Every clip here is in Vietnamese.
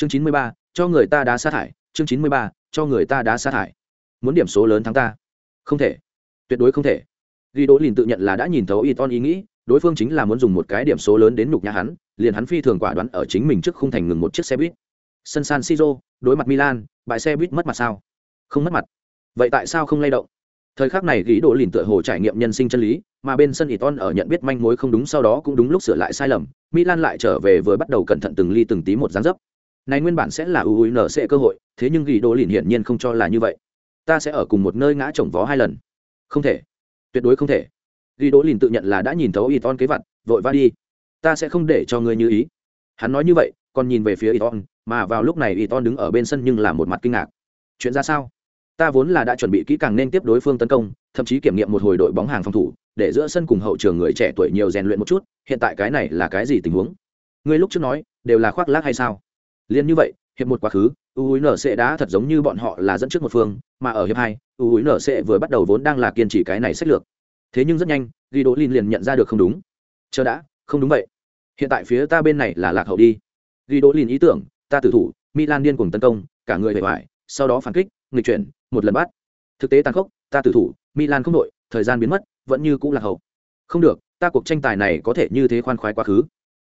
chương chín mươi ba, cho người ta đá sa thải. Chương chín mươi ba, cho người ta đá sa thải. Muốn điểm số lớn thắng ta? Không thể. Tuyệt đối không thể. Ghi đỗ lìn tự nhận là đã nhìn thấu y ton ý nghĩ. Đối phương chính là muốn dùng một cái điểm số lớn đến nhục nhà hắn, liền hắn phi thường quả đoán ở chính mình trước khung thành ngừng một chiếc xe buýt. Sân san siro, đối mặt milan, bãi xe buýt mất mặt sao? Không mất mặt. Vậy tại sao không lay động? Thời khắc này ghi đỗ lìn tựa hồ trải nghiệm nhân sinh chân lý, mà bên sân Iton ở nhận biết manh mối không đúng sau đó cũng đúng lúc sửa lại sai lầm. Milan lại trở về vừa bắt đầu cẩn thận từng ly từng tí một dáng dấp này nguyên bản sẽ là uinc cơ hội, thế nhưng ghi đỗ lìn hiển nhiên không cho là như vậy. Ta sẽ ở cùng một nơi ngã chồng vó hai lần. Không thể. Tuyệt đối không thể. Ghi đỗ lìn tự nhận là đã nhìn thấu Iton kế vật, vội va đi. Ta sẽ không để cho ngươi như ý. Hắn nói như vậy, còn nhìn về phía Iton mà vào lúc này Iton đứng ở bên sân nhưng là một mặt kinh ngạc. Chuyện ra sao? Ta vốn là đã chuẩn bị kỹ càng nên tiếp đối phương tấn công, thậm chí kiểm nghiệm một hồi đội bóng hàng phòng thủ, để giữa sân cùng hậu trường người trẻ tuổi nhiều rèn luyện một chút, hiện tại cái này là cái gì tình huống? Ngươi lúc trước nói, đều là khoác lác hay sao? Liên như vậy, hiệp một quá khứ UNC đã thật giống như bọn họ là dẫn trước một phương, mà ở hiệp hai UNC vừa bắt đầu vốn đang là kiên trì cái này sách lược. Thế nhưng rất nhanh ghi đỗ lin liền nhận ra được không đúng. Chờ đã, không đúng vậy. Hiện tại phía ta bên này là lạc hậu đi. Ghi đỗ lin ý tưởng, ta tử thủ, milan điên cuồng tấn công, cả người bề ngoài sau đó phản kích, nghịch chuyển, một lần bắt. Thực tế tàn khốc, ta tử thủ, milan không đội, thời gian biến mất, vẫn như cũ lạc hậu. Không được, ta cuộc tranh tài này có thể như thế khoan khoái quá khứ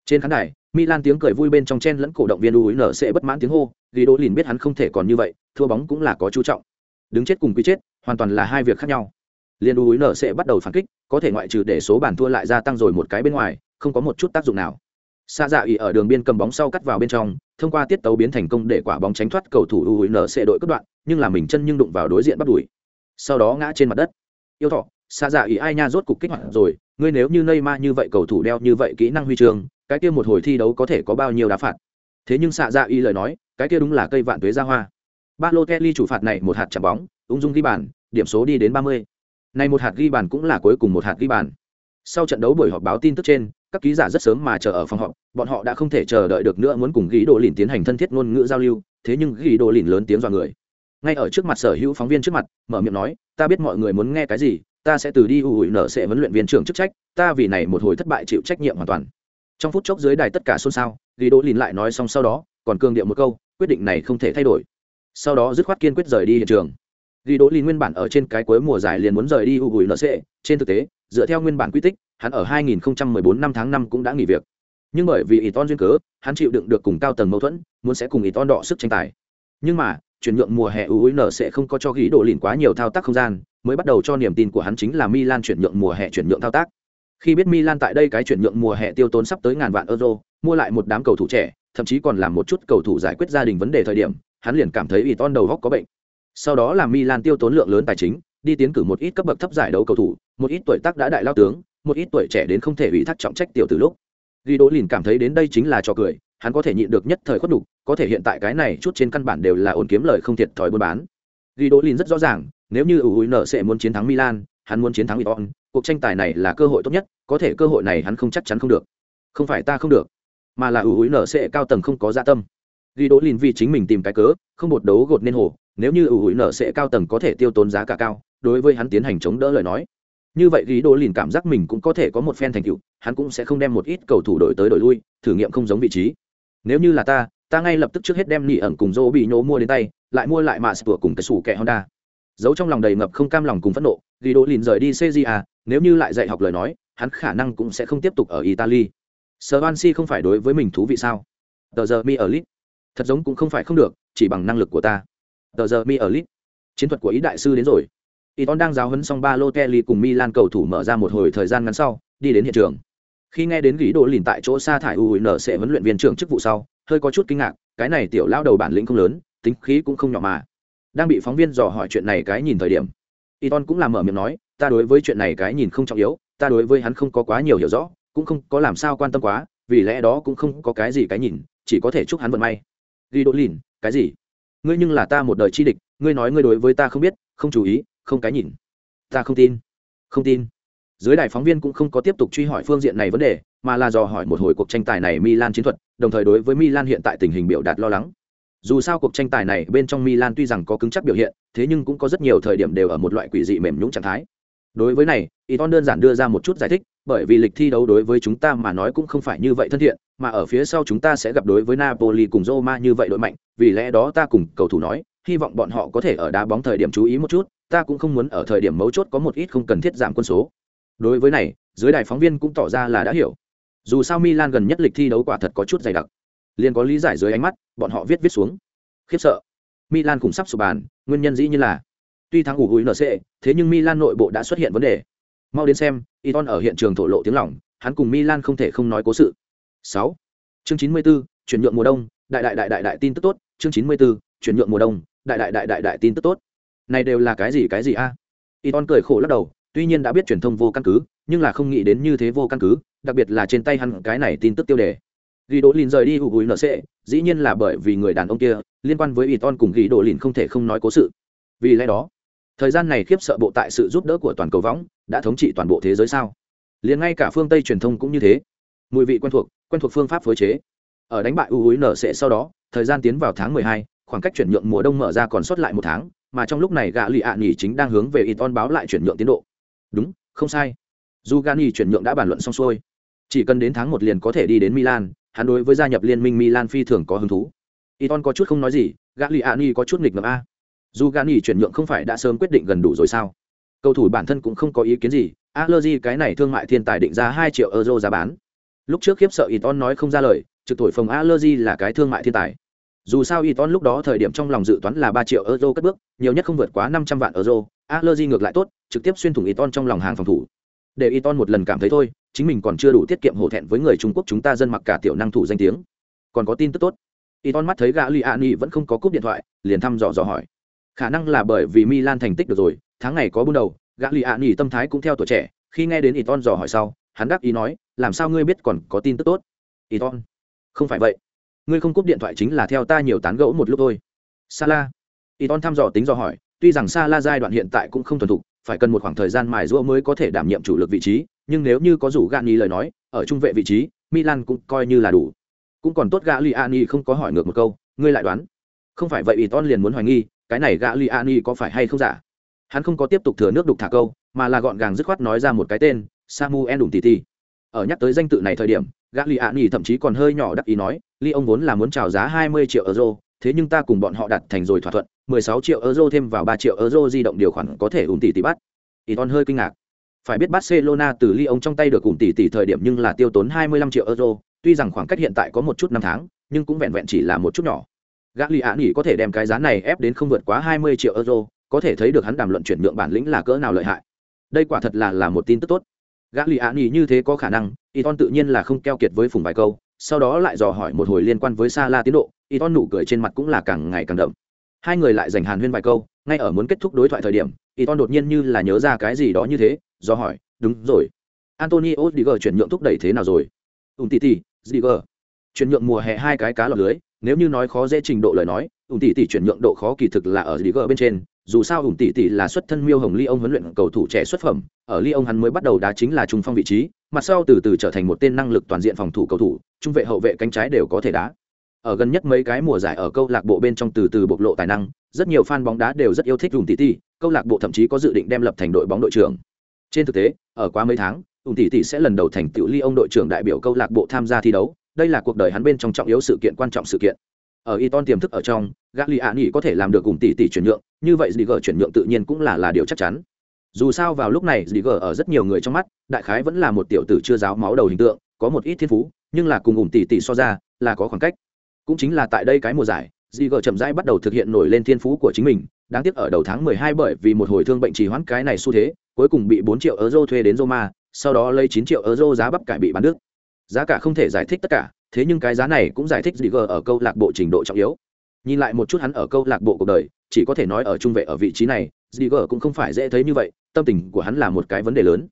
trên khán đài, milan tiếng cười vui bên trong chen lẫn cổ động viên ui nở sẽ bất mãn tiếng hô ghi đỗ lìn biết hắn không thể còn như vậy, thua bóng cũng là có chú trọng. Đứng chết cùng quy chết, hoàn toàn là hai việc khác nhau. Liên ui nở sẽ bắt đầu phản kích, có thể ngoại trừ để số bàn thua lại gia tăng rồi một cái bên ngoài, không có một chút tác dụng nào. Xa dạ ỉ ở đường biên cầm bóng sau cắt vào bên trong, thông qua tiết tấu biến thành công để quả bóng tránh thoát cầu thủ ui nở sẽ đội cất đoạn, nhưng là mình chân nhưng đụng vào đối diện bắt đuổi sau đó ngã trên mặt đất. Yêu thọ xa dạ ỉ ai nha rốt cục kích hoạt rồi, ngươi nếu như Neymar như vậy cầu thủ đeo như vậy kỹ năng huy chương cái kia một hồi thi đấu có thể có bao nhiêu đá phạt? Thế nhưng xạ dạ y lời nói, cái kia đúng là cây vạn tuế ra hoa. Balotelli chủ phạt này một hạt chạm bóng, ung dung ghi bàn, điểm số đi đến 30. này một hạt ghi bàn cũng là cuối cùng một hạt ghi bàn. Sau trận đấu buổi họp báo tin tức trên, các ký giả rất sớm mà chờ ở phòng họp, bọn họ đã không thể chờ đợi được nữa muốn cùng ghi đồ lìn tiến hành thân thiết ngôn ngữ giao lưu, thế nhưng ghi đồ lìn lớn tiếng dọa người. Ngay ở trước mặt sở hữu phóng viên trước mặt, mở miệng nói, ta biết mọi người muốn nghe cái gì, ta sẽ từ đi ủi nở sẽ vấn luyện viên trưởng chức trách, ta vì này một hồi thất bại chịu trách nhiệm hoàn toàn trong phút chốc dưới đài tất cả xôn xao ghi đỗ lìn lại nói xong sau đó còn cường điệu một câu quyết định này không thể thay đổi sau đó dứt khoát kiên quyết rời đi hiện trường ghi đỗ lìn nguyên bản ở trên cái cuối mùa giải liền muốn rời đi ưu bùi nợ sẽ trên thực tế dựa theo nguyên bản quy tích hắn ở 2014 năm tháng năm cũng đã nghỉ việc nhưng bởi vì Iton duyên cớ, hắn chịu đựng được cùng cao tầng mâu thuẫn, muốn sẽ cùng Iton đọ sức tranh tài. Nhưng mà, chuyển nhượng mùa hè UUN sẽ không có cho ghi đỗ lìn quá nhiều thao tác không gian, mới bắt đầu cho niềm tin của hắn chính là Milan chuyển nhượng mùa hè chuyển nhượng thao tác. Khi biết Milan tại đây cái chuyển nhượng mùa hè tiêu tốn sắp tới ngàn vạn euro, mua lại một đám cầu thủ trẻ, thậm chí còn làm một chút cầu thủ giải quyết gia đình vấn đề thời điểm, hắn liền cảm thấy Iton đầu góc có bệnh. Sau đó là Milan tiêu tốn lượng lớn tài chính, đi tiến cử một ít cấp bậc thấp giải đấu cầu thủ, một ít tuổi tác đã đại lao tướng, một ít tuổi trẻ đến không thể ủy thác trọng trách tiểu từ lúc. Guido liền cảm thấy đến đây chính là trò cười, hắn có thể nhịn được nhất thời khuất đủ, có thể hiện tại cái này chút trên căn bản đều là ổn kiếm lời không thiệt thòi buôn bán. Guido liền rất rõ ràng, nếu như UUN sẽ muốn chiến thắng Milan, hắn muốn chiến thắng Iton, cuộc tranh tài này là cơ hội tốt nhất, có thể cơ hội này hắn không chắc chắn không được. Không phải ta không được, mà là UUN sẽ cao tầng không có dạ tâm. Guido lìn vì chính mình tìm cái cớ, không bột đấu gột nên hồ, nếu như UUN sẽ cao tầng có thể tiêu tốn giá cả cao, đối với hắn tiến hành chống đỡ lời nói, như vậy ghi Đỗ lìn cảm giác mình cũng có thể có một phen thành tựu hắn cũng sẽ không đem một ít cầu thủ đổi tới đổi lui thử nghiệm không giống vị trí nếu như là ta ta ngay lập tức trước hết đem nỉ ẩn cùng Joe bị nhố mua đến tay lại mua lại mạ sửa cùng cái sủ kẹ honda giấu trong lòng đầy ngập không cam lòng cùng phẫn nộ ghi đỗ lìn rời đi cja nếu như lại dạy học lời nói hắn khả năng cũng sẽ không tiếp tục ở italy. Swansea không phải đối với mình thú vị sao? Tờ giờ mi ở lit thật giống cũng không phải không được chỉ bằng năng lực của ta. Tờ giờ mi ở lit chiến thuật của ý đại sư đến rồi. Iton đang giáo huấn xong Balotelli cùng Milan cầu thủ mở ra một hồi thời gian ngắn sau, đi đến hiện trường. Khi nghe đến gỉ đồ lìn tại chỗ sa thải UUN sẽ huấn luyện viên trưởng chức vụ sau, hơi có chút kinh ngạc, cái này tiểu lao đầu bản lĩnh không lớn, tính khí cũng không nhỏ mà. Đang bị phóng viên dò hỏi chuyện này cái nhìn thời điểm, Iton cũng làm mở miệng nói, ta đối với chuyện này cái nhìn không trọng yếu, ta đối với hắn không có quá nhiều hiểu rõ, cũng không có làm sao quan tâm quá, vì lẽ đó cũng không có cái gì cái nhìn, chỉ có thể chúc hắn vận may. ghi đỗ lìn, cái gì? Ngươi nhưng là ta một đời chi địch, ngươi nói ngươi đối với ta không biết, không chú ý, không cái nhìn ta không tin không tin dưới đài phóng viên cũng không có tiếp tục truy hỏi phương diện này vấn đề mà là dò hỏi một hồi cuộc tranh tài này milan chiến thuật đồng thời đối với milan hiện tại tình hình biểu đạt lo lắng dù sao cuộc tranh tài này bên trong milan tuy rằng có cứng chắc biểu hiện, thế nhưng cũng có rất nhiều thời điểm đều ở một loại quỷ dị mềm nhũng trạng thái. Đối với này, Iton đơn giản đưa ra một chút giải thích, bởi vì lịch thi đấu đối với chúng ta mà nói cũng không phải như vậy thân thiện, mà ở phía sau chúng ta sẽ gặp đối với Napoli cùng Roma như vậy đội mạnh, vì lẽ đó ta cùng cầu thủ nói, hy vọng bọn họ có thể ở đá bóng thời điểm chú ý một chút, ta cũng không muốn ở thời điểm mấu chốt có một ít không cần thiết giảm quân số. Đối với này, dưới đài phóng viên cũng tỏ ra là đã hiểu. Dù sao milan gần nhất lịch thi đấu quả thật có chút dày đặc liền có lý giải dưới ánh mắt bọn họ viết viết xuống. Khiếp sợ. Milan cũng sắp sụp bàn nguyên nhân dĩ như là tuy thắng ủ hủi nc thế nhưng milan nội bộ đã xuất hiện vấn đề. Mau đến xem iton ở hiện trường thổ lộ tiếng lỏng hắn cùng milan không thể không nói cố sự. Sáu. Chương chín mươi 94, chuyển nhượng mùa đông đại đại đại đại đại tin tức tốt. Chương chín mươi 94, chuyển nhượng mùa đông đại đại đại đại đại tin tức tốt. Này đều là cái gì cái gì a? À? iton cười khổ lắc đầu tuy nhiên đã biết truyền thông vô căn cứ nhưng là không nghĩ đến như thế vô căn cứ đặc biệt là trên tay hắn cái này tin tức tiêu đề ghi đỗ lìn rời đi hụ nợ sẽ dĩ nhiên là bởi vì người đàn ông kia, liên quan với iton cùng ghi đỗ lìn không thể không nói cố sự. Vì lẽ đó, thời gian này khiếp sợ bộ tại sự giúp đỡ của toàn cầu võng đã thống trị toàn bộ thế giới sao? Liền ngay cả phương tây truyền thông cũng như thế. Mùi vị quen thuộc quen thuộc phương pháp phối chế. Ở đánh bại u húi nở sẽ sau đó, thời gian tiến vào tháng mười hai, khoảng cách chuyển nhượng mùa đông mở ra còn sót lại một tháng, mà trong lúc này gã lì ạ nghỉ chính đang hướng về Iton báo lại chuyển nhượng tiến độ. Đúng, không sai. Dù gani chuyển nhượng đã bàn luận xong xuôi, chỉ cần đến tháng một liền có thể đi đến milan hắn đối với gia nhập liên minh milan phi thường có hứng thú. Iton có chút không nói gì gã có chút nghịch ngợm a. Dù gã nghỉ chuyển nhượng không phải đã sớm quyết định gần đủ rồi sao? Cầu thủ bản thân cũng không có ý kiến gì, Allegri cái này thương mại thiên tài định ra hai triệu euro giá bán. Lúc trước khiếp sợ Iton nói không ra lời, trực thổi phòng Allegri là cái thương mại thiên tài. Dù sao Iton lúc đó thời điểm trong lòng dự toán là ba triệu euro cất bước, nhiều nhất không vượt quá năm trăm vạn euro, Allegri ngược lại tốt, trực tiếp xuyên thủng Iton trong lòng hàng phòng thủ. Để Iton một lần cảm thấy thôi chính mình còn chưa đủ tiết kiệm hổ thẹn với người trung quốc chúng ta dân mặc cả tiểu năng thủ danh tiếng. Còn có tin tức tốt. Iton mắt thấy gã Liani vẫn không có cúp điện thoại, liền thăm dò dò hỏi. Khả năng là bởi vì Milan thành tích được rồi, tháng này có buôn đầu, gã Liani tâm thái cũng theo tuổi trẻ, khi nghe đến Iton dò hỏi sau, hắn đáp ý nói, làm sao ngươi biết còn có tin tức tốt? Iton không phải vậy. Ngươi không cúp điện thoại chính là theo ta nhiều tán gẫu một lúc thôi. Sala y ton thăm dò tính dò hỏi, tuy rằng sala giai đoạn hiện tại cũng không thuần thục phải cần một khoảng thời gian mài giũa mới có thể đảm nhiệm chủ lực vị trí, nhưng nếu như có rủ gani lời nói, ở trung vệ vị trí, milan cũng coi như là đủ. Cũng còn tốt gã không có hỏi ngược một câu, ngươi lại đoán? Không phải vậy Iton liền muốn hoài nghi, cái này gã có phải hay không giả? Hắn không có tiếp tục thừa nước đục thả câu, mà là gọn gàng dứt khoát nói ra một cái tên, samuel đủng ở nhắc tới danh tự này thời điểm gã thậm chí còn hơi nhỏ đắc ý nói, Lyon ông vốn là muốn chào giá hai mươi triệu euro thế nhưng ta cùng bọn họ đặt thành rồi thỏa thuận mười sáu triệu euro thêm vào ba triệu euro di động điều khoản có thể ủng tỷ tỷ bắt. Iton hơi kinh ngạc. Phải biết Barcelona từ ly ông trong tay được ủng tỷ tỷ thời điểm nhưng là tiêu tốn hai mươi lăm triệu euro tuy rằng khoảng cách hiện tại có một chút năm tháng nhưng cũng vẹn vẹn chỉ là một chút nhỏ. Gã nghỉ có thể đem cái giá này ép đến không vượt quá hai mươi triệu euro có thể thấy được hắn đàm luận chuyển nhượng bản lĩnh là cỡ nào lợi hại. Đây quả thật là là một tin tức tốt. Gã nghỉ như thế có khả năng Iton tự nhiên là không keo kiệt với phùng bài câu, sau đó lại dò hỏi một hồi liên quan với Sa La tiến độ, Iton nụ cười trên mặt cũng là càng ngày càng đậm. Hai người lại dành hàn huyên vài câu, ngay ở muốn kết thúc đối thoại thời điểm, Iton đột nhiên như là nhớ ra cái gì đó như thế, do hỏi, "Đúng rồi, Antonio digger chuyển nhượng thúc đẩy thế nào rồi?" ùn tỷ tỷ, digger Chuyển nhượng mùa hè hai cái cá lọt lưới, nếu như nói khó dễ trình độ lời nói, ùn tỷ tỷ chuyển nhượng độ khó kỳ thực là ở digger bên trên, dù sao ủng tỷ tỷ là xuất thân miêu hồng ly ông huấn luyện cầu thủ trẻ xuất phẩm, ở ly ông hắn mới bắt đầu đá chính là trung phong vị trí mặt sau từ từ trở thành một tên năng lực toàn diện phòng thủ cầu thủ, trung vệ hậu vệ cánh trái đều có thể đá. Ở gần nhất mấy cái mùa giải ở câu lạc bộ bên trong từ từ bộc lộ tài năng, rất nhiều fan bóng đá đều rất yêu thích ủng tỷ tỷ câu lạc bộ thậm chí có dự định đem lập thành đội bóng đội trưởng. Trên thực tế, ở quá mấy tháng ủng tỷ tỷ sẽ lần đầu thành tựu ly ông đội trưởng đại biểu câu lạc bộ tham gia thi đấu, đây là cuộc đời hắn bên trong trọng yếu sự kiện quan trọng sự kiện ở Iton tiềm thức ở trong, Gagliani có thể làm được cùng tỷ tỷ chuyển nhượng, như vậy Ziger chuyển nhượng tự nhiên cũng là là điều chắc chắn. Dù sao vào lúc này Ziger ở rất nhiều người trong mắt, đại khái vẫn là một tiểu tử chưa giáo máu đầu hình tượng, có một ít thiên phú, nhưng là cùng ủng tỷ tỷ so ra, là có khoảng cách. Cũng chính là tại đây cái mùa giải, Ziger chậm rãi bắt đầu thực hiện nổi lên thiên phú của chính mình, đáng tiếc ở đầu tháng 12 bởi vì một hồi thương bệnh trì hoãn cái này xu thế, cuối cùng bị 4 triệu euro thuê đến Roma, sau đó lấy 9 triệu euro giá bắp cải bị bán đứt. Giá cả không thể giải thích tất cả, thế nhưng cái giá này cũng giải thích Ziger ở câu lạc bộ trình độ trọng yếu. Nhìn lại một chút hắn ở câu lạc bộ cuộc đời, chỉ có thể nói ở trung vệ ở vị trí này, Ziger cũng không phải dễ thấy như vậy, tâm tình của hắn là một cái vấn đề lớn.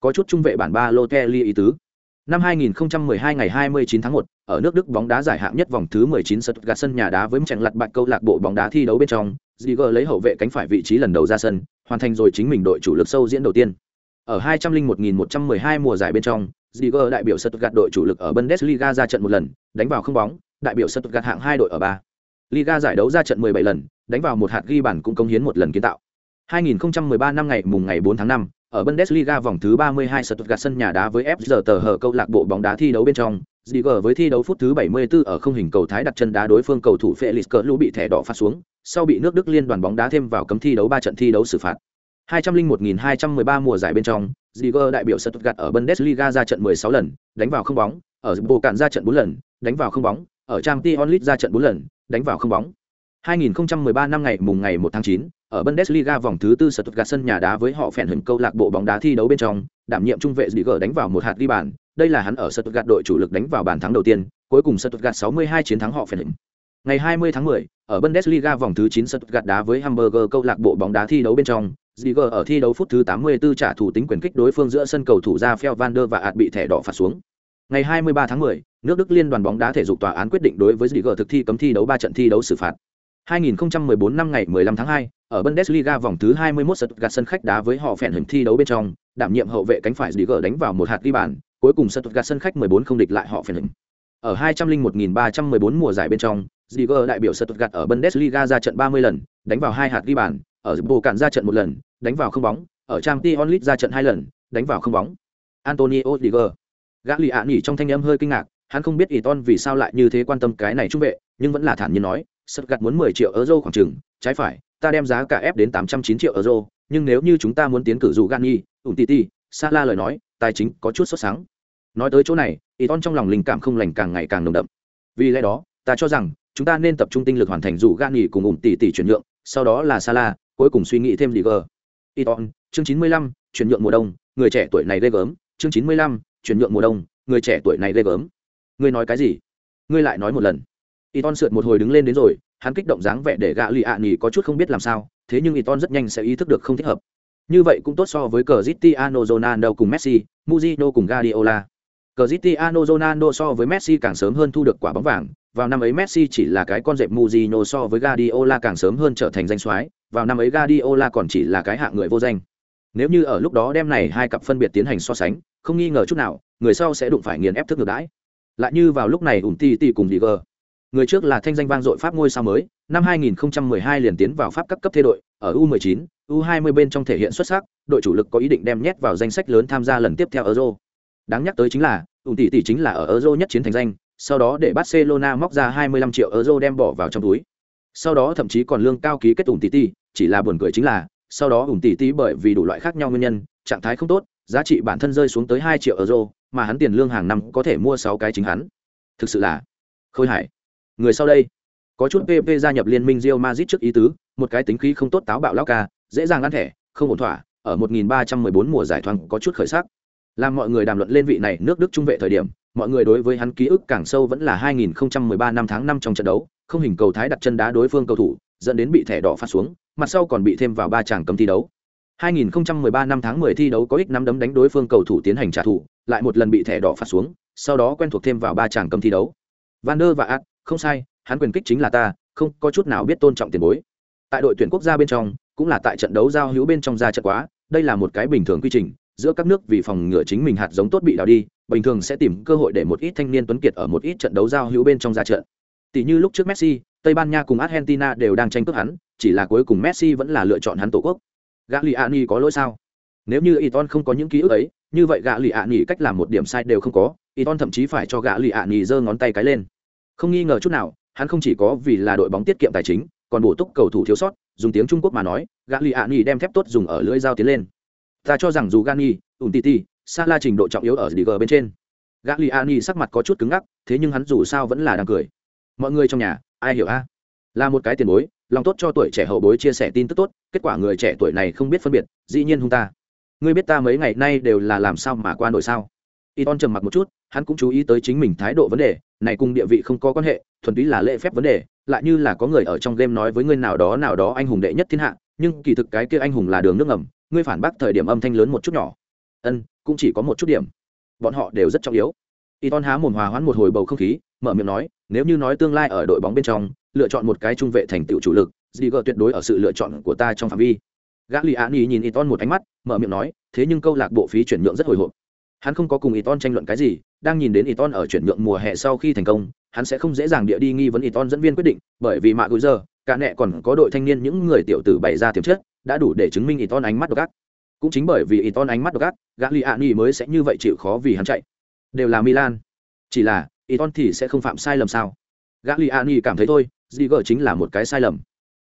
Có chút trung vệ bản ba Lotelli ý tứ. Năm 2012 ngày 29 tháng 1, ở nước Đức bóng đá giải hạng nhất vòng thứ 19 Stuttgart sân nhà đá với trận lật bại câu lạc bộ bóng đá thi đấu bên trong, Ziger lấy hậu vệ cánh phải vị trí lần đầu ra sân, hoàn thành rồi chính mình đội chủ lực sâu diễn đầu tiên. Ở 201.112 mùa giải bên trong, Ziger đại biểu Stuttgart đội chủ lực ở Bundesliga ra trận một lần, đánh vào không bóng, đại biểu Stuttgart hạng hai đội ở ba. Liga giải đấu ra trận 17 lần, đánh vào một hạt ghi bàn cũng công hiến một lần kiến tạo. 2013 năm ngày mùng ngày 4 tháng 5, ở Bundesliga vòng thứ 32 Stuttgart sân nhà đá với FZ tờ hở câu lạc bộ bóng đá thi đấu bên trong, Ziger với thi đấu phút thứ 74 ở không hình cầu thái đặt chân đá đối phương cầu thủ Felix Cărlu bị thẻ đỏ phạt xuống, sau bị nước Đức liên đoàn bóng đá thêm vào cấm thi đấu 3 trận thi đấu xử phạt. 201.213 mùa giải bên trong, Ziger đại biểu Stuttgart ở Bundesliga ra trận 16 lần, đánh vào không bóng, ở bộ cạn ra trận 4 lần, đánh vào không bóng, ở Champions League ra trận 4 lần, đánh vào không bóng. 2013 năm ngày mùng ngày 1 tháng 9, ở Bundesliga vòng thứ tư Stuttgart sân nhà đá với họ phèn hình câu lạc bộ bóng đá thi đấu bên trong, đảm nhiệm trung vệ Ziger đánh vào một hạt ghi bàn, đây là hắn ở Stuttgart đội chủ lực đánh vào bàn thắng đầu tiên, cuối cùng Stuttgart 62 chiến thắng họ phèn hình. Ngày 20 tháng 10, ở Bundesliga vòng thứ 9 Stuttgart đá với Hamburger câu lạc bộ bóng đá thi đấu bên trong, Ziger ở thi đấu phút thứ 84 trả thủ tính quyền kích đối phương giữa sân cầu thủ ra Fel van der và ạt bị thẻ đỏ phạt xuống. Ngày 23 tháng 10, nước Đức liên đoàn bóng đá thể dục tòa án quyết định đối với Ziger thực thi cấm thi đấu 3 trận thi đấu xử phạt. 2014 năm ngày 15 tháng 2, ở Bundesliga vòng thứ 21 Stuttgart sân khách đá với họ phèn hình thi đấu bên trong, đảm nhiệm hậu vệ cánh phải Ziger đánh vào một hạt ghi bàn, cuối cùng Stuttgart sân khách 14 không địch lại họ phèn hình. Ở 201.314 mùa giải bên trong, Ziger đại biểu Stuttgart ở Bundesliga ra trận 30 lần, đánh vào hai hạt ghi bàn, ở bộ cản ra trận một lần, đánh vào không bóng, ở Trang League ra trận hai lần, đánh vào không bóng. Antonio Ziger. Gã lì ạ nhỉ trong thanh âm hơi kinh ngạc, hắn không biết Iton vì sao lại như thế quan tâm cái này trung vệ, nhưng vẫn là thản nhiên nói, Stuttgart muốn 10 triệu euro khoảng chừng, trái phải, ta đem giá cả ép đến 809 triệu euro, nhưng nếu như chúng ta muốn tiến cử dù Gani, Umtiti, Sala lời nói, tài chính có chút sốt sáng. Nói tới chỗ này, Iton trong lòng linh cảm không lành càng ngày càng nồng đậm. Vì lẽ đó, ta cho rằng chúng ta nên tập trung tinh lực hoàn thành dù Gani cùng Umtiti chuyển nhượng, sau đó là Sala, cuối cùng suy nghĩ thêm gì gờ. Iton, chương 95, chuyển nhượng mùa đông, người trẻ tuổi này ghê gớm, chương 95, chuyển nhượng mùa đông, người trẻ tuổi này ghê gớm. Ngươi nói cái gì? Ngươi lại nói một lần Iton sượt một hồi đứng lên đến rồi hắn kích động dáng vẻ để gạ lì ạ nghỉ có chút không biết làm sao thế nhưng Iton rất nhanh sẽ ý thức được không thích hợp như vậy cũng tốt so với Cristiano ronaldo cùng messi muzino cùng guardiola Cristiano ronaldo so với messi càng sớm hơn thu được quả bóng vàng vào năm ấy messi chỉ là cái con dẹp muzino so với guardiola càng sớm hơn trở thành danh soái vào năm ấy guardiola còn chỉ là cái hạng người vô danh nếu như ở lúc đó đem này hai cặp phân biệt tiến hành so sánh không nghi ngờ chút nào người sau sẽ đụng phải nghiền ép thức ngược đãi lại như vào lúc này Umtiti ti cùng Diger Người trước là thanh danh vang dội Pháp ngôi sao mới, năm 2012 liền tiến vào Pháp cấp cấp thế đội, ở U19, U20 bên trong thể hiện xuất sắc, đội chủ lực có ý định đem nhét vào danh sách lớn tham gia lần tiếp theo Euro. Đáng nhắc tới chính là, Umtiti chính là ở Euro nhất chiến thành danh, sau đó để Barcelona móc ra 25 triệu euro đem bỏ vào trong túi. Sau đó thậm chí còn lương cao ký kết ủng tỷ tỷ, chỉ là buồn cười chính là, sau đó ủng tỷ tỷ bởi vì đủ loại khác nhau nguyên nhân, trạng thái không tốt, giá trị bản thân rơi xuống tới hai triệu euro, mà hắn tiền lương hàng năm có thể mua sáu cái chính hắn. Thực sự là khôi hải người sau đây có chút pp gia nhập liên minh Real Madrid trước ý tứ một cái tính khí không tốt táo bạo lao ca dễ dàng ăn thẻ không ổn thỏa ở 1314 mùa giải thoáng có chút khởi sắc làm mọi người đàm luận lên vị này nước đức trung vệ thời điểm mọi người đối với hắn ký ức càng sâu vẫn là 2013 năm tháng 5 trong trận đấu không hình cầu thái đặt chân đá đối phương cầu thủ dẫn đến bị thẻ đỏ phát xuống mặt sau còn bị thêm vào ba tràng cấm thi đấu. 2013 năm tháng 10 thi đấu có ích năm đấm đánh đối phương cầu thủ tiến hành trả thù lại một lần bị thẻ đỏ phát xuống sau đó quen thuộc thêm vào ba tràng cấm thi đấu. Van der và Ad, không sai hắn quyền kích chính là ta không có chút nào biết tôn trọng tiền bối. Tại đội tuyển quốc gia bên trong cũng là tại trận đấu giao hữu bên trong ra trận quá đây là một cái bình thường quy trình giữa các nước vì phòng ngừa chính mình hạt giống tốt bị đào đi bình thường sẽ tìm cơ hội để một ít thanh niên tuấn kiệt ở một ít trận đấu giao hữu bên trong ra trận tỷ như lúc trước messi tây ban nha cùng argentina đều đang tranh cướp hắn chỉ là cuối cùng messi vẫn là lựa chọn hắn tổ quốc gagliani có lỗi sao nếu như iton không có những ký ức ấy như vậy gã lì cách làm một điểm sai đều không có iton thậm chí phải cho gã lì giơ ngón tay cái lên không nghi ngờ chút nào, hắn không chỉ có vì là đội bóng tiết kiệm tài chính, còn bổ túc cầu thủ thiếu sót, dùng tiếng Trung Quốc mà nói, Gagliani đem thép tốt dùng ở lưỡi dao tiến lên. Ta cho rằng dù Gani, Umtiti, Sala trình độ trọng yếu ở Liga bên trên. Gagliani sắc mặt có chút cứng ngắc, thế nhưng hắn dù sao vẫn là đang cười. Mọi người trong nhà, ai hiểu a? Là một cái tiền bối, lòng tốt cho tuổi trẻ hậu bối chia sẻ tin tức tốt, kết quả người trẻ tuổi này không biết phân biệt, dĩ nhiên hung ta. Ngươi biết ta mấy ngày nay đều là làm sao mà qua nổi sao? Iton trầm mặc một chút, hắn cũng chú ý tới chính mình thái độ vấn đề, này cùng địa vị không có quan hệ thuần túy là lễ phép vấn đề lại như là có người ở trong game nói với ngươi nào đó nào đó anh hùng đệ nhất thiên hạ nhưng kỳ thực cái kia anh hùng là đường nước ngầm ngươi phản bác thời điểm âm thanh lớn một chút nhỏ ân cũng chỉ có một chút điểm bọn họ đều rất trọng yếu y ton há mồm hòa hoãn một hồi bầu không khí mở miệng nói nếu như nói tương lai ở đội bóng bên trong lựa chọn một cái trung vệ thành tựu chủ lực Ziger tuyệt đối ở sự lựa chọn của ta trong phạm vi. Gã lì án ý nhìn y ton một ánh mắt mở miệng nói thế nhưng câu lạc bộ phí chuyển nhượng rất hồi hộp. Hắn không có cùng y ton tranh luận cái gì đang nhìn đến y ton ở chuyển nhượng mùa hè sau khi thành công hắn sẽ không dễ dàng địa đi nghi vấn y ton dẫn viên quyết định bởi vì mạ gối giờ cả nẹ còn có đội thanh niên những người tiểu tử bày ra tiềm chất đã đủ để chứng minh y ton ánh mắt độc ác. Cũng chính bởi vì Iton ánh mắt độc ác, Gagliani mới sẽ như vậy chịu khó vì hắn chạy. Đều là Milan. Chỉ là, Iton thì sẽ không phạm sai lầm sao? Gagliani cảm thấy thôi, Ziger chính là một cái sai lầm.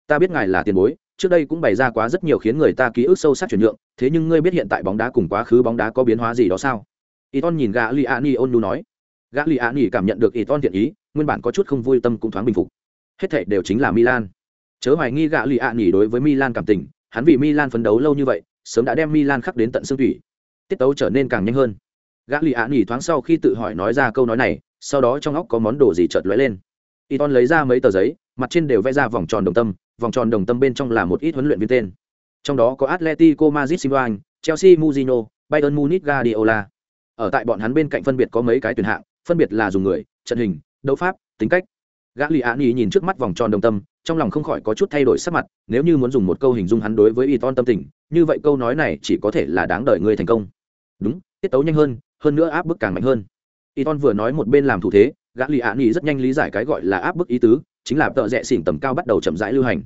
Ta biết ngài là tiền bối, trước đây cũng bày ra quá rất nhiều khiến người ta ký ức sâu sắc chuyển nhượng, thế nhưng ngươi biết hiện tại bóng đá cùng quá khứ bóng đá có biến hóa gì đó sao? Iton nhìn Gagliani ôn nhu nói. Gagliani cảm nhận được Iton thiện ý, nguyên bản có chút không vui tâm cũng thoáng bình phục. Hết thảy đều chính là Milan. Chớ hoài nghi Gagliani đối với Milan cảm tình, hắn vì Milan phấn đấu lâu như vậy, sớm đã đem Milan khắc đến tận xương thủy. Tiết tấu trở nên càng nhanh hơn. Gagliani thoáng sau khi tự hỏi nói ra câu nói này, sau đó trong óc có món đồ gì chợt lóe lên. Iton lấy ra mấy tờ giấy, mặt trên đều vẽ ra vòng tròn đồng tâm, vòng tròn đồng tâm bên trong là một ít huấn luyện viên tên. Trong đó có Atletico Madrid Simeone, Chelsea Mourinho, Bayern Munich Guardiola. Ở tại bọn hắn bên cạnh phân biệt có mấy cái tuyển hạng, phân biệt là dùng người, trận hình, đấu pháp, tính cách. Gagliani nhìn trước mắt vòng tròn đồng tâm, trong lòng không khỏi có chút thay đổi sắc mặt, nếu như muốn dùng một câu hình dung hắn đối với Iton tâm tình, như vậy câu nói này chỉ có thể là đáng đợi người thành công. Đúng, tiết tấu nhanh hơn, hơn nữa áp bức càng mạnh hơn. Iton vừa nói một bên làm thủ thế, Gagliani rất nhanh lý giải cái gọi là áp bức ý tứ, chính là tợ rẽ xỉn tầm cao bắt đầu chậm rãi lưu hành.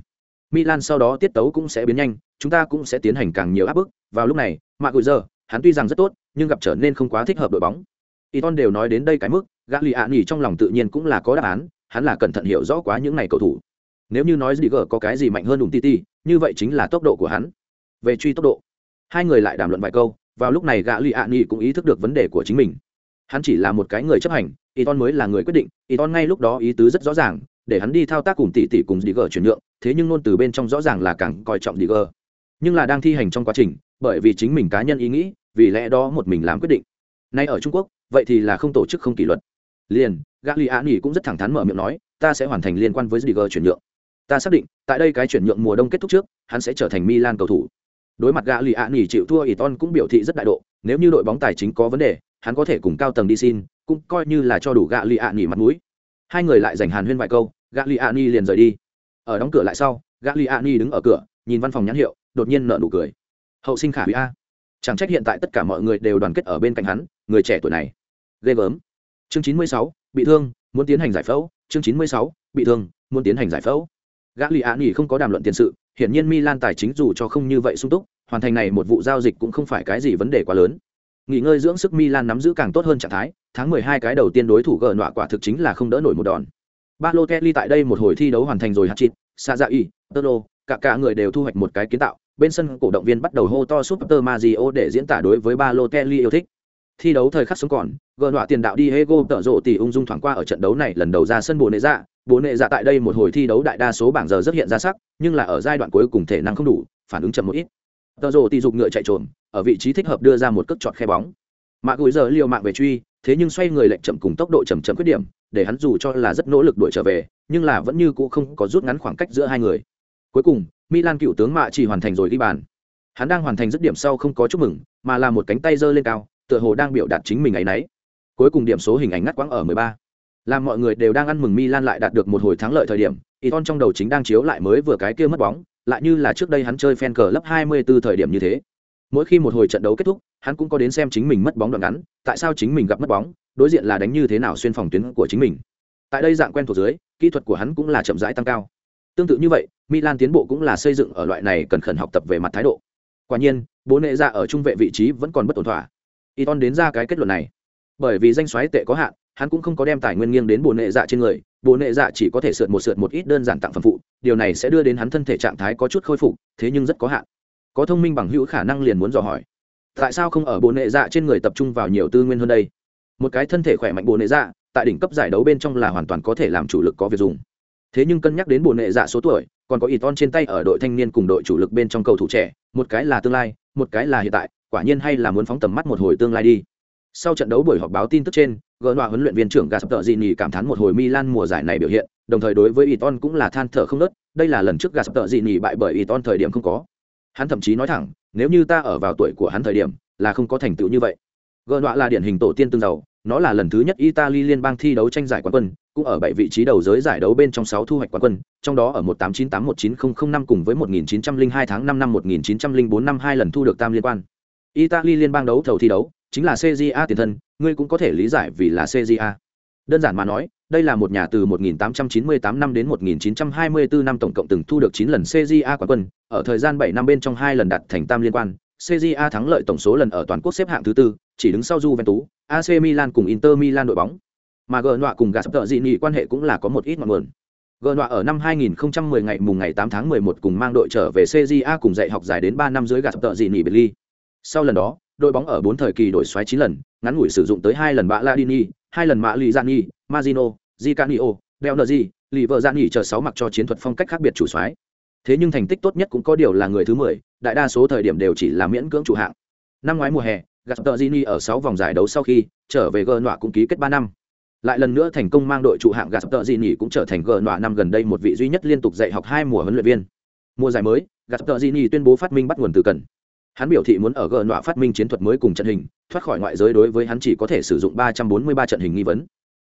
Milan sau đó tiết tấu cũng sẽ biến nhanh, chúng ta cũng sẽ tiến hành càng nhiều áp bức. Vào lúc này, Mạc Gùi giờ, hắn tuy rằng rất tốt, nhưng gặp trở nên không quá thích hợp đội bóng. Iton đều nói đến đây cái mức, Gagliani trong lòng tự nhiên cũng là có đáp án, hắn là cẩn thận hiểu rõ quá những này cầu thủ. Nếu như nói Ziger có cái gì mạnh hơn Đụng Titi, như vậy chính là tốc độ của hắn. Về truy tốc độ, hai người lại đàm luận vài câu, vào lúc này Gagliani cũng ý thức được vấn đề của chính mình. Hắn chỉ là một cái người chấp hành, y ton mới là người quyết định, y ton ngay lúc đó ý tứ rất rõ ràng, để hắn đi thao tác cùng tỷ tỷ cùng Digger chuyển nhượng, thế nhưng luôn từ bên trong rõ ràng là càng coi trọng Digger. Nhưng là đang thi hành trong quá trình, bởi vì chính mình cá nhân ý nghĩ, vì lẽ đó một mình làm quyết định. Nay ở Trung Quốc, vậy thì là không tổ chức không kỷ luật. Liền, Gagliani cũng rất thẳng thắn mở miệng nói, ta sẽ hoàn thành liên quan với Digger chuyển nhượng. Ta xác định, tại đây cái chuyển nhượng mùa đông kết thúc trước, hắn sẽ trở thành Milan cầu thủ. Đối mặt Gagliani chịu thua Iton cũng biểu thị rất đại độ, nếu như đội bóng tài chính có vấn đề, hắn có thể cùng cao tầng đi xin, cũng coi như là cho đủ Gagliani mặt mũi. Hai người lại dành hàn huyên vài câu, Gagliani liền rời đi. Ở đóng cửa lại sau, Gagliani đứng ở cửa, nhìn văn phòng nhãn hiệu, đột nhiên nở nụ cười. Hậu sinh khả quý a. Chẳng trách hiện tại tất cả mọi người đều đoàn kết ở bên cạnh hắn, người trẻ tuổi này. Ghê gớm. Chương 96, bị thương, muốn tiến hành giải phẫu, chương 96, bị thương, muốn tiến hành giải phẫu. Gagliani không có đàm luận tiền sự, hiển nhiên Milan tài chính dù cho không như vậy sung túc, hoàn thành này một vụ giao dịch cũng không phải cái gì vấn đề quá lớn. Nghỉ ngơi dưỡng sức Milan nắm giữ càng tốt hơn trạng thái, tháng 12 cái đầu tiên đối thủ gờ nọa quả thực chính là không đỡ nổi một đòn. Balotelli tại đây một hồi thi đấu hoàn thành rồi hat-trick, Sazai, Tolo, cả cả người đều thu hoạch một cái kiến tạo, bên sân cổ động viên bắt đầu hô to Super Mario để diễn tả đối với Balotelli yêu thích. Thi đấu thời khắc sống còn, gờ nọa tiền đạo Diego tở rộ tỷ ung dung thoảng qua ở trận đấu này lần đầu ra sân bộ nệ dạ, Bố nệ dạ tại đây một hồi thi đấu đại đa số bảng giờ rất hiện ra sắc, nhưng là ở giai đoạn cuối cùng thể năng không đủ, phản ứng chậm một ít. Tở rộ tỷ dục ngựa chạy trộm, ở vị trí thích hợp đưa ra một cước chọt khe bóng. Mạ gùi giờ liều mạng về truy, thế nhưng xoay người lệnh chậm cùng tốc độ chậm chậm khuyết điểm, để hắn dù cho là rất nỗ lực đuổi trở về, nhưng là vẫn như cũ không có rút ngắn khoảng cách giữa hai người. Cuối cùng, Milan cựu tướng Mạ chỉ hoàn thành rồi ghi bàn. Hắn đang hoàn thành dứt điểm sau không có chúc mừng, mà là một cánh tay giơ lên cao, tựa hồ đang biểu đạt chính mình ấy nấy. Cuối cùng điểm số hình ảnh ngắt quãng ở 13. Làm mọi người đều đang ăn mừng Milan lại đạt được một hồi thắng lợi thời điểm, Iton trong đầu chính đang chiếu lại mới vừa cái kia mất bóng, lại như là trước đây hắn chơi fan cờ lớp 24 thời điểm như thế. Mỗi khi một hồi trận đấu kết thúc, hắn cũng có đến xem chính mình mất bóng đoạn ngắn, tại sao chính mình gặp mất bóng, đối diện là đánh như thế nào xuyên phòng tuyến của chính mình. Tại đây dạng quen thuộc dưới, kỹ thuật của hắn cũng là chậm rãi tăng cao. Tương tự như vậy, Milan tiến bộ cũng là xây dựng ở loại này cần khẩn học tập về mặt thái độ. Quả nhiên, bố nệ ra ở trung vệ vị trí vẫn còn bất ổn thỏa. Iton đến ra cái kết luận này. Bởi vì danh xoáy tệ có hạn, hắn cũng không có đem tài nguyên nghiêng đến bồ nệ dạ trên người, bồ nệ dạ chỉ có thể sượt một sượt một ít đơn giản tặng phẩm phụ, điều này sẽ đưa đến hắn thân thể trạng thái có chút khôi phục, thế nhưng rất có hạn. Có thông minh bằng hữu khả năng liền muốn dò hỏi, tại sao không ở bồ nệ dạ trên người tập trung vào nhiều tư nguyên hơn đây? Một cái thân thể khỏe mạnh bồ nệ dạ, tại đỉnh cấp giải đấu bên trong là hoàn toàn có thể làm chủ lực có việc dùng. Thế nhưng cân nhắc đến bồ nệ dạ số tuổi, còn có ít on trên tay ở đội thanh niên cùng đội chủ lực bên trong cầu thủ trẻ, một cái là tương lai, một cái là hiện tại, quả nhiên hay là muốn phóng tầm mắt một hồi tương lai đi. Sau trận đấu buổi họp báo tin tức trên, gỡ đoạ huấn luyện viên trưởng Gaspar cảm thán một hồi Milan mùa giải này biểu hiện, đồng thời đối với Iton cũng là than thở không nớt, đây là lần trước Gaspar bại bởi Iton thời điểm không có. Hắn thậm chí nói thẳng, nếu như ta ở vào tuổi của hắn thời điểm, là không có thành tựu như vậy. Gỡ đoạ là điển hình tổ tiên tương giàu, nó là lần thứ nhất Italy liên bang thi đấu tranh giải quán quân, cũng ở bảy vị trí đầu giới giải đấu bên trong sáu thu hoạch quán quân, trong đó ở 1898-19005 cùng với 1902 tháng 5 năm 1904 năm hai lần thu được tam liên quan. Italy liên bang đấu thầu thi đấu, chính là CJA tiền thân, ngươi cũng có thể lý giải vì là CJA. Đơn giản mà nói, đây là một nhà từ 1898 năm đến 1924 năm tổng cộng từng thu được 9 lần CJA quán quân, ở thời gian 7 năm bên trong hai lần đạt thành tam liên quan, CJA thắng lợi tổng số lần ở toàn quốc xếp hạng thứ tư, chỉ đứng sau Juventus, AC Milan cùng Inter Milan đội bóng. Mà Genoa cùng Gasperini quan hệ cũng là có một ít ngọn nguồn. Genoa ở năm 2010 ngày mùng ngày 8 tháng 11 cùng mang đội trở về CJA cùng dạy học dài đến 3 năm dưới Gasperini ly. Sau lần đó, đội bóng ở 4 thời kỳ đổi xoáy 9 lần, ngắn ngủi sử dụng tới 2 lần Baladini, 2 lần Malizani, Mazino, Zicanio, Belnerzi, Liverani chờ 6 mặc cho chiến thuật phong cách khác biệt chủ xoáy. Thế nhưng thành tích tốt nhất cũng có điều là người thứ 10, đại đa số thời điểm đều chỉ là miễn cưỡng chủ hạng. Năm ngoái mùa hè, Gasperini ở 6 vòng giải đấu sau khi trở về Genoa cũng ký kết 3 năm. Lại lần nữa thành công mang đội trụ hạng Gasperini cũng trở thành Genoa năm gần đây một vị duy nhất liên tục dạy học hai mùa huấn luyện viên. Mùa giải mới, Gasperini tuyên bố phát minh bắt nguồn từ cần. Hắn biểu thị muốn ở Genoa phát minh chiến thuật mới cùng trận hình, thoát khỏi ngoại giới đối với hắn chỉ có thể sử dụng 343 trận hình nghi vấn.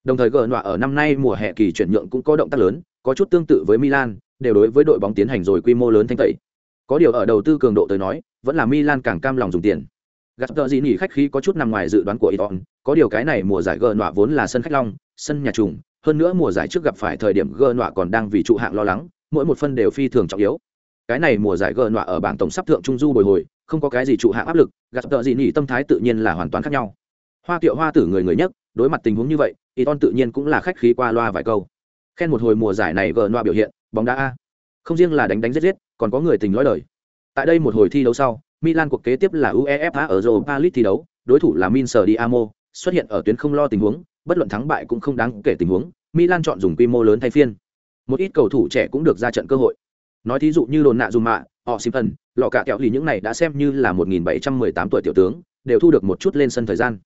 Đồng thời Genoa ở năm nay mùa hè kỳ chuyển nhượng cũng có động tác lớn, có chút tương tự với Milan, đều đối với đội bóng tiến hành rồi quy mô lớn thanh tẩy. Có điều ở đầu tư cường độ tới nói, vẫn là Milan càng cam lòng dùng tiền. Gasperini khách khí có chút nằm ngoài dự đoán của Iton, có điều cái này mùa giải Genoa vốn là sân khách long, sân nhà trùng, hơn nữa mùa giải trước gặp phải thời điểm Genoa còn đang vì trụ hạng lo lắng, mỗi một phân đều phi thường trọng yếu. Cái này mùa giải gờ nọa ở bảng tổng sắp thượng trung du bồi hồi, không có cái gì trụ hạng áp lực, gạt tợ gì nỉ tâm thái tự nhiên là hoàn toàn khác nhau. Hoa Kiệu Hoa tử người người nhất, đối mặt tình huống như vậy, Iton tự nhiên cũng là khách khí qua loa vài câu. Khen một hồi mùa giải này gờ nọa biểu hiện, bóng đá a. Không riêng là đánh đánh giết giết, còn có người tình lõi đời. Tại đây một hồi thi đấu sau, Milan cuộc kế tiếp là UEFA ở Europa League thi đấu, đối thủ là Minster Diamo, xuất hiện ở tuyến không lo tình huống, bất luận thắng bại cũng không đáng kể tình huống, Milan chọn dùng quy mô lớn thay phiên. Một ít cầu thủ trẻ cũng được ra trận cơ hội. Nói thí dụ như Đồn Nạ Dùm họ Simpson, lọ cả kẹo lì những này đã xem như là 1718 tuổi tiểu tướng, đều thu được một chút lên sân thời gian.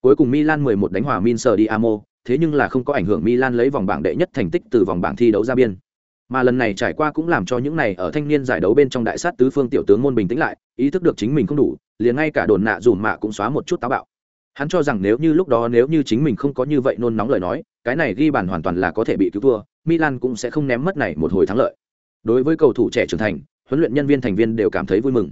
Cuối cùng Milan 11 đánh hòa Minster Diamo, thế nhưng là không có ảnh hưởng Milan lấy vòng bảng đệ nhất thành tích từ vòng bảng thi đấu ra biên. Mà lần này trải qua cũng làm cho những này ở thanh niên giải đấu bên trong đại sát tứ phương tiểu tướng môn bình tĩnh lại, ý thức được chính mình không đủ, liền ngay cả đồn nạ dùm mạ cũng xóa một chút táo bạo. Hắn cho rằng nếu như lúc đó nếu như chính mình không có như vậy nôn nóng lời nói, cái này ghi bàn hoàn toàn là có thể bị cứu thua, Milan cũng sẽ không ném mất này một hồi thắng lợi. Đối với cầu thủ trẻ trưởng thành, huấn luyện nhân viên thành viên đều cảm thấy vui mừng.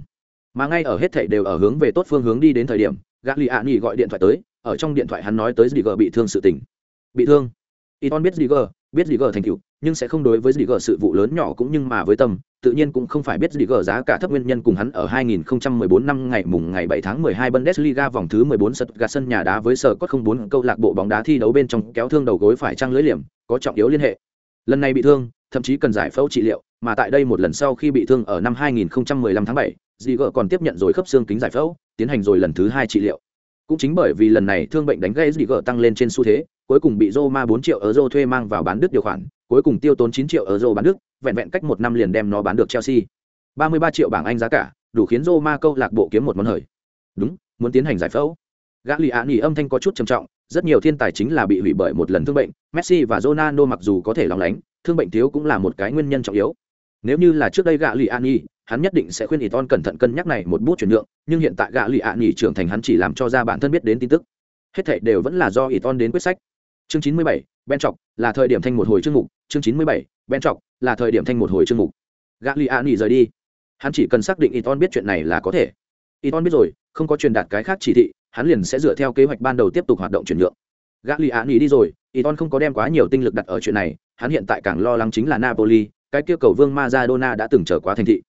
Mà ngay ở hết thảy đều ở hướng về tốt phương hướng đi đến thời điểm, Gagliani gọi điện thoại tới, ở trong điện thoại hắn nói tới Digger bị thương sự tình. Bị thương? Iton biết Digger, biết Digger thành tựu, nhưng sẽ không đối với Digger sự vụ lớn nhỏ cũng nhưng mà với tâm, tự nhiên cũng không phải biết Digger giá cả thấp nguyên nhân cùng hắn ở 2014 năm ngày mùng ngày 7 tháng 12 Bundesliga vòng thứ 14 Stuttgart sân nhà đá với sở cốt 04 câu lạc bộ bóng đá thi đấu bên trong kéo thương đầu gối phải trang lưới liềm, có trọng yếu liên hệ. Lần này bị thương, thậm chí cần giải phẫu trị liệu, mà tại đây một lần sau khi bị thương ở năm 2015 tháng 7, Ziger còn tiếp nhận rồi khớp xương kính giải phẫu, tiến hành rồi lần thứ hai trị liệu. Cũng chính bởi vì lần này thương bệnh đánh gây Ziger tăng lên trên xu thế, cuối cùng bị Roma 4 triệu euro thuê mang vào bán đứt điều khoản, cuối cùng tiêu tốn 9 triệu euro bán đứt, vẹn vẹn cách một năm liền đem nó bán được Chelsea. 33 triệu bảng Anh giá cả, đủ khiến Roma câu lạc bộ kiếm một món hời. Đúng, muốn tiến hành giải phẫu. Gagliani âm thanh có chút trầm trọng, rất nhiều thiên tài chính là bị hủy bởi một lần thương bệnh, Messi và Ronaldo mặc dù có thể lòng lánh, thương bệnh thiếu cũng là một cái nguyên nhân trọng yếu. Nếu như là trước đây Gagliani, hắn nhất định sẽ khuyên Iton cẩn thận cân nhắc này một bút chuyển nhượng, nhưng hiện tại Gagliani trưởng thành hắn chỉ làm cho ra bản thân biết đến tin tức. Hết thảy đều vẫn là do Iton đến quyết sách. Chương 97, Ben chọc là thời điểm thanh một hồi chương mục, chương 97, Ben chọc là thời điểm thanh một hồi chương mục. Gagliani rời đi. Hắn chỉ cần xác định Iton biết chuyện này là có thể. Iton biết rồi, không có truyền đạt cái khác chỉ thị, hắn liền sẽ dựa theo kế hoạch ban đầu tiếp tục hoạt động chuyển nhượng. Gagliani đi rồi, Iton không có đem quá nhiều tinh lực đặt ở chuyện này, hắn hiện tại càng lo lắng chính là Napoli, cái kia cầu vương Maradona đã từng trở quá thành thị.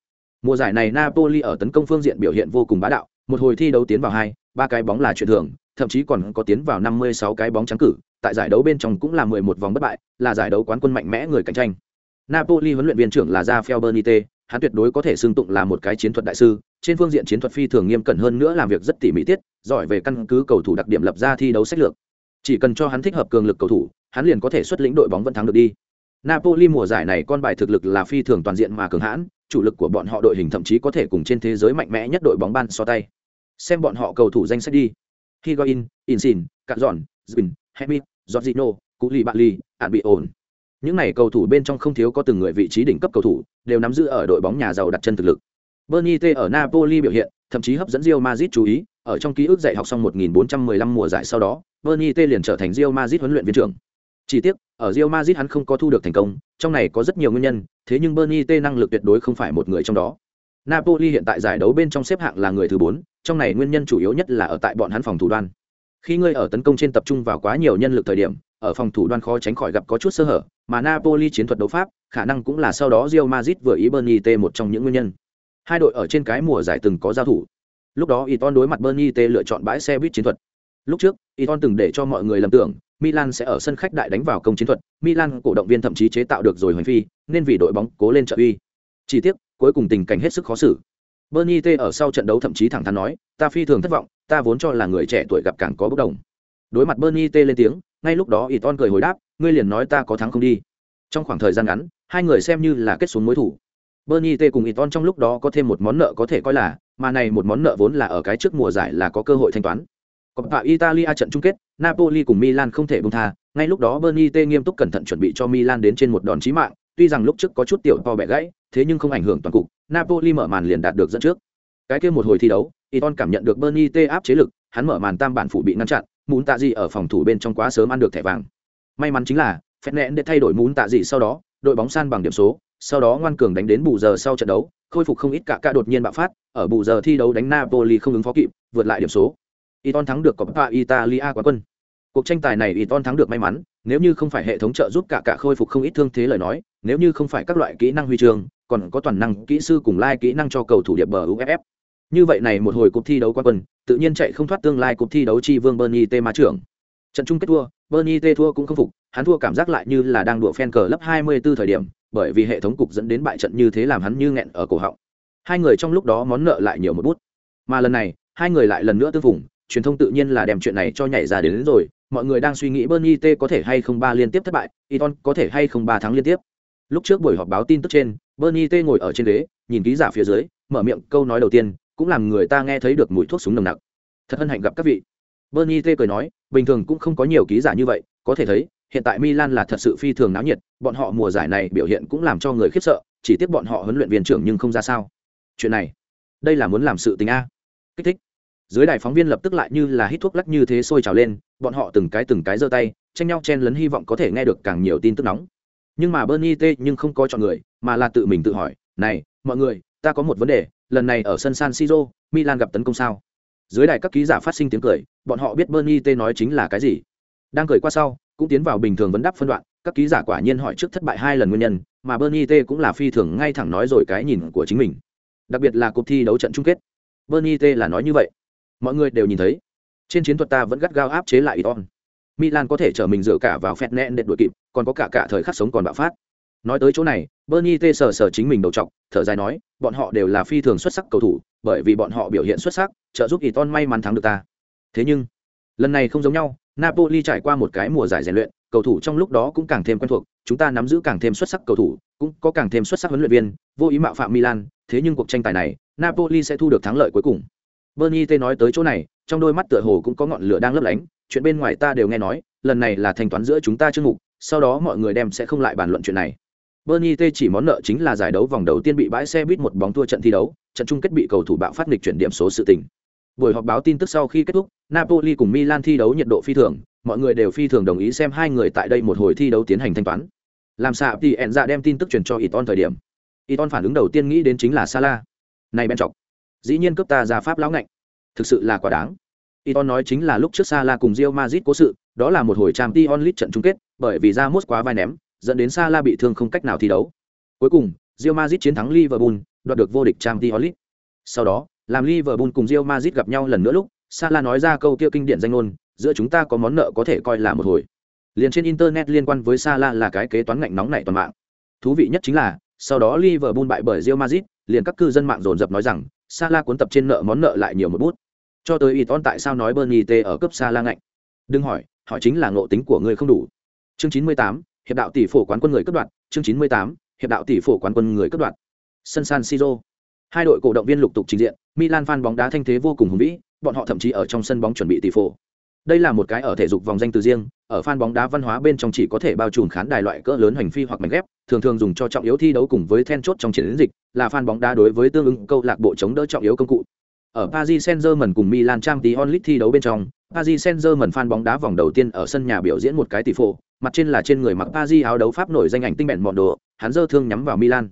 Mùa giải này Napoli ở tấn công phương diện biểu hiện vô cùng bá đạo, một hồi thi đấu tiến vào hai, ba cái bóng là chuyện thường, thậm chí còn có tiến vào 56 cái bóng trắng cử, tại giải đấu bên trong cũng là 11 vòng bất bại, là giải đấu quán quân mạnh mẽ người cạnh tranh. Napoli huấn luyện viên trưởng là Rafael Benitez, hắn tuyệt đối có thể xưng tụng là một cái chiến thuật đại sư, trên phương diện chiến thuật phi thường nghiêm cẩn hơn nữa làm việc rất tỉ mỉ tiết, giỏi về căn cứ cầu thủ đặc điểm lập ra thi đấu sách lược. Chỉ cần cho hắn thích hợp cường lực cầu thủ, hắn liền có thể xuất lĩnh đội bóng vẫn thắng được đi. Napoli mùa giải này con bài thực lực là phi thường toàn diện mà cường hãn, chủ lực của bọn họ đội hình thậm chí có thể cùng trên thế giới mạnh mẽ nhất đội bóng ban so tay. Xem bọn họ cầu thủ danh sách đi. Higuain, Insin, Cạn Dọn, Zbin, Hemit, Jorginho, Cú Ổn. Những này cầu thủ bên trong không thiếu có từng người vị trí đỉnh cấp cầu thủ, đều nắm giữ ở đội bóng nhà giàu đặt chân thực lực. Bernie T ở Napoli biểu hiện, thậm chí hấp dẫn Real Madrid chú ý, ở trong ký ức dạy học xong 1415 mùa giải sau đó, Bernie T liền trở thành Real Madrid huấn luyện viên trưởng. Chỉ tiếc, ở Real Madrid hắn không có thu được thành công, trong này có rất nhiều nguyên nhân, thế nhưng Bernie T năng lực tuyệt đối không phải một người trong đó. Napoli hiện tại giải đấu bên trong xếp hạng là người thứ 4, trong này nguyên nhân chủ yếu nhất là ở tại bọn hắn phòng thủ đoan. Khi ngươi ở tấn công trên tập trung vào quá nhiều nhân lực thời điểm, ở phòng thủ đoan khó tránh khỏi gặp có chút sơ hở, mà Napoli chiến thuật đấu pháp, khả năng cũng là sau đó Real Madrid vừa ý Bernie T một trong những nguyên nhân. Hai đội ở trên cái mùa giải từng có giao thủ. lúc đó Iton đối mặt Bernie T lựa chọn bãi xe buýt chiến thuật lúc trước Iton từng để cho mọi người lầm tưởng Milan sẽ ở sân khách đại đánh vào công chiến thuật, Milan cổ động viên thậm chí chế tạo được rồi hoành phi, nên vì đội bóng cố lên trợ uy. Chỉ tiếc, cuối cùng tình cảnh hết sức khó xử. Bernie T ở sau trận đấu thậm chí thẳng thắn nói, ta phi thường thất vọng, ta vốn cho là người trẻ tuổi gặp càng có bất đồng. Đối mặt Bernie T lên tiếng, ngay lúc đó Iton cười hồi đáp, ngươi liền nói ta có thắng không đi. Trong khoảng thời gian ngắn, hai người xem như là kết xuống mối thù. Bernie T cùng Iton trong lúc đó có thêm một món nợ có thể coi là, mà này một món nợ vốn là ở cái trước mùa giải là có cơ hội thanh toán. Coppa Italia trận chung kết, Napoli cùng Milan không thể buông tha. Ngay lúc đó Bernie T nghiêm túc cẩn thận chuẩn bị cho Milan đến trên một đòn chí mạng. Tuy rằng lúc trước có chút tiểu to bẻ gãy, thế nhưng không ảnh hưởng toàn cục. Napoli mở màn liền đạt được dẫn trước. Cái kia một hồi thi đấu, Iton cảm nhận được Bernie T áp chế lực, hắn mở màn tam bản phụ bị ngăn chặn muốn tạ gì ở phòng thủ bên trong quá sớm ăn được thẻ vàng. May mắn chính là phép để thay đổi muốn tạ gì sau đó, đội bóng san bằng điểm số, sau đó ngoan cường đánh đến bù giờ sau trận đấu, khôi phục không ít cả cả đột nhiên bạo phát, ở bù giờ thi đấu đánh napoli không ứng phó kịp, vượt lại điểm số iton thắng được coppa italia quán quân. Cuộc tranh tài này iton thắng được may mắn, nếu như không phải hệ thống trợ giúp cả cả khôi phục không ít thương thế lời nói, nếu như không phải các loại kỹ năng huy chương, còn có toàn năng kỹ sư cùng lai kỹ năng cho cầu thủ điệp bờ uff như vậy này một hồi cuộc thi đấu quán quân, tự nhiên chạy không thoát tương lai cuộc thi đấu chi vương bernie t ma trưởng. Trận chung kết thua, bernie t thua cũng không phục, hắn thua cảm giác lại như là đang đùa fan cờ lấp 24 thời điểm, bởi vì hệ thống cục dẫn đến bại trận như thế làm hắn như nghẹn ở cổ họng. Hai người trong lúc đó món nợ lại nhiều một bút. Mà lần này, hai người lại lần nữa tương phủng truyền thông tự nhiên là đem chuyện này cho nhảy ra đến, đến rồi. Mọi người đang suy nghĩ bernie t có thể hay không ba liên tiếp thất bại iton có thể hay không ba tháng liên tiếp. Lúc trước buổi họp báo tin tức trên bernie t ngồi ở trên ghế nhìn ký giả phía dưới mở miệng câu nói đầu tiên cũng làm người ta nghe thấy được mùi thuốc súng nồng nặc. Thật hân hạnh gặp các vị. Bernie t cười nói bình thường cũng không có nhiều ký giả như vậy có thể thấy hiện tại milan là thật sự phi thường náo nhiệt bọn họ mùa giải này biểu hiện cũng làm cho người khiếp sợ chỉ tiếc bọn họ huấn luyện viên trưởng nhưng không ra sao. Chuyện này đây là muốn làm sự tình a. Kích thích dưới đài phóng viên lập tức lại như là hít thuốc lắc như thế sôi trào lên, bọn họ từng cái từng cái giơ tay, tranh nhau chen lấn hy vọng có thể nghe được càng nhiều tin tức nóng. Nhưng mà bernie t nhưng không có chọn người, mà là tự mình tự hỏi, này, mọi người, ta có một vấn đề, lần này ở sân san siro, milan gặp tấn công sao? Dưới đài các ký giả phát sinh tiếng cười, bọn họ biết bernie t nói chính là cái gì. Đang cười qua sau, cũng tiến vào bình thường vấn đáp phân đoạn, các ký giả quả nhiên hỏi trước thất bại hai lần nguyên nhân, mà bernie t cũng là phi thường ngay thẳng nói rồi cái nhìn của chính mình. Đặc biệt là cuộc thi đấu trận chung kết. Bernie t là nói như vậy mọi người đều nhìn thấy. Trên chiến thuật ta vẫn gắt gao áp chế lại iton milan có thể chở mình dựa cả vào phét nẹn để đuổi kịp, còn có cả cả thời khắc sống còn bạo phát. Nói tới chỗ này bernie t sờ sờ chính mình đầu t thở dài nói, bọn họ đều là phi thường xuất sắc cầu thủ, bởi vì bọn họ biểu hiện xuất sắc, trợ giúp iton may mắn thắng được ta. Thế nhưng, lần này không giống nhau, napoli trải qua một cái mùa giải rèn luyện, cầu thủ trong lúc đó cũng càng thêm quen thuộc, chúng ta nắm giữ càng thêm xuất sắc cầu thủ, cũng có càng thêm xuất sắc huấn luyện viên, vô ý mạo phạm milan, thế nhưng cuộc tranh tài này, napoli sẽ thu được thắng lợi cuối cùng bernie t nói tới chỗ này trong đôi mắt tựa hồ cũng có ngọn lửa đang lấp lánh chuyện bên ngoài ta đều nghe nói lần này là thanh toán giữa chúng ta chương mục sau đó mọi người đem sẽ không lại bàn luận chuyện này Bernie T chỉ món nợ chính là giải đấu vòng đầu tiên bị bãi xe buýt một bóng thua trận thi đấu, trận chung kết bị cầu thủ bạo phát nghịch chuyển điểm số sự tình. Buổi họp báo tin tức sau khi kết thúc, Napoli cùng Milan thi đấu nhiệt độ phi thường, mọi người đều phi thường đồng ý xem hai người tại đây một hồi thi đấu tiến hành thanh toán. Làm sao thì Enza đem tin tức truyền cho Iton thời điểm. Iton phản ứng đầu tiên nghĩ đến chính là Salah. Này bên trọc, dĩ nhiên cướp ta ra pháp lão ngạnh, thực sự là quá đáng. Iton nói chính là lúc trước Salah cùng Real Madrid cố sự, đó là một hồi Champions League trận chung kết, bởi vì Ramos quá vai ném, dẫn đến Salah bị thương không cách nào thi đấu. Cuối cùng, Real Madrid chiến thắng Liverpool, đoạt được vô địch Champions League. Sau đó, làm Liverpool cùng Real Madrid gặp nhau lần nữa lúc, Salah nói ra câu kia kinh điển danh ngôn, giữa chúng ta có món nợ có thể coi là một hồi. Liên trên internet liên quan với Salah là cái kế toán ngạnh nóng này toàn mạng. Thú vị nhất chính là, sau đó Liverpool bại bởi Real Madrid, liền các cư dân mạng dồn dập nói rằng, Sala cuốn tập trên nợ món nợ lại nhiều một bút. Cho tới Iton tại sao nói Bernie T ở cấp Sala ngạnh? Đừng hỏi, hỏi chính là ngộ tính của người không đủ. Chương 98, hiệp đạo tỷ phổ quán quân người cấp đoạn, chương 98, hiệp đạo tỷ phổ quán quân người cấp đoạn. Sân San Siro. Hai đội cổ động viên lục tục trình diện, Milan fan bóng đá thanh thế vô cùng hùng vĩ, bọn họ thậm chí ở trong sân bóng chuẩn bị tỷ phổ. Đây là một cái ở thể dục vòng danh từ riêng, ở fan bóng đá văn hóa bên trong chỉ có thể bao trùm khán đài loại cỡ lớn hành phi hoặc mảnh ghép, thường thường dùng cho trọng yếu thi đấu cùng với then chốt trong chiến dịch, là fan bóng đá đối với tương ứng câu lạc bộ chống đỡ trọng yếu công cụ. Ở Paris Saint-Germain cùng Milan Champions League thi đấu bên trong, Paris Saint-Germain fan bóng đá vòng đầu tiên ở sân nhà biểu diễn một cái tỷ phổ, mặt trên là trên người mặc Paris áo đấu Pháp nổi danh ảnh tinh bẹn mọn đồ, hắn dơ thương nhắm vào Milan.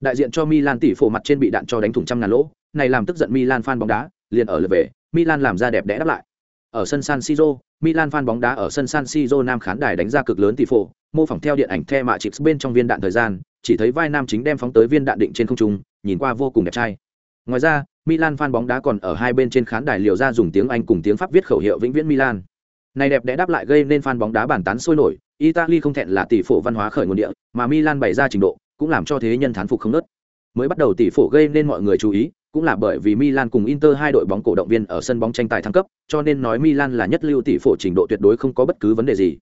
Đại diện cho Milan tỷ phổ mặt trên bị đạn cho đánh thủng trăm ngàn lỗ, này làm tức giận Milan fan bóng đá, liền ở lượt về, Milan làm ra đẹp đẽ đáp lại. Ở sân San Siro, Milan fan bóng đá ở sân San Siro nam khán đài đánh ra cực lớn tỷ phổ, mô phỏng theo điện ảnh The Matrix bên trong viên đạn thời gian, chỉ thấy vai nam chính đem phóng tới viên đạn định trên không trung, nhìn qua vô cùng đẹp trai. Ngoài ra, Milan fan bóng đá còn ở hai bên trên khán đài liều ra dùng tiếng Anh cùng tiếng Pháp viết khẩu hiệu vĩnh viễn Milan. Này đẹp đẽ đáp lại gây nên fan bóng đá bàn tán sôi nổi, Italy không thẹn là tỷ phổ văn hóa khởi nguồn địa, mà Milan bày ra trình độ, cũng làm cho thế nhân thán phục không nớt. Mới bắt đầu tỷ phổ gây nên mọi người chú ý, cũng là bởi vì Milan cùng Inter hai đội bóng cổ động viên ở sân bóng tranh tài thăng cấp, cho nên nói Milan là nhất lưu tỷ phổ trình độ tuyệt đối không có bất cứ vấn đề gì.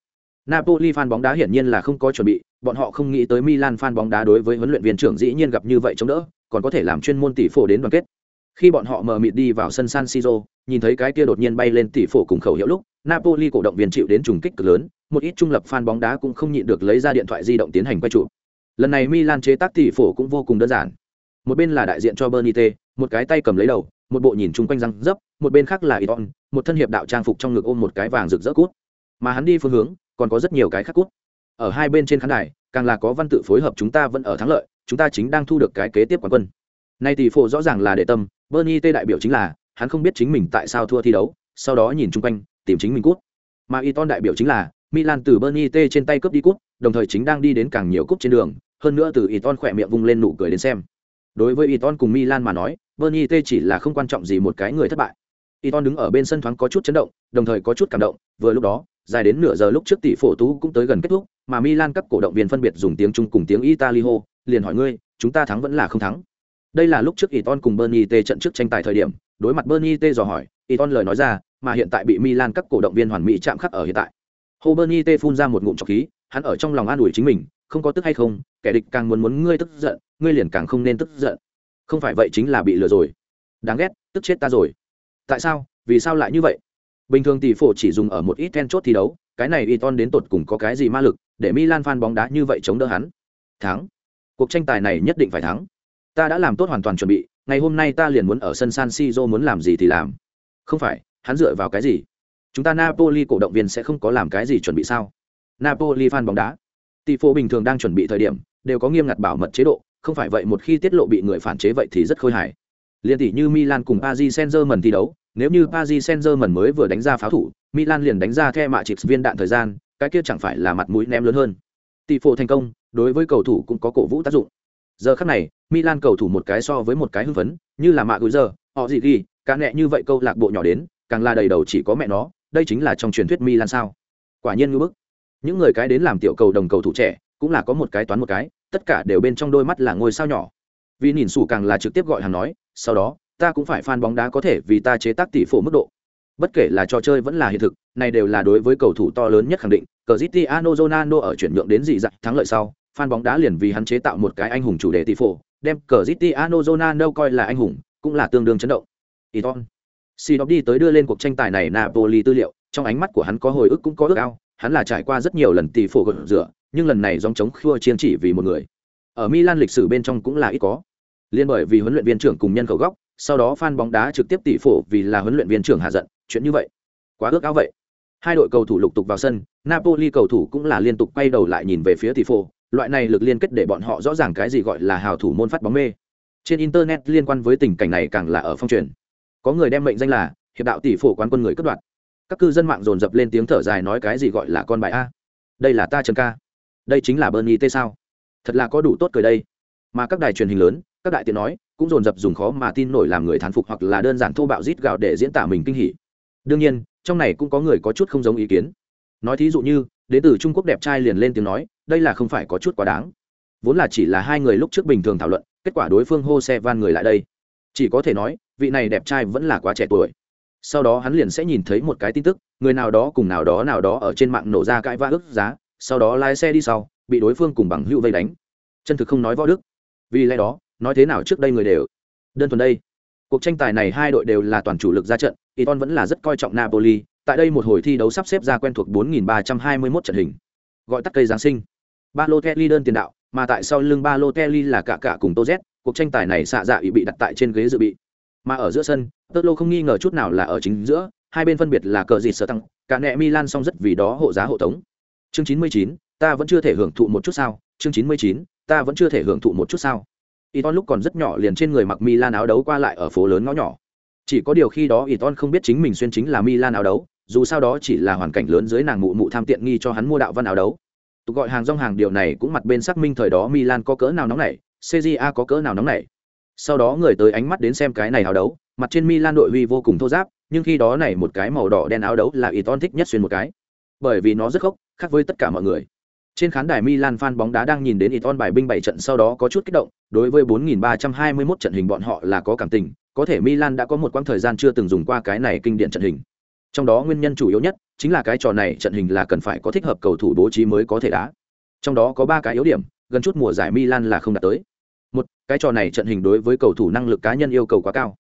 Napoli fan bóng đá hiển nhiên là không có chuẩn bị, bọn họ không nghĩ tới Milan fan bóng đá đối với huấn luyện viên trưởng dĩ nhiên gặp như vậy chống đỡ, còn có thể làm chuyên môn tỷ phổ đến đoàn kết. Khi bọn họ mờ mịt đi vào sân San Siro, nhìn thấy cái kia đột nhiên bay lên tỷ phổ cùng khẩu hiệu lúc, Napoli cổ động viên chịu đến trùng kích cực lớn, một ít trung lập fan bóng đá cũng không nhịn được lấy ra điện thoại di động tiến hành quay chụp. Lần này Milan chế tác tỷ phổ cũng vô cùng đơn giản. Một bên là đại diện cho Bernite, một cái tay cầm lấy đầu, một bộ nhìn chung quanh răng dấp, một bên khác là Iton, một thân hiệp đạo trang phục trong ngực ôm một cái vàng rực rỡ cút. Mà hắn đi phương hướng, còn có rất nhiều cái khác cút. Ở hai bên trên khán đài, càng là có văn tự phối hợp chúng ta vẫn ở thắng lợi, chúng ta chính đang thu được cái kế tiếp quán quân. Nay tỷ phổ rõ ràng là để tâm, Bernie T đại biểu chính là, hắn không biết chính mình tại sao thua thi đấu, sau đó nhìn chung quanh, tìm chính mình cút. Mà Iton đại biểu chính là, Milan từ Bernie T trên tay cướp đi cút, đồng thời chính đang đi đến càng nhiều cúp trên đường, hơn nữa từ Iton khỏe miệng vung lên nụ cười đến xem. Đối với Iton cùng Milan mà nói, Bernite chỉ là không quan trọng gì một cái người thất bại. Iton đứng ở bên sân thoáng có chút chấn động, đồng thời có chút cảm động, vừa lúc đó, dài đến nửa giờ lúc trước tỷ phổ tú cũng tới gần kết thúc, mà Milan các cổ động viên phân biệt dùng tiếng Trung cùng tiếng Italy hô, liền hỏi ngươi, chúng ta thắng vẫn là không thắng. Đây là lúc trước Iton cùng Bernite trận trước tranh tài thời điểm, đối mặt Bernite dò hỏi, Iton lời nói ra, mà hiện tại bị Milan các cổ động viên hoàn mỹ chạm khắc ở hiện tại. hô bernie t phun ra một ngụm trọc khí, hắn ở trong lòng an ủi chính mình, không có tức hay không, kẻ địch càng muốn muốn ngươi tức giận, ngươi liền càng không nên tức giận. Không phải vậy chính là bị lừa rồi. Đáng ghét, tức chết ta rồi. Tại sao? Vì sao lại như vậy? Bình thường tỷ phổ chỉ dùng ở một ít then chốt thi đấu, cái này Iton đến tột cùng có cái gì ma lực, để Milan fan bóng đá như vậy chống đỡ hắn. Thắng. Cuộc tranh tài này nhất định phải thắng. Ta đã làm tốt hoàn toàn chuẩn bị, ngày hôm nay ta liền muốn ở sân San Siro muốn làm gì thì làm. Không phải, hắn dựa vào cái gì? Chúng ta Napoli cổ động viên sẽ không có làm cái gì chuẩn bị sao? Napoli fan bóng đá. Tỷ phổ bình thường đang chuẩn bị thời điểm, đều có nghiêm ngặt bảo mật chế độ, không phải vậy một khi tiết lộ bị người phản chế vậy thì rất khôi hài. Liên tỷ như Milan cùng Paris Saint-Germain thi đấu, nếu như Paris Saint-Germain mới vừa đánh ra pháo thủ, Milan liền đánh ra theo mạ chịp viên đạn thời gian, cái kia chẳng phải là mặt mũi ném lớn hơn. Tỷ phổ thành công, đối với cầu thủ cũng có cổ vũ tác dụng. Giờ khắc này, Milan cầu thủ một cái so với một cái hưng phấn, như là mạ gửi giờ, họ gì ghi, cả nẹ như vậy câu lạc bộ nhỏ đến, càng là đầy đầu chỉ có mẹ nó, đây chính là trong truyền thuyết Milan sao? Quả nhiên ngưỡng bức. Những người cái đến làm tiểu cầu đồng cầu thủ trẻ, cũng là có một cái toán một cái, tất cả đều bên trong đôi mắt là ngôi sao nhỏ. Vì nhìn sủ càng là trực tiếp gọi hàng nói, sau đó, ta cũng phải fan bóng đá có thể vì ta chế tác tỷ phổ mức độ. Bất kể là trò chơi vẫn là hiện thực, này đều là đối với cầu thủ to lớn nhất khẳng định. Cristiano zonano ở chuyển nhượng đến dị dạng thắng lợi sau, fan bóng đá liền vì hắn chế tạo một cái anh hùng chủ đề tỷ phổ, đem Cristiano zonano coi là anh hùng, cũng là tương đương chấn động. Iton. Si đi tới đưa lên cuộc tranh tài này Napoli tư liệu, trong ánh mắt của hắn có hồi ức cũng có ước ao, hắn là trải qua rất nhiều lần tỷ phổ gột rửa, nhưng lần này dòng chống khua chiên chỉ vì một người. Ở Milan lịch sử bên trong cũng là ít có. Liên bởi vì huấn luyện viên trưởng cùng nhân khẩu góc, sau đó fan bóng đá trực tiếp tỷ phổ vì là huấn luyện viên trưởng hạ giận, chuyện như vậy. Quá ước ao vậy. Hai đội cầu thủ lục tục vào sân, Napoli cầu thủ cũng là liên tục quay đầu lại nhìn về phía tỷ phổ, loại này lực liên kết để bọn họ rõ ràng cái gì gọi là hào thủ môn phát bóng mê. Trên internet liên quan với tình cảnh này càng là ở phong truyền. Có người đem mệnh danh là hiệp đạo tỷ phổ quán quân người cất đoạt. Các cư dân mạng dồn dập lên tiếng thở dài nói cái gì gọi là con bài a. Đây là ta Trần ca. Đây chính là Bernie T sao? Thật là có đủ tốt cười đây. Mà các đài truyền hình lớn, các đại tiện nói, cũng dồn dập dùng khó mà tin nổi làm người thán phục hoặc là đơn giản thô bạo rít gạo để diễn tả mình kinh hỉ. Đương nhiên, trong này cũng có người có chút không giống ý kiến. Nói thí dụ như, đến từ Trung Quốc đẹp trai liền lên tiếng nói, đây là không phải có chút quá đáng. Vốn là chỉ là hai người lúc trước bình thường thảo luận, kết quả đối phương hô xe van người lại đây. Chỉ có thể nói, vị này đẹp trai vẫn là quá trẻ tuổi. Sau đó hắn liền sẽ nhìn thấy một cái tin tức, người nào đó cùng nào đó nào đó ở trên mạng nổ ra cãi vã ức giá, sau đó lái xe đi sau, bị đối phương cùng bằng hữu vây đánh. Chân thực không nói võ đức. Vì lẽ đó, nói thế nào trước đây người đều. Đơn thuần đây cuộc tranh tài này hai đội đều là toàn chủ lực ra trận iton vẫn là rất coi trọng napoli tại đây một hồi thi đấu sắp xếp ra quen thuộc 4.321 trận hình. Gọi tắt cây giáng sinh. Balotelli đơn tiền đạo mà tại sau lưng Balotelli là cả cả cùng Toz cuộc tranh tài này xạ dạ ý bị đặt tại trên ghế dự bị. Mà ở giữa sân Totlo không nghi ngờ chút nào là ở chính giữa hai bên phân biệt là cờ gì sở tăng cả nẹ Milan song rất vì đó hộ giá hộ tống chương 99, ta vẫn chưa thể hưởng thụ một chút sao chương 99, ta vẫn chưa thể hưởng thụ một chút sao Iton lúc còn rất nhỏ liền trên người mặc Milan áo đấu qua lại ở phố lớn ngõ nhỏ. Chỉ có điều khi đó Iton không biết chính mình xuyên chính là Milan áo đấu, dù sao đó chỉ là hoàn cảnh lớn dưới nàng mụ mụ tham tiện nghi cho hắn mua đạo văn áo đấu. Tục gọi hàng rong hàng điều này cũng mặt bên xác minh thời đó Milan có cỡ nào nóng nảy, CJA có cỡ nào nóng nảy. sau đó người tới ánh mắt đến xem cái này áo đấu mặt trên milan đội huy vô cùng thô giáp nhưng khi đó này một cái màu đỏ đen áo đấu là Iton thích nhất xuyên một cái bởi vì nó rất khốc khác với tất cả mọi người trên khán đài Milan fan bóng đá đang nhìn đến Iton bài binh bảy trận sau đó có chút kích động, đối với 4321 trận hình bọn họ là có cảm tình, có thể Milan đã có một quãng thời gian chưa từng dùng qua cái này kinh điển trận hình. Trong đó nguyên nhân chủ yếu nhất chính là cái trò này trận hình là cần phải có thích hợp cầu thủ bố trí mới có thể đá. Trong đó có ba cái yếu điểm, gần chút mùa giải Milan là không đạt tới. Một, cái trò này trận hình đối với cầu thủ năng lực cá nhân yêu cầu quá cao.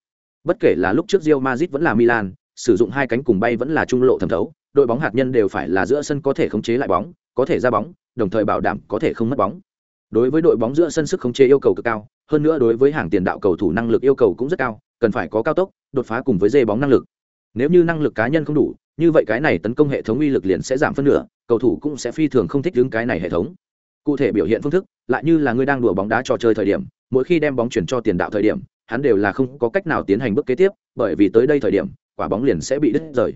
Bất kể là lúc trước Real Madrid vẫn là Milan, sử dụng hai cánh cùng bay vẫn là trung lộ thẩm thấu, đội bóng hạt nhân đều phải là giữa sân có thể khống chế lại bóng, có thể ra bóng, đồng thời bảo đảm có thể không mất bóng. Đối với đội bóng giữa sân sức khống chế yêu cầu cực cao, hơn nữa đối với hàng tiền đạo cầu thủ năng lực yêu cầu cũng rất cao, cần phải có cao tốc, đột phá cùng với dê bóng năng lực. Nếu như năng lực cá nhân không đủ, như vậy cái này tấn công hệ thống uy lực liền sẽ giảm phân nửa, cầu thủ cũng sẽ phi thường không thích ứng cái này hệ thống. Cụ thể biểu hiện phương thức, lại như là người đang đùa bóng đá trò chơi thời điểm, mỗi khi đem bóng chuyển cho tiền đạo thời điểm, hắn đều là không có cách nào tiến hành bước kế tiếp, bởi vì tới đây thời điểm, quả bóng liền sẽ bị đứt rời.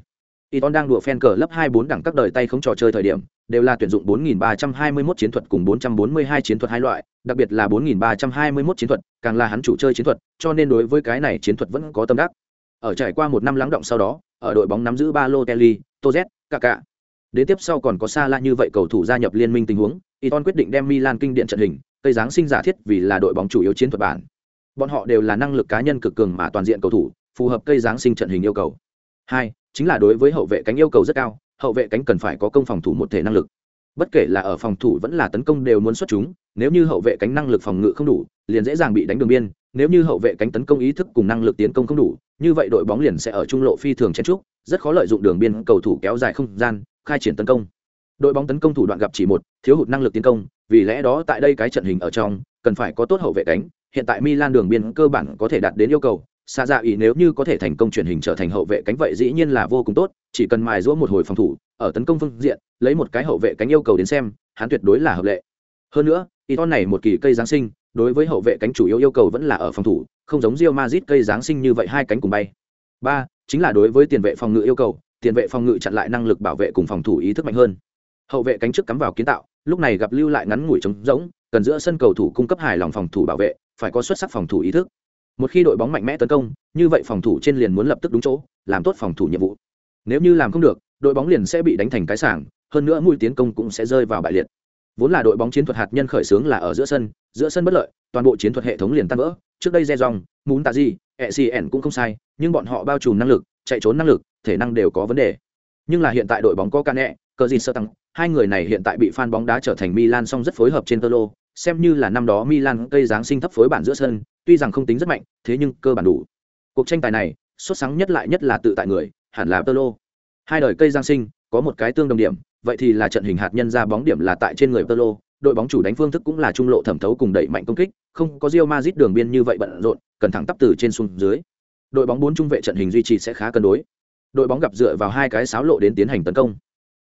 Iton đang đùa fan cờ lấp 24 đẳng các đời tay không trò chơi thời điểm, đều là tuyển dụng 4321 chiến thuật cùng 442 chiến thuật hai loại, đặc biệt là 4321 chiến thuật, càng là hắn chủ chơi chiến thuật, cho nên đối với cái này chiến thuật vẫn có tâm đắc. Ở trải qua một năm lắng động sau đó, ở đội bóng nắm giữ Balotelli, Toz, Kaká. Đến tiếp sau còn có Salah như vậy cầu thủ gia nhập liên minh tình huống, Iton quyết định đem Milan kinh điện trận hình, cây dáng sinh giả thiết vì là đội bóng chủ yếu chiến thuật bản. Bọn họ đều là năng lực cá nhân cực cường mà toàn diện cầu thủ, phù hợp cây dáng sinh trận hình yêu cầu. Hai, chính là đối với hậu vệ cánh yêu cầu rất cao, hậu vệ cánh cần phải có công phòng thủ một thể năng lực. Bất kể là ở phòng thủ vẫn là tấn công đều muốn xuất chúng nếu như hậu vệ cánh năng lực phòng ngự không đủ liền dễ dàng bị đánh đường biên nếu như hậu vệ cánh tấn công ý thức cùng năng lực tiến công không đủ như vậy đội bóng liền sẽ ở trung lộ phi thường chen trúc rất khó lợi dụng đường biên cầu thủ kéo dài không gian khai triển tấn công. Đội bóng tấn công thủ đoạn gặp chỉ một thiếu hụt năng lực tiến công vì lẽ đó tại đây cái trận hình ở trong cần phải có tốt hậu vệ cánh hiện tại milan đường biên cơ bản có thể đạt đến yêu cầu xa dạ ý nếu như có thể thành công truyền hình trở thành hậu vệ cánh vậy dĩ nhiên là vô cùng tốt, chỉ cần mài giũa một hồi phòng thủ, ở tấn công phương diện, lấy một cái hậu vệ cánh yêu cầu đến xem, hắn tuyệt đối là hợp lệ. Hơn nữa y ton này một kỳ cây giáng sinh, đối với hậu vệ cánh chủ yếu yêu cầu vẫn là ở phòng thủ, không giống rio mazit cây giáng sinh như vậy hai cánh cùng bay. Ba, chính là đối với tiền vệ phòng ngự yêu cầu, tiền vệ phòng ngự chặn lại năng lực bảo vệ cùng phòng thủ ý thức mạnh hơn. Hậu vệ cánh trước cắm vào kiến tạo, lúc này gặp lưu lại ngắn ngủi trống rỗng, cần giữa sân cầu thủ cung cấp hài lòng phòng thủ bảo vệ, phải có xuất sắc phòng thủ ý thức một khi đội bóng mạnh mẽ tấn công, như vậy phòng thủ trên liền muốn lập tức đúng chỗ, làm tốt phòng thủ nhiệm vụ. Nếu như làm không được, đội bóng liền sẽ bị đánh thành cái sảng, hơn nữa mũi tiến công cũng sẽ rơi vào bại liệt. Vốn là đội bóng chiến thuật hạt nhân khởi xướng là ở giữa sân giữa sân bất lợi, toàn bộ chiến thuật hệ thống liền tan vỡ. Trước đây re dòng muốn tạ gì e cn cũng không sai, nhưng bọn họ bao trùm năng lực, chạy trốn năng lực, thể năng đều có vấn đề. Nhưng là hiện tại đội bóng có ca nẹ cờ gì sơ tăng hai người này hiện tại bị fan bóng đá trở thành milan song rất phối hợp trên tơ lô xem như là năm đó milan cây giáng sinh thấp phối bản giữa sân tuy rằng không tính rất mạnh, thế nhưng cơ bản đủ. Cuộc tranh tài này, xuất sáng nhất lại nhất là tự tại người, hẳn là tơ lô hai đời cây giang sinh, có một cái tương đồng điểm, vậy thì là trận hình hạt nhân ra bóng điểm là tại trên người tơ lô đội bóng chủ đánh phương thức cũng là trung lộ thẩm thấu cùng đẩy mạnh công kích, không có rio mazit đường biên như vậy bận rộn, cần thẳng tắp từ trên xuống dưới. Đội bóng bốn trung vệ trận hình duy trì sẽ khá cân đối. Đội bóng gặp dựa vào hai cái sáo lộ đến tiến hành tấn công.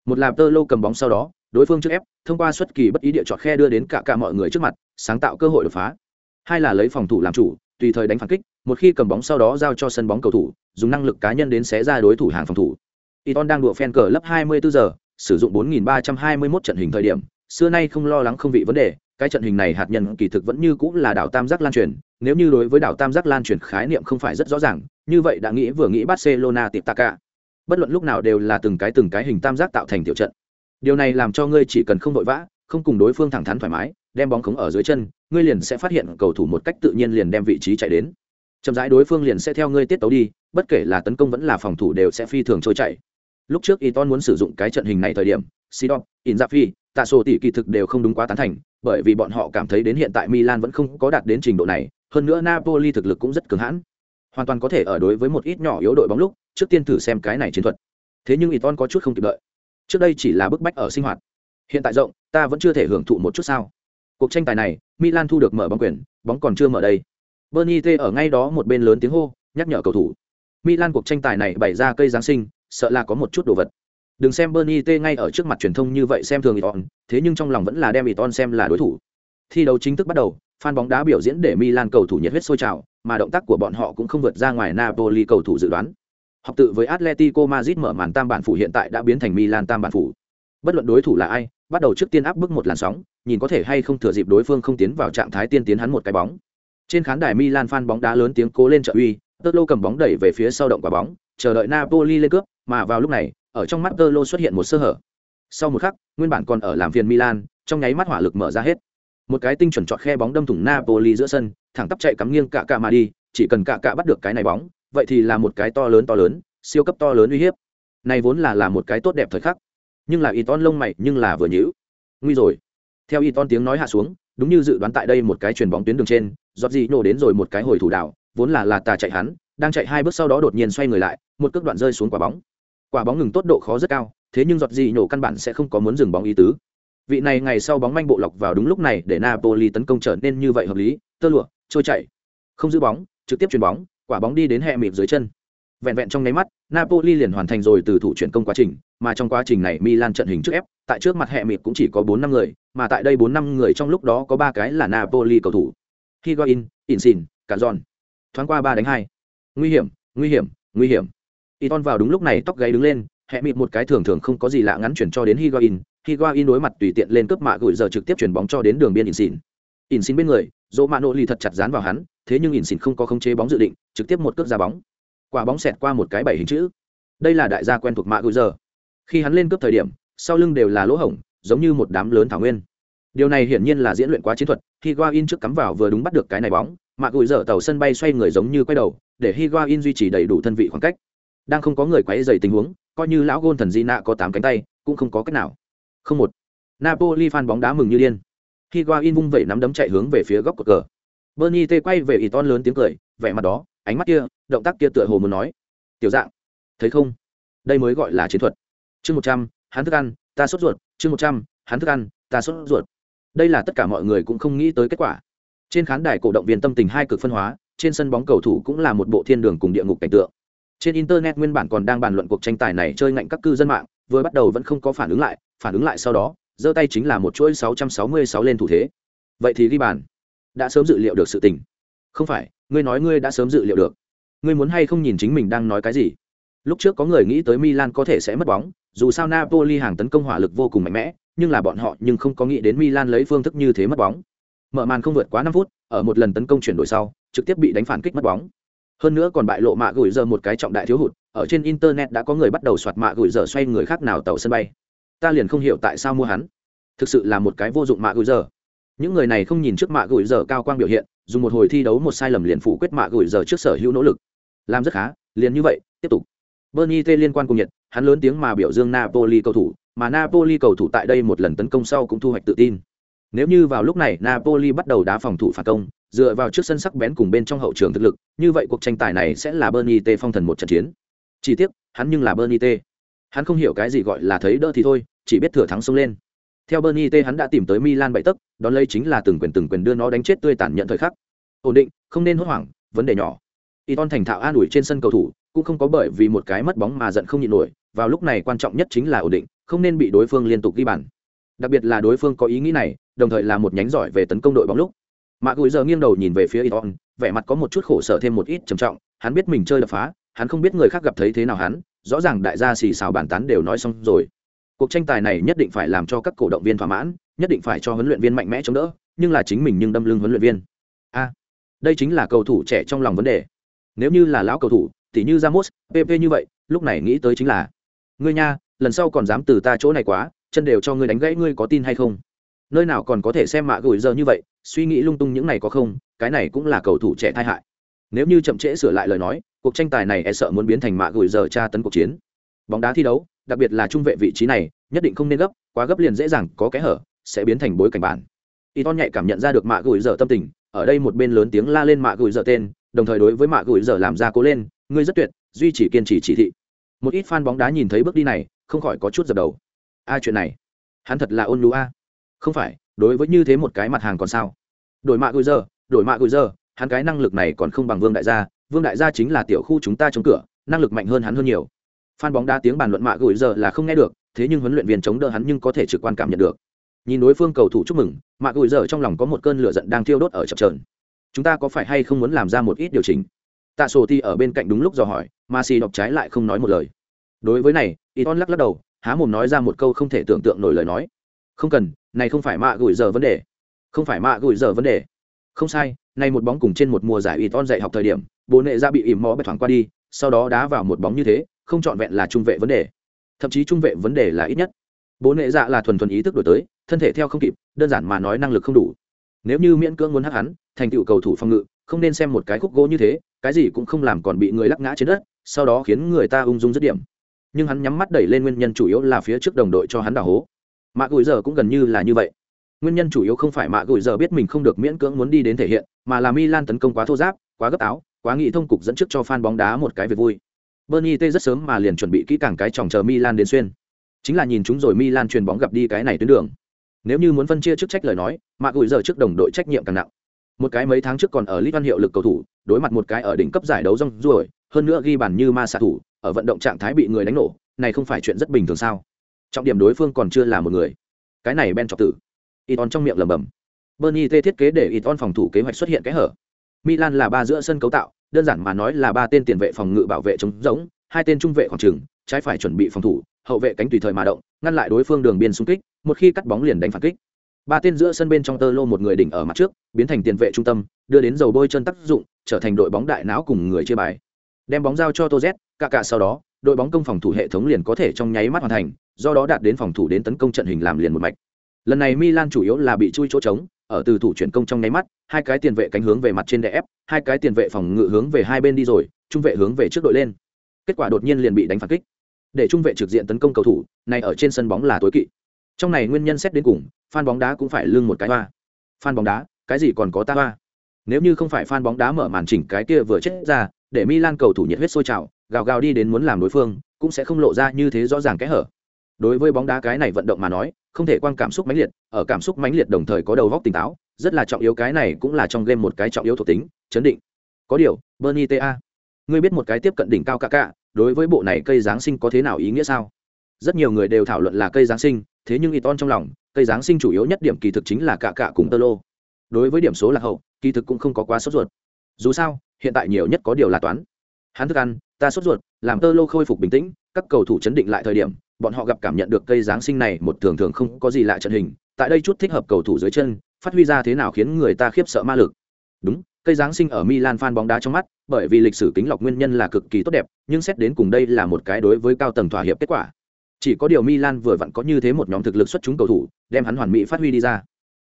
Một là tơ lô cầm bóng sau đó, đối phương trước ép, thông qua xuất kỳ bất ý địa chọn khe đưa đến cả cả mọi người trước mặt, sáng tạo cơ hội đột phá hai là lấy phòng thủ làm chủ, tùy thời đánh phản kích, một khi cầm bóng sau đó giao cho sân bóng cầu thủ, dùng năng lực cá nhân đến xé ra đối thủ hàng phòng thủ. Iton đang đụa fan cờ lấp 24 giờ, sử dụng 4321 trận hình thời điểm, xưa nay không lo lắng không vị vấn đề, cái trận hình này hạt nhân kỳ thực vẫn như cũng là đảo tam giác lan truyền, nếu như đối với đảo tam giác lan truyền khái niệm không phải rất rõ ràng, như vậy đã nghĩ vừa nghĩ barcelona tiệp taka bất luận lúc nào đều là từng cái từng cái hình tam giác tạo thành tiểu trận. Điều này làm cho ngươi chỉ cần không vội vã, không cùng đối phương thẳng thắn thoải mái đem bóng khống ở dưới chân ngươi liền sẽ phát hiện cầu thủ một cách tự nhiên liền đem vị trí chạy đến. Chậm rãi đối phương liền sẽ theo ngươi tiết tấu đi bất kể là tấn công vẫn là phòng thủ đều sẽ phi thường trôi chạy lúc trước Iton muốn sử dụng cái trận hình này thời điểm Sidon, Inzaghi, Tạ Sổ tỷ kỳ thực đều không đúng quá tán thành bởi vì bọn họ cảm thấy đến hiện tại Milan vẫn không có đạt đến trình độ này hơn nữa Napoli thực lực cũng rất cường hãn. Hoàn toàn có thể ở đối với một ít nhỏ yếu đội bóng lúc trước tiên thử xem cái này chiến thuật. Thế nhưng Iton có chút không kịp đợi. Trước đây chỉ là bức bách ở sinh hoạt. Hiện tại rộng ta vẫn chưa thể hưởng thụ một chút sao cuộc tranh tài này, milan thu được mở bóng quyền, bóng còn chưa mở đây. Bernie t ở ngay đó một bên lớn tiếng hô, nhắc nhở cầu thủ. Milan cuộc tranh tài này bày ra cây giáng sinh, sợ là có một chút đồ vật. Đừng xem bernie t ngay ở trước mặt truyền thông như vậy xem thường iton, thế nhưng trong lòng vẫn là đem iton xem là đối thủ. Thi đấu chính thức bắt đầu, fan bóng đá biểu diễn để milan cầu thủ nhiệt huyết sôi trào, mà động tác của bọn họ cũng không vượt ra ngoài napoli cầu thủ dự đoán. Học tự với atletico madrid mở màn tam bản phủ hiện tại đã biến thành milan tam bản phủ. Bất luận đối thủ là ai, bắt đầu trước tiên áp bức một làn sóng nhìn có thể hay không thừa dịp đối phương không tiến vào trạng thái tiên tiến hắn một cái bóng Trên khán đài Milan fan bóng đá lớn tiếng cố lên trợ uy, Totlo cầm bóng đẩy về phía sau động quả bóng, chờ đợi Napoli lên cướp, mà vào lúc này, ở trong mắt Totlo xuất hiện một sơ hở. Sau một khắc, nguyên bản còn ở làm phiền Milan, trong nháy mắt hỏa lực mở ra hết. Một cái tinh chuẩn chọn khe bóng đâm thủng Napoli giữa sân, thẳng tắp chạy cắm nghiêng cả cả mà đi, chỉ cần cả cả bắt được cái này bóng, vậy thì là một cái to lớn to lớn, siêu cấp to lớn uy hiếp. Này vốn là là một cái tốt đẹp thời khắc, nhưng là Iton lông mày nhưng là vừa nhíu. Nguy rồi. Theo Iton tiếng nói hạ xuống, đúng như dự đoán tại đây một cái chuyền bóng tuyến đường trên, giọt gì nổ đến rồi một cái hồi thủ đảo, vốn là là tà chạy hắn, đang chạy hai bước sau đó đột nhiên xoay người lại, một cước đoạn rơi xuống quả bóng. Quả bóng ngừng tốt độ khó rất cao, thế nhưng giọt gì nổ căn bản sẽ không có muốn dừng bóng ý tứ. Vị này ngày sau bóng manh bộ lọc vào đúng lúc này để Napoli tấn công trở nên như vậy hợp lý, tơ lụa, trôi chạy. Không giữ bóng, trực tiếp chuyền bóng, quả bóng đi đến hệ mịp dưới chân. Vẹn vẹn trong nháy mắt, Napoli liền hoàn thành rồi từ thủ chuyển công quá trình, mà trong quá trình này Milan trận hình trước ép, tại trước mặt hệ mịt cũng chỉ có bốn năm người, mà tại đây bốn năm người trong lúc đó có ba cái là Napoli cầu thủ. Higuain, Insin, Cazon. Thoáng qua ba đánh hai. Nguy hiểm, nguy hiểm, nguy hiểm. Iton vào đúng lúc này tóc gáy đứng lên, hệ mịt một cái thường thường không có gì lạ ngắn chuyển cho đến Higuain, Higuain đối mặt tùy tiện lên cướp mạ gửi giờ trực tiếp chuyển bóng cho đến đường biên Insin. Insin bên người, Dỗ Mạn Nộ lì thật chặt dán vào hắn, thế nhưng Insin không có khống chế bóng dự định, trực tiếp một cước ra bóng. Quả bóng xẹt qua một cái bảy hình chữ. Đây là đại gia quen thuộc mạ gửi giờ. Khi hắn lên cướp thời điểm, sau lưng đều là lỗ hổng, giống như một đám lớn thảo nguyên. Điều này hiển nhiên là diễn luyện quá chiến thuật, Higuain trước cắm vào vừa đúng bắt được cái này bóng, mạc gùi dở tàu sân bay xoay người giống như quay đầu, để Higuain duy trì đầy đủ thân vị khoảng cách. Đang không có người quấy dày tình huống, coi như lão gôn thần di nạ có tám cánh tay, cũng không có cách nào. Không một. Napoli fan bóng đá mừng như điên. Higuain vung vẩy nắm đấm chạy hướng về phía góc cột cờ. Bernie T quay về Iton lớn tiếng cười, vẻ mặt đó, ánh mắt kia, động tác kia tựa hồ muốn nói. Tiểu dạng, thấy không? Đây mới gọi là chiến thuật. Chương một trăm, hắn thức ăn, ta sốt ruột, chương một trăm, hắn thức ăn, ta sốt ruột. Đây là tất cả mọi người cũng không nghĩ tới kết quả. Trên khán đài cổ động viên tâm tình hai cực phân hóa, trên sân bóng cầu thủ cũng là một bộ thiên đường cùng địa ngục cảnh tượng. Trên internet nguyên bản còn đang bàn luận cuộc tranh tài này chơi ngạnh các cư dân mạng, vừa bắt đầu vẫn không có phản ứng lại, phản ứng lại sau đó, giơ tay chính là một chuỗi 666 lên thủ thế. Vậy thì ghi bàn. Đã sớm dự liệu được sự tình. Không phải, ngươi nói ngươi đã sớm dự liệu được. Ngươi muốn hay không nhìn chính mình đang nói cái gì? Lúc trước có người nghĩ tới Milan có thể sẽ mất bóng, dù sao Napoli hàng tấn công hỏa lực vô cùng mạnh mẽ, nhưng là bọn họ nhưng không có nghĩ đến Milan lấy phương thức như thế mất bóng. Mở màn không vượt quá 5 phút, ở một lần tấn công chuyển đổi sau, trực tiếp bị đánh phản kích mất bóng. Hơn nữa còn bại lộ mạ gửi giờ một cái trọng đại thiếu hụt, ở trên internet đã có người bắt đầu soạt mạ gửi giờ xoay người khác nào tàu sân bay. Ta liền không hiểu tại sao mua hắn. Thực sự là một cái vô dụng mạ gửi giờ. Những người này không nhìn trước mạ gửi giờ cao quang biểu hiện, dùng một hồi thi đấu một sai lầm liền phủ quyết mạ gửi giờ trước sở hữu nỗ lực. Làm rất khá, liền như vậy, tiếp tục. Bernie T liên quan cùng nhiệt, hắn lớn tiếng mà biểu dương Napoli cầu thủ, mà Napoli cầu thủ tại đây một lần tấn công sau cũng thu hoạch tự tin. Nếu như vào lúc này Napoli bắt đầu đá phòng thủ phản công, dựa vào trước sân sắc bén cùng bên trong hậu trường thực lực, như vậy cuộc tranh tài này sẽ là Bernie T phong thần một trận chiến. Chỉ tiếc, hắn nhưng là Bernie T. Hắn không hiểu cái gì gọi là thấy đỡ thì thôi, chỉ biết thừa thắng xông lên. Theo Bernie T hắn đã tìm tới Milan bảy tấc, đón lấy chính là từng quyền từng quyền đưa nó đánh chết tươi tàn nhận thời khắc. Ổn định, không nên hốt hoảng, vấn đề nhỏ. Iton thành thạo an ủi trên sân cầu thủ, cũng không có bởi vì một cái mất bóng mà giận không nhịn nổi, vào lúc này quan trọng nhất chính là ổn định, không nên bị đối phương liên tục ghi bàn. Đặc biệt là đối phương có ý nghĩ này, đồng thời là một nhánh giỏi về tấn công đội bóng lúc. Mạ Gùi giờ nghiêng đầu nhìn về phía Iton, vẻ mặt có một chút khổ sở thêm một ít trầm trọng, hắn biết mình chơi đập phá, hắn không biết người khác gặp thấy thế nào hắn, rõ ràng đại gia xì xào bàn tán đều nói xong rồi. Cuộc tranh tài này nhất định phải làm cho các cổ động viên thỏa mãn, nhất định phải cho huấn luyện viên mạnh mẽ chống đỡ, nhưng là chính mình nhưng đâm lưng huấn luyện viên. A, đây chính là cầu thủ trẻ trong lòng vấn đề. Nếu như là lão cầu thủ, tỉ như Ramos, PP như vậy, lúc này nghĩ tới chính là, ngươi nha, lần sau còn dám từ ta chỗ này quá, chân đều cho ngươi đánh gãy ngươi có tin hay không? Nơi nào còn có thể xem mạ gửi giờ như vậy, suy nghĩ lung tung những này có không, cái này cũng là cầu thủ trẻ thai hại. Nếu như chậm trễ sửa lại lời nói, cuộc tranh tài này e sợ muốn biến thành mạ gửi giờ tra tấn cuộc chiến. Bóng đá thi đấu, đặc biệt là trung vệ vị trí này, nhất định không nên gấp, quá gấp liền dễ dàng có kẽ hở, sẽ biến thành bối cảnh bản. Iton nhạy cảm nhận ra được mạ gửi giờ tâm tình, ở đây một bên lớn tiếng la lên mạ gửi giờ tên, đồng thời đối với mạ gửi giờ làm ra cố lên, ngươi rất tuyệt, duy trì kiên trì chỉ thị. Một ít fan bóng đá nhìn thấy bước đi này, không khỏi có chút dập đầu. A chuyện này, hắn thật là ôn lũ a. Không phải, đối với như thế một cái mặt hàng còn sao? Đổi mạ gửi giờ, đổi mạ gửi giờ, hắn cái năng lực này còn không bằng Vương đại gia, Vương đại gia chính là tiểu khu chúng ta chống cửa, năng lực mạnh hơn hắn hơn nhiều. Fan bóng đá tiếng bàn luận mạ gửi giờ là không nghe được, thế nhưng huấn luyện viên chống đỡ hắn nhưng có thể trực quan cảm nhận được. Nhìn đối phương cầu thủ chúc mừng, mạ gửi giờ trong lòng có một cơn lửa giận đang thiêu đốt ở chập trờn Chúng ta có phải hay không muốn làm ra một ít điều chỉnh? Tạ Sổ Ti ở bên cạnh đúng lúc dò hỏi, mà xì đọc trái lại không nói một lời. Đối với này, Iton lắc lắc đầu, há mồm nói ra một câu không thể tưởng tượng nổi lời nói. Không cần, này không phải mạ gửi giờ vấn đề. Không phải mạ gửi giờ vấn đề. Không sai, Này một bóng cùng trên một mùa giải Iton dạy học thời điểm, bố nệ ra bị ìm mó bẹt thoáng qua đi, sau đó đá vào một bóng như thế, không chọn vẹn là trung vệ vấn đề. Thậm chí trung vệ vấn đề là ít nhất. Bố nệ dạ là thuần thuần ý thức đổi tới, thân thể theo không kịp, đơn giản mà nói năng lực không đủ. Nếu như miễn cưỡng muốn hắc hắn, thành tựu cầu thủ phòng ngự, không nên xem một cái khúc gỗ như thế, cái gì cũng không làm còn bị người lắc ngã trên đất, sau đó khiến người ta ung dung dứt điểm. Nhưng hắn nhắm mắt đẩy lên nguyên nhân chủ yếu là phía trước đồng đội cho hắn đào hố. Mạc Gùi giờ cũng gần như là như vậy nguyên nhân chủ yếu không phải mạ gùi giờ biết mình không được miễn cưỡng muốn đi đến thể hiện mà là milan tấn công quá thô giáp quá gấp áo quá nghị thông cục dẫn trước cho fan bóng đá một cái việc vui bernie t rất sớm mà liền chuẩn bị kỹ càng cái chòng chờ milan đến xuyên chính là nhìn chúng rồi milan truyền bóng gặp đi cái này tuyến đường nếu như muốn phân chia chức trách lời nói mạ gửi giờ trước đồng đội trách nhiệm càng nặng một cái mấy tháng trước còn ở Litvan hiệu lực cầu thủ, đối mặt một cái ở đỉnh cấp giải đấu rong ruổi, hơn nữa ghi bàn như ma xạ thủ, ở vận động trạng thái bị người đánh nổ, này không phải chuyện rất bình thường sao? Trọng điểm đối phương còn chưa là một người. Cái này Ben chọc tử. Iton trong miệng lầm bẩm. Bernie T thiết kế để Iton phòng thủ kế hoạch xuất hiện cái hở. Milan là ba giữa sân cấu tạo, đơn giản mà nói là ba tên tiền vệ phòng ngự bảo vệ chống giống, hai tên trung vệ khoảng trừng, trái phải chuẩn bị phòng thủ, hậu vệ cánh tùy thời mà động, ngăn lại đối phương đường biên xung kích, một khi cắt bóng liền đánh phản kích. Ba tên giữa sân bên trong tơ lô một người đỉnh ở mặt trước, biến thành tiền vệ trung tâm, đưa đến dầu bôi chân tác dụng, trở thành đội bóng đại não cùng người chia bài. Đem bóng giao cho Toz, cả cả sau đó, đội bóng công phòng thủ hệ thống liền có thể trong nháy mắt hoàn thành, do đó đạt đến phòng thủ đến tấn công trận hình làm liền một mạch. Lần này Milan chủ yếu là bị chui chỗ trống, ở từ thủ chuyển công trong nháy mắt, hai cái tiền vệ cánh hướng về mặt trên đè ép, hai cái tiền vệ phòng ngự hướng về hai bên đi rồi, trung vệ hướng về trước đội lên. Kết quả đột nhiên liền bị đánh phản kích. Để trung vệ trực diện tấn công cầu thủ, này ở trên sân bóng là tối kỵ. Trong này nguyên nhân xét đến cùng, fan bóng đá cũng phải lưng một cái hoa. Fan bóng đá, cái gì còn có ta hoa. Nếu như không phải fan bóng đá mở màn chỉnh cái kia vừa chết ra, để Milan cầu thủ nhiệt huyết sôi trào, gào gào đi đến muốn làm đối phương, cũng sẽ không lộ ra như thế rõ ràng kẽ hở. Đối với bóng đá cái này vận động mà nói, không thể quan cảm xúc mãnh liệt ở cảm xúc mãnh liệt đồng thời có đầu góc tỉnh táo rất là trọng yếu cái này cũng là trong game một cái trọng yếu thuộc tính chấn định có điều bernie ta ngươi biết một cái tiếp cận đỉnh cao cả ca đối với bộ này cây giáng sinh có thế nào ý nghĩa sao rất nhiều người đều thảo luận là cây giáng sinh, thế nhưng y ton trong lòng, cây giáng sinh chủ yếu nhất điểm kỳ thực chính là cả cả cùng tơ lô. Đối với điểm số lạc hậu, kỳ thực cũng không có quá sốt ruột. Dù sao, hiện tại nhiều nhất có điều là toán. Hắn thức ăn, ta sốt ruột, làm tơ lô khôi phục bình tĩnh, các cầu thủ chấn định lại thời điểm, bọn họ gặp cảm nhận được cây giáng sinh này một thường thường không có gì lạ trận hình, tại đây chút thích hợp cầu thủ dưới chân, phát huy ra thế nào khiến người ta khiếp sợ ma lực. Đúng, cây giáng sinh ở milan fan bóng đá trong mắt, bởi vì lịch sử kính lọc nguyên nhân là cực kỳ tốt đẹp, nhưng xét đến cùng đây là một cái đối với cao tầng thỏa hiệp kết quả chỉ có điều milan vừa vặn có như thế một nhóm thực lực xuất chúng cầu thủ, đem hắn hoàn mỹ phát huy đi ra.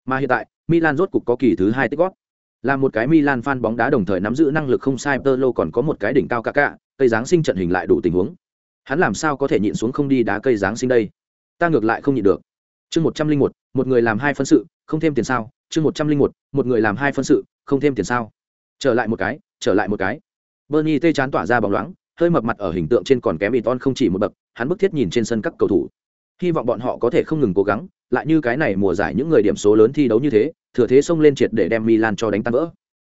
Mà hiện tại, milan rốt cục có kỳ thứ hai tích góp. Là một cái milan fan bóng đá đồng thời nắm giữ năng lực không sai, Pirlo lô còn có một cái đỉnh cao cả cả cây giáng sinh trận hình lại đủ tình huống. Hắn làm sao có thể nhịn xuống không đi đá cây giáng sinh đây? Ta ngược lại không nhịn được. Chương một trăm linh một một người làm hai phân sự, không thêm tiền sao? Chương một trăm linh một một người làm hai phân sự, không thêm tiền sao? Trở lại một cái, trở lại một cái. Bernie tê chán tỏa ra bóng loáng, hơi mập mặt ở hình tượng trên còn kém Iton không chỉ một bậc hắn bức thiết nhìn trên sân các cầu thủ. Hy vọng bọn họ có thể không ngừng cố gắng, lại như cái này mùa giải những người điểm số lớn thi đấu như thế, thừa thế xông lên triệt để đem milan cho đánh tan vỡ.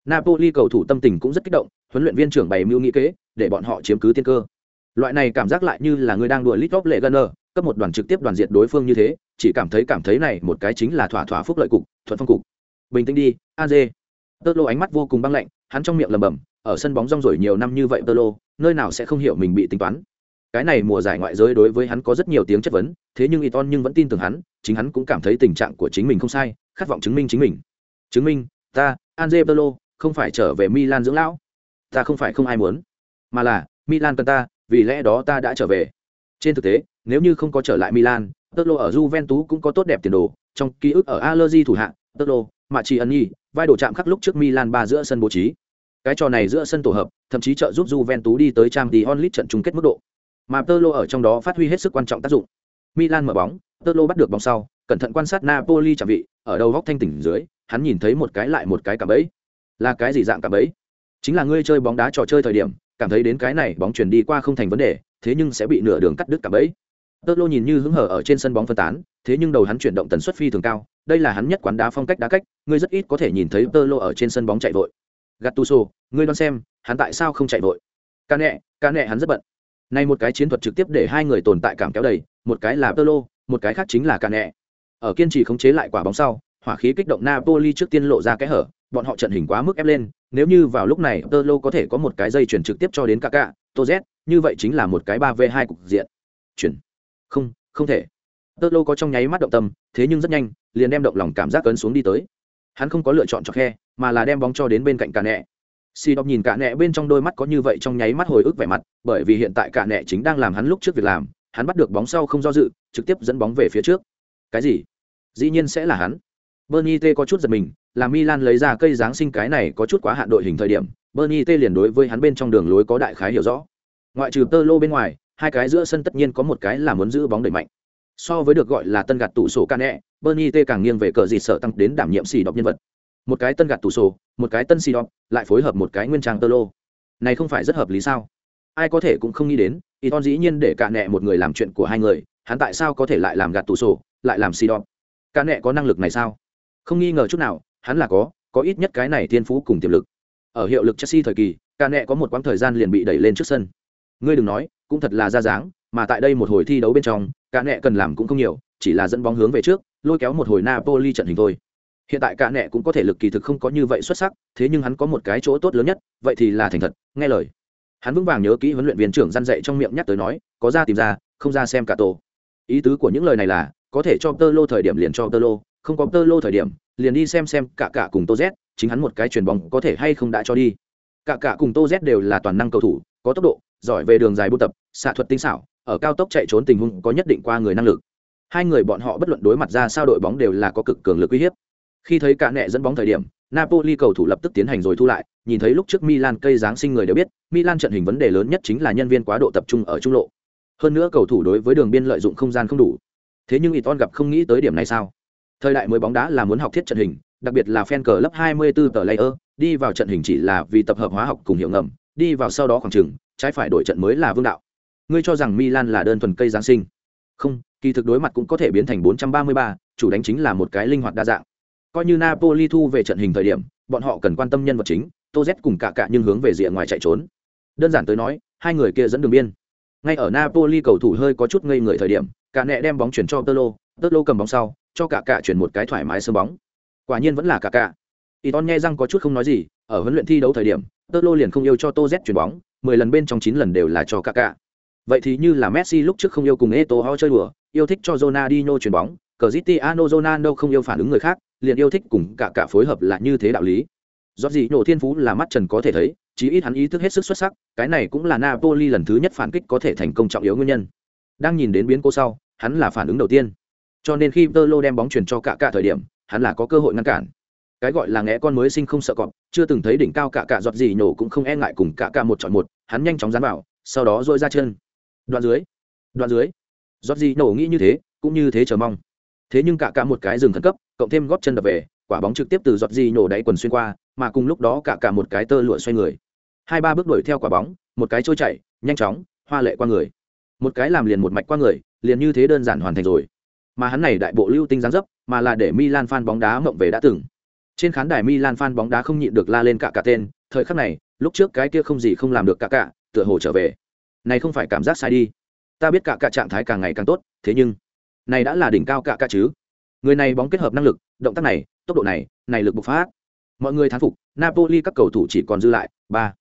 Napoli cầu thủ tâm tình cũng rất kích động, huấn luyện viên trưởng bày mưu nghĩ kế, để bọn họ chiếm cứ tiên cơ. Loại này cảm giác lại như là người đang đuổi lít góc lệ gunner cấp một đoàn trực tiếp đoàn diện đối phương như thế, chỉ cảm thấy cảm thấy này một cái chính là thỏa thỏa phúc lợi cục, thuận phong cục. Bình tĩnh đi a dê tơ lô ánh mắt vô cùng băng lạnh, hắn trong miệng lầm bầm ở sân bóng rong rổi nhiều năm như vậy tơ lô nơi nào sẽ không hiểu mình bị tính toán cái này mùa giải ngoại giới đối với hắn có rất nhiều tiếng chất vấn, thế nhưng Iton nhưng vẫn tin tưởng hắn, chính hắn cũng cảm thấy tình trạng của chính mình không sai, khát vọng chứng minh chính mình. Chứng minh, ta Anze Tơ không phải trở về Milan dưỡng lão. Ta không phải không ai muốn. Mà là, Milan cần ta, vì lẽ đó ta đã trở về. Trên thực tế, nếu như không có trở lại milan tơ ở juventus cũng có tốt đẹp tiền đồ, trong ký ức ở allergy thủ hạng tơ mà chỉ ân nhi vai đổ chạm khắc lúc trước milan ba giữa sân bố trí. Cái trò này giữa sân tổ hợp, thậm chí trợ giúp juventus đi tới trang League onlit trận chung kết mức độ mà tơ lô ở trong đó phát huy hết sức quan trọng tác dụng. Milan mở bóng, tơ lô bắt được bóng sau, cẩn thận quan sát napoli chạm vị, ở đầu góc thanh tỉnh dưới, hắn nhìn thấy một cái lại một cái cảm bẫy. Là cái gì dạng cảm bẫy? Chính là ngươi chơi bóng đá trò chơi thời điểm, cảm thấy đến cái này bóng chuyển đi qua không thành vấn đề, thế nhưng sẽ bị nửa đường cắt đứt cảm bẫy. Tơ lô nhìn như hứng hở ở trên sân bóng phân tán, thế nhưng đầu hắn chuyển động tần suất phi thường cao, đây là hắn nhất quán đá phong cách đá cách, ngươi rất ít có thể nhìn thấy tơ lô ở trên sân bóng chạy vội. Gattuso, ngươi đoán xem, hắn tại sao không chạy vội? Ca nẹ ca nẹ hắn rất bận nay một cái chiến thuật trực tiếp để hai người tồn tại cảm kéo đầy một cái là Tolo, một cái khác chính là Cane. ở kiên trì khống chế lại quả bóng sau hỏa khí kích động napoli trước tiên lộ ra cái hở bọn họ trận hình quá mức ép lên nếu như vào lúc này Tolo có thể có một cái dây chuyển trực tiếp cho đến Kaká, Toz, như vậy chính là một cái ba v hai cục diện. Chuyển. Không, không thể. Tolo có trong nháy mắt động tâm, thế nhưng rất nhanh, liền đem động lòng cảm giác cấn xuống đi tới. Hắn không có lựa chọn cho khe, mà là đem bóng cho đến bên cạnh Cane xì đọc nhìn cả nẹ bên trong đôi mắt có như vậy trong nháy mắt hồi ức vẻ mặt, bởi vì hiện tại cả nẹ chính đang làm hắn lúc trước việc làm, hắn bắt được bóng sau không do dự, trực tiếp dẫn bóng về phía trước. Cái gì? Dĩ nhiên sẽ là hắn. Bernie t có chút giật mình, là milan lấy ra cây giáng sinh cái này có chút quá hạn đội hình thời điểm, bernie t liền đối với hắn bên trong đường lối có đại khái hiểu rõ. Ngoại trừ tơ lô bên ngoài, hai cái giữa sân tất nhiên có một cái là muốn giữ bóng đẩy mạnh. So với được gọi là tân gạt tủ sổ ca nẹ, bernie t càng nghiêng về cờ gì sợ tăng đến đảm nhiệm xì đọc nhân vật một cái tân gạt tủ sổ, một cái tân xì đọc lại phối hợp một cái nguyên trang tơ lô. Này không phải rất hợp lý sao? Ai có thể cũng không nghĩ đến y ton dĩ nhiên để cả nẹ một người làm chuyện của hai người, hắn tại sao có thể lại làm gạt tủ sổ, lại làm xì đọc cả nẹ có năng lực này sao? Không nghi ngờ chút nào, hắn là có có ít nhất cái này thiên phú cùng tiềm lực. Ở hiệu lực chelsea thời kỳ, cả nẹ có một quãng thời gian liền bị đẩy lên trước sân. Ngươi đừng nói, cũng thật là ra dáng, mà tại đây một hồi thi đấu bên trong, cả nẹ cần làm cũng không nhiều, chỉ là dẫn bóng hướng về trước, lôi kéo một hồi napoli trận hình thôi hiện tại cả nẹ cũng có thể lực kỳ thực không có như vậy xuất sắc, thế nhưng hắn có một cái chỗ tốt lớn nhất, vậy thì là thành thật, nghe lời. Hắn vững vàng nhớ kỹ huấn luyện viên trưởng răn dạy trong miệng nhắc tới nói, có ra tìm ra, không ra xem cả tổ. Ý tứ của những lời này là, có thể cho tơ lô thời điểm liền cho tơ lô, không có tơ lô thời điểm, liền đi xem xem cả cả cùng tô z, chính hắn một cái chuyền bóng có thể hay không đã cho đi. Cả cả cùng tô z đều là toàn năng cầu thủ, có tốc độ, giỏi về đường dài buôn tập, xạ thuật tinh xảo, ở cao tốc chạy trốn tình huống có nhất định qua người năng lực. Hai người bọn họ bất luận đối mặt ra sao đội bóng đều là có cực cường lực uy hiếp khi thấy cả nẹ dẫn bóng thời điểm napoli cầu thủ lập tức tiến hành rồi thu lại nhìn thấy lúc trước milan cây giáng sinh người đều biết milan trận hình vấn đề lớn nhất chính là nhân viên quá độ tập trung ở trung lộ. Hơn nữa cầu thủ đối với đường biên lợi dụng không gian không đủ. Thế nhưng iton gặp không nghĩ tới điểm này sao? Thời đại mới bóng đá là muốn học thiết trận hình đặc biệt là fan cờ lớp 24 tờ layer đi vào trận hình chỉ là vì tập hợp hóa học cùng hiệu ngầm đi vào sau đó khoảng chừng trái phải đổi trận mới là vương đạo. Ngươi cho rằng milan là đơn thuần cây giáng sinh? Không kỳ thực đối mặt cũng có thể biến thành 433, chủ đánh chính là một cái linh hoạt đa dạng coi như napoli thu về trận hình thời điểm bọn họ cần quan tâm nhân vật chính tô z cùng cả cả nhưng hướng về rìa ngoài chạy trốn. Đơn giản tới nói hai người kia dẫn đường biên. Ngay ở napoli cầu thủ hơi có chút ngây người thời điểm cả nẹ đem bóng chuyển cho Tolo, Tolo cầm bóng sau cho cả cả chuyển một cái thoải mái sơ bóng. Quả nhiên vẫn là cả cả. Iton nghe răng có chút không nói gì, ở huấn luyện thi đấu thời điểm, Tolo liền không yêu cho Tô Z chuyển bóng, 10 lần bên trong 9 lần đều là cho Kaká. Vậy thì như là Messi lúc trước không yêu cùng Eto'o chơi đùa, yêu thích cho Ronaldinho chuyển bóng, Cristiano Ronaldo không yêu phản ứng người khác, liền yêu thích cùng cả cả phối hợp là như thế đạo lý. Giọt gì nổ thiên phú là mắt trần có thể thấy, chí ít hắn ý thức hết sức xuất sắc, cái này cũng là Napoli lần thứ nhất phản kích có thể thành công trọng yếu nguyên nhân. Đang nhìn đến biến cố sau, hắn là phản ứng đầu tiên. Cho nên khi Tolo đem bóng chuyển cho cả cả thời điểm, hắn là có cơ hội ngăn cản cái gọi là ngẽ con mới sinh không sợ cọp chưa từng thấy đỉnh cao cả cả giọt gì nổ cũng không e ngại cùng cả cả một chọn một hắn nhanh chóng dán vào sau đó rôi ra chân đoạn dưới đoạn dưới giọt gì nổ nghĩ như thế cũng như thế chờ mong thế nhưng cả cả một cái rừng khẩn cấp cộng thêm góp chân đập về quả bóng trực tiếp từ giọt di nổ đáy quần xuyên qua mà cùng lúc đó cả cả một cái tơ lụa xoay người hai ba bước đuổi theo quả bóng một cái trôi chạy nhanh chóng hoa lệ qua người một cái làm liền một mạch qua người liền như thế đơn giản hoàn thành rồi mà hắn này đại bộ lưu tinh giáng dấp mà là để Milan fan bóng đá mộng về đã từng trên khán đài Milan fan bóng đá không nhịn được la lên cả cả tên, thời khắc này, lúc trước cái kia không gì không làm được cả cả, tựa hồ trở về. Này không phải cảm giác sai đi. Ta biết cả cả trạng thái càng ngày càng tốt, thế nhưng, này đã là đỉnh cao cả cả chứ. Người này bóng kết hợp năng lực, động tác này, tốc độ này, này lực bộc phát. Mọi người thán phục, Napoli các cầu thủ chỉ còn dư lại ba.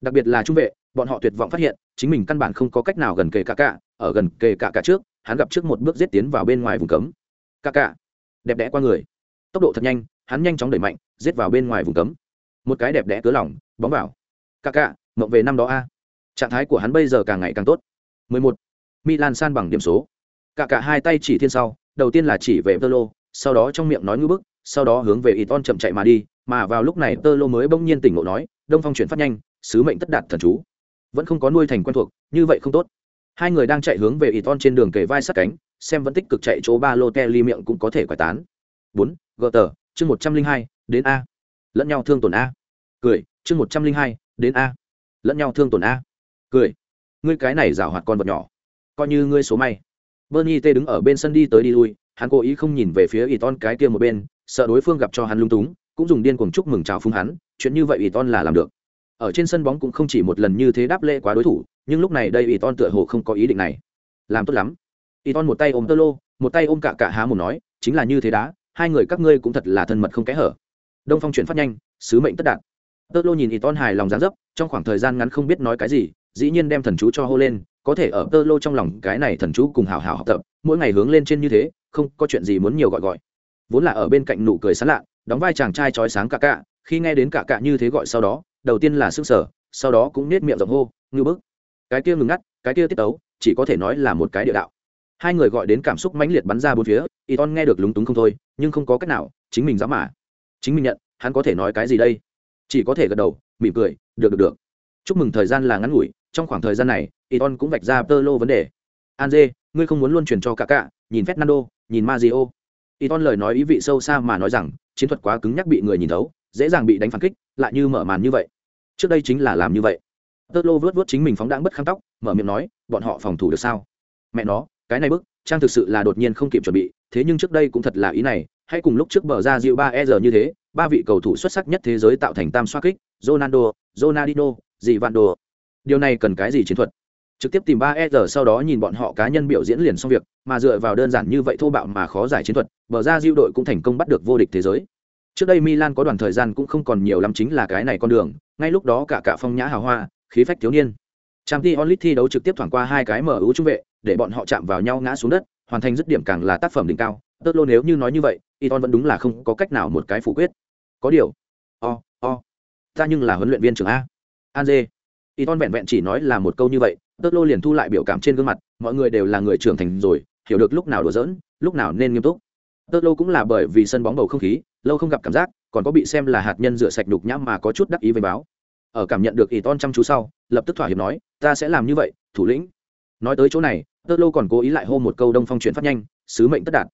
Đặc biệt là trung vệ, bọn họ tuyệt vọng phát hiện, chính mình căn bản không có cách nào gần kề cả cả, ở gần kề cả cả trước, hắn gặp trước một bước giết tiến vào bên ngoài vùng cấm. Cả cả, đẹp đẽ qua người, tốc độ thật nhanh, hắn nhanh chóng đẩy mạnh giết vào bên ngoài vùng cấm một cái đẹp đẽ cớ lỏng bóng vào cả cả, mộng về năm đó a trạng thái của hắn bây giờ càng ngày càng tốt 11. Milan san bằng điểm số cả cả hai tay chỉ thiên sau đầu tiên là chỉ về Tơ Lô, sau đó trong miệng nói ngư bức sau đó hướng về Iton chậm chạy mà đi mà vào lúc này Tơ Lô mới bỗng nhiên tỉnh ngộ nói đông phong chuyển phát nhanh sứ mệnh tất đạt thần chú. Vẫn không có nuôi thành quen thuộc như vậy không tốt. Hai người đang chạy hướng về Iton trên đường kề vai sát cánh xem vẫn tích cực chạy chỗ ba lô te ly miệng cũng có thể quải tán. Bốn gờ tờ chương một trăm linh hai đến a. Lẫn nhau thương tổn a. Cười chương một trăm linh hai đến a. Lẫn nhau thương tổn a. Cười ngươi cái này rào hoạt con vật nhỏ coi như ngươi số may bernie t đứng ở bên sân đi tới đi lui, hắn cố ý không nhìn về phía y ton cái kia một bên, sợ đối phương gặp cho hắn lung túng, cũng dùng điên cuồng chúc mừng chào phúng hắn, chuyện như vậy y ton là làm được. Ở trên sân bóng cũng không chỉ một lần như thế đáp lễ quá đối thủ, nhưng lúc này đây y ton tựa hồ không có ý định này. Làm tốt lắm. Y ton một tay ôm tơ lô, một tay ôm cả cả há một nói, chính là như thế đá, hai người các ngươi cũng thật là thân mật không kẽ hở. Đông phong chuyển phát nhanh, sứ mệnh tất đạt. Tơ lô nhìn y ton hài lòng dáng dấp, trong khoảng thời gian ngắn không biết nói cái gì, dĩ nhiên đem thần chú cho hô lên có thể ở tơ lô trong lòng cái này thần chú cùng hào hào học tập, mỗi ngày hướng lên trên như thế, không có chuyện gì muốn nhiều gọi gọi. Vốn là ở bên cạnh nụ cười sán lạ, đóng vai chàng trai trói sáng cả cả, khi nghe đến cả cả như thế gọi sau đó, đầu tiên là sức sở sau đó cũng nết miệng rộng hô ngư bức. Cái kia ngừng ngắt, cái kia tiết tấu, chỉ có thể nói là một cái địa đạo. Hai người gọi đến cảm xúc mãnh liệt bắn ra bốn phía y ton nghe được lúng túng không thôi, nhưng không có cách nào, chính mình dám mà. Chính mình nhận, hắn có thể nói cái gì đây? Chỉ có thể gật đầu, mỉm cười, được được được. Chúc mừng thời gian là ngắn ngủi, trong khoảng thời gian này Iton cũng vạch ra tơ lô vấn đề. Anje, ngươi không muốn luôn truyền cho cả cả nhìn fernando nhìn Mario. Iton lời nói ý vị sâu xa mà nói rằng chiến thuật quá cứng nhắc bị người nhìn thấu dễ dàng bị đánh phản kích lại như mở màn như vậy. Trước đây chính là làm như vậy. Tơ lô vướt chính mình phóng đãng bất khăng tóc mở miệng nói bọn họ phòng thủ được sao? Mẹ nó cái này bức trang thực sự là đột nhiên không kịp chuẩn bị thế nhưng trước đây cũng thật là ý này hay cùng lúc trước bờ ra dịu ba giờ như thế ba vị cầu thủ xuất sắc nhất thế giới tạo thành tam xoa kích ronaldo ronaldinho dì đồ điều này cần cái gì chiến thuật? Trực tiếp tìm ba e giờ sau đó nhìn bọn họ cá nhân biểu diễn liền xong việc, mà dựa vào đơn giản như vậy thô bạo mà khó giải chiến thuật, bờ ra diêu đội cũng thành công bắt được vô địch thế giới. Trước đây milan có đoạn thời gian cũng không còn nhiều lắm chính là cái này con đường, ngay lúc đó cả cả phong nhã hào hoa, khí phách thiếu niên. Trang t onlit thi đấu trực tiếp thoảng qua hai cái mở ưu trung vệ, để bọn họ chạm vào nhau ngã xuống đất, hoàn thành dứt điểm càng là tác phẩm đỉnh cao. Tớt lô nếu như nói như vậy, Iton vẫn đúng là không có cách nào một cái phủ quyết. Có điều, o o, ta nhưng là huấn luyện viên trưởng a. An dê Iton vẹn vẹn chỉ nói là một câu như vậy tớt lô liền thu lại biểu cảm trên gương mặt, mọi người đều là người trưởng thành rồi, hiểu được lúc nào đùa giỡn, lúc nào nên nghiêm túc. Tớt lô cũng là bởi vì sân bóng bầu không khí, lâu không gặp cảm giác, còn có bị xem là hạt nhân rửa sạch đục nhãm mà có chút đắc ý với báo. Ở cảm nhận được Iton chăm chú sau, lập tức thỏa hiệp nói, ta sẽ làm như vậy, thủ lĩnh. Nói tới chỗ này tơ lô còn cố ý lại hô một câu đông phong chuyển phát nhanh, sứ mệnh tất đạt.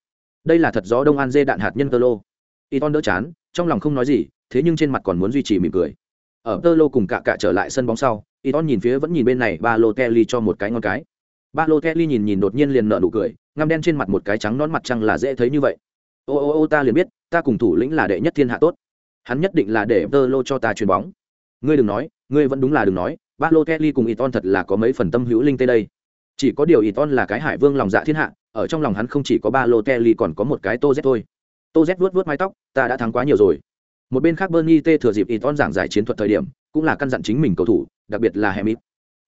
Đây là thật gió đông an dê đạn hạt nhân tơ lô. Y ton đỡ chán, trong lòng không nói gì, thế nhưng trên mặt còn muốn duy trì mỉm cười. Ở tơ lô cùng cạ cạ trở lại sân bóng sau y nhìn phía vẫn nhìn bên này ba lô kelly cho một cái ngon cái. Ba lô kelly nhìn nhìn đột nhiên liền nợ nụ cười ngăm đen trên mặt một cái trắng nón mặt trăng là dễ thấy như vậy. Ô ô ô ta liền biết ta cùng thủ lĩnh là đệ nhất thiên hạ tốt. Hắn nhất định là để tơ lô cho ta chuyền bóng. Ngươi đừng nói ngươi vẫn đúng là đừng nói ba lô kelly cùng y thật là có mấy phần tâm hữu linh tê đây. Chỉ có điều Iton là cái hải vương lòng dạ thiên hạ, ở trong lòng hắn không chỉ có ba lô Kelly còn có một cái Tô Z thôi. Tô Z vuốt vuốt mái tóc, ta đã thắng quá nhiều rồi. Một bên khác Bernie T thừa dịp Iton giảng giải chiến thuật thời điểm, cũng là căn dặn chính mình cầu thủ, đặc biệt là Hemit.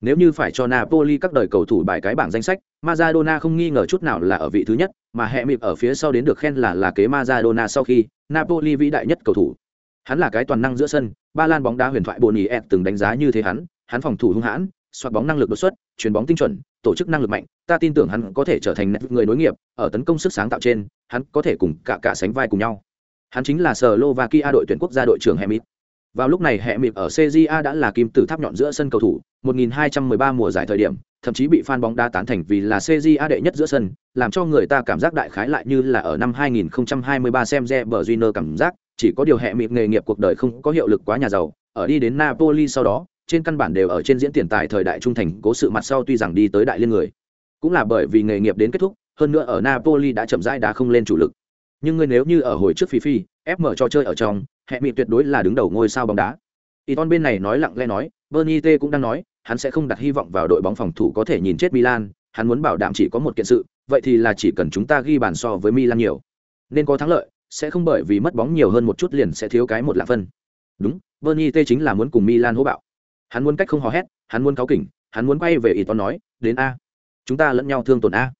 Nếu như phải cho Napoli các đời cầu thủ bài cái bảng danh sách, Maradona không nghi ngờ chút nào là ở vị thứ nhất, mà Hemit ở phía sau đến được khen là là kế Maradona sau khi Napoli vĩ đại nhất cầu thủ. Hắn là cái toàn năng giữa sân, ba lan bóng đá huyền thoại Boniek từng đánh giá như thế hắn, hắn phòng thủ hung hãn, xoạc bóng năng lực đột xuất, chuyền bóng tinh chuẩn, tổ chức năng lực mạnh, ta tin tưởng hắn có thể trở thành người nối nghiệp, ở tấn công sức sáng tạo trên, hắn có thể cùng cả cả sánh vai cùng nhau. Hắn chính là Slovakia đội tuyển quốc gia đội trưởng Hemit. Vào lúc này Hemit ở CJA đã là kim tử tháp nhọn giữa sân cầu thủ, 1213 mùa giải thời điểm, thậm chí bị fan bóng đá tán thành vì là CJA đệ nhất giữa sân, làm cho người ta cảm giác đại khái lại như là ở năm 2023 xem Reber Junior cảm giác, chỉ có điều Hemit nghề nghiệp cuộc đời không có hiệu lực quá nhà giàu, ở đi đến Napoli sau đó, trên căn bản đều ở trên diễn tiền tài thời đại trung thành cố sự mặt sau tuy rằng đi tới đại liên người cũng là bởi vì nghề nghiệp đến kết thúc hơn nữa ở napoli đã chậm rãi đã không lên chủ lực nhưng ngươi nếu như ở hồi trước phi phi, ép mở cho chơi ở trong hệ mị tuyệt đối là đứng đầu ngôi sao bóng đá. Iton bên này nói lặng lẽ nói, Bernie T cũng đang nói, hắn sẽ không đặt hy vọng vào đội bóng phòng thủ có thể nhìn chết Milan, hắn muốn bảo đảm chỉ có một kiện sự, vậy thì là chỉ cần chúng ta ghi bàn so với Milan nhiều. Nên có thắng lợi, sẽ không bởi vì mất bóng nhiều hơn một chút liền sẽ thiếu cái một lạc phân. Đúng, Bernie T chính là muốn cùng Milan hỗ bạo. Hắn muốn cách không hò hét, hắn muốn cáo kỉnh, hắn muốn quay về ý nói, đến a. Chúng ta lẫn nhau thương tổn a.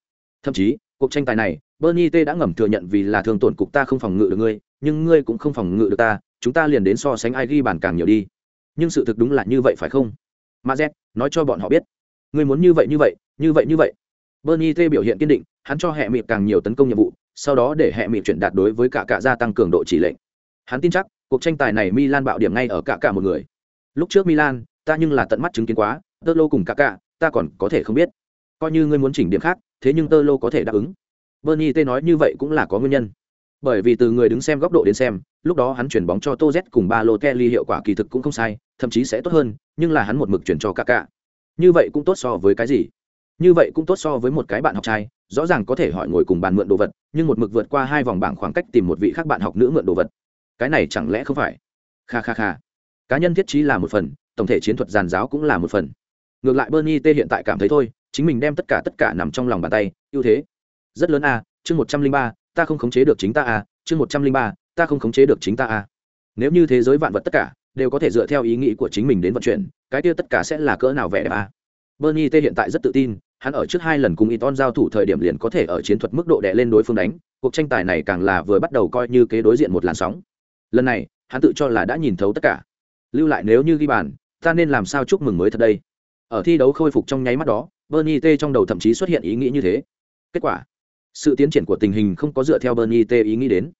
Thậm chí, cuộc tranh tài này bernie t đã ngầm thừa nhận vì là thương tổn cục ta không phòng ngự được ngươi, nhưng ngươi cũng không phòng ngự được ta, chúng ta liền đến so sánh ai ghi bàn càng nhiều đi. Nhưng sự thực đúng là như vậy phải không? Ma z, nói cho bọn họ biết. Ngươi muốn như vậy như vậy như vậy như vậy. Bernie t biểu hiện kiên định, hắn cho hệ mịt càng nhiều tấn công nhiệm vụ, sau đó để hệ mịt chuyển đạt đối với cả cả gia tăng cường độ chỉ lệnh. Hắn tin chắc, cuộc tranh tài này milan bạo điểm ngay ở cả cả một người. Lúc trước milan, ta nhưng là tận mắt chứng kiến quá, tơ lô cùng cả cả, ta còn có thể không biết. Coi như ngươi muốn chỉnh điểm khác, thế nhưng tơ lô có thể đáp ứng bernie t nói như vậy cũng là có nguyên nhân. Bởi vì từ người đứng xem góc độ đến xem, lúc đó hắn chuyển bóng cho tô z cùng ba lô kelly hiệu quả kỳ thực cũng không sai, thậm chí sẽ tốt hơn, nhưng là hắn một mực chuyển cho cả cả như vậy cũng tốt so với cái gì? Như vậy cũng tốt so với một cái bạn học trai, rõ ràng có thể hỏi ngồi cùng bàn mượn đồ vật, nhưng một mực vượt qua hai vòng bảng khoảng cách tìm một vị khác bạn học nữ mượn đồ vật. Cái này chẳng lẽ không phải? Kha kha kha. Cá nhân thiết trí là một phần, tổng thể chiến thuật giàn giáo cũng là một phần. Ngược lại bernie t hiện tại cảm thấy thôi, chính mình đem tất cả tất cả nằm trong lòng bàn tay, ưu thế rất lớn a chương một trăm linh ba ta không khống chế được chính ta a chương một trăm linh ba ta không khống chế được chính ta a. Nếu như thế giới vạn vật tất cả đều có thể dựa theo ý nghĩ của chính mình đến vận chuyển cái kia tất cả sẽ là cỡ nào vẻ đẹp a? Bernie t hiện tại rất tự tin hắn ở trước hai lần cùng Iton giao thủ thời điểm liền có thể ở chiến thuật mức độ đè lên đối phương đánh, cuộc tranh tài này càng là vừa bắt đầu coi như kế đối diện một làn sóng. Lần này, hắn tự cho là đã nhìn thấu tất cả. Lưu lại nếu như ghi bàn ta nên làm sao chúc mừng mới thật đây? Ở thi đấu khôi phục trong nháy mắt đó bernie t trong đầu thậm chí xuất hiện ý nghĩ như thế. Kết quả sự tiến triển của tình hình không có dựa theo bernie t ý nghĩ đến.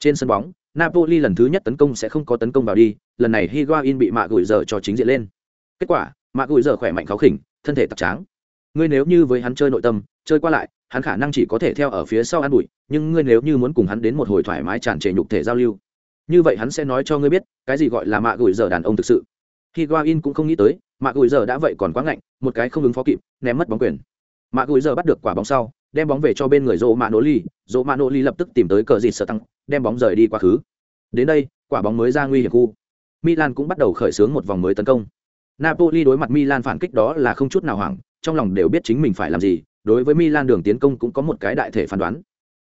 Trên sân bóng, napoli lần thứ nhất tấn công sẽ không có tấn công vào đi, lần này higuain bị mạ gửi giờ cho chính diện lên. Kết quả mạ gửi giờ khỏe mạnh khó khỉnh, thân thể tặc tráng. Ngươi nếu như với hắn chơi nội tâm, chơi qua lại, hắn khả năng chỉ có thể theo ở phía sau ăn bụi nhưng ngươi nếu như muốn cùng hắn đến một hồi thoải mái tràn trề nhục thể giao lưu, như vậy hắn sẽ nói cho ngươi biết, cái gì gọi là mạ gửi giờ đàn ông thực sự. Higuain cũng không nghĩ tới mạ gửi giờ đã vậy còn quá ngạnh, một cái không ứng phó kịp, ném mất bóng quyền. Mạ gửi giờ bắt được quả bóng sau đem bóng về cho bên người rô mạ nỗ ly rô mạ nỗ ly lập tức tìm tới cờ dịt sợ tăng, đem bóng rời đi quá khứ. Đến đây, quả bóng mới ra nguy hiểm khu. Milan cũng bắt đầu khởi xướng một vòng mới tấn công. Napoli đối mặt milan phản kích đó là không chút nào hoảng, trong lòng đều biết chính mình phải làm gì, đối với milan đường tiến công cũng có một cái đại thể phán đoán.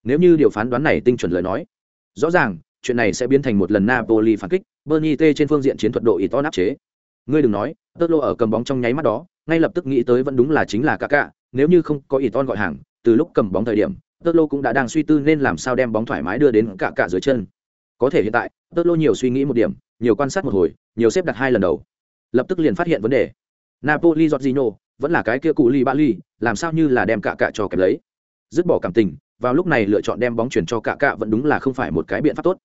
Nếu như điều phán đoán này tinh chuẩn lời nói, rõ ràng, chuyện này sẽ biến thành một lần napoli phản kích bernie t trên phương diện chiến thuật độ ít to áp chế. Ngươi đừng nói tơ lô ở cầm bóng trong nháy mắt đó, ngay lập tức nghĩ tới vẫn đúng là chính là cả cả nếu như không có ít ton gọi hàng từ lúc cầm bóng thời điểm tơ lô cũng đã đang suy tư nên làm sao đem bóng thoải mái đưa đến cả cả dưới chân. Có thể hiện tại tơ lô nhiều suy nghĩ một điểm, nhiều quan sát một hồi, nhiều xếp đặt hai lần đầu. Lập tức liền phát hiện vấn đề. Napoli giorgino vẫn là cái kia cụ li ba li làm sao như là đem cả cả cho kẹp lấy. Dứt bỏ cảm tình, vào lúc này lựa chọn đem bóng chuyển cho cả cả vẫn đúng là không phải một cái biện pháp tốt.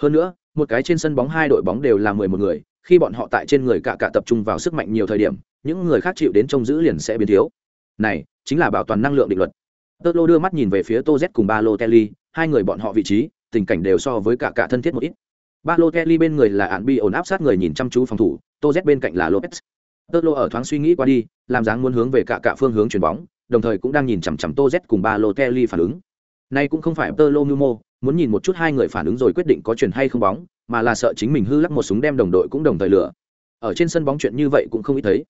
Hơn nữa, một cái trên sân bóng hai đội bóng đều là mười một người, khi bọn họ tại trên người cả cả tập trung vào sức mạnh nhiều thời điểm, những người khác chịu đến trông giữ liền sẽ biến thiếu. Này, chính là bảo toàn năng lượng định luật tơ lô đưa mắt nhìn về phía tô z cùng ba lô kelly hai người bọn họ vị trí, tình cảnh đều so với cả cả thân thiết một ít. Ba lô kelly bên người là ạn bi ổn áp sát người nhìn chăm chú phòng thủ, tô z bên cạnh là lopez. Tơ lô ở thoáng suy nghĩ qua đi, làm dáng muốn hướng về cả cả phương hướng chuyền bóng, đồng thời cũng đang nhìn chằm chằm tô z cùng ba lô kelly phản ứng. Nay cũng không phải tơ lô mưu mô, muốn nhìn một chút hai người phản ứng rồi quyết định có chuyển hay không bóng, mà là sợ chính mình hư lắc một súng đem đồng đội cũng đồng thời lửa ở trên sân bóng chuyện như vậy cũng không ít thấy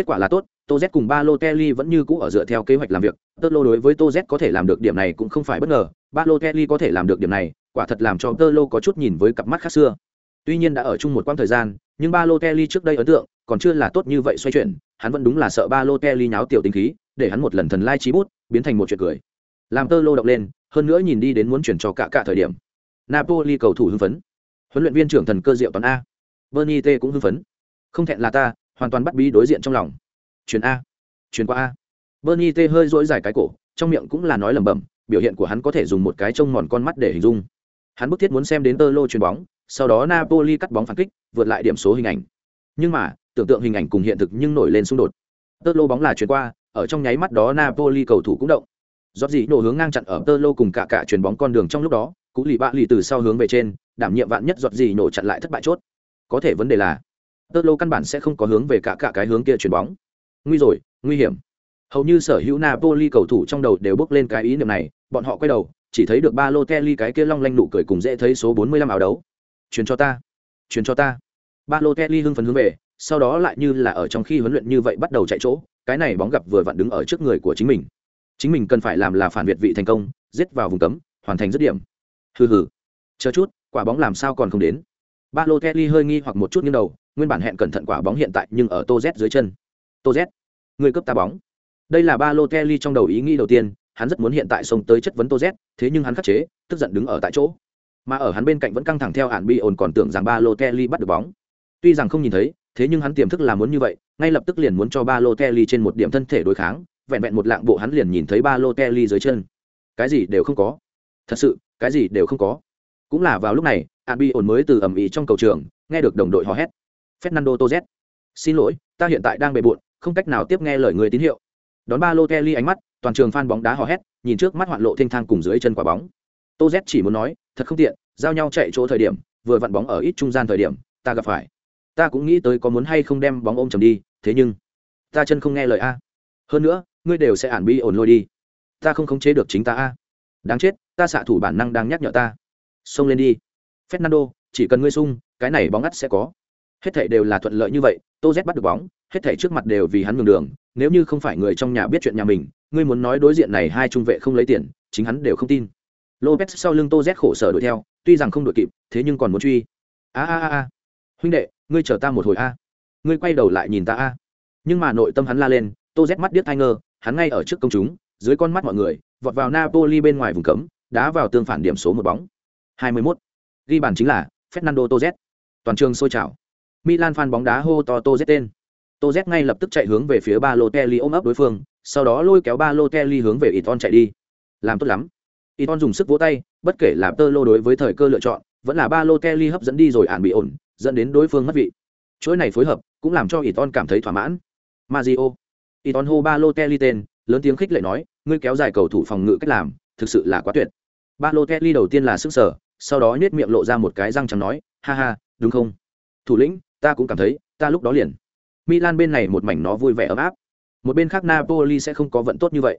kết quả là tốt, tô z cùng ba lô kelly vẫn như cũ ở dựa theo kế hoạch làm việc. Tơ lô đối với tô z có thể làm được điểm này cũng không phải bất ngờ, ba lô kelly có thể làm được điểm này, quả thật làm cho tơ lô có chút nhìn với cặp mắt khác xưa. Tuy nhiên đã ở chung một quãng thời gian, nhưng ba lô kelly trước đây ấn tượng còn chưa là tốt như vậy xoay chuyển, hắn vẫn đúng là sợ ba lô kelly nháo tiểu tính khí, để hắn một lần thần lai trí bút, biến thành một chuyện cười. Làm tơ lô động lên, hơn nữa nhìn đi đến muốn chuyển cho cả cả thời điểm. Napoli cầu thủ hưng phấn. Huấn luyện viên trưởng thần cơ diệu toàn a. Bernie t cũng hưng phấn. Không thẹn là ta hoàn toàn bắt bí đối diện trong lòng. Chuyển a. Chuyển qua a. Bernie t hơi dỗi dài cái cổ, trong miệng cũng là nói lẩm bẩm, biểu hiện của hắn có thể dùng một cái trông mòn con mắt để hình dung. Hắn bức thiết muốn xem đến tơ lô chuyền bóng, sau đó napoli cắt bóng phản kích, vượt lại điểm số hình ảnh. Nhưng mà, tưởng tượng hình ảnh cùng hiện thực nhưng nổi lên xung đột. Tơ lô bóng là chuyền qua, ở trong nháy mắt đó napoli cầu thủ cũng động. Giót gì nổ hướng ngang chặn ở tơ lô cùng cả cả chuyền bóng con đường trong lúc đó, cú lì bạ lì từ sau hướng về trên, đảm nhiệm vạn nhất giọt gì nổ chặn lại thất bại chốt. Có thể vấn đề là tơ lô căn bản sẽ không có hướng về cả cả cái hướng kia chuyền bóng. Nguy rồi, nguy hiểm. Hầu như sở hữu napoli cầu thủ trong đầu đều bước lên cái ý niệm này, bọn họ quay đầu, chỉ thấy được ba lô kelly cái kia long lanh nụ cười cùng dễ thấy số 45 áo đấu. Truyền cho ta truyền cho ta. Ba lô kelly hưng phấn hướng về, sau đó lại như là ở trong khi huấn luyện như vậy bắt đầu chạy chỗ, cái này bóng gặp vừa vặn đứng ở trước người của chính mình. Chính mình cần phải làm là phản biệt vị thành công, giết vào vùng cấm, hoàn thành dứt điểm. Hừ hừ. Chờ chút, quả bóng làm sao còn không đến? Ba lô kelly hơi nghi hoặc một chút nghiêng đầu nguyên bản hẹn cẩn thận quả bóng hiện tại nhưng ở tô z dưới chân. Tô z, người cướp ta bóng. Đây là ba lô kelly trong đầu ý nghĩ đầu tiên, hắn rất muốn hiện tại xông tới chất vấn tô z, thế nhưng hắn khắc chế, tức giận đứng ở tại chỗ. Mà ở hắn bên cạnh vẫn căng thẳng theo hạn bi ổn còn tưởng rằng ba lô kelly bắt được bóng. Tuy rằng không nhìn thấy, thế nhưng hắn tiềm thức là muốn như vậy, ngay lập tức liền muốn cho ba lô kelly trên một điểm thân thể đối kháng, vẹn vẹn một lạng bộ hắn liền nhìn thấy ba lô kelly dưới chân. Cái gì đều không có. Thật sự, cái gì đều không có. Cũng là vào lúc này hạn bi ổn mới từ ẩm ĩ trong cầu trường, nghe được đồng đội hò hét fernando tô xin lỗi, ta hiện tại đang bề bộn, không cách nào tiếp nghe lời người tín hiệu. Đón ba lô kelly ánh mắt, toàn trường phan bóng đá hò hét, nhìn trước mắt hoạn lộ thênh thang cùng dưới chân quả bóng. Tô chỉ muốn nói, thật không tiện, giao nhau chạy chỗ thời điểm, vừa vặn bóng ở ít trung gian thời điểm, ta gặp phải. Ta cũng nghĩ tới có muốn hay không đem bóng ôm chầm đi, thế nhưng, ta chân không nghe lời a. Hơn nữa, ngươi đều sẽ ản bi ổn lôi đi. Ta không khống chế được chính ta a. Đáng chết, ta xạ thủ bản năng đang nhắc nhở ta. Xông lên đi. Fernando, chỉ cần ngươi sung cái này bóng ngắt sẽ có hết thảy đều là thuận lợi như vậy tô z bắt được bóng hết thảy trước mặt đều vì hắn nhường đường nếu như không phải người trong nhà biết chuyện nhà mình ngươi muốn nói đối diện này hai trung vệ không lấy tiền chính hắn đều không tin. Lopez sau lưng tô z khổ sở đuổi theo tuy rằng không đuổi kịp thế nhưng còn muốn truy. A a a a, huynh đệ ngươi chờ ta một hồi a. Ngươi quay đầu lại nhìn ta a. Nhưng mà nội tâm hắn la lên tô z mắt điếc thai ngơ hắn ngay ở trước công chúng dưới con mắt mọi người vọt vào napoli bên ngoài vùng cấm đá vào tương phản điểm số một bóng. 21. ghi bàn chính là fernando tô z. Toàn trường sôi trào milan fan bóng đá hô to tô z tên. Tô z ngay lập tức chạy hướng về phía Balotelli ôm ấp đối phương, sau đó lôi kéo Balotelli hướng về iton chạy đi. Làm tốt lắm. Iton dùng sức vỗ tay, bất kể là tơ lô đối với thời cơ lựa chọn, vẫn là Balotelli hấp dẫn đi rồi ản bị ổn, dẫn đến đối phương mất vị. Chuỗi này phối hợp cũng làm cho iton cảm thấy thỏa mãn. Mazio iton hô Balotelli tên, lớn tiếng khích lệ nói, ngươi kéo dài cầu thủ phòng ngự cách làm, thực sự là quá tuyệt. Balotelli đầu tiên là sức sở sau đó nhếch miệng lộ ra một cái răng trắng nói, ha ha, đúng không? Thủ lĩnh ta cũng cảm thấy, ta lúc đó liền. Milan bên này một mảnh nó vui vẻ ấm áp. Một bên khác napoli sẽ không có vận tốt như vậy.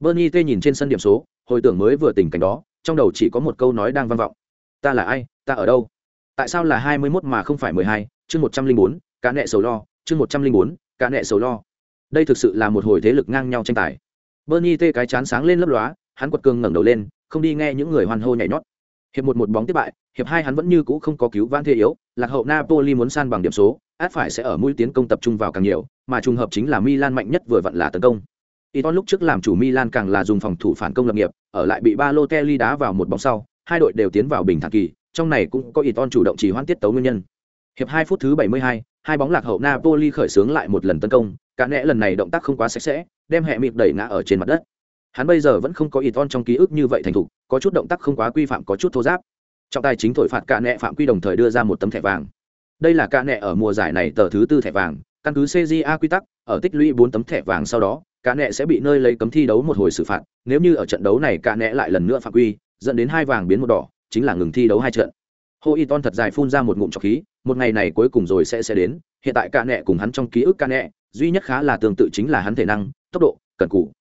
Bernie t nhìn trên sân điểm số, hồi tưởng mới vừa tình cảnh đó, trong đầu chỉ có một câu nói đang vang vọng. Ta là ai, ta ở đâu? Tại sao là hai mươi 21 mà không phải mười hai, chương một trăm linh bốn cá nẹ sầu lo, chương một trăm linh bốn cá nẹ sầu lo. Đây thực sự là một hồi thế lực ngang nhau tranh tài. Bernie t cái chán sáng lên lấp lóa, hắn quật cường ngẩng đầu lên, không đi nghe những người hoan hô nhảy nhót hiệp một một bóng tiếp bại hiệp hai hắn vẫn như cũ không có cứu vãn thế yếu lạc hậu napoli muốn san bằng điểm số át phải sẽ ở mũi tiến công tập trung vào càng nhiều mà trùng hợp chính là milan mạnh nhất vừa vặn là tấn công Iton lúc trước làm chủ Milan càng là dùng phòng thủ phản công lập nghiệp, ở lại bị Balotelli đá vào một bóng sau, hai đội đều tiến vào bình thản kỳ, trong này cũng có Iton chủ động chỉ hoãn tiết tấu nguyên nhân. Hiệp 2 phút thứ 72, hai bóng lạc hậu Napoli khởi xướng lại một lần tấn công, cả nẽ lần này động tác không quá sạch sẽ, đem hệ mịp đẩy ngã ở trên mặt đất. Hắn bây giờ vẫn không có Iton trong ký ức như vậy thành thục, có chút động tác không quá quy phạm có chút thô giáp. Trọng tài chính thổi phạt cả nẹ phạm quy đồng thời đưa ra một tấm thẻ vàng. Đây là cả nẹ ở mùa giải này tờ thứ tư thẻ vàng, căn cứ CJA quy tắc, ở tích lũy bốn tấm thẻ vàng sau đó, cả nẹ sẽ bị nơi lấy cấm thi đấu một hồi xử phạt nếu như ở trận đấu này cả nẹ lại lần nữa phạm quy dẫn đến hai vàng biến một đỏ chính là ngừng thi đấu hai trận hô y ton thật dài phun ra một ngụm trọc khí một ngày này cuối cùng rồi sẽ sẽ đến hiện tại cả nẹ cùng hắn trong ký ức cả nẹ duy nhất khá là tương tự chính là hắn thể năng tốc độ cần cù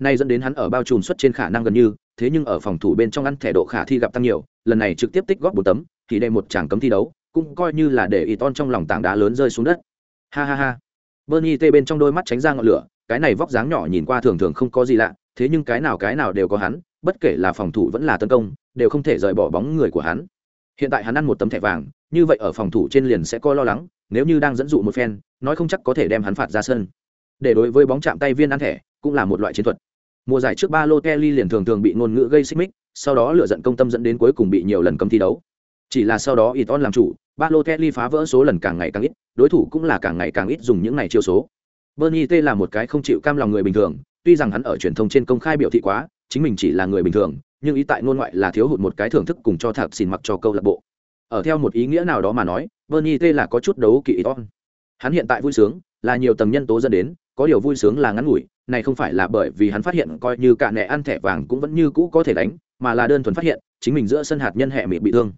nay dẫn đến hắn ở bao trùm suất trên khả năng gần như, thế nhưng ở phòng thủ bên trong ăn thẻ độ khả thi gặp tăng nhiều, lần này trực tiếp tích góp bốn tấm, thì đây một chàng cấm thi đấu, cũng coi như là để y ton trong lòng tảng đá lớn rơi xuống đất. Ha ha ha. Bernie tê bên trong đôi mắt tránh ra ngọn lửa, cái này vóc dáng nhỏ nhìn qua thường thường không có gì lạ, thế nhưng cái nào cái nào đều có hắn, bất kể là phòng thủ vẫn là tấn công, đều không thể rời bỏ bóng người của hắn. Hiện tại hắn ăn một tấm thẻ vàng, như vậy ở phòng thủ trên liền sẽ coi lo lắng, nếu như đang dẫn dụ một phen nói không chắc có thể đem hắn phạt ra sân. Để đối với bóng chạm tay viên ăn thẻ, cũng là một loại chiến thuật mùa giải trước ba lô kelly liền thường thường bị ngôn ngữ gây xích mích sau đó lựa giận công tâm dẫn đến cuối cùng bị nhiều lần cấm thi đấu chỉ là sau đó Iton làm chủ ba lô kelly phá vỡ số lần càng ngày càng ít đối thủ cũng là càng ngày càng ít dùng những này chiêu số Bernie T là một cái không chịu cam lòng người bình thường, tuy rằng hắn ở truyền thông trên công khai biểu thị quá, chính mình chỉ là người bình thường, nhưng ý tại ngôn ngoại là thiếu hụt một cái thưởng thức cùng cho thạc xin mặc cho câu lạc bộ. Ở theo một ý nghĩa nào đó mà nói, Bernie T là có chút đấu kỵ Iton. Hắn hiện tại vui sướng, là nhiều tầng nhân tố dẫn đến, có điều vui sướng là ngắn ngủi, này không phải là bởi vì hắn phát hiện coi như cả nẻ ăn thẻ vàng cũng vẫn như cũ có thể đánh, mà là đơn thuần phát hiện, chính mình giữa sân hạt nhân hệ mịt bị thương.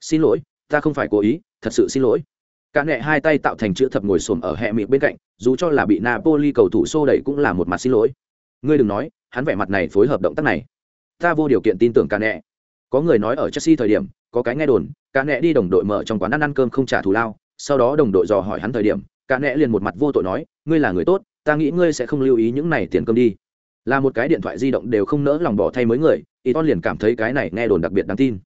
Xin lỗi, ta không phải cố ý, thật sự xin lỗi. Cả nẹ hai tay tạo thành chữ thập ngồi xổm ở hệ miệng bên cạnh dù cho là bị napoli cầu thủ xô đẩy cũng là một mặt xin lỗi. Ngươi đừng nói hắn vẻ mặt này phối hợp động tác này. Ta vô điều kiện tin tưởng cả nẹ có người nói ở chelsea thời điểm có cái nghe đồn cả nẹ đi đồng đội mở trong quán ăn ăn cơm không trả thù lao sau đó đồng đội dò hỏi hắn thời điểm cả nẹ liền một mặt vô tội nói ngươi là người tốt ta nghĩ ngươi sẽ không lưu ý những này tiền cơm đi là một cái điện thoại di động đều không nỡ lòng bỏ thay mới người y ton liền cảm thấy cái này nghe đồn đặc biệt đáng tin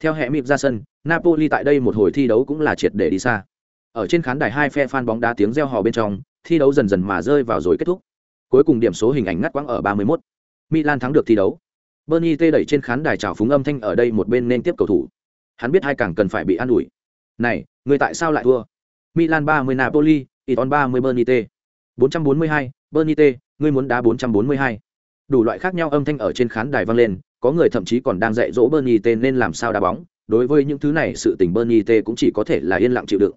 theo hệ mịp ra sân napoli tại đây một hồi thi đấu cũng là triệt để đi xa ở trên khán đài hai phe fan bóng đá tiếng reo hò bên trong, thi đấu dần dần mà rơi vào rồi kết thúc. Cuối cùng điểm số hình ảnh ngắt quãng ở 31. Milan thắng được thi đấu. Bernie tê đẩy trên khán đài chào phúng âm thanh ở đây một bên nên tiếp cầu thủ. Hắn biết hai càng cần phải bị an ủi. Này, người tại sao lại thua? Milan 30 Napoli, Iton 30 Bernie tê. 442, Bernie T, ngươi muốn đá 442. Đủ loại khác nhau âm thanh ở trên khán đài vang lên, có người thậm chí còn đang dạy dỗ Bernie T nên làm sao đá bóng. Đối với những thứ này sự tình Bernie T cũng chỉ có thể là yên lặng chịu đựng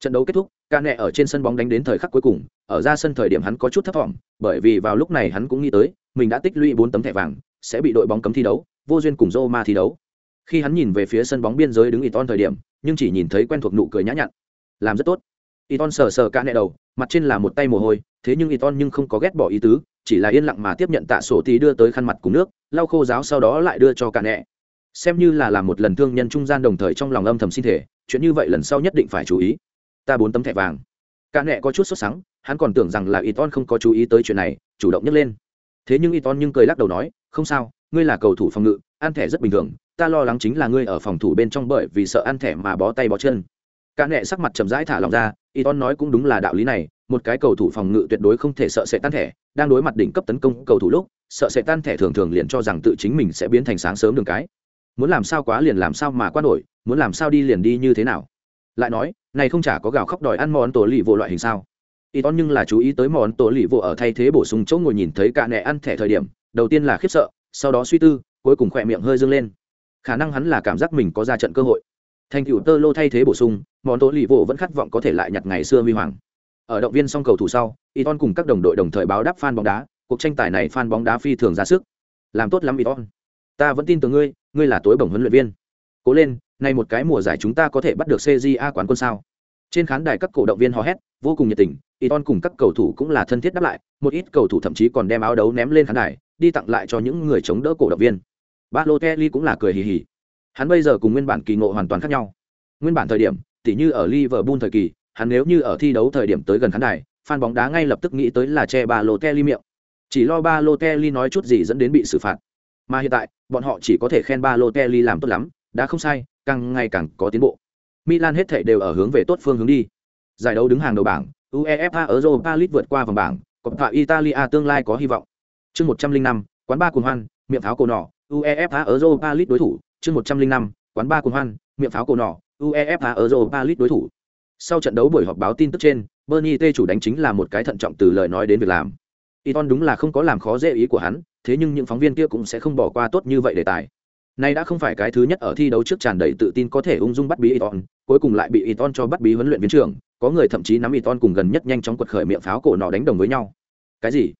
trận đấu kết thúc ca nẹ ở trên sân bóng đánh đến thời khắc cuối cùng ở ra sân thời điểm hắn có chút thất vọng bởi vì vào lúc này hắn cũng nghĩ tới mình đã tích lũy bốn tấm thẻ vàng sẽ bị đội bóng cấm thi đấu vô duyên cùng Roma thi đấu khi hắn nhìn về phía sân bóng biên giới đứng Iton thời điểm nhưng chỉ nhìn thấy quen thuộc nụ cười nhã nhặn làm rất tốt Iton sờ sờ cạn nẹ đầu, mặt trên là một tay mồ hôi, thế nhưng Iton nhưng không có ghét bỏ ý tứ, chỉ là yên lặng mà tiếp nhận tạ sổ tí đưa tới khăn mặt cùng nước, lau khô giáo sau đó lại đưa cho cạn nẹ xem như là làm một lần thương nhân trung gian đồng thời trong lòng âm thầm xin thể, chuyện như vậy lần sau nhất định phải chú ý. Ta bốn tấm thẻ vàng. Cả nẹ có chút sốt sắng, hắn còn tưởng rằng là y ton không có chú ý tới chuyện này, chủ động nhấc lên. Thế nhưng y ton nhưng cười lắc đầu nói, không sao, ngươi là cầu thủ phòng ngự, ăn thẻ rất bình thường, ta lo lắng chính là ngươi ở phòng thủ bên trong bởi vì sợ ăn thẻ mà bó tay bó chân cả nệ sắc mặt chậm rãi thả lòng ra y ton nói cũng đúng là đạo lý này, một cái cầu thủ phòng ngự tuyệt đối không thể sợ sẽ tan thẻ, đang đối mặt đỉnh cấp tấn công cầu thủ lúc, sợ sẽ tan thẻ thường thường liền cho rằng tự chính mình sẽ biến thành sáng sớm đường cái. Muốn làm sao quá liền làm sao mà qua nổi, muốn làm sao đi liền đi như thế nào? Lại nói, này không chả có gào khóc đòi ăn món tổ lì vô loại hình sao? Y ton nhưng là chú ý tới món tổ lì vô ở thay thế bổ sung chỗ ngồi nhìn thấy cả nệ ăn thẻ thời điểm, đầu tiên là khiếp sợ, sau đó suy tư, cuối cùng khỏe miệng hơi dâng lên. Khả năng hắn là cảm giác mình có ra trận cơ hội thành cựu tơ lô thay thế bổ sung, món tố lì vô vẫn khát vọng có thể lại nhặt ngày xưa huy hoàng. Ở động viên song cầu thủ sau y ton cùng các đồng đội đồng thời báo đáp fan bóng đá, cuộc tranh tài này fan bóng đá phi thường ra sức. Làm tốt lắm y ton ta vẫn tin tưởng ngươi ngươi là tối bổng huấn luyện viên. Cố lên, nay một cái mùa giải chúng ta có thể bắt được cja quán quân sao? Trên khán đài các cổ động viên hò hét, vô cùng nhiệt tình y ton cùng các cầu thủ cũng là thân thiết đáp lại, một ít cầu thủ thậm chí còn đem áo đấu ném lên khán đài, đi tặng lại cho những người chống đỡ cổ động viên. Balotelli cũng là cười hì hì hắn bây giờ cùng nguyên bản kỳ ngộ hoàn toàn khác nhau. Nguyên bản thời điểm tỉ như ở liverpool thời kỳ hắn nếu như ở thi đấu thời điểm tới gần khán đài fan bóng đá ngay lập tức nghĩ tới là che Balotelli miệng. Chỉ lo Balotelli nói chút gì dẫn đến bị xử phạt. Mà hiện tại bọn họ chỉ có thể khen Balotelli làm tốt lắm đã không sai càng ngày càng có tiến bộ. Milan hết thể đều ở hướng về tốt phương hướng đi. Giải đấu đứng hàng đầu bảng UEFA Europa League vượt qua vòng bảng Coppa Italia tương lai có hy vọng. Chương 105, quán ba cuồng hoan miệng pháo cổ nỏ UEFA Europa League đối thủ chương 105, quán ba cuồng hoan miệng pháo cổ nỏ UEFA Europa League đối thủ sau trận đấu buổi họp báo tin tức trên Bernie T chủ đánh chính là một cái thận trọng từ lời nói đến việc làm Iton đúng là không có làm khó dễ ý của hắn thế nhưng những phóng viên kia cũng sẽ không bỏ qua tốt như vậy đề tài Nay đã không phải cái thứ nhất ở thi đấu trước tràn đầy tự tin có thể ung dung bắt bí Iton, cuối cùng lại bị Iton cho bắt bí huấn luyện viên trưởng, có người thậm chí nắm Iton cùng gần nhất nhanh chóng quật khởi miệng pháo cổ nọ đánh đồng với nhau. Cái gì?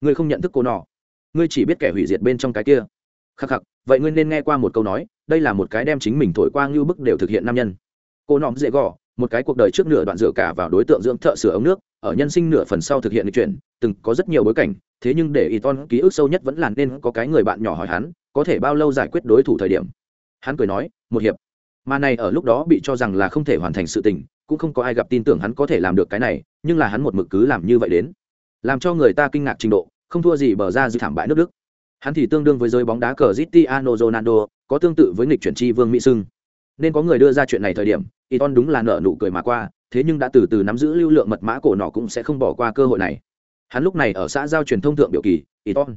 Ngươi không nhận thức cô nọ? Ngươi chỉ biết kẻ hủy diệt bên trong cái kia. Khắc khắc, vậy ngươi nên nghe qua một câu nói, đây là một cái đem chính mình thổi qua ngưu bức đều thực hiện nam nhân. Cô nọm dễ gò, một cái cuộc đời trước nửa đoạn dựa cả vào đối tượng dưỡng thợ sửa ống nước, ở nhân sinh nửa phần sau thực hiện chuyện, từng có rất nhiều bối cảnh, thế nhưng để Iton ký ức sâu nhất vẫn là nên có cái người bạn nhỏ hỏi hắn, có thể bao lâu giải quyết đối thủ thời điểm. Hắn cười nói một hiệp. Mà này ở lúc đó bị cho rằng là không thể hoàn thành sự tình cũng không có ai gặp tin tưởng hắn có thể làm được cái này nhưng là hắn một mực cứ làm như vậy đến. Làm cho người ta kinh ngạc trình độ không thua gì bờ ra dư thảm bại nước đức hắn thì tương đương với giới bóng đá cờ Cristiano Ronaldo, có tương tự với nghịch chuyển chi vương mỹ sưng nên có người đưa ra chuyện này thời điểm, Iton đúng là nở nụ cười mà qua, thế nhưng đã từ từ nắm giữ lưu lượng mật mã cổ nọ cũng sẽ không bỏ qua cơ hội này. Hắn lúc này ở xã giao truyền thông thượng biểu kỳ, Iton.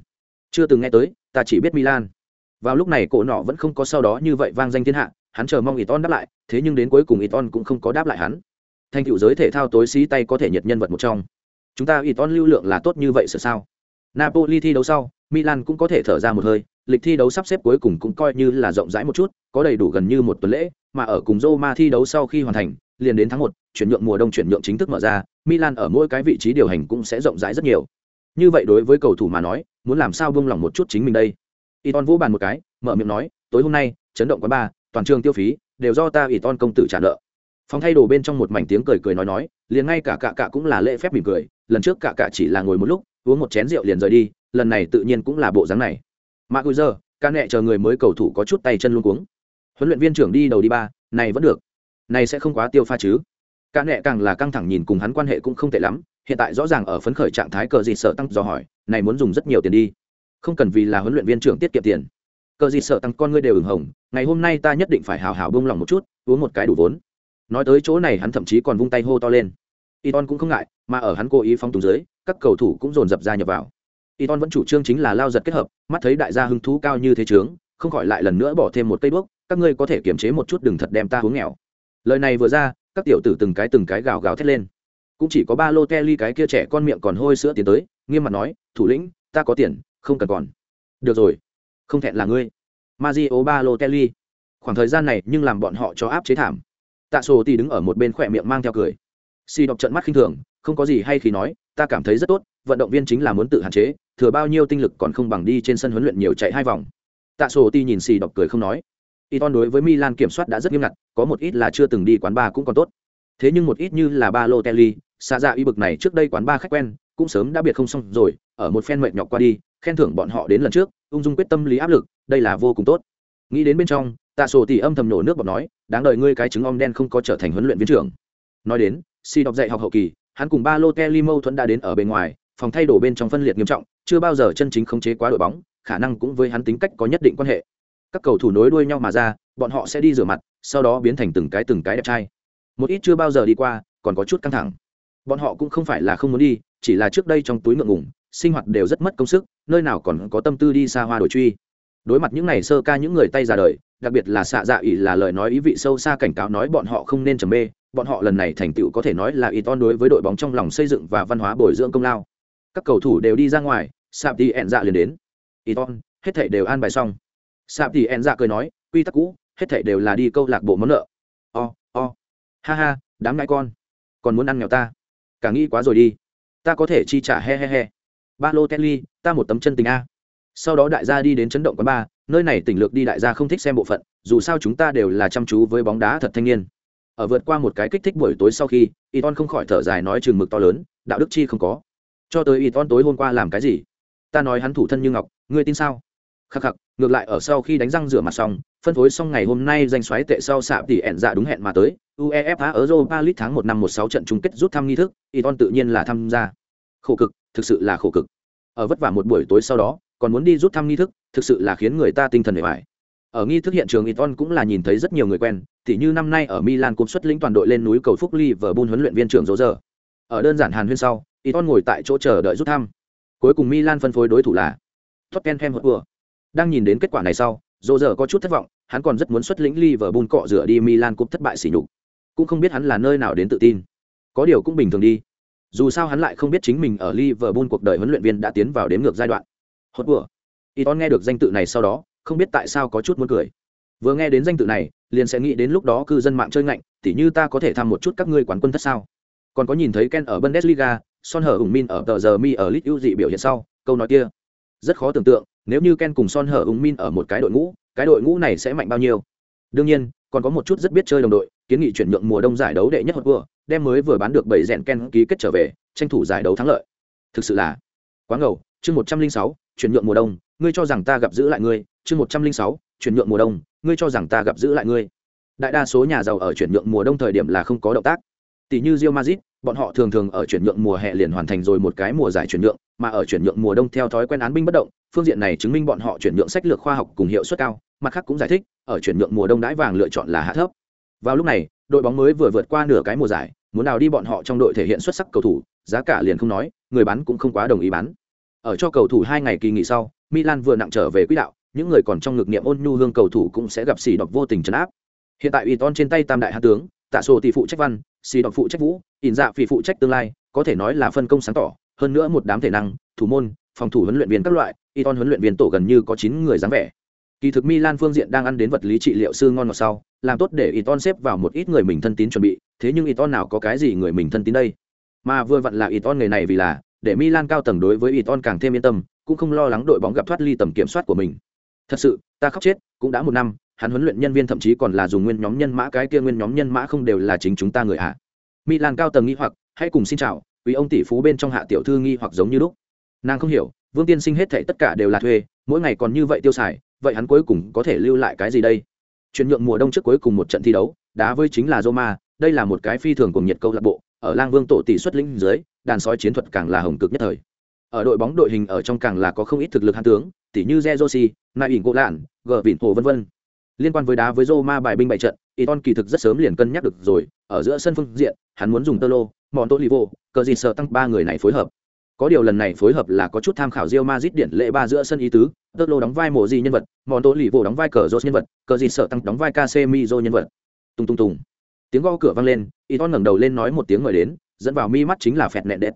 Chưa từng nghe tới, ta chỉ biết Milan. Vào lúc này cổ nọ vẫn không có sau đó như vậy vang danh thiên hạ, hắn chờ mong Iton đáp lại, thế nhưng đến cuối cùng Iton cũng không có đáp lại hắn. Thành tựu giới thể thao tối xí tay có thể nhiệt nhân vật một trong. Chúng ta Iton lưu lượng là tốt như vậy sợ sao? Napoli thi đấu sau Milan cũng có thể thở ra một hơi, lịch thi đấu sắp xếp cuối cùng cũng coi như là rộng rãi một chút, có đầy đủ gần như một tuần lễ, mà ở cùng Roma thi đấu sau khi hoàn thành, liền đến tháng một, chuyển nhượng mùa đông chuyển nhượng chính thức mở ra, Milan ở mỗi cái vị trí điều hành cũng sẽ rộng rãi rất nhiều. Như vậy đối với cầu thủ mà nói, muốn làm sao buông lòng một chút chính mình đây? Iton vỗ bàn một cái, mở miệng nói, tối hôm nay, chấn động quán ba toàn trường tiêu phí, đều do ta Iton công tử trả nợ. Phòng thay đồ bên trong một mảnh tiếng cười cười nói nói, liền ngay cả cả cả cũng là lễ phép mỉm cười, lần trước cả cả chỉ là ngồi một lúc, uống một chén rượu liền rời đi lần này tự nhiên cũng là bộ dáng này. Mạc bây giờ ca nẹ chờ người mới cầu thủ có chút tay chân luôn cuống. Huấn luyện viên trưởng đi đầu đi ba này vẫn được. Này sẽ không quá tiêu pha chứ. Ca nẹ càng là căng thẳng nhìn cùng hắn quan hệ cũng không tệ lắm hiện tại rõ ràng ở phấn khởi trạng thái cờ gì sợ tăng do hỏi này muốn dùng rất nhiều tiền đi. Không cần vì là huấn luyện viên trưởng tiết kiệm tiền. Cờ gì sợ tăng con ngươi đều ửng hồng ngày hôm nay ta nhất định phải hào hào bông lòng một chút uống một cái đủ vốn. Nói tới chỗ này hắn thậm chí còn vung tay hô to lên. Iton cũng không ngại, mà ở hắn cố ý phong túng dưới, các cầu thủ cũng dồn dập ra nhập vào. Iton vẫn chủ trương chính là lao giật kết hợp, mắt thấy đại gia hứng thú cao như thế trướng, không khỏi lại lần nữa bỏ thêm một cây đuốc, các ngươi có thể kiềm chế một chút đừng thật đem ta hướng nghèo. Lời này vừa ra, các tiểu tử từng cái từng cái gào gào thét lên. Cũng chỉ có ba lô Kelly cái kia trẻ con miệng còn hôi sữa tiến tới, nghiêm mặt nói, "Thủ lĩnh, ta có tiền, không cần còn. Được rồi không thẹn là ngươi. Mario ly. Khoảng thời gian này nhưng làm bọn họ cho áp chế thảm. Tạ sổ thì đứng ở một bên khỏe miệng mang theo cười. Si đọc trận mắt khinh thường không có gì hay khi nói ta cảm thấy rất tốt vận động viên chính là muốn tự hạn chế thừa bao nhiêu tinh lực còn không bằng đi trên sân huấn luyện nhiều chạy hai vòng. Tạ sổ ti nhìn xì đọc cười không nói. Iton đối với Milan kiểm soát đã rất nghiêm ngặt, có một ít là chưa từng đi quán bar cũng còn tốt. Thế nhưng một ít như là Balotelli, xa dạ y bực này trước đây quán bar khách quen, cũng sớm đã biệt không xong rồi, ở một phen mệt nhọc qua đi, khen thưởng bọn họ đến lần trước ung dung quyết tâm lý áp lực đây là vô cùng tốt. Nghĩ đến bên trong tạ sổ tỉ âm thầm nổ nước bọt nói đáng đợi ngươi cái trứng om đen không có trở thành huấn luyện viên trưởng. Nói đến si đọc dạy học hậu kỳ hắn cùng ba lô kelly mâu thuẫn đã đến ở bên ngoài phòng thay đồ bên trong phân liệt nghiêm trọng chưa bao giờ chân chính khống chế quá đội bóng khả năng cũng với hắn tính cách có nhất định quan hệ. Các cầu thủ nối đuôi nhau mà ra bọn họ sẽ đi rửa mặt sau đó biến thành từng cái từng cái đẹp trai. Một ít chưa bao giờ đi qua còn có chút căng thẳng. Bọn họ cũng không phải là không muốn đi chỉ là trước đây trong túi ngượng ngùng, sinh hoạt đều rất mất công sức nơi nào còn có tâm tư đi xa hoa đổi truy. Đối mặt những này sơ ca những người tay già đời đặc biệt là xạ dạ ỷ là lời nói ý vị sâu xa cảnh cáo nói bọn họ không nên trầm mê bọn họ lần này thành tựu có thể nói là y Iton đối với đội bóng trong lòng xây dựng và văn hóa bồi dưỡng công lao. Các cầu thủ đều đi ra ngoài, Sạp thì ẹn dạ liền đến. Iton, hết thảy đều an bài xong. Sạp thì ẹn dạ cười nói, quy tắc cũ, hết thảy đều là đi câu lạc bộ món nợ. O, o. Ha ha, đám ngại con. Còn muốn ăn nghèo ta. Cả nghĩ quá rồi đi. Ta có thể chi trả he he he. Ba lô Balotelli, ta một tấm chân tình a. Sau đó đại gia đi đến chấn động quán ba, nơi này tỉnh lược đi đại gia không thích xem bộ phận, dù sao chúng ta đều là chăm chú với bóng đá thật thanh niên ở vượt qua một cái kích thích buổi tối sau khi Iton không khỏi thở dài nói chừng mực to lớn đạo đức chi không có cho tới Iton tối hôm qua làm cái gì ta nói hắn thủ thân như ngọc ngươi tin sao khắc khắc ngược lại ở sau khi đánh răng rửa mặt xong phân phối xong ngày hôm nay danh xoáy tệ sau xạ thì ẹn dạ đúng hẹn mà tới uefa ở europa league tháng một năm một sáu trận chung kết rút thăm nghi thức Iton tự nhiên là tham gia khổ cực thực sự là khổ cực ở vất vả một buổi tối sau đó còn muốn đi rút thăm nghi thức thực sự là khiến người ta tinh thần bề bài ở nghi thức hiện trường Iton cũng là nhìn thấy rất nhiều người quen, thì như năm nay ở Milan cũng xuất lĩnh toàn đội lên núi cầu Phúc Liverpool huấn luyện viên trưởng dỗ giờ. Ở đơn giản Hàn Huyên sau, Iton ngồi tại chỗ chờ đợi rút thăm. Cuối cùng Milan phân phối đối thủ là Tottenham Hotspur. Đang nhìn đến kết quả này sau, Rô giờ có chút thất vọng, hắn còn rất muốn xuất lĩnh Liverpool cọ rửa đi Milan cúp thất bại xỉ nhục. Cũng không biết hắn là nơi nào đến tự tin. Có điều cũng bình thường đi. Dù sao hắn lại không biết chính mình ở Liverpool cuộc đời huấn luyện viên đã tiến vào đến ngược giai đoạn. Hotspur. Iton nghe được danh tự này sau đó, không biết tại sao có chút muốn cười vừa nghe đến danh tự này liền sẽ nghĩ đến lúc đó cư dân mạng chơi ngạnh tỉ như ta có thể thăm một chút các ngươi quán quân thất sao còn có nhìn thấy ken ở bundesliga son hở ủng min ở tờ giờ mi ở lit ưu dị biểu hiện sau, câu nói kia. Rất khó tưởng tượng, nếu như ken cùng son hở ủng min ở một cái đội ngũ, cái đội ngũ này sẽ mạnh bao nhiêu? Đương nhiên, còn có một chút rất biết chơi đồng đội, kiến nghị chuyển nhượng mùa đông giải đấu đệ nhất hột vừa đem mới vừa bán được bảy rèn ken ký kết trở về, tranh thủ giải đấu thắng lợi. Thực sự là quá ngầu. Chương một trăm linh sáu, chuyển nhượng mùa đông, ngươi cho rằng ta gặp giữ lại ngươi. Chương một trăm linh sáu, chuyển nhượng mùa đông, ngươi cho rằng ta gặp giữ lại ngươi. Đại đa số nhà giàu ở chuyển nhượng mùa đông thời điểm là không có động tác. Tỷ như rio mazit bọn họ thường thường ở chuyển nhượng mùa hè liền hoàn thành rồi một cái mùa giải chuyển nhượng, mà ở chuyển nhượng mùa đông theo thói quen án binh bất động, phương diện này chứng minh bọn họ chuyển nhượng sách lược khoa học cùng hiệu suất cao, mặt khác cũng giải thích, ở chuyển nhượng mùa đông đãi vàng lựa chọn là hạ thấp. Vào lúc này, đội bóng mới vừa vượt qua nửa cái mùa giải, muốn nào đi bọn họ trong đội thể hiện xuất sắc cầu thủ, giá cả liền không nói, người bán cũng không quá đồng ý bán. Ở cho cầu thủ hai ngày kỳ nghỉ sau, milan vừa nặng trở về quỹ đạo, những người còn trong ngực niệm ôn nhu hương cầu thủ cũng sẽ gặp xì đọc vô tình trấn áp. Hiện tại ủy ton trên tay tam đại hạ tướng tạ sổ tỷ phụ trách văn, xì đọc phụ trách vũ, ỉn dạ phỉ phụ trách tương lai, có thể nói là phân công sáng tỏ, hơn nữa một đám thể năng, thủ môn, phòng thủ huấn luyện viên các loại y ton huấn luyện viên tổ gần như có chín người dáng vẻ. Kỳ thực milan phương diện đang ăn đến vật lý trị liệu sư ngon ngọt sau, làm tốt để y ton xếp vào một ít người mình thân tín chuẩn bị, thế nhưng y ton nào có cái gì người mình thân tín đây? Mà vừa vặn là y ton nghề này vì là, để milan cao tầng đối với y ton càng thêm yên tâm, cũng không lo lắng đội bóng gặp thoát ly tầm kiểm soát của mình. Thật sự, ta khóc chết, cũng đã một năm hắn huấn luyện nhân viên thậm chí còn là dùng nguyên nhóm nhân mã cái kia nguyên nhóm nhân mã không đều là chính chúng ta người hạ milan cao tầng nghi hoặc hãy cùng xin chào quý ông tỷ phú bên trong hạ tiểu thư nghi hoặc giống như lúc. Nàng không hiểu vương tiên sinh hết thảy tất cả đều là thuê mỗi ngày còn như vậy tiêu xài vậy hắn cuối cùng có thể lưu lại cái gì đây? Chuyển nhượng mùa đông trước cuối cùng một trận thi đấu đá với chính là roma đây là một cái phi thường cùng nhiệt câu lạc bộ ở lang vương tổ tỷ xuất lĩnh dưới đàn sói chiến thuật càng là hồng cực nhất thời. Ở đội bóng đội hình ở trong càng là có không ít thực lực hạt tướng tỷ như Jerosi, Nai ỉn Gỗ Lạn, Gờ Vịn Hồ vân vân. Liên quan với đá với Roma bài binh bại trận, Iton kỳ thực rất sớm liền cân nhắc được rồi, ở giữa sân phương diện, hắn muốn dùng Tolo, Montolivo, cờ gì sợ tăng ba người này phối hợp. Có điều lần này phối hợp là có chút tham khảo Real Madrid điển lệ ba giữa sân ý tứ, Tolo đóng vai mộ gì nhân vật, Montolivo đóng vai cờ rốt nhân vật, cờ gì sợ tăng đóng vai Casemiro nhân vật. Tung tung tung. Tiếng gõ cửa vang lên, Iton ngẩng đầu lên nói một tiếng mời đến, dẫn vào mi mắt chính là Phẹt nẹn Đệt.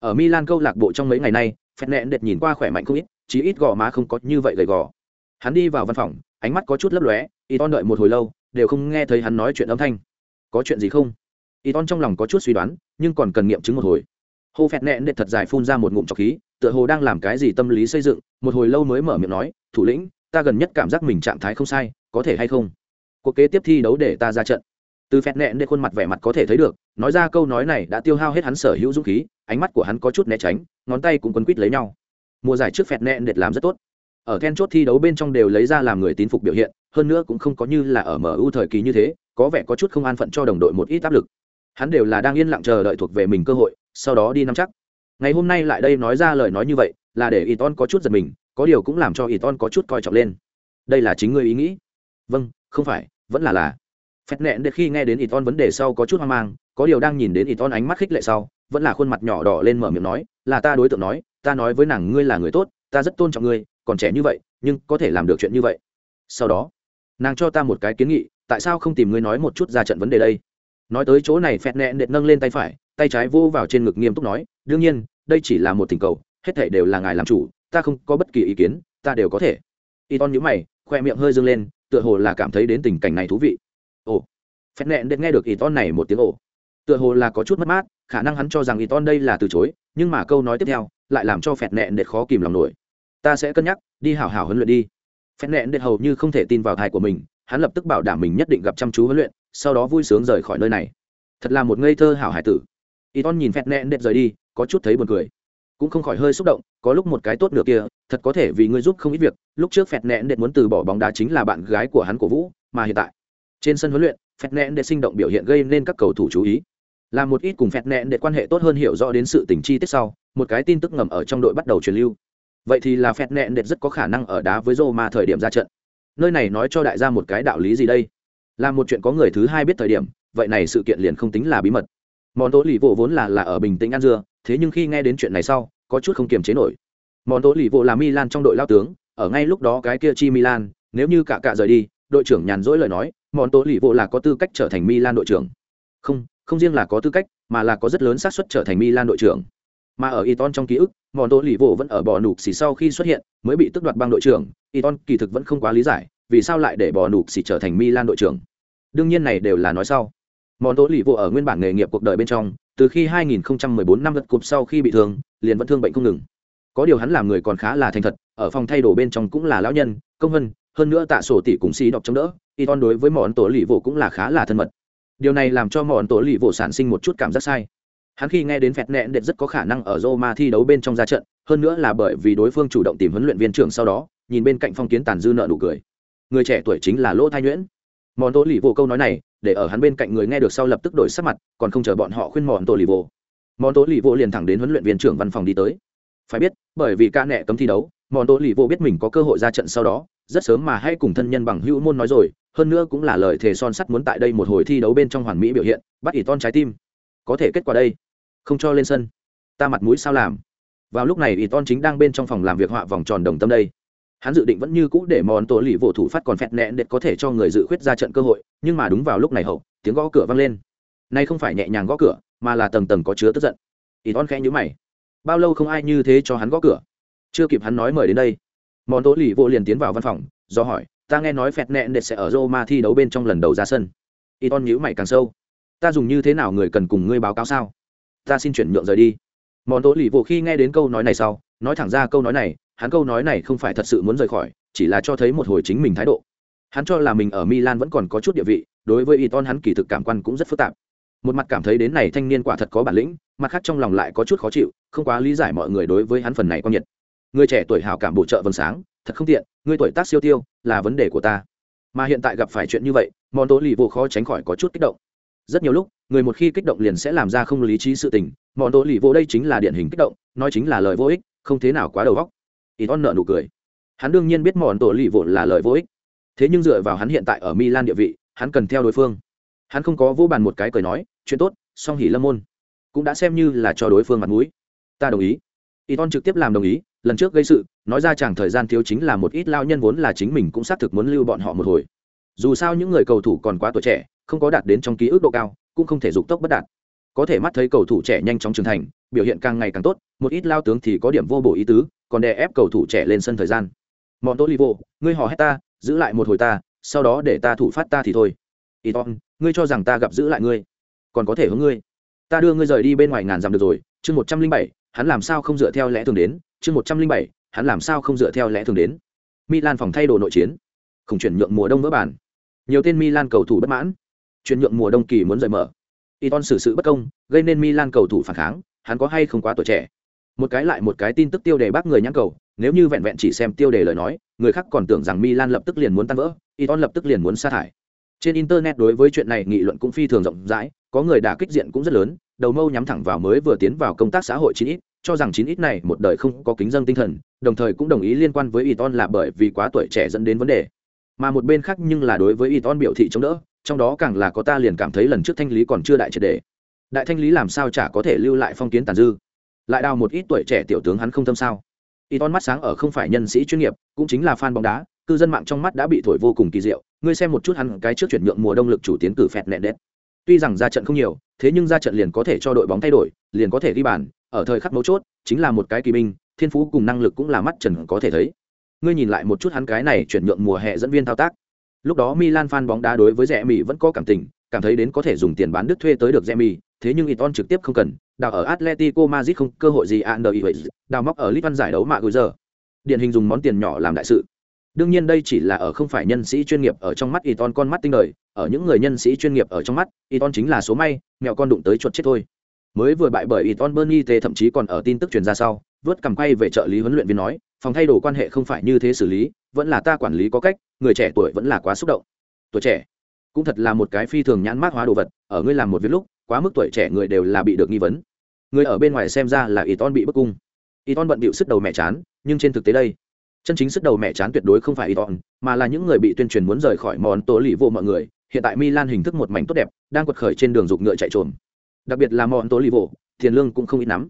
Ở Milan câu lạc bộ trong mấy ngày nay, Phẹt nẹn Đệt nhìn qua khỏe mạnh không ít, chí ít gò má không có như vậy gầy gò hắn đi vào văn phòng ánh mắt có chút lấp lóe y ton đợi một hồi lâu, đều không nghe thấy hắn nói chuyện âm thanh. Có chuyện gì không? Y ton trong lòng có chút suy đoán, nhưng còn cần nghiệm chứng một hồi. Hô phẹt nẹn đệ thật dài phun ra một ngụm trọc khí, tựa hồ đang làm cái gì tâm lý xây dựng, một hồi lâu mới mở miệng nói, thủ lĩnh, ta gần nhất cảm giác mình trạng thái không sai, có thể hay không? Cuộc kế tiếp thi đấu để ta ra trận. Từ phẹt nẹn đệ khuôn mặt vẻ mặt có thể thấy được, nói ra câu nói này đã tiêu hao hết hắn sở hữu dũng khí, ánh mắt của hắn có chút né tránh, ngón tay cũng quấn quít lấy nhau. Mùa giải trước phẹt nẹn đệt làm rất tốt ở then chốt thi đấu bên trong đều lấy ra làm người tín phục biểu hiện, hơn nữa cũng không có như là ở mu thời kỳ như thế, có vẻ có chút không an phận cho đồng đội một ít áp lực. Hắn đều là đang yên lặng chờ đợi thuộc về mình cơ hội, sau đó đi nắm chắc. Ngày hôm nay lại đây nói ra lời nói như vậy, là để Iton có chút giật mình, có điều cũng làm cho Iton có chút coi trọng lên. Đây là chính ngươi ý nghĩ? Vâng không phải, vẫn là là. Phép nẹn để khi nghe đến Iton vấn đề sau có chút hoang mang, có điều đang nhìn đến Iton ánh mắt khích lệ sau, vẫn là khuôn mặt nhỏ đỏ lên mở miệng nói, là ta đối tượng nói, ta nói với nàng ngươi là người tốt, ta rất tôn trọng ngươi còn trẻ như vậy, nhưng có thể làm được chuyện như vậy. Sau đó, nàng cho ta một cái kiến nghị, tại sao không tìm ngươi nói một chút ra trận vấn đề đây? Nói tới chỗ này, phẹt nẹ đệt nâng lên tay phải, tay trái vô vào trên ngực nghiêm túc nói, đương nhiên, đây chỉ là một tình cầu, hết thể đều là ngài làm chủ, ta không có bất kỳ ý kiến, ta đều có thể. Y ton nhữ mày, khoe miệng hơi dâng lên, tựa hồ là cảm thấy đến tình cảnh này thú vị. Ồ, phẹt nẹn đệt nghe được y ton này một tiếng ồ. Tựa hồ là có chút mất mát, khả năng hắn cho rằng y ton đây là từ chối, nhưng mà câu nói tiếp theo lại làm cho phẹt nẹn đệt khó kìm lòng nổi ta sẽ cân nhắc, đi hảo hảo huấn luyện đi. Phẹt nẹn đệt hầu như không thể tin vào thai của mình, hắn lập tức bảo đảm mình nhất định gặp chăm chú huấn luyện, sau đó vui sướng rời khỏi nơi này. Thật là một ngây thơ hảo hải tử. Y ton nhìn phẹt nẹn đệt rời đi, có chút thấy buồn cười. Cũng không khỏi hơi xúc động, có lúc một cái tốt nửa kia, thật có thể vì ngươi giúp không ít việc, lúc trước phẹt nẹn đệt muốn từ bỏ bóng đá chính là bạn gái của hắn cổ vũ, mà hiện tại, trên sân huấn luyện, phẹt nẹn đệt sinh động biểu hiện gây nên các cầu thủ chú ý. Là một ít cùng phẹt nẹn đệt quan hệ tốt hơn hiểu rõ đến sự tình chi tiết sau, một cái tin tức ngầm ở trong đội bắt đầu truyền lưu vậy thì là phẹt nẹn đệt rất có khả năng ở đá với Roma thời điểm ra trận. Nơi này nói cho đại gia một cái đạo lý gì đây? Là một chuyện có người thứ hai biết thời điểm, vậy này sự kiện liền không tính là bí mật. Món tố lì vô vốn là là ở bình tĩnh ăn dưa, thế nhưng khi nghe đến chuyện này sau, có chút không kiềm chế nổi. Món tố lì vô là milan trong đội lao tướng, ở ngay lúc đó cái kia chi milan, nếu như cả cả rời đi, đội trưởng nhàn rỗi lời nói món tố lì vô là có tư cách trở thành milan đội trưởng. Không không riêng là có tư cách, mà là có rất lớn xác suất trở thành milan đội trưởng mà ở Iton trong ký ức, mòn tổ lì vô vẫn ở bò nục xì sau khi xuất hiện, mới bị tước đoạt băng đội trưởng, Iton kỳ thực vẫn không quá lý giải, vì sao lại để bò nục xì trở thành Milan đội trưởng. Đương nhiên này đều là nói sau. mòn tổ lì vô ở nguyên bản nghề nghiệp cuộc đời bên trong, từ khi 2014 năm lượt cụp sau khi bị thương, liền vẫn thương bệnh không ngừng. Có điều hắn làm người còn khá là thành thật, ở phòng thay đồ bên trong cũng là lão nhân, công vân, hơn nữa tạ sổ tỷ cùng xí đọc chống đỡ, Iton đối với món tổ lì vô cũng là khá là thân mật. Điều này làm cho món tổ lì vô sản sinh một chút cảm giác sai Hắn khi nghe đến phẹt nẹn đệt rất có khả năng ở Roma thi đấu bên trong ra trận, hơn nữa là bởi vì đối phương chủ động tìm huấn luyện viên trưởng sau đó, nhìn bên cạnh phong kiến tàn dư nợ nụ cười. Người trẻ tuổi chính là Lỗ Thai Nhuyễn. Mòn Tô Lì Vô câu nói này, để ở hắn bên cạnh người nghe được sau lập tức đổi sắc mặt, còn không chờ bọn họ khuyên Mòn Tô Lì Vô. Mòn Tô Lì Vô liền thẳng đến huấn luyện viên trưởng văn phòng đi tới. Phải biết, bởi vì ca nẹ cấm thi đấu, Mòn Tô Lì Vô biết mình có cơ hội ra trận sau đó, rất sớm mà hay cùng thân nhân bằng hữu môn nói rồi, hơn nữa cũng là lời thề son sắt muốn tại đây một hồi thi đấu bên trong hoàn mỹ biểu hiện, bắt ỷ ton trái tim. Có thể kết quả đây không cho lên sân. Ta mặt mũi sao làm? Vào lúc này y ton chính đang bên trong phòng làm việc họa vòng tròn đồng tâm đây. Hắn dự định vẫn như cũ để món tổ lì vỗ thủ phát còn phẹt nẹn để có thể cho người dự khuyết ra trận cơ hội, nhưng mà đúng vào lúc này hậu, tiếng gõ cửa vang lên. Nay không phải nhẹ nhàng gõ cửa, mà là tầng tầng có chứa tức giận. Y ton khẽ nhữ mày. Bao lâu không ai như thế cho hắn gõ cửa? Chưa kịp hắn nói mời đến đây. Món tổ lì vỗ liền tiến vào văn phòng, do hỏi, ta nghe nói phẹt nẹn để sẽ ở roma thi đấu bên trong lần đầu ra sân. Y ton nhữ mày càng sâu. Ta dùng như thế nào người cần cùng ngươi báo cáo sao? Ta xin chuyển nhượng rời đi. Món tố lì vô khi nghe đến câu nói này sau, nói thẳng ra câu nói này, hắn câu nói này không phải thật sự muốn rời khỏi, chỉ là cho thấy một hồi chính mình thái độ. Hắn cho là mình ở milan vẫn còn có chút địa vị, đối với y ton hắn kỳ thực cảm quan cũng rất phức tạp. Một mặt cảm thấy đến này thanh niên quả thật có bản lĩnh, mặt khác trong lòng lại có chút khó chịu, không quá lý giải mọi người đối với hắn phần này quan nhiệt người trẻ tuổi hào cảm bổ trợ vầng sáng, thật không tiện, người tuổi tác siêu tiêu, là vấn đề của ta. Mà hiện tại gặp phải chuyện như vậy, món tố lì vô khó tránh khỏi có chút kích động. Rất nhiều lúc người một khi kích động liền sẽ làm ra không lý trí sự tình mọn tố lì vô đây chính là điển hình kích động, nói chính là lời vô ích, không thế nào quá đầu góc ít on nợ nụ cười. Hắn đương nhiên biết mọn tố lì vô là lời vô ích. Thế nhưng dựa vào hắn hiện tại ở milan địa vị, hắn cần theo đối phương. Hắn không có vô bàn một cái cười nói, chuyện tốt song hỉ lâm môn. Cũng đã xem như là cho đối phương mặt mũi. Ta đồng ý. Y trực tiếp làm đồng ý, lần trước gây sự, nói ra chẳng thời gian thiếu chính là một ít lao nhân vốn là chính mình cũng xác thực muốn lưu bọn họ một hồi. Dù sao những người cầu thủ còn quá tuổi trẻ, không có đạt đến trong ký ức độ cao cũng không thể dục tốc bất đạt. Có thể mắt thấy cầu thủ trẻ nhanh chóng trưởng thành biểu hiện càng ngày càng tốt một ít lao tướng thì có điểm vô bổ ý tứ còn đè ép cầu thủ trẻ lên sân thời gian. Mọn tô livo ngươi hò hét ta giữ lại một hồi ta sau đó để ta thủ phát ta thì thôi. Iton, ngươi cho rằng ta gặp giữ lại ngươi còn có thể hướng ngươi. Ta đưa ngươi rời đi bên ngoài ngàn dặm được rồi chương một trăm linh bảy hắn làm sao không dựa theo lẽ thường đến? Chương một trăm linh bảy hắn làm sao không dựa theo lẽ thường đến? Milan phòng thay đồ nội chiến. Không chuyển nhượng mùa đông vỡ bản nhiều tên milan cầu thủ bất mãn chuyển nhượng mùa đông kỳ muốn rời mở Iton xử sự bất công, gây nên Milan cầu thủ phản kháng, hắn có hay không quá tuổi trẻ. Một cái lại một cái tin tức tiêu đề bác người nhãn cầu, nếu như vẹn vẹn chỉ xem tiêu đề lời nói, người khác còn tưởng rằng Milan lập tức liền muốn tan vỡ, Iton lập tức liền muốn sa thải. Trên internet đối với chuyện này nghị luận cũng phi thường rộng rãi, có người đã kích diện cũng rất lớn, đầu mâu nhắm thẳng vào mới vừa tiến vào công tác xã hội chín ít, cho rằng chín ít này một đời không có kính dân tinh thần, đồng thời cũng đồng ý liên quan với Iton là bởi vì quá tuổi trẻ dẫn đến vấn đề. Mà một bên khác nhưng là đối với Iton biểu thị chống đỡ, trong đó càng là có ta liền cảm thấy lần trước thanh lý còn chưa đại triệt đề. Đại thanh lý làm sao chả có thể lưu lại phong kiến tàn dư? Lại đào một ít tuổi trẻ tiểu tướng hắn không thâm sao? Y ton mắt sáng ở không phải nhân sĩ chuyên nghiệp cũng chính là fan bóng đá cư dân mạng trong mắt đã bị thổi vô cùng kỳ diệu. Ngươi xem một chút hắn cái trước chuyển nhượng mùa đông lực chủ tiến cử phẹt nẹn đét Tuy rằng ra trận không nhiều, thế nhưng ra trận liền có thể cho đội bóng thay đổi, liền có thể ghi bàn, ở thời khắc mấu chốt, chính là một cái kỳ binh, thiên phú cùng năng lực cũng là mắt trần có thể thấy. Ngươi nhìn lại một chút hắn cái này chuyển nhượng mùa hè dẫn viên thao tác. Lúc đó Milan fan bóng đá đối với rẻ mì vẫn có cảm tình, cảm thấy đến có thể dùng tiền bán đứt thuê tới được rẻ mì, thế nhưng Iton trực tiếp không cần, đào ở Atletico Madrid không cơ hội gì ăn đời đào móc ở Lisbon giải đấu mà gửi giờ. Điển hình dùng món tiền nhỏ làm đại sự. Đương nhiên đây chỉ là ở không phải nhân sĩ chuyên nghiệp ở trong mắt Iton con mắt tinh đời, ở những người nhân sĩ chuyên nghiệp ở trong mắt, Iton chính là số may, mèo con đụng tới chuột chết thôi. Mới vừa bại bởi Iton Bernie thậm chí còn ở tin tức truyền ra sau, vớt cầm quay về trợ lý huấn luyện viên nói, phòng thay đồ quan hệ không phải như thế xử lý, vẫn là ta quản lý có cách, người trẻ tuổi vẫn là quá xúc động. Tuổi trẻ cũng thật là một cái phi thường nhãn mát hóa đồ vật, ở ngươi làm một việc lúc, quá mức tuổi trẻ người đều là bị được nghi vấn. Người ở bên ngoài xem ra là Iton bị bức cung. Iton bận bịu sức đầu mẹ chán, nhưng trên thực tế đây, chân chính sức đầu mẹ chán tuyệt đối không phải Iton, mà là những người bị tuyên truyền muốn rời khỏi món tố lì vô mọi người, hiện tại Milan hình thức một mảnh tốt đẹp, đang quật khởi trên đường dục ngựa chạy trộm Đặc biệt là món tố lì vô, tiền lương cũng không ít lắm.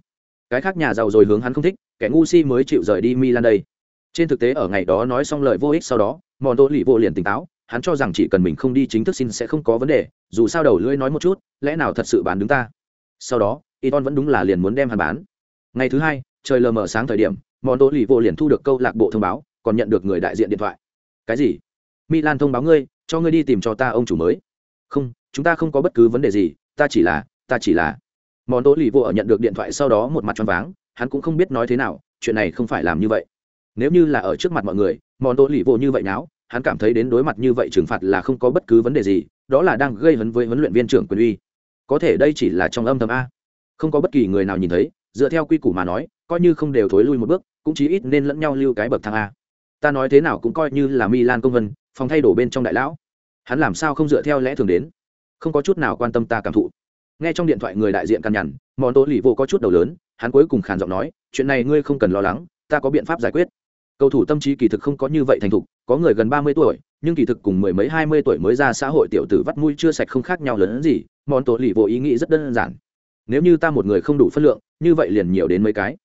Cái khác nhà giàu rồi hướng hắn không thích, kẻ ngu si mới chịu rời đi Milan đây. Trên thực tế ở ngày đó nói xong lời vô ích sau đó, mòn tố lì vô liền tỉnh táo, hắn cho rằng chỉ cần mình không đi chính thức xin sẽ không có vấn đề, dù sao đầu lưỡi nói một chút, lẽ nào thật sự bán đứng ta. Sau đó, Iton vẫn đúng là liền muốn đem hắn bán. Ngày thứ hai, trời lờ mờ sáng thời điểm, mòn tố lì vô liền thu được câu lạc bộ thông báo, còn nhận được người đại diện điện thoại. Cái gì? Milan thông báo ngươi, cho ngươi đi tìm cho ta ông chủ mới. Không, chúng ta không có bất cứ vấn đề gì, ta chỉ là, ta chỉ là. Món tố lì vô ở nhận được điện thoại sau đó một mặt choáng váng, hắn cũng không biết nói thế nào, chuyện này không phải làm như vậy. Nếu như là ở trước mặt mọi người, món tố lì vô như vậy náo, hắn cảm thấy đến đối mặt như vậy trừng phạt là không có bất cứ vấn đề gì, đó là đang gây hấn với huấn luyện viên trưởng quyền uy. Có thể đây chỉ là trong âm thầm a, không có bất kỳ người nào nhìn thấy, dựa theo quy củ mà nói, coi như không đều thối lui một bước, cũng chí ít nên lẫn nhau lưu cái bậc thang a. Ta nói thế nào cũng coi như là Milan công vân, phòng thay đổi bên trong đại lão. Hắn làm sao không dựa theo lẽ thường đến, không có chút nào quan tâm ta cảm thụ. Nghe trong điện thoại người đại diện căn nhằn, món tố lì vô có chút đầu lớn, hắn cuối cùng khàn giọng nói, chuyện này ngươi không cần lo lắng, ta có biện pháp giải quyết. Cầu thủ tâm trí kỳ thực không có như vậy thành thục có người gần ba mươi tuổi nhưng kỳ thực cùng mười mấy hai mươi tuổi mới ra xã hội tiểu tử vắt mũi chưa sạch không khác nhau lớn hơn gì món tổ lì vô ý nghĩ rất đơn giản. Nếu như ta một người không đủ phân lượng như vậy liền nhiều đến mấy cái.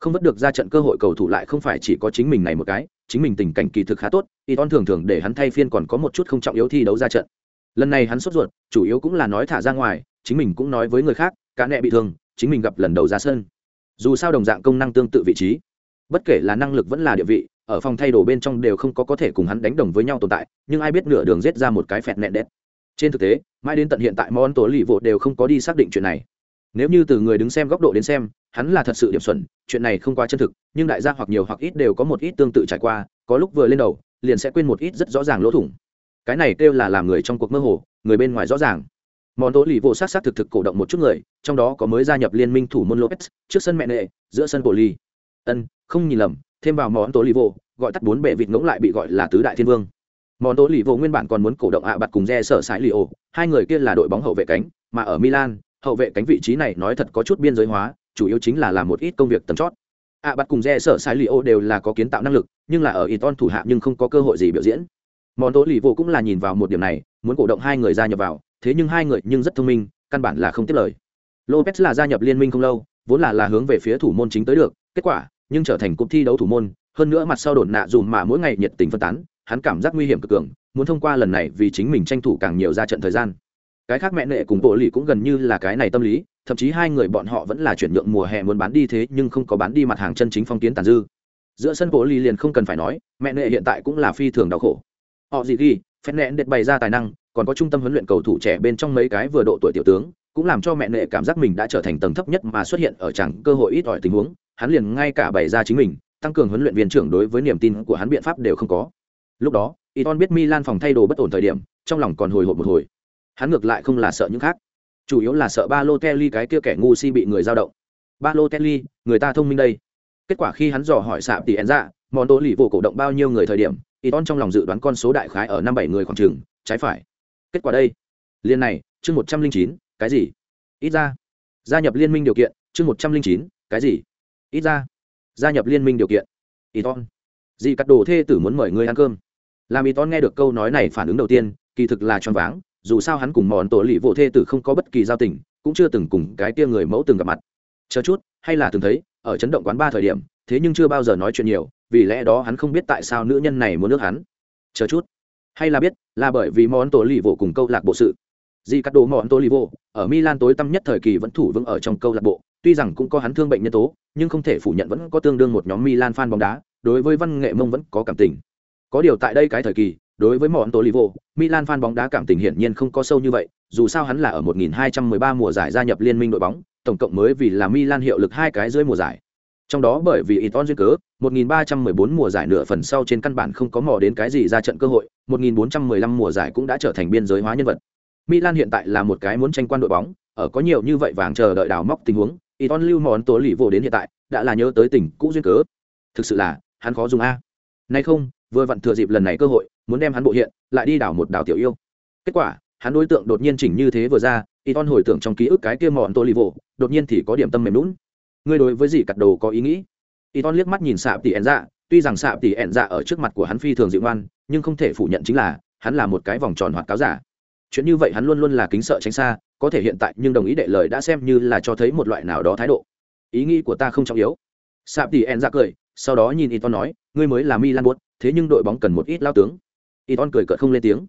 Không vất được ra trận cơ hội cầu thủ lại không phải chỉ có chính mình này một cái chính mình tình cảnh kỳ thực khá tốt y ton thường thường để hắn thay phiên còn có một chút không trọng yếu thi đấu ra trận. Lần này hắn sốt ruột chủ yếu cũng là nói thả ra ngoài chính mình cũng nói với người khác, cả nẹ bị thương, chính mình gặp lần đầu ra sân. Dù sao đồng dạng công năng tương tự vị trí. Bất kể là năng lực vẫn là địa vị, ở phòng thay đồ bên trong đều không có có thể cùng hắn đánh đồng với nhau tồn tại, nhưng ai biết nửa đường rết ra một cái phẹt nẹn đét. Trên thực tế, mãi đến tận hiện tại món tổ lì vộ đều không có đi xác định chuyện này. Nếu như từ người đứng xem góc độ đến xem, hắn là thật sự điểm xuẩn, chuyện này không quá chân thực, nhưng đại gia hoặc nhiều hoặc ít đều có một ít tương tự trải qua, có lúc vừa lên đầu, liền sẽ quên một ít rất rõ ràng lỗ thủng. Cái này kêu là làm người trong cuộc mơ hồ, người bên ngoài rõ ràng món tố lì vô sát sát thực thực cổ động một chút người, trong đó có mới gia nhập liên minh thủ môn lopez, trước sân mẹ nệ, giữa sân cổ ly ân, không nhìn lầm, thêm vào món tố lì vô, gọi tắt bốn bệ vịt ngỗng lại bị gọi là tứ đại thiên vương. Món tố lì vô nguyên bản còn muốn cổ động ạ bạt cùng re sở sải lì ổ, hai người kia là đội bóng hậu vệ cánh, mà ở milan, hậu vệ cánh vị trí này nói thật có chút biên giới hóa, chủ yếu chính là làm một ít công việc tầm chót. Ạ bạt cùng re sở sải lì ổ đều là có kiến tạo năng lực, nhưng là ở iton thủ hạ nhưng không có cơ hội gì biểu diễn. Món tố lì vô cũng là nhìn vào một điểm này, muốn cổ động hai người gia nhập vào thế nhưng hai người nhưng rất thông minh, căn bản là không tiếp lời. Lopez là gia nhập liên minh không lâu, vốn là là hướng về phía thủ môn chính tới được, kết quả, nhưng trở thành cúp thi đấu thủ môn, hơn nữa mặt sau đồn nạ dùm mà mỗi ngày nhiệt tình phân tán, hắn cảm giác nguy hiểm cực cường, muốn thông qua lần này vì chính mình tranh thủ càng nhiều ra trận thời gian. Cái khác mẹ nệ cùng bộ lì cũng gần như là cái này tâm lý, thậm chí hai người bọn họ vẫn là chuyển nhượng mùa hè muốn bán đi thế, nhưng không có bán đi mặt hàng chân chính phong kiến tàn dư. Giữa sân bộ lì liền không cần phải nói, mẹ nệ hiện tại cũng là phi thường đau khổ. Họ gì ghi phen nện đệt bày ra tài năng còn có trung tâm huấn luyện cầu thủ trẻ bên trong mấy cái vừa độ tuổi tiểu tướng cũng làm cho mẹ nệ cảm giác mình đã trở thành tầng thấp nhất mà xuất hiện ở chẳng cơ hội ít ỏi tình huống hắn liền ngay cả bày ra chính mình tăng cường huấn luyện viên trưởng đối với niềm tin của hắn biện pháp đều không có. Lúc đó Iton biết Milan phòng thay đồ bất ổn thời điểm trong lòng còn hồi hộp một hồi. Hắn ngược lại không là sợ những khác chủ yếu là sợ Balotelli cái kia kẻ ngu si bị người giao động. Balotelli người ta thông minh đây. Kết quả khi hắn dò hỏi sạp tỷ ra, món tố lì vô cổ động bao nhiêu người thời điểm Iton trong lòng dự đoán con số đại khái ở năm bảy người khoảng chừng trái phải kết quả đây liên này chương một trăm linh chín cái gì ít ra gia nhập liên minh điều kiện chương một trăm linh chín cái gì ít ra gia nhập liên minh điều kiện Iton. Dì cắt đồ thê tử muốn mời người ăn cơm. Làm Iton nghe được câu nói này phản ứng đầu tiên, kỳ thực là choáng váng, dù sao hắn cùng mòn tổ lì vô thê tử không có bất kỳ giao tình, cũng chưa từng cùng cái tia người mẫu từng gặp mặt. Chờ chút, hay là từng thấy, ở chấn động quán ba thời điểm, thế nhưng chưa bao giờ nói chuyện nhiều, vì lẽ đó hắn không biết tại sao nữ nhân này muốn nước hắn. Chờ chút, hay là biết, là bởi vì món tổ lì vô cùng câu lạc bộ sự. Di Cắt Đồ lì vù ở Milan tối tăm nhất thời kỳ vẫn thủ vững ở trong câu lạc bộ, tuy rằng cũng có hắn thương bệnh nhân tố, nhưng không thể phủ nhận vẫn có tương đương một nhóm Milan fan bóng đá, đối với văn nghệ mông vẫn có cảm tình. Có điều tại đây cái thời kỳ, đối với món tổ lì vô Milan fan bóng đá cảm tình hiển nhiên không có sâu như vậy, dù sao hắn là ở 1213 mùa giải gia nhập liên minh đội bóng, tổng cộng mới vì là Milan hiệu lực hai cái dưới mùa giải. Trong đó bởi vì Iton duyên cớ, 1314 mùa giải nửa phần sau trên căn bản không có mò đến cái gì ra trận cơ hội, 1415 mùa giải cũng đã trở thành biên giới hóa nhân vật. Milan hiện tại là một cái muốn tranh quan đội bóng, ở có nhiều như vậy vàng chờ đợi đào móc tình huống, Iton lưu món tố lì vô đến hiện tại, đã là nhớ tới tình cũ duyên cớ. Thực sự là, hắn khó dùng a. Nay không, vừa vặn thừa dịp lần này cơ hội, muốn đem hắn bộ hiện, lại đi đảo một đảo tiểu yêu. Kết quả, hắn đối tượng đột nhiên chỉnh như thế vừa ra, Iton hồi tưởng trong ký ức cái kia mòn tố lì vô, đột nhiên thì có điểm tâm mềm lún Ngươi đối với gì cặt đồ có ý nghĩ? Iton liếc mắt nhìn xạ Tỷ ẹn dạ, tuy rằng xạ Tỷ ẹn dạ ở trước mặt của hắn phi thường dịu ngoan, nhưng không thể phủ nhận chính là hắn là một cái vòng tròn hoạt cáo giả. Chuyện như vậy hắn luôn luôn là kính sợ tránh xa có thể hiện tại nhưng đồng ý đệ lời đã xem như là cho thấy một loại nào đó thái độ. Ý nghĩ của ta không trọng yếu. Sạp tỷ en ra cười sau đó nhìn iton nói ngươi mới là milan buốt thế nhưng đội bóng cần một ít lao tướng. Iton cười cợt không lên tiếng.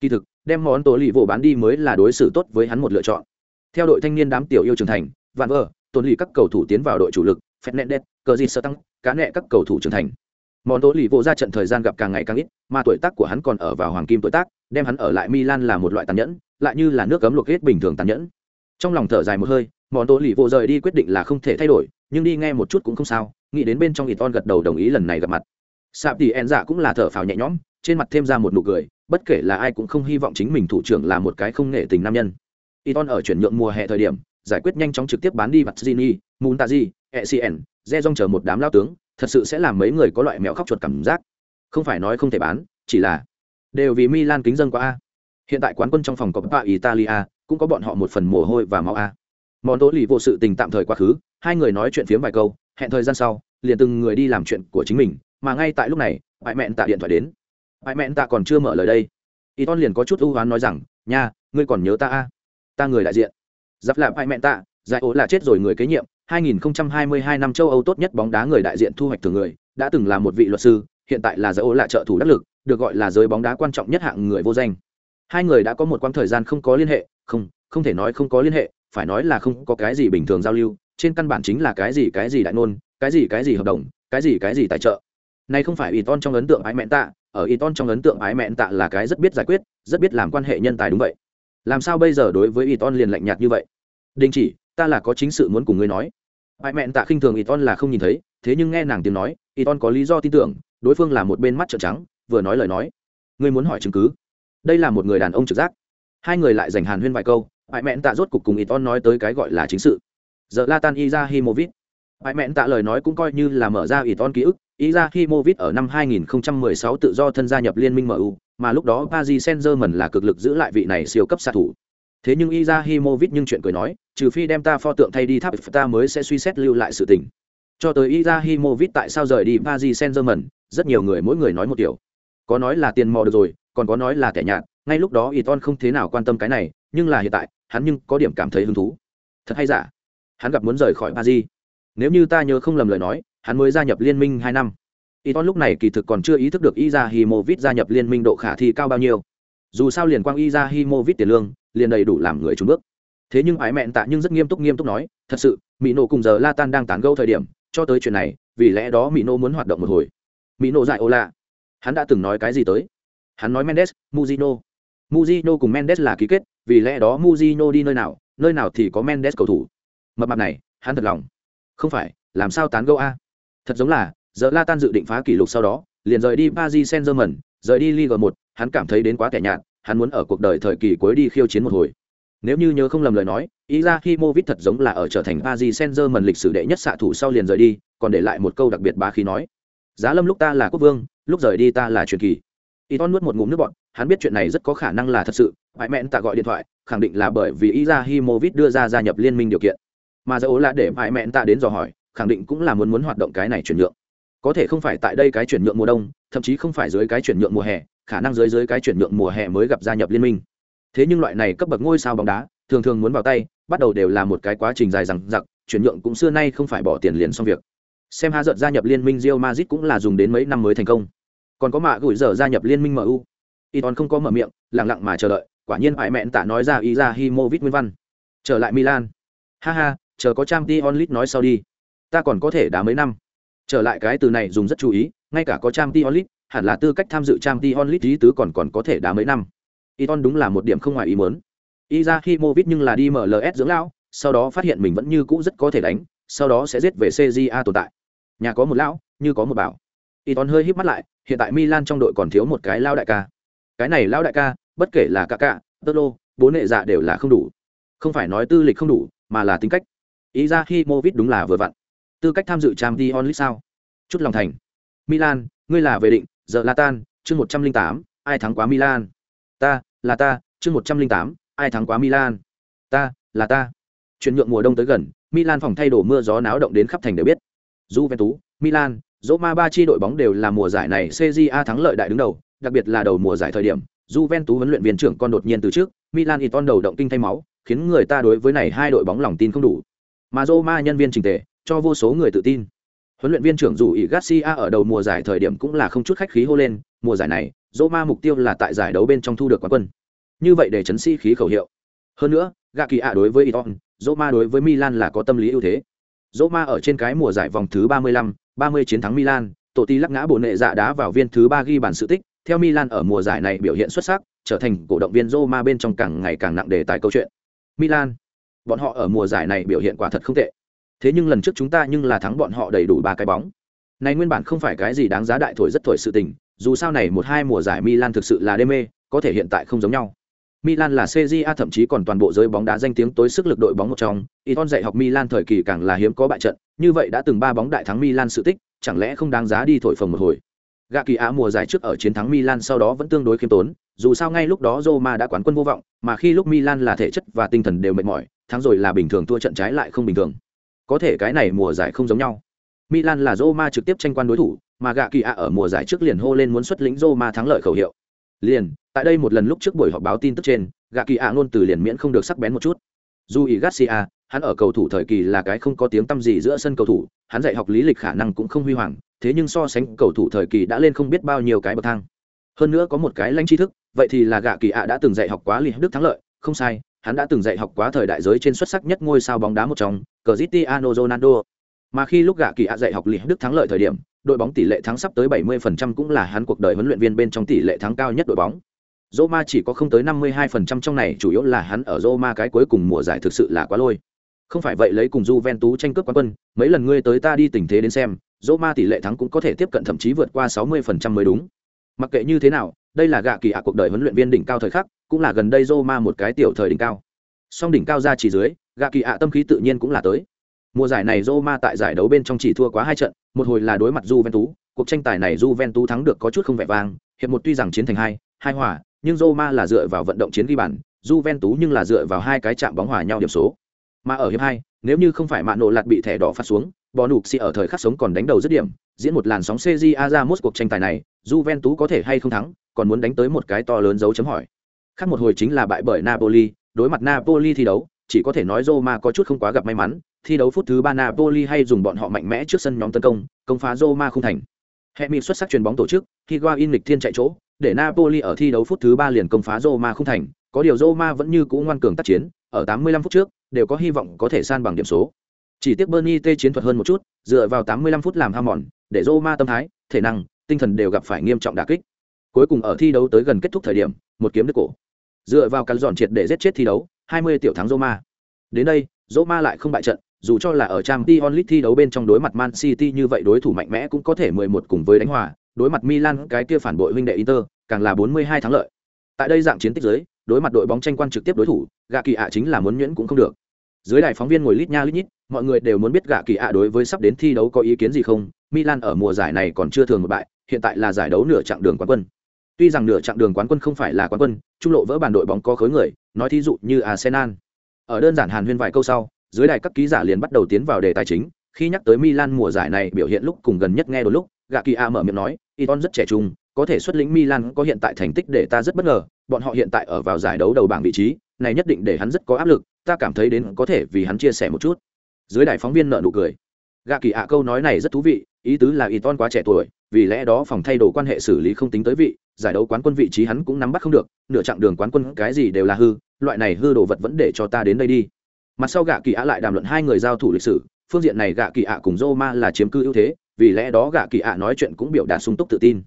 Kỳ thực đem món tố lì vỗ bán đi mới là đối xử tốt với hắn một lựa chọn. Theo đội thanh niên đám tiểu yêu trưởng thành vạn vơ tổn lì các cầu thủ tiến vào đội chủ lực phép nét đét cờ gì sơ tăng cá nẹ các cầu thủ trưởng thành. Món tố lì vô ra trận thời gian gặp càng ngày càng ít mà tuổi tác của hắn còn ở vào hoàng kim tuổi tác đem hắn ở lại milan là một loại tàn nhẫn lại như là nước cấm luộc hết bình thường tàn nhẫn. Trong lòng thở dài một hơi món tố lì vô rời đi quyết định là không thể thay đổi nhưng đi nghe một chút cũng không sao nghĩ đến bên trong ít on gật đầu đồng ý lần này gặp mặt. Sạp thì en dạ cũng là thở phào nhẹ nhõm trên mặt thêm ra một nụ cười bất kể là ai cũng không hy vọng chính mình thủ trưởng là một cái không nghệ tình nam nhân. Iton ở chuyển nhượng mùa hè thời điểm, giải quyết nhanh chóng trực tiếp bán đi Vazzini, Muntazi, ECN, Zezong chờ một đám lao tướng, thật sự sẽ làm mấy người có loại mèo khóc chuột cảm giác. Không phải nói không thể bán chỉ là đều vì milan kính dân qua a. Hiện tại quán quân trong phòng coppa italia cũng có bọn họ một phần mồ hôi và máu a. Món tố lì vô sự tình tạm thời quá khứ hai người nói chuyện phiếm vài câu hẹn thời gian sau liền từng người đi làm chuyện của chính mình mà ngay tại lúc này bại mẹn tạ điện thoại đến. Bại mẹn tạ còn chưa mở lời đây. Y ton liền có chút ưu hoán nói rằng nha ngươi còn nhớ ta a? Ta người đại diện giáp lạp hai mẹ tạ giải ố là chết rồi người kế nhiệm 2022 năm châu Âu tốt nhất bóng đá người đại diện thu hoạch thường người, đã từng là một vị luật sư, hiện tại là giải ố là trợ thủ đắc lực, được gọi là giới bóng đá quan trọng nhất hạng người vô danh. Hai người đã có một quãng thời gian không có liên hệ, không, không thể nói không có liên hệ, phải nói là không có cái gì bình thường giao lưu, trên căn bản chính là cái gì cái gì đại ngôn, cái gì cái gì hợp đồng, cái gì cái gì tài trợ. Này không phải Iton trong ấn tượng ái mẹn tạ, ở Iton trong ấn tượng ái mẹn tạ là cái rất biết giải quyết, rất biết làm quan hệ nhân tài đúng vậy. Làm sao bây giờ đối với Iton liền lạnh nhạt như vậy? Đình chỉ, ta là có chính sự muốn cùng ngươi nói. Bại mẹn tạ khinh thường Iton là không nhìn thấy thế nhưng nghe nàng tiếng nói Iton có lý do tin tưởng đối phương là một bên mắt trợn trắng vừa nói lời nói. Ngươi muốn hỏi chứng cứ. Đây là một người đàn ông trực giác. Hai người lại dành hàn huyên vài câu bại mẹn tạ rốt cục cùng Iton nói tới cái gọi là chính sự. Giờ Latan Izahimovic bại mẹn tạ lời nói cũng coi như là mở ra Iton ký ức Izahimovic ở năm 2016 tự do thân gia nhập liên minh MU mà lúc đó Paris Saint-Germain là cực lực giữ lại vị này siêu cấp xạ thủ. Thế nhưng Izahimovic nhưng chuyện cười nói trừ phi đem ta pho tượng thay đi tháp, ta mới sẽ suy xét lưu lại sự tình. Cho tới Izahimovic tại sao rời đi Paris Saint-Germain, rất nhiều người mỗi người nói một điều. Có nói là tiền mò được rồi, còn có nói là kẻ nhạt, ngay lúc đó Iton không thế nào quan tâm cái này, nhưng là hiện tại, hắn nhưng có điểm cảm thấy hứng thú. Thật hay giả? Hắn gặp muốn rời khỏi Paris. Nếu như ta nhớ không lầm lời nói, hắn mới gia nhập liên minh hai năm. Iton lúc này kỳ thực còn chưa ý thức được Izahimovic gia nhập liên minh độ khả thi cao bao nhiêu. Dù sao liền quang Izahimovic tiền lương, liền đầy đủ làm người trung bước thế nhưng ái mẹn tạ nhưng rất nghiêm túc nghiêm túc nói, thật sự mỹ nổ cùng giờ la tan đang tán gẫu thời điểm, cho tới chuyện này, vì lẽ đó mỹ nổ muốn hoạt động một hồi. Mỹ nổ dại ô lạ. Hắn đã từng nói cái gì tới? Hắn nói mendes, muzino. Muzino cùng mendes là ký kết, vì lẽ đó muzino đi nơi nào nơi nào thì có mendes cầu thủ. Mập mặt này, hắn thật lòng. Không phải, làm sao tán gẫu a? Thật giống là, giờ la tan dự định phá kỷ lục sau đó, liền rời đi paris saint germain rời đi ligue một, hắn cảm thấy đến quá tẻ nhạt, hắn muốn ở cuộc đời thời kỳ cuối đi khiêu chiến một hồi nếu như nhớ không lầm lời nói, Izahimovic thật giống là ở trở thành Paris Saint-Germain lịch sử đệ nhất xạ thủ sau liền rời đi, còn để lại một câu đặc biệt bá khí nói: "Giá Lâm lúc ta là quốc vương, lúc rời đi ta là truyền kỳ." Iton nuốt một ngụm nước bọt, hắn biết chuyện này rất có khả năng là thật sự, bại mẹn tạ gọi điện thoại, khẳng định là bởi vì Izahimovic đưa ra gia nhập liên minh điều kiện. Mà dẫu là để bại mẹn tạ đến dò hỏi, khẳng định cũng là muốn muốn hoạt động cái này chuyển nhượng. Có thể không phải tại đây cái chuyển nhượng mùa đông, thậm chí không phải dưới cái chuyển nhượng mùa hè, khả năng dưới dưới cái chuyển nhượng mùa hè mới gặp gia nhập liên minh thế nhưng loại này cấp bậc ngôi sao bóng đá thường thường muốn vào tay bắt đầu đều là một cái quá trình dài dằng dặc chuyển nhượng cũng xưa nay không phải bỏ tiền liền xong việc xem ha giận gia nhập liên minh Real Madrid cũng là dùng đến mấy năm mới thành công còn có mạ gửi giờ gia nhập liên minh MU Iton không có mở miệng lặng lặng mà chờ đợi quả nhiên bại mẹn tạ nói ra ý ra himovit nguyên văn. Trở lại Milan. Ha ha, chờ có trang t onlit nói sau đi. Ta còn có thể đá mấy năm. Trở lại cái từ này dùng rất chú ý, ngay cả có trang t onlit hẳn là tư cách tham dự trang t onlit ý tứ còn còn có thể đá mấy năm. Iton đúng là một điểm không ngoài ý muốn. Izahimovic nhưng là đi MLS dưỡng lão, sau đó phát hiện mình vẫn như cũ rất có thể đánh, sau đó sẽ giết về CJA tồn tại. Nhà có một lão, như có một bảo. Iton hơi híp mắt lại, hiện tại Milan trong đội còn thiếu một cái lao đại ca. Cái này lao đại ca, bất kể là Kaká, Tolo, bốn nệ dạ đều là không đủ. Không phải nói tư lịch không đủ, mà là tính cách. Izahimovic đúng là vừa vặn. Tư cách tham dự Champions League sao? Chút lòng thành. Milan, ngươi là về định, giờ Latan, chương một trăm linh tám, ai thắng quá Milan? Ta, là ta, chương một trăm linh tám, ai thắng quá Milan? Ta, là ta. Chuyển nhượng mùa đông tới gần, Milan phòng thay đổ mưa gió náo động đến khắp thành đều biết. Juventus, Milan, Roma ba chi đội bóng đều là mùa giải này CJA thắng lợi đại đứng đầu, đặc biệt là đầu mùa giải thời điểm, Juventus huấn luyện viên trưởng con đột nhiên từ trước, Milan Iton đầu động kinh thay máu, khiến người ta đối với này hai đội bóng lòng tin không đủ. Mà Roma nhân viên trình tề, cho vô số người tự tin. Huấn luyện viên trưởng dù ý Garcia ở đầu mùa giải thời điểm cũng là không chút khách khí hô lên, mùa giải này, Roma mục tiêu là tại giải đấu bên trong thu được quán quân. Như vậy để chấn sĩ khí khẩu hiệu. Hơn nữa, gạ kỳ ạ đối với Iton, Roma đối với Milan là có tâm lý ưu thế. Roma ở trên cái mùa giải vòng thứ 35, 30 chiến thắng Milan, tổ ti lắc ngã bộ nệ dạ đá vào viên thứ ba ghi bàn sự tích, theo Milan ở mùa giải này biểu hiện xuất sắc, trở thành cổ động viên Roma bên trong càng ngày càng nặng đề tài câu chuyện. Milan, bọn họ ở mùa giải này biểu hiện quả thật không tệ. Thế nhưng lần trước chúng ta nhưng là thắng bọn họ đầy đủ ba cái bóng. Này nguyên bản không phải cái gì đáng giá đại thổi rất thổi sự tình, dù sao này một hai mùa giải Milan thực sự là đê mê, có thể hiện tại không giống nhau. Milan là CJA thậm chí còn toàn bộ giới bóng đá danh tiếng tối sức lực đội bóng một trong, Iton dạy học Milan thời kỳ càng là hiếm có bại trận, như vậy đã từng ba bóng đại thắng Milan sự tích, chẳng lẽ không đáng giá đi thổi phồng một hồi. Gạ kỳ á mùa giải trước ở chiến thắng Milan sau đó vẫn tương đối khiêm tốn, dù sao ngay lúc đó Roma đã quán quân vô vọng, mà khi lúc Milan là thể chất và tinh thần đều mệt mỏi, thắng rồi là bình thường thua trận trái lại không bình thường. Có thể cái này mùa giải không giống nhau. Milan là Roma trực tiếp tranh quan đối thủ, mà gạ kỳ ạ ở mùa giải trước liền hô lên muốn xuất lĩnh Roma thắng lợi khẩu hiệu. Liền, tại đây một lần lúc trước buổi họp báo tin tức trên, gạ kỳ ạ luôn từ liền miễn không được sắc bén một chút. Dù ý Garcia, hắn ở cầu thủ thời kỳ là cái không có tiếng tăm gì giữa sân cầu thủ, hắn dạy học lý lịch khả năng cũng không huy hoàng, thế nhưng so sánh cầu thủ thời kỳ đã lên không biết bao nhiêu cái bậc thang. Hơn nữa có một cái lãnh tri thức, vậy thì là gạ kỳ ạ đã từng dạy học quá liền đức thắng lợi, không sai, hắn đã từng dạy học quá thời đại giới trên xuất sắc nhất ngôi sao bóng đá một trong, Cristiano Ronaldo. Mà khi lúc gạ kỳ ạ dạy học lý đức thắng lợi thời điểm, đội bóng tỷ lệ thắng sắp tới 70% cũng là hắn cuộc đời huấn luyện viên bên trong tỷ lệ thắng cao nhất đội bóng. Roma chỉ có không tới 52% trong này chủ yếu là hắn ở Roma cái cuối cùng mùa giải thực sự là quá lôi. Không phải vậy lấy cùng Juventus tranh cướp quán quân, mấy lần ngươi tới ta đi tình thế đến xem, Roma tỷ lệ thắng cũng có thể tiếp cận thậm chí vượt qua 60% mới đúng. Mặc kệ như thế nào, đây là gạ kỳ ạ cuộc đời huấn luyện viên đỉnh cao thời khắc, cũng là gần đây Roma một cái tiểu thời đỉnh cao. Song đỉnh cao ra chỉ dưới, gạ kỳ ạ tâm khí tự nhiên cũng là tới. Mùa giải này Roma tại giải đấu bên trong chỉ thua quá hai trận, một hồi là đối mặt Juventus, cuộc tranh tài này Juventus thắng được có chút không vẻ vang, hiệp một tuy rằng chiến thành hai, hai hòa, nhưng Roma là dựa vào vận động chiến ghi bàn, Juventus nhưng là dựa vào hai cái chạm bóng hòa nhau điểm số. Mà ở hiệp hai, nếu như không phải mạn nổ lạt bị thẻ đỏ phát xuống, Bonucci ở thời khắc sống còn đánh đầu dứt điểm, diễn một làn sóng CJ Ramos cuộc tranh tài này, Juventus có thể hay không thắng, còn muốn đánh tới một cái to lớn dấu chấm hỏi. Khác một hồi chính là bại bởi Napoli, đối mặt Napoli thi đấu, chỉ có thể nói Roma có chút không quá gặp may mắn, thi đấu phút thứ ba Napoli hay dùng bọn họ mạnh mẽ trước sân nhóm tấn công, công phá Roma không thành. Hemi xuất sắc chuyền bóng tổ chức, Higuain lịch thiên chạy chỗ, để Napoli ở thi đấu phút thứ ba liền công phá Roma không thành, có điều Roma vẫn như cũ ngoan cường tác chiến, ở 85 phút trước đều có hy vọng có thể san bằng điểm số. Chỉ tiếc Bernie T chiến thuật hơn một chút, dựa vào 85 phút làm ham mòn, để Roma tâm thái, thể năng, tinh thần đều gặp phải nghiêm trọng đả kích. Cuối cùng ở thi đấu tới gần kết thúc thời điểm, một kiếm đứt cổ. Dựa vào cắn dọn triệt để giết chết thi đấu, 20 tiểu thắng Roma. Đến đây, Roma lại không bại trận, dù cho là ở Champions League thi đấu bên trong đối mặt Man City như vậy đối thủ mạnh mẽ cũng có thể 11 cùng với đánh hòa, đối mặt Milan cái kia phản bội huynh đệ Inter, càng là 42 thắng lợi. Tại đây dạng chiến tích dưới, đối mặt đội bóng tranh quan trực tiếp đối thủ, gạ kỳ ạ chính là muốn nhuyễn cũng không được. Dưới đài phóng viên ngồi lít nha lít nhít, mọi người đều muốn biết gạ kỳ ạ đối với sắp đến thi đấu có ý kiến gì không. Milan ở mùa giải này còn chưa thường một bại, hiện tại là giải đấu nửa chặng đường quán quân. Tuy rằng nửa chặng đường quán quân không phải là quán quân, trung lộ vỡ bàn đội bóng có khối người, nói thí dụ như Arsenal. Ở đơn giản hàn huyên vài câu sau, dưới đài các ký giả liền bắt đầu tiến vào đề tài chính khi nhắc tới milan mùa giải này biểu hiện lúc cùng gần nhất nghe đôi lúc gạ kỳ a mở miệng nói iton rất trẻ trung có thể xuất lĩnh milan có hiện tại thành tích để ta rất bất ngờ bọn họ hiện tại ở vào giải đấu đầu bảng vị trí này nhất định để hắn rất có áp lực ta cảm thấy đến có thể vì hắn chia sẻ một chút dưới đài phóng viên nợ nụ cười gạ kỳ a câu nói này rất thú vị ý tứ là iton quá trẻ tuổi vì lẽ đó phòng thay đồ quan hệ xử lý không tính tới vị giải đấu quán quân vị trí hắn cũng nắm bắt không được nửa chặng đường quán quân cái gì đều là hư loại này hư đồ vật vẫn để cho ta đến đây đi mặt sau gạ kỳ ạ lại đàm luận hai người giao thủ lịch sử phương diện này gạ kỳ ạ cùng roma là chiếm cư ưu thế vì lẽ đó gạ kỳ ạ nói chuyện cũng biểu đạt sung túc tự tin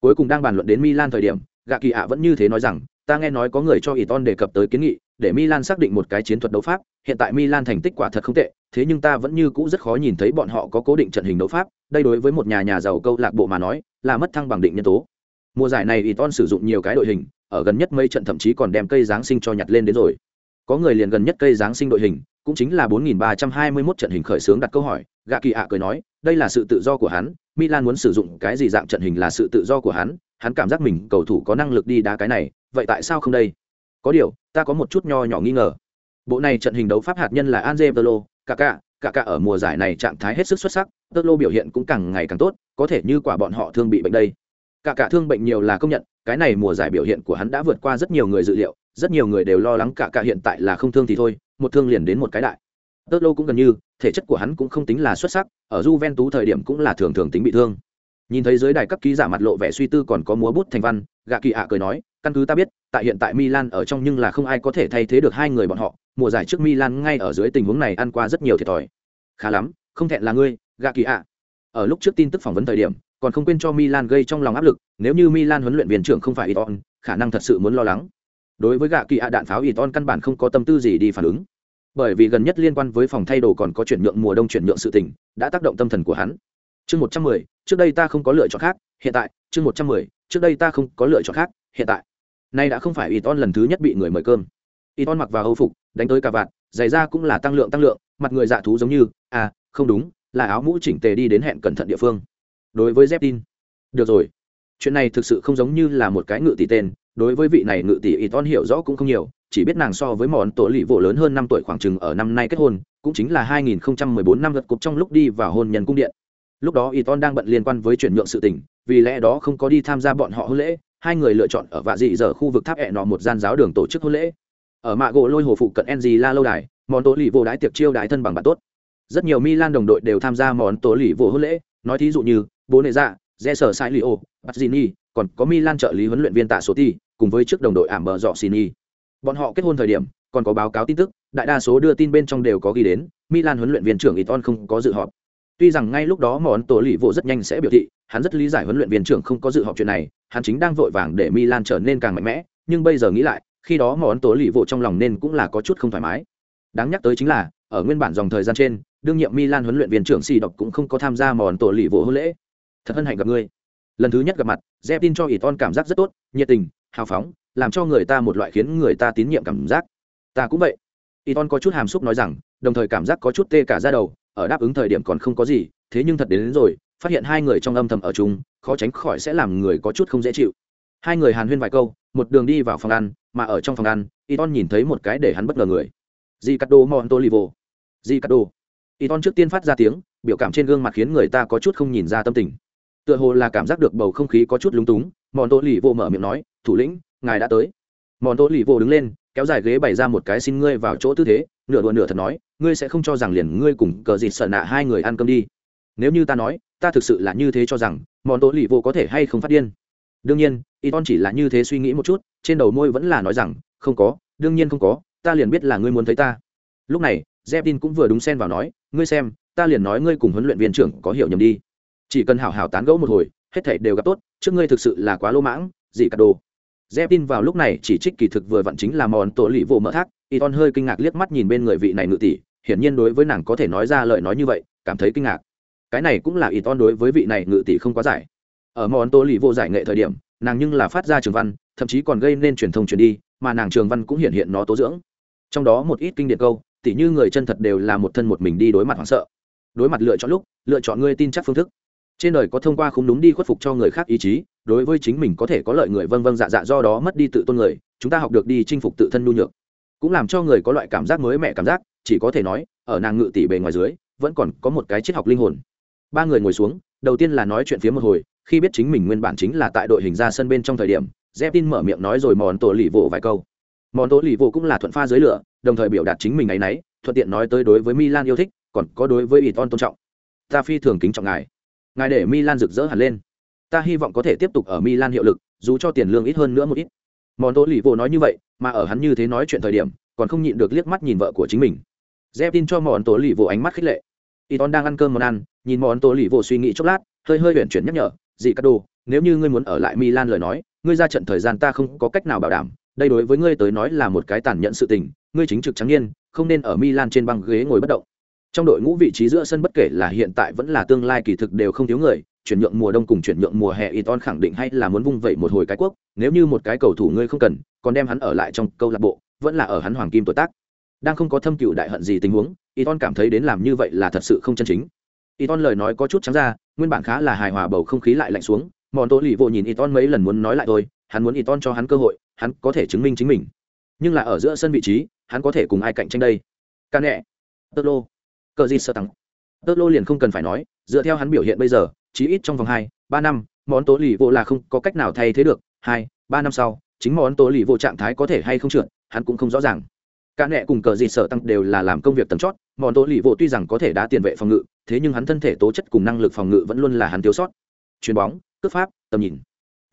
cuối cùng đang bàn luận đến milan thời điểm gạ kỳ ạ vẫn như thế nói rằng ta nghe nói có người cho Iton đề cập tới kiến nghị, để Milan xác định một cái chiến thuật đấu pháp, hiện tại Milan thành tích quả thật không tệ, thế nhưng ta vẫn như cũ rất khó nhìn thấy bọn họ có cố định trận hình đấu pháp, đây đối với một nhà nhà giàu câu lạc bộ mà nói, là mất thăng bằng định nhân tố. Mùa giải này Iton sử dụng nhiều cái đội hình, ở gần nhất mấy trận thậm chí còn đem cây giáng sinh cho nhặt lên đến rồi. Có người liền gần nhất cây giáng sinh đội hình, cũng chính là 4.321 trận hình khởi xướng đặt câu hỏi, Gạ Kỳ ạ cười nói, đây là sự tự do của hắn, Milan muốn sử dụng cái gì dạng trận hình là sự tự do của hắn, hắn cảm giác mình cầu thủ có năng lực đi đá cái này, vậy tại sao không đây? Có điều, ta có một chút nho nhỏ nghi ngờ. Bộ này trận hình đấu pháp hạt nhân là Angelo, cả cả ở mùa giải này trạng thái hết sức xuất sắc, Totlo biểu hiện cũng càng ngày càng tốt, có thể như quả bọn họ thương bị bệnh đây cả cả thương bệnh nhiều là công nhận, cái này mùa giải biểu hiện của hắn đã vượt qua rất nhiều người dự liệu, rất nhiều người đều lo lắng cả cả hiện tại là không thương thì thôi, một thương liền đến một cái đại. Totlo cũng gần như, thể chất của hắn cũng không tính là xuất sắc, ở Juventus thời điểm cũng là thường thường tính bị thương. Nhìn thấy dưới đài các ký giả mặt lộ vẻ suy tư còn có múa bút thành văn gạ kỳ ạ cười nói căn cứ ta biết tại hiện tại milan ở trong nhưng là không ai có thể thay thế được hai người bọn họ mùa giải trước milan ngay ở dưới tình huống này ăn qua rất nhiều thiệt thòi. Khá lắm không thẹn là ngươi gạ kỳ ạ. Ở lúc trước tin tức phỏng vấn thời điểm còn không quên cho milan gây trong lòng áp lực, nếu như milan huấn luyện viên trưởng không phải iton, khả năng thật sự muốn lo lắng. Đối với gạ kỳ ạ đạn pháo, iton căn bản không có tâm tư gì đi phản ứng. Bởi vì gần nhất liên quan với phòng thay đồ còn có chuyển nhượng mùa đông chuyển nhượng sự tình, đã tác động tâm thần của hắn. Chương một trăm mười, trước đây ta không có lựa chọn khác, hiện tại, chương một trăm mười, trước đây ta không có lựa chọn khác, hiện tại. Nay đã không phải Iton lần thứ nhất bị người mời cơm. Iton mặc vào hâu phục, đánh tới cả vạt, giày da cũng là tăng lượng tăng lượng, mặt người dạ thú giống như à không đúng, là áo mũ chỉnh tề đi đến hẹn cẩn thận địa phương đối với zeptin được rồi. Chuyện này thực sự không giống như là một cái ngự tỷ tên, đối với vị này ngự tỷ y ton hiểu rõ cũng không nhiều, chỉ biết nàng so với món tổ lì vụ lớn hơn năm tuổi khoảng chừng ở năm nay kết hôn, cũng chính là 2014 năm gật cục trong lúc đi vào hôn nhân cung điện. Lúc đó Iton đang bận liên quan với chuyển nhượng sự tình, vì lẽ đó không có đi tham gia bọn họ hôn lễ, hai người lựa chọn ở vạ dị giờ khu vực tháp hẹ nọ một gian giáo đường tổ chức hôn lễ. Ở mạ gỗ lôi hồ phụ cận enzy la lâu đài, món tổ lì vỗ đái tiệc chiêu đái thân bằng bạn tốt. Rất nhiều milan đồng đội đều tham gia món tổ lì vỗ hôn lễ, nói thí dụ như bố nệ dạ re sở sai li ô bazzini còn có milan trợ lý huấn luyện viên tạ số ti cùng với trước đồng đội ảm bờ dọ sini bọn họ kết hôn thời điểm còn có báo cáo tin tức đại đa số đưa tin bên trong đều có ghi đến milan huấn luyện viên trưởng iton không có dự họp Tuy rằng ngay lúc đó món tổ lì vô rất nhanh sẽ biểu thị, hắn rất lý giải huấn luyện viên trưởng không có dự họp chuyện này, hắn chính đang vội vàng để Milan trở nên càng mạnh mẽ, nhưng bây giờ nghĩ lại, khi đó món tổ lì vô trong lòng nên cũng là có chút không thoải mái. Đáng nhắc tới chính là, ở nguyên bản dòng thời gian trên, đương nhiệm Milan huấn luyện viên trưởng Si độc cũng không có tham gia món tổ lì vô hôn lễ. Thật hân hạnh gặp ngươi. Lần thứ nhất gặp mặt, Zepin cho Iton cảm giác rất tốt, nhiệt tình, hào phóng, làm cho người ta một loại khiến người ta tín nhiệm cảm giác. Ta cũng vậy. Iton có chút hàm xúc nói rằng, đồng thời cảm giác có chút tê cả ra đầu, ở đáp ứng thời điểm còn không có gì thế nhưng thật đến, đến rồi phát hiện hai người trong âm thầm ở chung khó tránh khỏi sẽ làm người có chút không dễ chịu hai người hàn huyên vài câu một đường đi vào phòng ăn mà ở trong phòng ăn Iton nhìn thấy một cái để hắn bất ngờ người di cắt đô montolivo di cắt đô Iton trước tiên phát ra tiếng biểu cảm trên gương mặt khiến người ta có chút không nhìn ra tâm tình tựa hồ là cảm giác được bầu không khí có chút lúng túng vô mở miệng nói, thủ lĩnh, ngài đã tới. Mỏn tô lì vô đứng lên, kéo dài ghế bày ra một cái xin ngươi vào chỗ tư thế, nửa đùa nửa thật nói, ngươi sẽ không cho rằng liền ngươi cùng cờ dịt sợ nạ hai người ăn cơm đi. Nếu như ta nói, ta thực sự là như thế cho rằng mòn tô lì vô có thể hay không phát điên. Đương nhiên y ton chỉ là như thế suy nghĩ một chút, trên đầu môi vẫn là nói rằng, không có, đương nhiên không có, ta liền biết là ngươi muốn thấy ta. Lúc này, Zepin cũng vừa đúng xen vào nói, ngươi xem, ta liền nói ngươi cùng huấn luyện viên trưởng có hiểu nhầm đi chỉ cần hảo hảo tán gẫu một hồi, hết thảy đều gặp tốt, trước ngươi thực sự là quá lô mãng, gì cả đồ. Zepin vào lúc này chỉ trích kỳ thực vừa vặn chính là mòn tổ lì vô mở thác. Y ton hơi kinh ngạc liếc mắt nhìn bên người vị này ngự tỷ, hiển nhiên đối với nàng có thể nói ra lời nói như vậy, cảm thấy kinh ngạc. Cái này cũng là y ton đối với vị này ngự tỷ không quá giải. Ở mòn tổ lì vô giải nghệ thời điểm, nàng nhưng là phát ra trường văn, thậm chí còn gây nên truyền thông truyền đi, mà nàng trường văn cũng hiện hiện nó tố dưỡng. Trong đó một ít kinh điển câu tỷ như người chân thật đều là một thân một mình đi đối mặt hoảng sợ. Đối mặt lựa chọn lúc, lựa chọn ngươi tin chắc phương thức trên đời có thông qua không đúng đi khuất phục cho người khác ý chí, đối với chính mình có thể có lợi người vân vân dạ dạ do đó mất đi tự tôn người, chúng ta học được đi chinh phục tự thân nhu nhược. Cũng làm cho người có loại cảm giác mới mẻ cảm giác, chỉ có thể nói, ở nàng ngự tỷ bề ngoài dưới, vẫn còn có một cái triết học linh hồn. Ba người ngồi xuống, đầu tiên là nói chuyện phía một hồi, khi biết chính mình nguyên bản chính là tại đội hình ra sân bên trong thời điểm Zepin mở miệng nói rồi mòn tổ lì vỗ vài câu. Mòn tổ lì vỗ cũng là thuận pha dưới lửa, đồng thời biểu đạt chính mình ấ y n ấ y thuận tiện nói tới đối với milan yêu thích, còn có đối với ít tôn trọng. Ta phi thường kính trọng ngài ngài để milan rực rỡ hẳn lên. Ta hy vọng có thể tiếp tục ở milan hiệu lực, dù cho tiền lương ít hơn nữa một ít. Monto tố lì vô nói như vậy, mà ở hắn như thế nói chuyện thời điểm, còn không nhịn được liếc mắt nhìn vợ của chính mình. Dép tin cho Monto tố lì vô ánh mắt khích lệ. Iton đang ăn cơm món ăn. Nhìn Monto tố lì vô suy nghĩ chốc lát, hơi hơi chuyển chuyển nhắc nhở dị cắt đồ, nếu như ngươi muốn ở lại milan lời nói, ngươi ra trận thời gian ta không có cách nào bảo đảm. Đây đối với ngươi tới nói là một cái tàn nhẫn sự tình, ngươi chính trực trắng nhiên không nên ở milan trên băng ghế ngồi bất động trong đội ngũ vị trí giữa sân bất kể là hiện tại vẫn là tương lai kỳ thực đều không thiếu người chuyển nhượng mùa đông cùng chuyển nhượng mùa hè Iton khẳng định hay là muốn vung vẩy một hồi cái quốc, nếu như một cái cầu thủ ngươi không cần, còn đem hắn ở lại trong câu lạc bộ, vẫn là ở hắn hoàng kim tuổi tác. Đang không có thâm cựu đại hận gì tình huống, Iton cảm thấy đến làm như vậy là thật sự không chân chính. Iton lời nói có chút trắng ra, nguyên bản khá là hài hòa bầu không khí lại lạnh xuống, Mòn Tố Lì vô nhìn Iton mấy lần muốn nói lại thôi, hắn muốn Iton cho hắn cơ hội, hắn có thể chứng minh chính mình. Nhưng là ở giữa sân vị trí, hắn có thể cùng ai cạnh tranh đây? Cane, Tolo, cờ gì sơ tăng. Tolo liền không cần phải nói, dựa theo hắn biểu hiện bây giờ, chí ít trong vòng hai ba năm món tố lì vô là không có cách nào thay thế được hai ba năm sau chính món tố lì vô trạng thái có thể hay không trượt hắn cũng không rõ ràng. Cả nẹ cùng cờ gì sở tăng đều là làm công việc tầm chót món tố lì vô tuy rằng có thể đá tiền vệ phòng ngự thế nhưng hắn thân thể tố chất cùng năng lực phòng ngự vẫn luôn là hắn thiếu sót. Chuyền bóng cướp pháp tầm nhìn.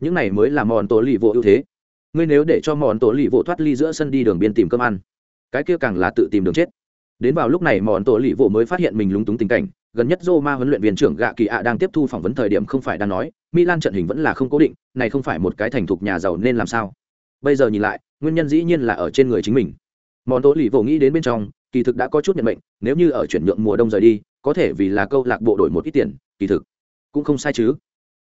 Những này mới là món tố lì vô ưu thế. Ngươi nếu để cho món tố lì vô thoát ly giữa sân đi đường biên tìm cơm ăn cái kia càng là tự tìm đường chết đến vào lúc này mòn tổ lì vỗ mới phát hiện mình lúng túng tình cảnh gần nhất Roma huấn luyện viên trưởng Gạ Kỳ ạ đang tiếp thu phỏng vấn thời điểm không phải đang nói, Milan trận hình vẫn là không cố định, này không phải một cái thành thục nhà giàu nên làm sao? Bây giờ nhìn lại, nguyên nhân dĩ nhiên là ở trên người chính mình. Món tố lì vô nghĩ đến bên trong, kỳ thực đã có chút nhận mệnh, nếu như ở chuyển nhượng mùa đông rời đi, có thể vì là câu lạc bộ đổi một ít tiền, kỳ thực cũng không sai chứ.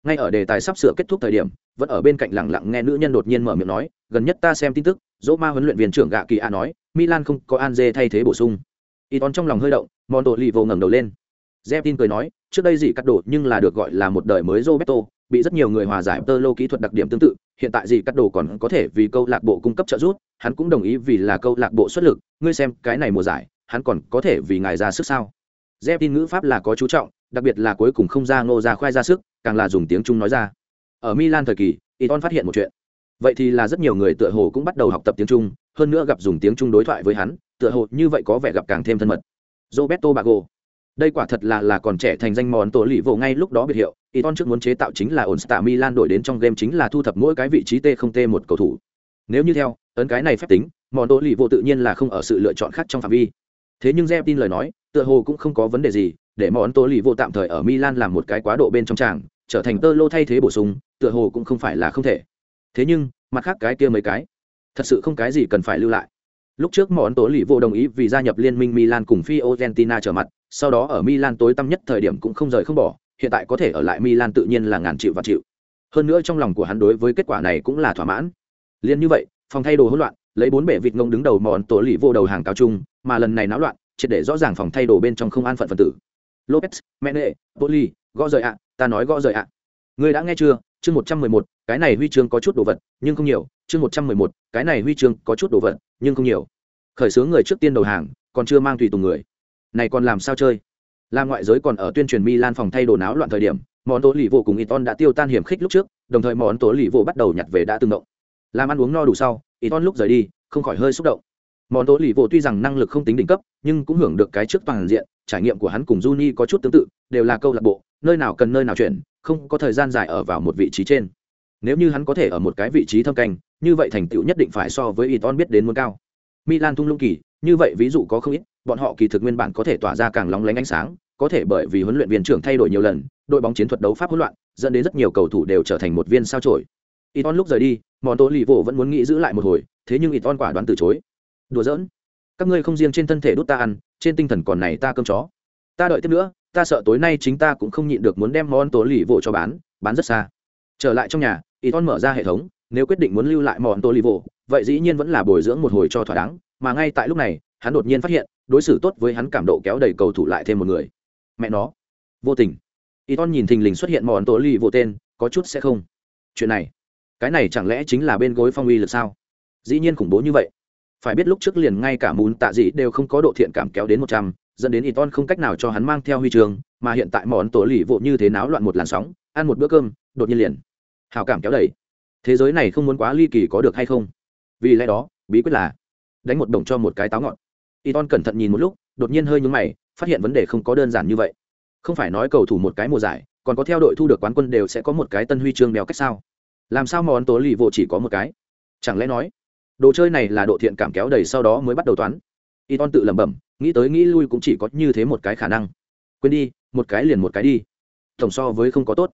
Ngay ở đề tài sắp sửa kết thúc thời điểm, vẫn ở bên cạnh lặng lặng nghe nữ nhân đột nhiên mở miệng nói, gần nhất ta xem tin tức, Roma huấn luyện viên trưởng Gạ Kỳ ạ nói, Milan không có Anze thay thế bổ sung. Iton trong lòng hơi động, mòn tố lì vô ngẩng đầu lên Zepin cười nói, trước đây gì cắt đổ nhưng là được gọi là một đời mới Roberto, bị rất nhiều người hòa giải tơ lô kỹ thuật đặc điểm tương tự, hiện tại gì cắt đồ còn có thể vì câu lạc bộ cung cấp trợ giúp, hắn cũng đồng ý vì là câu lạc bộ xuất lực, ngươi xem, cái này mùa giải, hắn còn có thể vì ngài ra sức sao? Zepin ngữ pháp là có chú trọng, đặc biệt là cuối cùng không ra ngô ra khoai ra sức, càng là dùng tiếng Trung nói ra. Ở Milan thời kỳ, Iton phát hiện một chuyện. Vậy thì là rất nhiều người tựa hồ cũng bắt đầu học tập tiếng Trung, hơn nữa gặp dùng tiếng Trung đối thoại với hắn, tựa hồ như vậy có vẻ gặp càng thêm thân mật. Roberto Baggio. Đây quả thật là là còn trẻ thành danh món tổ lì vô ngay lúc đó biệt hiệu. Y ton trước muốn chế tạo chính là ổn stạ milan đổi đến trong game chính là thu thập mỗi cái vị trí t không t một cầu thủ. Nếu như theo, ấn cái này phép tính, món tổ lì vô tự nhiên là không ở sự lựa chọn khác trong phạm vi. Thế nhưng Zep tin lời nói, tựa hồ cũng không có vấn đề gì, để món tổ lì vô tạm thời ở milan làm một cái quá độ bên trong tràng, trở thành tơ lô thay thế bổ sung, tựa hồ cũng không phải là không thể. Thế nhưng, mặt khác cái kia mấy cái, thật sự không cái gì cần phải lưu lại lúc trước món tố lì vô đồng ý vì gia nhập liên minh milan cùng fiorentina trở mặt sau đó ở Milan tối tăm nhất thời điểm cũng không rời không bỏ, hiện tại có thể ở lại Milan tự nhiên là ngàn chịu và chịu. Hơn nữa trong lòng của hắn đối với kết quả này cũng là thỏa mãn. Liên như vậy, phòng thay đồ hỗn loạn, lấy bốn bể vịt ngông đứng đầu mòn tố lì vô đầu hàng cao trung, mà lần này náo loạn, triệt để rõ ràng phòng thay đồ bên trong không an phận phần tử. Lopez, Mene, Poli, gõ rời ạ, ta nói gõ rời ạ. Ngươi đã nghe chưa? Chương một trăm mười một, cái này huy chương có chút đồ vật, nhưng không nhiều, chương một trăm mười một, cái này huy chương có chút đồ vật, nhưng không nhiều. Khởi xướng người trước tiên đầu hàng, còn chưa mang tùy tùng người. Này còn làm sao chơi? Là ngoại giới còn ở tuyên truyền milan phòng thay đồ náo loạn thời điểm món tố lì vô cùng iton đã tiêu tan hiểm khích lúc trước đồng thời món tố lì vô bắt đầu nhặt về đã từng động. Làm ăn uống no đủ sau iton lúc rời đi không khỏi hơi xúc động. Món tố lì vô tuy rằng năng lực không tính đỉnh cấp nhưng cũng hưởng được cái trước toàn diện trải nghiệm của hắn cùng Juni có chút tương tự đều là câu lạc bộ nơi nào cần nơi nào chuyển không có thời gian dài ở vào một vị trí trên. Nếu như hắn có thể ở một cái vị trí thâm canh như vậy thành tựu nhất định phải so với iton biết đến muốn cao. Milan thung lũng kỳ, như vậy ví dụ có không ít, bọn họ kỳ thực nguyên bản có thể tỏa ra càng lóng lánh ánh sáng, có thể bởi vì huấn luyện viên trưởng thay đổi nhiều lần, đội bóng chiến thuật đấu pháp hỗn loạn, dẫn đến rất nhiều cầu thủ đều trở thành một viên sao chổi. Iton lúc rời đi mòn tố lì vỗ vẫn muốn nghĩ giữ lại một hồi, thế nhưng Iton quả đoán từ chối. Đùa giỡn, các ngươi không riêng trên thân thể đút ta ăn, trên tinh thần còn này ta cơm chó. Ta đợi tiếp nữa, ta sợ tối nay chính ta cũng không nhịn được muốn đem món tố lì vỗ cho bán bán rất xa. Trở lại trong nhà Iton mở ra hệ thống nếu quyết định muốn lưu lại mòn tố lì vô vậy dĩ nhiên vẫn là bồi dưỡng một hồi cho thỏa đáng, mà ngay tại lúc này, hắn đột nhiên phát hiện, đối xử tốt với hắn cảm độ kéo đầy cầu thủ lại thêm một người. Mẹ nó. Vô tình. Y ton nhìn thình lình xuất hiện mòn tô li vô tên, có chút sẽ không. Chuyện này. Cái này chẳng lẽ chính là bên gối phong uy lực sao? Dĩ nhiên khủng bố như vậy. Phải biết lúc trước liền ngay cả mún tạ dị đều không có độ thiện cảm kéo đến một trăm, dẫn đến y ton không cách nào cho hắn mang theo huy trường mà hiện tại món tổ lì vô như thế náo loạn một làn sóng, ăn một bữa cơm, đột nhiên liền. Hào cảm kéo đầy thế giới này không muốn quá ly kỳ có được hay không? Vì lẽ đó, bí quyết là đánh một đồng cho một cái táo ngọn. y ton cẩn thận nhìn một lúc, đột nhiên hơi nhúng mày, phát hiện vấn đề không có đơn giản như vậy. Không phải nói cầu thủ một cái mùa giải, còn có theo đội thu được quán quân đều sẽ có một cái tân huy chương béo cách sao? Làm sao món tố lì vô chỉ có một cái? Chẳng lẽ nói, đồ chơi này là độ thiện cảm kéo đầy sau đó mới bắt đầu toán? Y ton tự lẩm bẩm, nghĩ tới nghĩ lui cũng chỉ có như thế một cái khả năng. Quên đi, một cái liền một cái đi. Tổng so với không có tốt.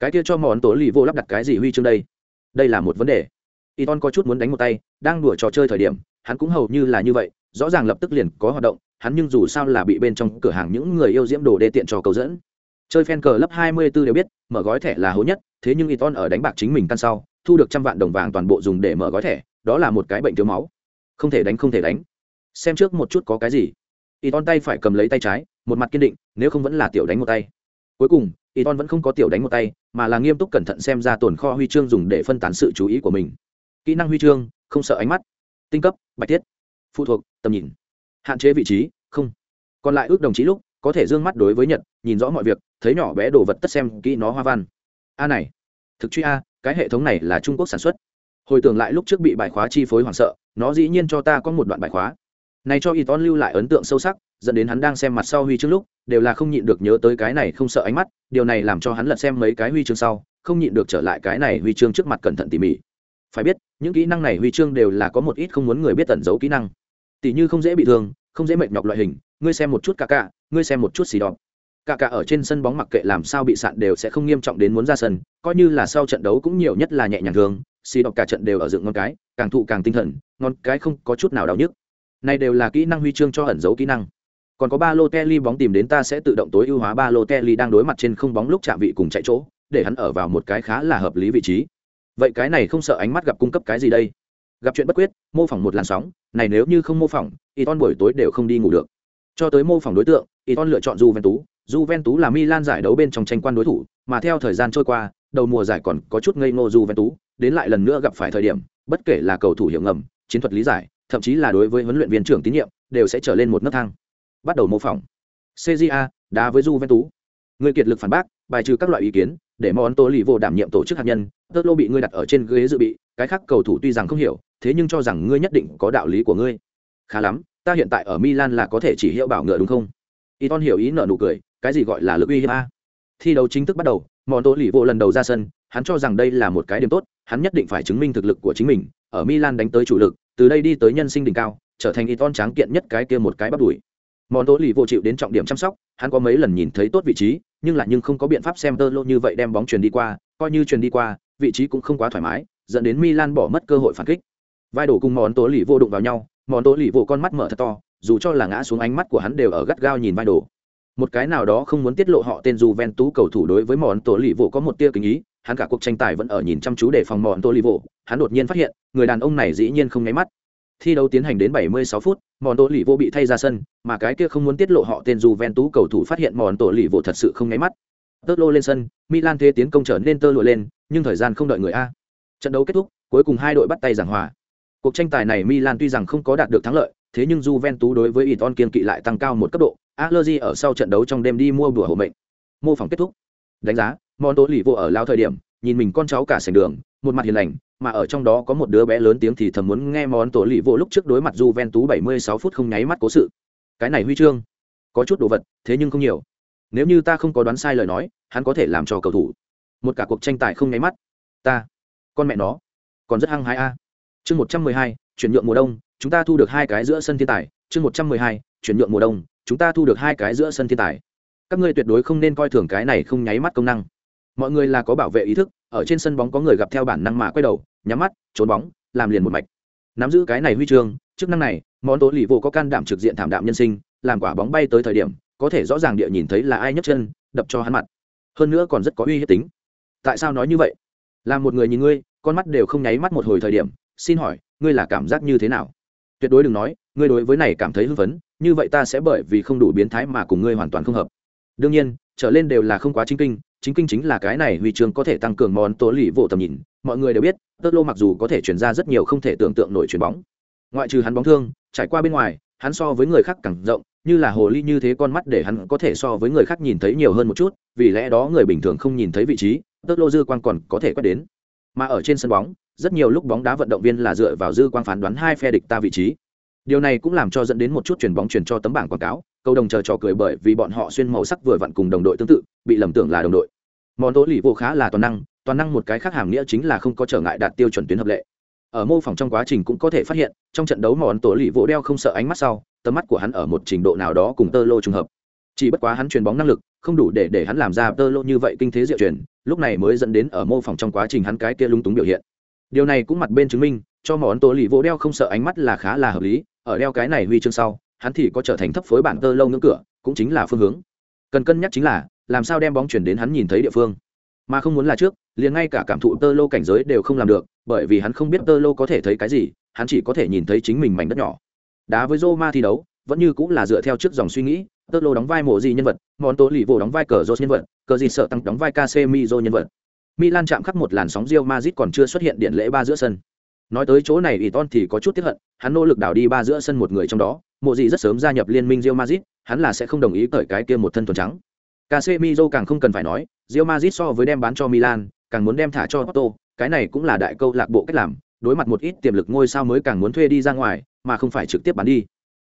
Cái kia cho món tố lì vô lắp đặt cái gì huy chương đây? Đây là một vấn đề. Y ton có chút muốn đánh một tay, đang đùa trò chơi thời điểm, hắn cũng hầu như là như vậy, rõ ràng lập tức liền có hoạt động, hắn nhưng dù sao là bị bên trong cửa hàng những người yêu diễm đồ đê tiện cho cầu dẫn. Chơi fan cờ lớp 24 đều biết, mở gói thẻ là hố nhất, thế nhưng y ton ở đánh bạc chính mình căn sau, thu được trăm vạn đồng vàng toàn bộ dùng để mở gói thẻ, đó là một cái bệnh thiếu máu. Không thể đánh, không thể đánh. Xem trước một chút có cái gì. Y ton tay phải cầm lấy tay trái, một mặt kiên định, nếu không vẫn là tiểu đánh một tay. Cuối cùng y ton vẫn không có tiểu đánh một tay, mà là nghiêm túc cẩn thận xem ra tồn kho huy chương dùng để phân tán sự chú ý của mình. Kỹ năng huy chương, không sợ ánh mắt. Tinh cấp, bạch tiết phụ thuộc, tầm nhìn. Hạn chế vị trí, không. Còn lại ước đồng chí lúc, có thể d ư ơ n g mắt đối với nhật, nhìn rõ mọi việc, thấy nhỏ bé đồ vật tất xem kỹ nó hoa văn. A này. Thực truy a, cái hệ thống này là trung quốc sản xuất. Hồi tưởng lại lúc trước bị bài khóa chi phối hoảng sợ, nó dĩ nhiên cho ta có một đoạn bài khóa này cho y Tôn lưu lại ấn tượng sâu sắc, dẫn đến hắn đang xem mặt sau huy chương lúc, đều là không nhịn được nhớ tới cái này không sợ ánh mắt, điều này làm cho hắn lật xem mấy cái huy chương sau, không nhịn được trở lại cái này huy chương trước mặt cẩn thận tỉ mỉ. Phải biết, những kỹ năng này huy chương đều là có một ít không muốn người biết tẩn giấu kỹ năng. Tỷ như không dễ bị thương, không dễ mệt nhọc loại hình, ngươi xem một chút cả cả ngươi xem một chút xì đọc cả cả ở trên sân bóng mặc kệ làm sao bị sạn đều sẽ không nghiêm trọng đến muốn ra sân, coi như là sau trận đấu cũng nhiều nhất là nhẹ nhàng thường xì đọc cả trận đều ở dựng ngon cái, càng thụ càng tinh thần ngon cái không có chút nào đau nhức này đều là kỹ năng huy chương cho ẩn giấu kỹ năng. Còn có ba lô Kelly bóng tìm đến ta sẽ tự động tối ưu hóa ba lô Kelly đang đối mặt trên không bóng lúc chạm vị cùng chạy chỗ, để hắn ở vào một cái khá là hợp lý vị trí. Vậy cái này không sợ ánh mắt gặp cung cấp cái gì đây? Gặp chuyện bất quyết, mô phỏng một làn sóng, này nếu như không mô phỏng y ton buổi tối đều không đi ngủ được. Cho tới mô phỏng đối tượng y ton lựa chọn j ven tú j ven tú là milan giải đấu bên trong tranh quan đối thủ, mà theo thời gian trôi qua, đầu mùa giải còn có chút ngây ngô j ven tú đến lại lần nữa gặp phải thời điểm, bất kể là cầu thủ hiệu ngầm, chiến thuật lý giải thậm chí là đối với huấn luyện viên trưởng tín nhiệm, đều sẽ trở lên một nấc thang. Bắt đầu mô phỏng. Cja đá với j ven tú người kiệt lực phản bác, bài trừ các loại ý kiến, để món tô lì vô đảm nhiệm tổ chức hạt nhân. Tơ lô bị ngươi đặt ở trên ghế dự bị, cái khác cầu thủ tuy rằng không hiểu, thế nhưng cho rằng ngươi nhất định có đạo lý của ngươi. Khá lắm, ta hiện tại ở milan là có thể chỉ hiệu bảo ngựa đúng không? Y ton hiểu ý nợ nụ cười, cái gì gọi là lực uy hiếp a? Thi đấu chính thức bắt đầu món tô lì vô lần đầu ra sân, hắn cho rằng đây là một cái điểm tốt, hắn nhất định phải chứng minh thực lực của chính mình. Ở milan đánh tới chủ lực từ đây đi tới nhân sinh đỉnh cao, trở thành y ton tráng kiện nhất cái kia một cái bắt đuổi món tố lì vô chịu đến trọng điểm chăm sóc, hắn có mấy lần nhìn thấy tốt vị trí, nhưng lại nhưng không có biện pháp xem tơ lô như vậy đem bóng truyền đi qua, coi như truyền đi qua, vị trí cũng không quá thoải mái, dẫn đến milan bỏ mất cơ hội phản kích. Vai đổ cùng món tố lì vô đụng vào nhau món tố lì vô con mắt mở thật to, dù cho là ngã xuống ánh mắt của hắn đều ở gắt gao nhìn vai đổ một cái nào đó không muốn tiết lộ họ tên dù ven tú cầu thủ đối với món tố lì vô có một tia kính ý hắn cả cuộc tranh tài vẫn ở nhìn chăm chú để phòng mòn tô lì vô hắn đột nhiên phát hiện người đàn ông này dĩ nhiên không nháy mắt thi đấu tiến hành đến 76 phút, mòn tô lì vô bị thay ra sân, mà cái kia không muốn tiết lộ họ tên Juventus cầu thủ phát hiện mòn tô lì vô thật sự không nháy mắt. Tơ lô lên sân, Milan thế tiến công trở nên tơ lụa lên, nhưng thời gian không đợi người a. Trận đấu kết thúc, cuối cùng hai đội bắt tay giảng hòa. Cuộc tranh tài này Milan tuy rằng không có đạt được thắng lợi, thế nhưng Juventus đối với Iton kiên kỵ lại tăng cao một cấp độ. Allegri ở sau trận đấu trong đêm đi mua bùa hộ mệnh. Mô phỏng kết thúc. Đánh giá, mòn tố lì vô ở lao thời điểm, nhìn mình con cháu cả sảnh đường, một mặt hiền lành, mà ở trong đó có một đứa bé lớn tiếng thì thầm muốn nghe món tổ lì vô lúc trước đối mặt Juventus 76 phút không nháy mắt cố sự. Cái này huy chương, có chút đồ vật, thế nhưng không nhiều. Nếu như ta không có đoán sai lời nói, hắn có thể làm cho cầu thủ. Một cả cuộc tranh tài không nháy mắt. Ta, con mẹ nó, còn rất hăng hái a. Chương 112, chuyển nhượng mùa đông, chúng ta thu được hai cái giữa sân thiên tài. Chương 112, chuyển nhượng mùa đông, chúng ta thu được hai cái giữa sân thiên tài. Các ngươi tuyệt đối không nên coi thường cái này không nháy mắt công năng. Mọi người là có bảo vệ ý thức, ở trên sân bóng có người gặp theo bản năng mà quay đầu nhắm mắt trốn bóng làm liền một mạch. Nắm giữ cái này huy chương chức năng này món tố lì vô có can đảm trực diện thảm đạm nhân sinh làm quả bóng bay tới thời điểm có thể rõ ràng địa nhìn thấy là ai nhấc chân đập cho hắn mặt. Hơn nữa còn rất có uy hiếp tính. Tại sao nói như vậy? Là một người nhìn ngươi con mắt đều không nháy mắt một hồi thời điểm xin hỏi ngươi là cảm giác như thế nào? Tuyệt đối đừng nói ngươi đối với này cảm thấy hưng phấn như vậy ta sẽ bởi vì không đủ biến thái mà cùng ngươi hoàn toàn không hợp. Đương nhiên trở lên đều là không quá chính kinh chính kinh chính là cái này huy chương có thể tăng cường món tố lì vô tầm nhìn, mọi người đều biết tơ lô mặc dù có thể chuyển ra rất nhiều không thể tưởng tượng nổi chuyền bóng. Ngoại trừ hắn bóng thương, trải qua bên ngoài, hắn so với người khác càng rộng, như là hồ ly như thế con mắt để hắn có thể so với người khác nhìn thấy nhiều hơn một chút, vì lẽ đó người bình thường không nhìn thấy vị trí tơ lô dư quan còn có thể quét đến. Mà ở trên sân bóng, rất nhiều lúc bóng đá vận động viên là dựa vào dư quan phán đoán hai phe địch ta vị trí. Điều này cũng làm cho dẫn đến một chút chuyền bóng truyền cho tấm bảng quảng cáo câu đồng chờ trò cười bởi vì bọn họ xuyên màu sắc vừa vặn cùng đồng đội tương tự, bị lầm tưởng là đồng đội món tố lì vô khá là toàn năng toàn năng một cái khác hàm nghĩa chính là không có trở ngại đạt tiêu chuẩn tuyến hợp lệ. Ở mô phỏng trong quá trình cũng có thể phát hiện, trong trận đấu món tổ lì vỗ đeo không sợ ánh mắt sau, tầm mắt của hắn ở một trình độ nào đó cùng tơ lô trùng hợp. Chỉ bất quá hắn truyền bóng năng lực, không đủ để để hắn làm ra tơ lô như vậy kinh thế diệu truyền, lúc này mới dẫn đến ở mô phỏng trong quá trình hắn cái kia lung túng biểu hiện. Điều này cũng mặt bên chứng minh, cho món tổ lì vỗ đeo không sợ ánh mắt là khá là hợp lý, ở đeo cái này huy chương sau, hắn thì có trở thành thấp phối bản tơ lâu ngưỡng cửa, cũng chính là phương hướng. Cần cân nhắc chính là làm sao đem bóng chuyển đến hắn nhìn thấy địa phương? Mà không muốn là trước, liền ngay cả cảm thụ tơ lô cảnh giới đều không làm được, bởi vì hắn không biết tơ lô có thể thấy cái gì, hắn chỉ có thể nhìn thấy chính mình mảnh đất nhỏ. Đá với Roma thi đấu, vẫn như cũng là dựa theo trước dòng suy nghĩ, tơ lô đóng vai mộ gì nhân vật món tố lì vô đóng vai cờ rô nhân vật, cờ gì sợ tăng đóng vai casemiro nhân vật. Milan chạm khắc một làn sóng rio mazit còn chưa xuất hiện điện lễ ba giữa sân. Nói tới chỗ này Iton thì có chút tiếc hận, hắn nỗ lực đảo đi ba giữa sân một người trong đó mộ gì rất sớm gia nhập liên minh rio mazit hắn là sẽ không đồng ý cởi cái kia một thân thuần trắng. Casemiro càng không cần phải nói, Real Madrid so với đem bán cho Milan, càng muốn đem thả cho Porto, cái này cũng là đại câu lạc bộ cách làm, đối mặt một ít tiềm lực ngôi sao mới càng muốn thuê đi ra ngoài, mà không phải trực tiếp bán đi.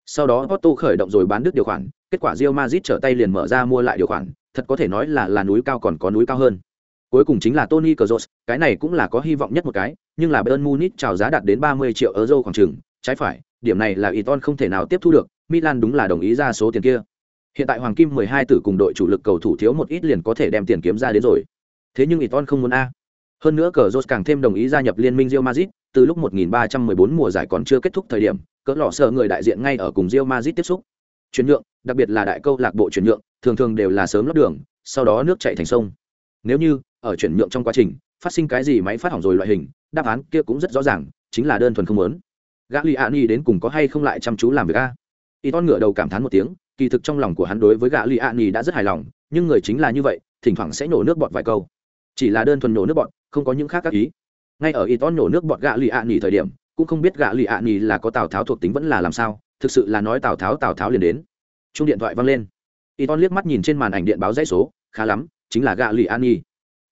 Sau đó Porto khởi động rồi bán đứt điều khoản, kết quả Real Madrid trở tay liền mở ra mua lại điều khoản, thật có thể nói là là núi cao còn có núi cao hơn. Cuối cùng chính là Tony Kroos, cái này cũng là có hy vọng nhất một cái, nhưng là Bayern Munich chào giá đạt đến 30 triệu euro khoảng chừng, trái phải, điểm này là Iton không thể nào tiếp thu được, Milan đúng là đồng ý ra số tiền kia. Hiện tại Hoàng Kim 12 tử cùng đội chủ lực cầu thủ thiếu một ít liền có thể đem tiền kiếm ra đến rồi. Thế nhưng Iton không muốn a. Hơn nữa cờ Jos càng thêm đồng ý gia nhập liên minh Real Madrid, từ lúc 1314 mùa giải còn chưa kết thúc thời điểm, cỡ lọ sợ người đại diện ngay ở cùng Real Madrid tiếp xúc. Chuyển nhượng, đặc biệt là đại câu lạc bộ chuyển nhượng, thường thường đều là sớm lót đường, sau đó nước chảy thành sông. Nếu như ở chuyển nhượng trong quá trình phát sinh cái gì máy phát hỏng rồi loại hình, đáp án kia cũng rất rõ ràng, chính là đơn thuần không muốn. Gagliani đến cùng có hay không lại chăm chú làm việc a? Iton ngửa đầu cảm thán một tiếng, kỳ thực trong lòng của hắn đối với gã lì ạ đã rất hài lòng, nhưng người chính là như vậy, thỉnh thoảng sẽ nổ nước bọt vài câu. Chỉ là đơn thuần nổ nước bọt, không có những khác các ý. Ngay ở y nổ nước bọt gã lì ạ thời điểm, cũng không biết gã lì ạ là có tào tháo thuộc tính vẫn là làm sao, thực sự là nói tào tháo tào tháo liền đến. Chung điện thoại văng lên. Y liếc mắt nhìn trên màn ảnh điện báo dãy số, khá lắm, chính là gã lì ạ nhì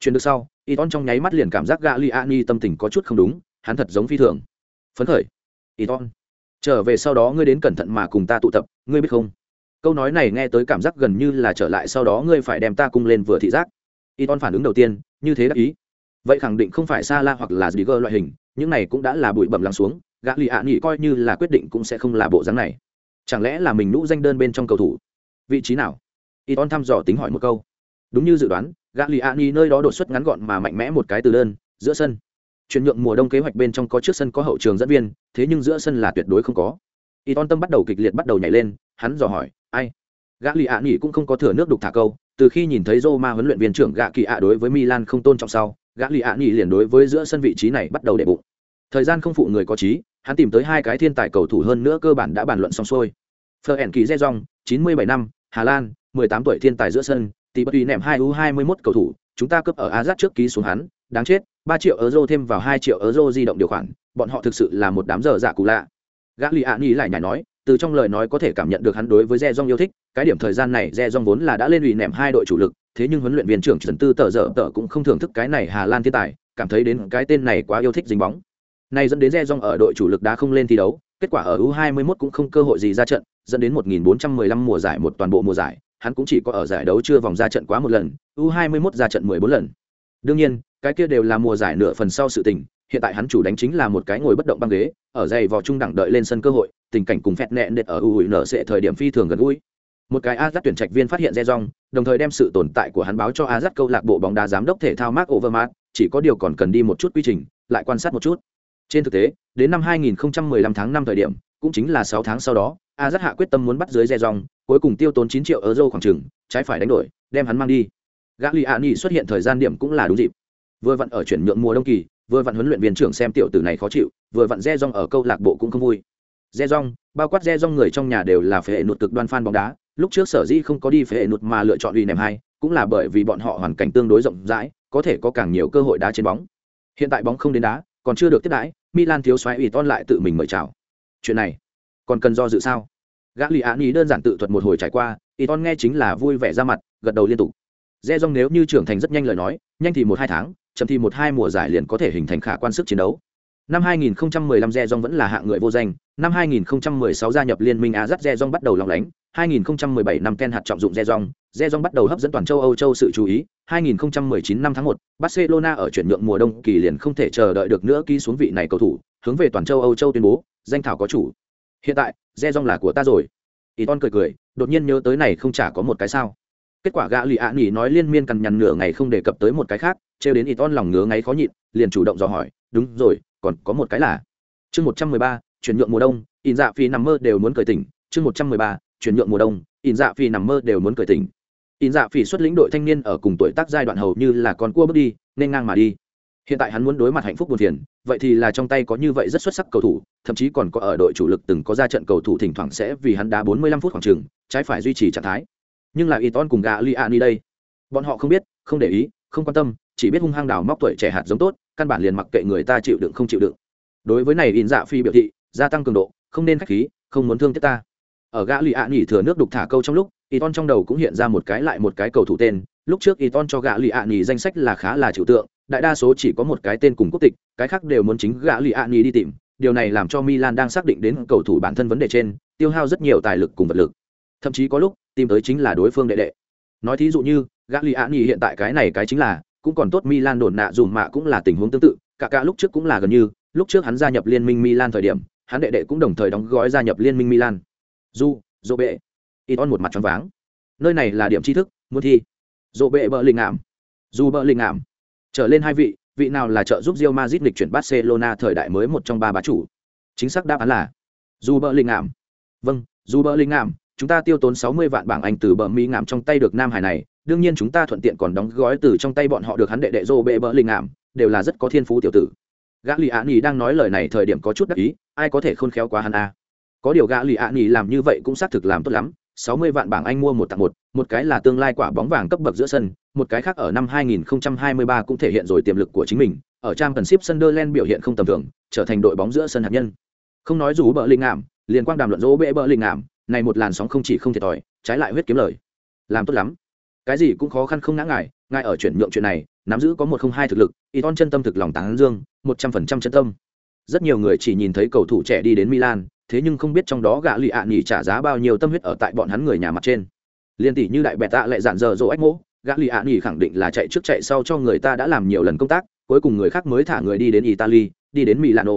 truyền được sau y trong nháy mắt liền cảm giác gã lì ạ tâm tình có chút không đúng, hắn thật giống phi thường. Phấn khởi. Y trở về sau đó ngươi đến cẩn thận mà cùng ta tụ tập, ngươi biết không? Câu nói này nghe tới cảm giác gần như là trở lại sau đó ngươi phải đem ta cung lên vừa thị giác. Y ton phản ứng đầu tiên, như thế đắc ý. Vậy khẳng định không phải xa la hoặc là gì gơ loại hình, những này cũng đã là bụi bẩm lắng xuống gã lì ạ nghỉ coi như là quyết định cũng sẽ không là bộ dáng này. Chẳng lẽ là mình nũ danh đơn bên trong cầu thủ? Vị trí nào? Y ton thăm dò tính hỏi một câu. Đúng như dự đoán gã lì ạ nghỉ nơi đó đột xuất ngắn gọn mà mạnh mẽ một cái từ đơn, giữa sân. Chuyển nhượng mùa đông kế hoạch bên trong có trước sân có hậu trường dẫn viên, thế nhưng giữa sân là tuyệt đối không có. Y ton tâm bắt đầu kịch liệt bắt đầu nhảy lên, hắn dò hỏi ai? Gã lì ạ nghỉ cũng không có thừa nước đục thả câu từ khi nhìn thấy Roma huấn luyện viên trưởng gã kỳ ạ đối với Milan không tôn trọng sau gã lì ạ nghỉ liền đối với giữa sân vị trí này bắt đầu để bụng. Thời gian không phụ người có trí hắn tìm tới hai cái thiên tài cầu thủ hơn nữa cơ bản đã bàn luận xong xuôi. Florent kỳ Zezong, 97 năm, Hà Lan, 18 tuổi thiên tài giữa sân, tỷ bất tùy nệm 2 U21 cầu thủ, chúng ta cướp ở Azat trước ký xuống hắn, đáng chết, 3 triệu euro thêm vào 2 triệu euro di động điều khoản, bọn họ thực sự là một đám dở dạ cụ lạ. Gagliani lại nhảy nói, từ trong lời nói có thể cảm nhận được hắn đối với Rejong yêu thích, cái điểm thời gian này Rejong vốn là đã lên ủy nệm hai đội chủ lực, thế nhưng huấn luyện viên trưởng Trần Tư tờ dở tờ cũng không thưởng thức cái này Hà Lan thiên tài, cảm thấy đến cái tên này quá yêu thích dính bóng. Này dẫn đến Rejong ở đội chủ lực đã không lên thi đấu, kết quả ở U21 cũng không cơ hội gì ra trận, dẫn đến 1415 mùa giải một toàn bộ mùa giải, hắn cũng chỉ có ở giải đấu chưa vòng ra trận quá một lần, U21 ra trận 14 lần. Đương nhiên, cái kia đều là mùa giải nửa phần sau sự tình, hiện tại hắn chủ đánh chính là một cái ngồi bất động băng ghế, ở dày vò trung đẳng đợi lên sân cơ hội, tình cảnh cùng phẹt nẹn đệt ở ủi nở sẽ thời điểm phi thường gần gũi một cái Azat tuyển trạch viên phát hiện Rejong, đồng thời đem sự tồn tại của hắn báo cho Azat câu lạc bộ bóng đá giám đốc thể thao Mark Overmars, chỉ có điều còn cần đi một chút quy trình, lại quan sát một chút. Trên thực tế, đến năm 2015 tháng 5 thời điểm, cũng chính là 6 tháng sau đó, Azat hạ quyết tâm muốn bắt dưới Rejong, cuối cùng tiêu tốn 9 triệu euro khoảng chừng, trái phải đánh đổi, đem hắn mang đi. Gagliani xuất hiện thời gian điểm cũng là đúng dịp. Vừa vặn ở chuyển nhượng mùa đông kỳ, vừa vặn huấn luyện viên trưởng xem tiểu tử này khó chịu, vừa vặn Rejong ở câu lạc bộ cũng không vui. Re rong bao quát re rong người trong nhà đều là phệ nụt cực đoan fan bóng đá lúc trước sở dĩ không có đi phệ nụt mà lựa chọn uy nèm hai cũng là bởi vì bọn họ hoàn cảnh tương đối rộng rãi có thể có càng nhiều cơ hội đá trên bóng. Hiện tại bóng không đến đá còn chưa được tiếp đãi milan thiếu xoáy ủy ton lại tự mình mời chào. Chuyện này còn cần do dự sao? Gã lì án ý đơn giản tự thuật một hồi trải qua ý ton nghe chính là vui vẻ ra mặt gật đầu liên tục re rong nếu như trưởng thành rất nhanh lời nói nhanh thì một hai tháng chậm thì một hai mùa giải liền có thể hình thành khả quan sức chiến đấu Năm 2015 Rejong vẫn là hạng người vô danh, năm 2016 gia nhập liên minh Azat Rejong bắt đầu lòng lánh, 2017 năm Ken hạt trọng dụng Rejong, Rejong bắt đầu hấp dẫn toàn châu Âu châu sự chú ý, 2019 năm tháng 1, Barcelona ở chuyển nhượng mùa đông kỳ liền không thể chờ đợi được nữa ký xuống vị này cầu thủ, hướng về toàn châu Âu châu tuyên bố, danh thảo có chủ. Hiện tại, Rejong là của ta rồi. Iton cười cười, đột nhiên nhớ tới này không chả có một cái sao? Kết quả gã lì ạ nghỉ nói liên miên cằn nhằn nửa ngày không đề cập tới một cái khác, trêu đến Iton lòng ngứa ngáy khó nhịn, liền chủ động dò hỏi, đúng rồi, còn có một cái là? Chương một trăm mười ba chuyển nhượng mùa đông in dạ phi nằm mơ đều muốn cởi tỉnh. Chương một trăm mười ba chuyển nhượng mùa đông in dạ phi nằm mơ đều muốn cởi tỉnh. In dạ phi xuất lĩnh đội thanh niên ở cùng tuổi tác giai đoạn hầu như là con cua bước đi nên ngang mà đi. Hiện tại hắn muốn đối mặt hạnh phúc buồn phiền vậy thì là trong tay có như vậy rất xuất sắc cầu thủ thậm chí còn có ở đội chủ lực từng có ra trận cầu thủ thỉnh thoảng sẽ vì hắn đá 45 phút khoảng trường, trái phải duy trì trạng thái nhưng là Iton cùng gã Liani đây. Bọn họ không biết, không để ý, không quan tâm, chỉ biết hung hăng đào móc tuổi trẻ hạt giống tốt, căn bản liền mặc kệ người ta chịu đựng không chịu đựng. Đối với này, in dạ phi biểu thị, gia tăng cường độ, không nên khách khí, không muốn thương tiếc ta. Ở gã lì ạ nghỉ thừa nước đục thả câu trong lúc y ton trong đầu cũng hiện ra một cái lại một cái cầu thủ tên. Lúc trước y ton cho gã lì ạ nghỉ danh sách là khá là trừu tượng, đại đa số chỉ có một cái tên cùng quốc tịch, cái khác đều muốn chính gã lì ạ nghỉ đi tìm. Điều này làm cho milan đang xác định đến cầu thủ bản thân vấn đề trên, tiêu hao rất nhiều tài lực cùng vật lực. Thậm chí có lúc tìm tới chính là đối phương đệ đệ nói thí dụ như gã lì ạ nghỉ hiện tại cái này cái chính là cũng còn tốt Milan đồn nạ dùm mạ cũng là tình huống tương tự, cả cả lúc trước cũng là gần như, lúc trước hắn gia nhập liên minh Milan thời điểm, hắn đệ đệ cũng đồng thời đóng gói gia nhập liên minh Milan. Du, Dỗ bệ. Iton một mặt tròn váng. Nơi này là điểm tri thức, muốn thi. Dỗ bệ bợ linh ngạm. Du bợ linh ngạm. Trở lên hai vị, vị nào là trợ giúp Real Madrid lịch chuyển Barcelona thời đại mới một trong ba bá chủ? Chính xác đáp án là Du bợ linh ngạm. Vâng, Du bợ linh ngạm, chúng ta tiêu tốn 60 vạn bảng Anh từ bờ mỹ ngạm trong tay được Nam Hải này, đương nhiên chúng ta thuận tiện còn đóng gói từ trong tay bọn họ được hắn đệ đệ dô Bệ Bỡ Linh Ngạm, đều là rất có thiên phú tiểu tử. Gã Lý Án đang nói lời này thời điểm có chút đắc ý, ai có thể khôn khéo quá hắn a. À. Có điều gã Lý Án làm như vậy cũng xác thực làm tốt lắm, 60 vạn bảng Anh mua một tặng một, một cái là tương lai quả bóng vàng cấp bậc giữa sân, một cái khác ở năm 2023 cũng thể hiện rồi tiềm lực của chính mình, ở trang cần ship Sunderland biểu hiện không tầm thường, trở thành đội bóng giữa sân hạt nhân. Không nói dù bợ linh ngạm, liên quan đàm luận dỗ bệ bợ linh ngạm, này một làn sóng không chỉ không thiệt thòi, trái lại huyết kiếm lời. Làm tốt lắm. Cái gì cũng khó khăn không ngã ngại ngại ở chuyển nhượng chuyện này nắm giữ có một không hai thực lực y ton chân tâm thực lòng tán dương một trăm phần trăm chân tâm. Rất nhiều người chỉ nhìn thấy cầu thủ trẻ đi đến milan thế nhưng không biết trong đó gã lụy ạ nghỉ trả giá bao nhiêu tâm huyết ở tại bọn hắn người nhà mặt trên. Liên tỷ như đại bệ tạ lại dạn dở dỗ ách mỗ gã lì ạ nghỉ khẳng định là chạy trước chạy sau cho người ta đã làm nhiều lần công tác cuối cùng người khác mới thả người đi đến italy đi đến milano.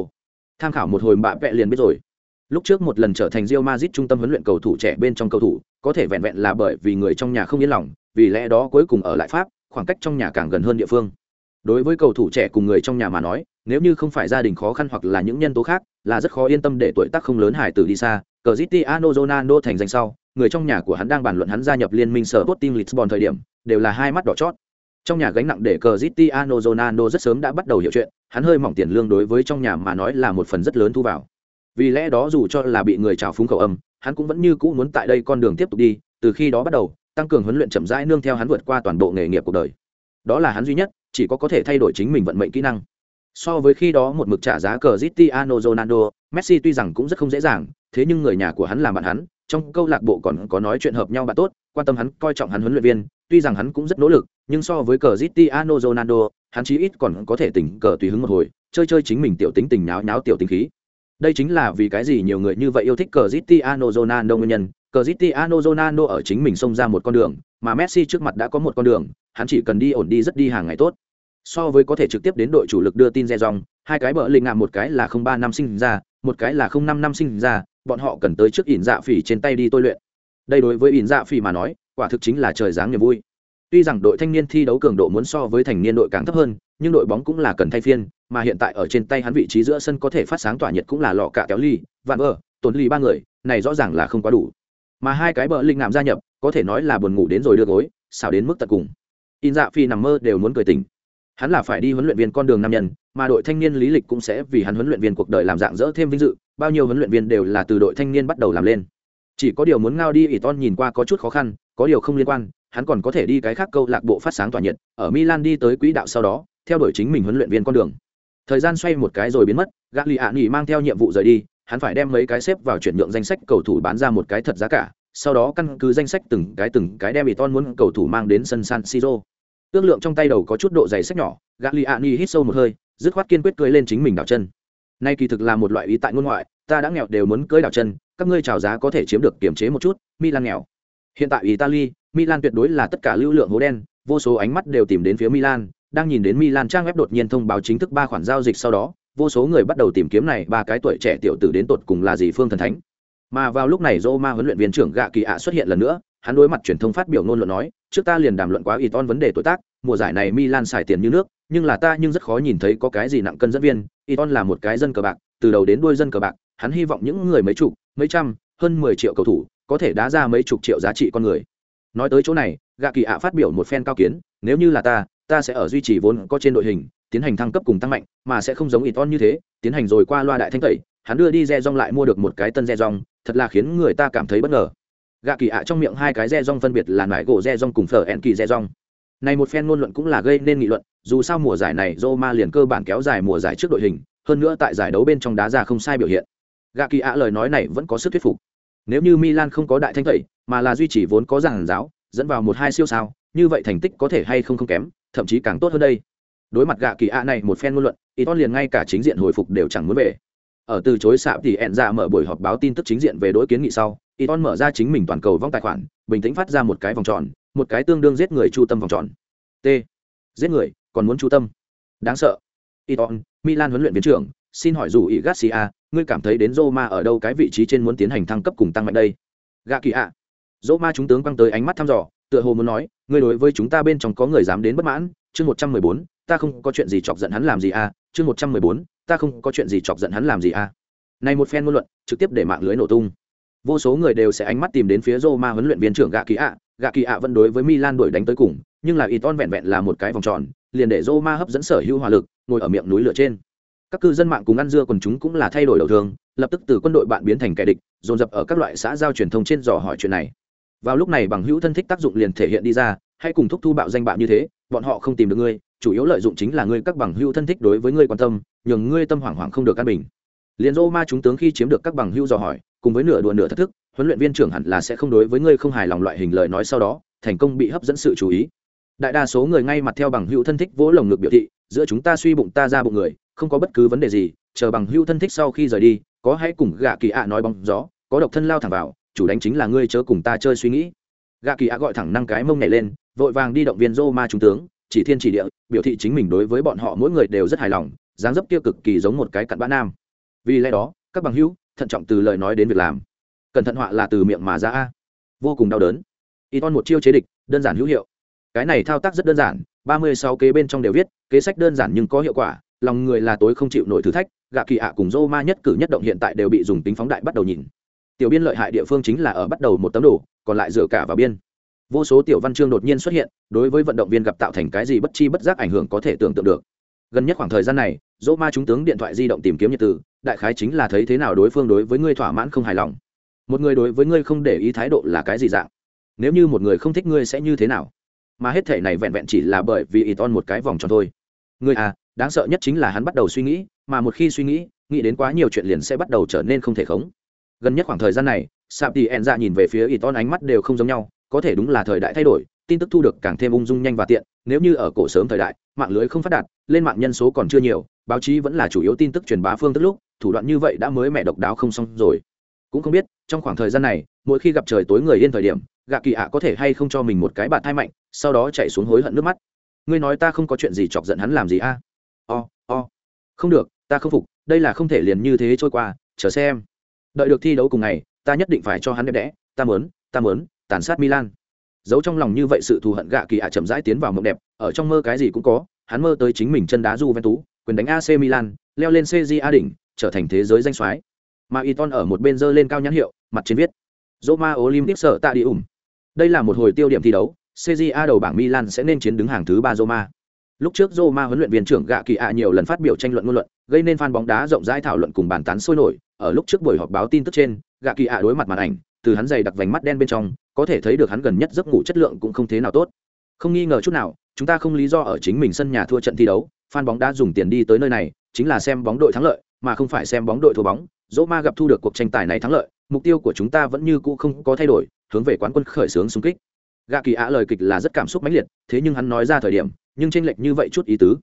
Tham khảo một hồi bạ vẹ liền biết rồi lúc trước một lần trở thành Real Madrid trung tâm huấn luyện cầu thủ trẻ bên trong cầu thủ, có thể vẹn vẹn là bởi vì người trong nhà không yên lòng, vì lẽ đó cuối cùng ở lại pháp, khoảng cách trong nhà càng gần hơn địa phương. Đối với cầu thủ trẻ cùng người trong nhà mà nói, nếu như không phải gia đình khó khăn hoặc là những nhân tố khác, là rất khó yên tâm để tuổi tác không lớn hải tử đi xa. Cristiano Ronaldo thành danh sau, người trong nhà của hắn đang bàn luận hắn gia nhập liên minh sở Sporting Lisbon thời điểm, đều là hai mắt đỏ chót. Trong nhà gánh nặng để Cristiano Ronaldo rất sớm đã bắt đầu hiểu chuyện, hắn hơi mỏng tiền lương đối với trong nhà mà nói là một phần rất lớn thu vào vì lẽ đó dù cho là bị người trào phúng khẩu âm, hắn cũng vẫn như cũ muốn tại đây con đường tiếp tục đi, từ khi đó bắt đầu, tăng cường huấn luyện chậm rãi nương theo hắn vượt qua toàn bộ nghề nghiệp cuộc đời. Đó là hắn duy nhất, chỉ có có thể thay đổi chính mình vận mệnh kỹ năng. So với khi đó một mực trả giá cờ Cristiano Ronaldo, Messi tuy rằng cũng rất không dễ dàng, thế nhưng người nhà của hắn làm bạn hắn, trong câu lạc bộ còn có nói chuyện hợp nhau bạn tốt, quan tâm hắn, coi trọng hắn huấn luyện viên, tuy rằng hắn cũng rất nỗ lực, nhưng so với cờ Cristiano Ronaldo, hắn chí ít còn có thể tỉnh cờ tùy hứng một hồi, chơi chơi chính mình tiểu tính tình nháo nháo tiểu tính khí đây chính là vì cái gì nhiều người như vậy yêu thích cờ Cristiano Ronaldo nguyên nhân Cristiano Ronaldo ở chính mình xông ra một con đường, mà Messi trước mặt đã có một con đường, hắn chỉ cần đi ổn đi rất đi hàng ngày tốt. So với có thể trực tiếp đến đội chủ lực đưa tin Rejong, hai cái bợ linh ngạm một cái là 03 năm sinh ra, một cái là 05 năm sinh ra, bọn họ cần tới trước ỉn dạ phỉ trên tay đi tôi luyện. Đây đối với ỉn dạ phỉ mà nói, quả thực chính là trời giáng niềm vui. Tuy rằng đội thanh niên thi đấu cường độ muốn so với thành niên đội càng thấp hơn, nhưng đội bóng cũng là cần thay phiên, mà hiện tại ở trên tay hắn vị trí giữa sân có thể phát sáng tỏa nhiệt cũng là lọ cả kéo ly, vạn ở, tổn ly ba người, này rõ ràng là không quá đủ. Mà hai cái bờ linh ngạm gia nhập có thể nói là buồn ngủ đến rồi đưa gối xảo đến mức tận cùng. In dạ phi nằm mơ đều muốn cười tỉnh. Hắn là phải đi huấn luyện viên con đường nam nhân mà đội thanh niên lý lịch cũng sẽ vì hắn huấn luyện viên cuộc đời làm dạng dỡ thêm vinh dự bao nhiêu huấn luyện viên đều là từ đội thanh niên bắt đầu làm lên. Chỉ có điều muốn ngao đi ỷ ton nhìn qua có chút khó khăn có điều không liên quan hắn còn có thể đi cái khác câu lạc bộ phát sáng tỏa nhiệt ở milan đi tới quỹ đạo sau đó theo đuổi chính mình huấn luyện viên con đường thời gian xoay một cái rồi biến mất gã lì ạ nghỉ mang theo nhiệm vụ rời đi hắn phải đem mấy cái xếp vào chuyển nhượng danh sách cầu thủ bán ra một cái thật giá cả, sau đó căn cứ danh sách từng cái từng cái đem Iton muốn cầu thủ mang đến sân San Siro. tương lượng trong tay đầu có chút độ dày sách nhỏ, Gagliani hít sâu một hơi, dứt khoát kiên quyết cưỡi lên chính mình đảo chân. nay kỳ thực là một loại ý tại ngôn ngoại ta đã nghèo đều muốn cưỡi đảo chân các ngươi chào giá có thể chiếm được kiềm chế một chút milan nghèo hiện tại italy, milan tuyệt đối là tất cả lưu lượng hố đen, vô số ánh mắt đều tìm đến phía milan, đang nhìn đến milan trang web đột nhiên thông báo chính thức ba khoản giao dịch sau đó, vô số người bắt đầu tìm kiếm này, ba cái tuổi trẻ tiểu tử đến tột cùng là gì phương thần thánh. Mà vào lúc này Roma huấn luyện viên trưởng gạ kỳ ạ xuất hiện lần nữa, hắn đối mặt truyền thông phát biểu ngôn luận nói, trước ta liền đàm luận quá Iton vấn đề tuổi tác, mùa giải này Milan xài tiền như nước, nhưng là ta nhưng rất khó nhìn thấy có cái gì nặng cân dẫn viên Iton là một cái dân cờ bạc, từ đầu đến đuôi dân cờ bạc, hắn hy vọng những người mấy chục, mấy trăm, hơn mười triệu cầu thủ có thể đá ra mấy chục triệu giá trị con người. Nói tới chỗ này, gạ kỳ ạ phát biểu một phen cao kiến, nếu như là ta ta sẽ ở duy trì vốn có trên đội hình, tiến hành thăng cấp cùng tăng mạnh, mà sẽ không giống Iton như thế, tiến hành rồi qua loa đại thanh tẩy, hắn đưa đi re rong lại mua được một cái tân re rong, thật là khiến người ta cảm thấy bất ngờ. Gạ kỳ ạ trong miệng hai cái re rong phân biệt là nải gỗ re rong cùng phở ẹn kỳ re rong. Này một phen ngôn luận cũng là gây nên nghị luận, dù sao mùa giải này Roma liền cơ bản kéo dài mùa giải trước đội hình, hơn nữa tại giải đấu bên trong đá ra không sai biểu hiện. Gạ kỳ ạ lời nói này vẫn có sức thuyết phục nếu như milan không có đại thanh tẩy, mà là duy trì vốn có giảng giáo, dẫn vào một hai siêu sao, như vậy thành tích có thể hay không không kém, thậm chí càng tốt hơn đây. Đối mặt gạ kỳ ạ này một phen ngôn luận y liền ngay cả chính diện hồi phục đều chẳng muốn về. Ở từ chối xạ thì ẹn ra dạ mở buổi họp báo tin tức chính diện về đối kiến nghị sau y mở ra chính mình toàn cầu vong tài khoản, bình tĩnh phát ra một cái vòng tròn, một cái tương đương giết người chu tâm vòng tròn. T. Giết người, còn muốn chu tâm. Đáng sợ. Y milan huấn luyện viên trưởng, xin hỏi dù ý garcia ngươi cảm thấy đến roma ở đâu cái vị trí trên muốn tiến hành thăng cấp cùng tăng mạnh đây? Gạ kỳ ạ. Roma chúng tướng quăng tới ánh mắt thăm dò, tựa hồ muốn nói, ngươi đối với chúng ta bên trong có người dám đến bất mãn? Chương một trăm mười bốn, ta không có chuyện gì chọc giận hắn làm gì à? Chương một trăm mười bốn, ta không có chuyện gì chọc giận hắn làm gì à? Này một phen ngôn luận, trực tiếp để mạng lưới nổ tung. Vô số người đều sẽ ánh mắt tìm đến phía Roma huấn luyện viên trưởng gạ kỳ ạ. Gạ kỳ ạ vẫn đối với milan đuổi đánh tới cùng, nhưng là Iton vẹn vẹn là một cái vòng tròn, liền để Roma hấp dẫn sở hữu hỏa lực, ngồi ở miệng núi lửa trên các cư dân mạng cùng ăn dưa quần chúng cũng là thay đổi đầu thường, lập tức từ quân đội bạn biến thành kẻ địch, dồn dập ở các loại xã giao truyền thông trên dò hỏi chuyện này. Vào lúc này bằng hữu thân thích tác dụng liền thể hiện đi ra hay cùng thúc thu bạo danh bạo như thế, bọn họ không tìm được ngươi, chủ yếu lợi dụng chính là ngươi các bằng hữu thân thích đối với ngươi quan tâm, nhường ngươi tâm hoảng hoảng không được căn bình. Liền dô ma chúng tướng khi chiếm được các bằng hữu dò hỏi, cùng với nửa đùa nửa thách thức, huấn luyện viên trưởng hẳn là sẽ không đối với ngươi không hài lòng loại hình lời nói sau đó, thành công bị hấp dẫn sự chú ý. Đại đa số người ngay mặt theo bằng hữu thân thích vỗ lồng ngực biểu thị, giữa chúng ta suy bụng, ta ra bụng người không có bất cứ vấn đề gì, chờ bằng hữu thân thích sau khi rời đi, có hãy cùng gạ kỳ ạ nói bóng gió, có độc thân lao thẳng vào, chủ đánh chính là ngươi chớ cùng ta chơi suy nghĩ. Gạ kỳ ạ gọi thẳng năng cái mông này lên, vội vàng đi động viên rô ma trung tướng, chỉ thiên chỉ địa, biểu thị chính mình đối với bọn họ mỗi người đều rất hài lòng, dáng dấp kia cực kỳ giống một cái cặn bã nam. Vì lẽ đó, các bằng hữu, thận trọng từ lời nói đến việc làm. Cẩn thận họa là từ miệng mà ra a. Vô cùng đau đớn. Y ton một chiêu chế địch, đơn giản hữu hiệu. Cái này thao tác rất đơn giản, ba mươi sáu kế bên trong đều viết, kế sách đơn giản nhưng có hiệu quả lòng người là tối không chịu nổi thử thách, gạ kỳ ạ cùng rô ma nhất cử nhất động hiện tại đều bị dùng tính phóng đại bắt đầu nhìn. Tiểu biên lợi hại địa phương chính là ở bắt đầu một tấm đồ, còn lại dựa cả vào biên. Vô số tiểu văn chương đột nhiên xuất hiện, đối với vận động viên gặp tạo thành cái gì bất chi bất giác ảnh hưởng có thể tưởng tượng được. Gần nhất khoảng thời gian này dỗ ma chúng tướng điện thoại di động tìm kiếm nhật từ đại khái chính là thấy thế nào đối phương đối với ngươi thỏa mãn không hài lòng. Một người đối với ngươi không để ý thái độ là cái gì dạng? Nếu như một người không thích ngươi sẽ như thế nào? Mà hết thể này vẹn vẹn chỉ là bởi vì ít on một cái vòng tròn thôi người à đáng sợ nhất chính là hắn bắt đầu suy nghĩ, mà một khi suy nghĩ nghĩ đến quá nhiều chuyện liền sẽ bắt đầu trở nên không thể khống. Gần nhất khoảng thời gian này, sạp thì ẹn ra nhìn về phía ít ton ánh mắt đều không giống nhau, có thể đúng là thời đại thay đổi, tin tức thu được càng thêm ung dung nhanh và tiện, nếu như ở cổ sớm thời đại, mạng lưới không phát đạt, lên mạng nhân số còn chưa nhiều, báo chí vẫn là chủ yếu tin tức truyền bá phương tức lúc, thủ đoạn như vậy đã mới mẹ độc đáo không xong rồi. Cũng không biết, trong khoảng thời gian này, mỗi khi gặp trời tối người yên thời điểm, gạ kỳ ạ có thể hay không cho mình một cái bạt thai mạnh, sau đó chạy xuống hối hận nước mắt ngươi nói ta không có chuyện gì chọc giận hắn làm gì a? O o. Không được ta không phục đây là không thể liền như thế trôi qua chờ xem. Đợi được thi đấu cùng ngày ta nhất định phải cho hắn đẹp đẽ ta mớn ta mớn tàn sát milan. Giấu trong lòng như vậy sự thù hận gạ kỳ ạ chậm rãi tiến vào mộng đẹp ở trong mơ cái gì cũng có hắn mơ tới chính mình chân đá j tú quyền đánh ac milan leo lên cja đỉnh trở thành thế giới danh soái. Mà Iton ở một bên dơ lên cao nhãn hiệu, mặt trên viết: "Roma Olympic sợ tạ đi ủng." Đây là một hồi tiêu điểm thi đấu, CJA đầu bảng Milan sẽ nên chiến đứng hàng thứ ba Roma. Lúc trước Roma huấn luyện viên trưởng Gạ Kỳ ạ nhiều lần phát biểu tranh luận ngôn luận, gây nên fan bóng đá rộng rãi thảo luận cùng bàn tán sôi nổi. Ở lúc trước buổi họp báo tin tức trên, Gạ Kỳ ạ đối mặt màn ảnh, từ hắn dày đặc vành mắt đen bên trong, có thể thấy được hắn gần nhất giấc ngủ chất lượng cũng không thế nào tốt. Không nghi ngờ chút nào, chúng ta không lý do ở chính mình sân nhà thua trận thi đấu, fan bóng đá dùng tiền đi tới nơi này, chính là xem bóng đội thắng lợi, mà không phải xem bóng đội thua bóng. Roma gặp thu được cuộc tranh tài này thắng lợi, mục tiêu của chúng ta vẫn như cũ không có thay đổi, hướng về quán quân khởi sướng xung kích gạ kỳ ạ lời kịch là rất cảm xúc mãnh liệt thế nhưng hắn nói ra thời điểm nhưng tranh lệch như vậy chút ý tứ.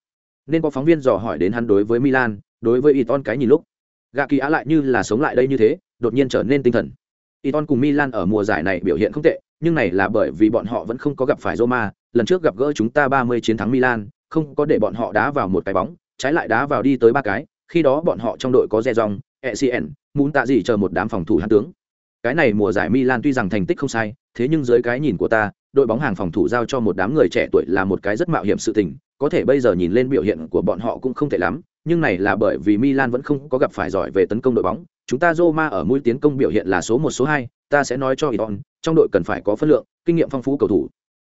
Nên có phóng viên dò hỏi đến hắn đối với milan đối với Iton cái nhìn lúc gạ kỳ á lại như là sống lại đây như thế đột nhiên trở nên tinh thần. Iton cùng Milan ở mùa giải này biểu hiện không tệ nhưng này là bởi vì bọn họ vẫn không có gặp phải Roma lần trước gặp gỡ chúng ta 30 chiến thắng Milan không có để bọn họ đá vào một cái bóng trái lại đá vào đi tới ba cái khi đó bọn họ trong đội có Rejong, ECN, muốn tạ gì chờ một đám phòng thủ hạt tướng. Cái này mùa giải Milan tuy rằng thành tích không sai thế nhưng dưới cái nhìn của ta, đội bóng hàng phòng thủ giao cho một đám người trẻ tuổi là một cái rất mạo hiểm sự tình, có thể bây giờ nhìn lên biểu hiện của bọn họ cũng không tệ lắm, nhưng này là bởi vì Milan vẫn không có gặp phải giỏi về tấn công đội bóng, chúng ta Roma ở mũi tiến công biểu hiện là số một, số hai, ta sẽ nói cho Iton trong đội cần phải có phân lượng, kinh nghiệm phong phú cầu thủ.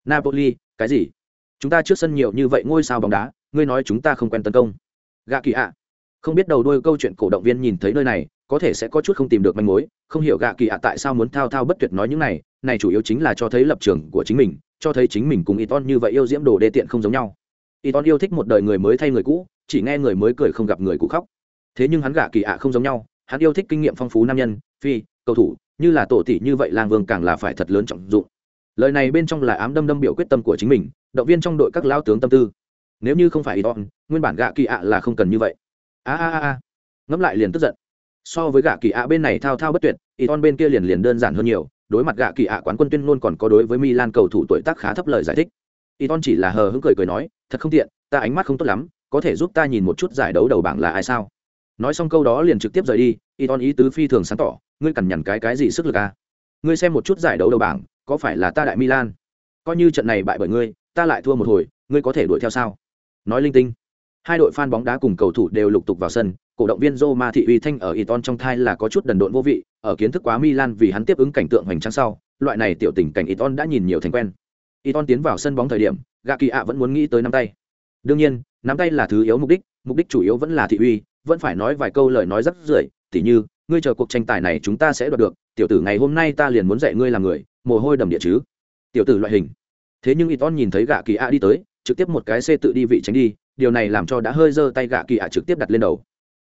Napoli, cái gì? Chúng ta trước sân nhiều như vậy ngôi sao bóng đá, ngươi nói chúng ta không quen tấn công. Gạ kỳ ạ. Không biết đầu đuôi câu chuyện cổ động viên nhìn thấy nơi này, có thể sẽ có chút không tìm được manh mối, không hiểu gạ kỳ ạ tại sao muốn thao thao bất tuyệt nói những này này chủ yếu chính là cho thấy lập trường của chính mình, cho thấy chính mình cùng Iton như vậy yêu diễm đồ đê tiện không giống nhau. Iton yêu thích một đời người mới thay người cũ, chỉ nghe người mới cười không gặp người cũ khóc. Thế nhưng hắn gả kỳ ạ không giống nhau, hắn yêu thích kinh nghiệm phong phú nam nhân, phi, cầu thủ, như là tổ tỷ như vậy lang vương càng là phải thật lớn trọng dụng. Lời này bên trong là ám đâm đâm biểu quyết tâm của chính mình, động viên trong đội các lao tướng tâm tư. Nếu như không phải Iton nguyên bản gạ kỳ ạ là không cần như vậy. A a a ngẫm lại liền tức giận. So với gạ kỳ ạ bên này thao thao bất tuyệt Iton bên kia liền liền đơn giản hơn nhiều đối mặt gạ kỳ ạ quán quân tuyên luôn còn có đối với Milan cầu thủ tuổi tác khá thấp lời giải thích. Iton chỉ là hờ hững cười cười nói thật không tiện ta ánh mắt không tốt lắm có thể giúp ta nhìn một chút giải đấu đầu bảng là ai sao? Nói xong câu đó liền trực tiếp rời đi Iton ý tứ phi thường sáng tỏ ngươi cần nhằn cái cái gì sức lực à? Ngươi xem một chút giải đấu đầu bảng có phải là ta đại Milan? Coi như trận này bại bởi ngươi ta lại thua một hồi ngươi có thể đuổi theo sao? Nói linh tinh hai đội fan bóng đá cùng cầu thủ đều lục tục vào sân cổ động viên Roma thị uy thanh ở Iton trong thai là có chút đần độn vô vị, ở kiến thức quá Milan vì hắn tiếp ứng cảnh tượng hoành tráng sau, loại này tiểu tình cảnh Iton đã nhìn nhiều thành quen. Iton tiến vào sân bóng thời điểm, Gaki ạ vẫn muốn nghĩ tới nắm tay. Đương nhiên, nắm tay là thứ yếu mục đích, mục đích chủ yếu vẫn là thị uy, vẫn phải nói vài câu lời nói rất rưởi, tỉ như, ngươi chờ cuộc tranh tài này chúng ta sẽ đoạt được, tiểu tử ngày hôm nay ta liền muốn dạy ngươi làm người, mồ hôi đầm địa chứ. Tiểu tử loại hình. Thế nhưng Iton nhìn thấy Gaki ạ đi tới, trực tiếp một cái xe tự đi vị tránh đi, điều này làm cho đã hơi giơ tay gạ kỳ ạ trực tiếp đặt lên đầu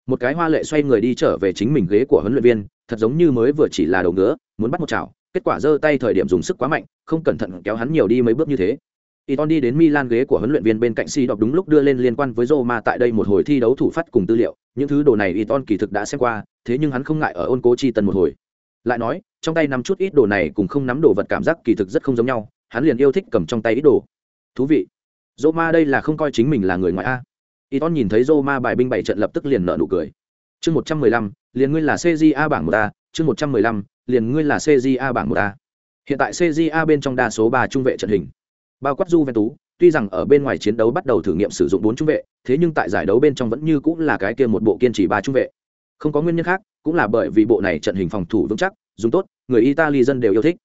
một cái hoa lệ xoay người đi trở về chính mình ghế của huấn luyện viên thật giống như mới vừa chỉ là đầu ngứa muốn bắt một chảo kết quả giơ tay thời điểm dùng sức quá mạnh không cẩn thận kéo hắn nhiều đi mấy bước như thế Iton đi đến Milan ghế của huấn luyện viên bên cạnh Si đọc đúng lúc đưa lên liên quan với Roma tại đây một hồi thi đấu thủ phát cùng tư liệu, những thứ đồ này Iton kỳ thực đã xem qua, thế nhưng hắn không ngại ở ôn cố chi tần một hồi. Lại nói, trong tay nắm chút ít đồ này cùng không nắm đồ vật cảm giác kỳ thực rất không giống nhau, hắn liền yêu thích cầm trong tay ít đồ. Thú vị. Roma đây là không coi chính mình là người ngoại a. Iton nhìn thấy Roma bài binh bảy trận lập tức liền nở nụ cười. Chương 115, liền ngươi là CJA bảng 1A, chương 115, liền ngươi là CJA bảng 1A. Hiện tại CJA bên trong đa số ba trung vệ trận hình. Bao quát Juventus, tuy rằng ở bên ngoài chiến đấu bắt đầu thử nghiệm sử dụng bốn trung vệ, thế nhưng tại giải đấu bên trong vẫn như cũng là cái kia một bộ kiên trì ba trung vệ. Không có nguyên nhân khác, cũng là bởi vì bộ này trận hình phòng thủ vững chắc, dùng tốt, người Italy dân đều yêu thích.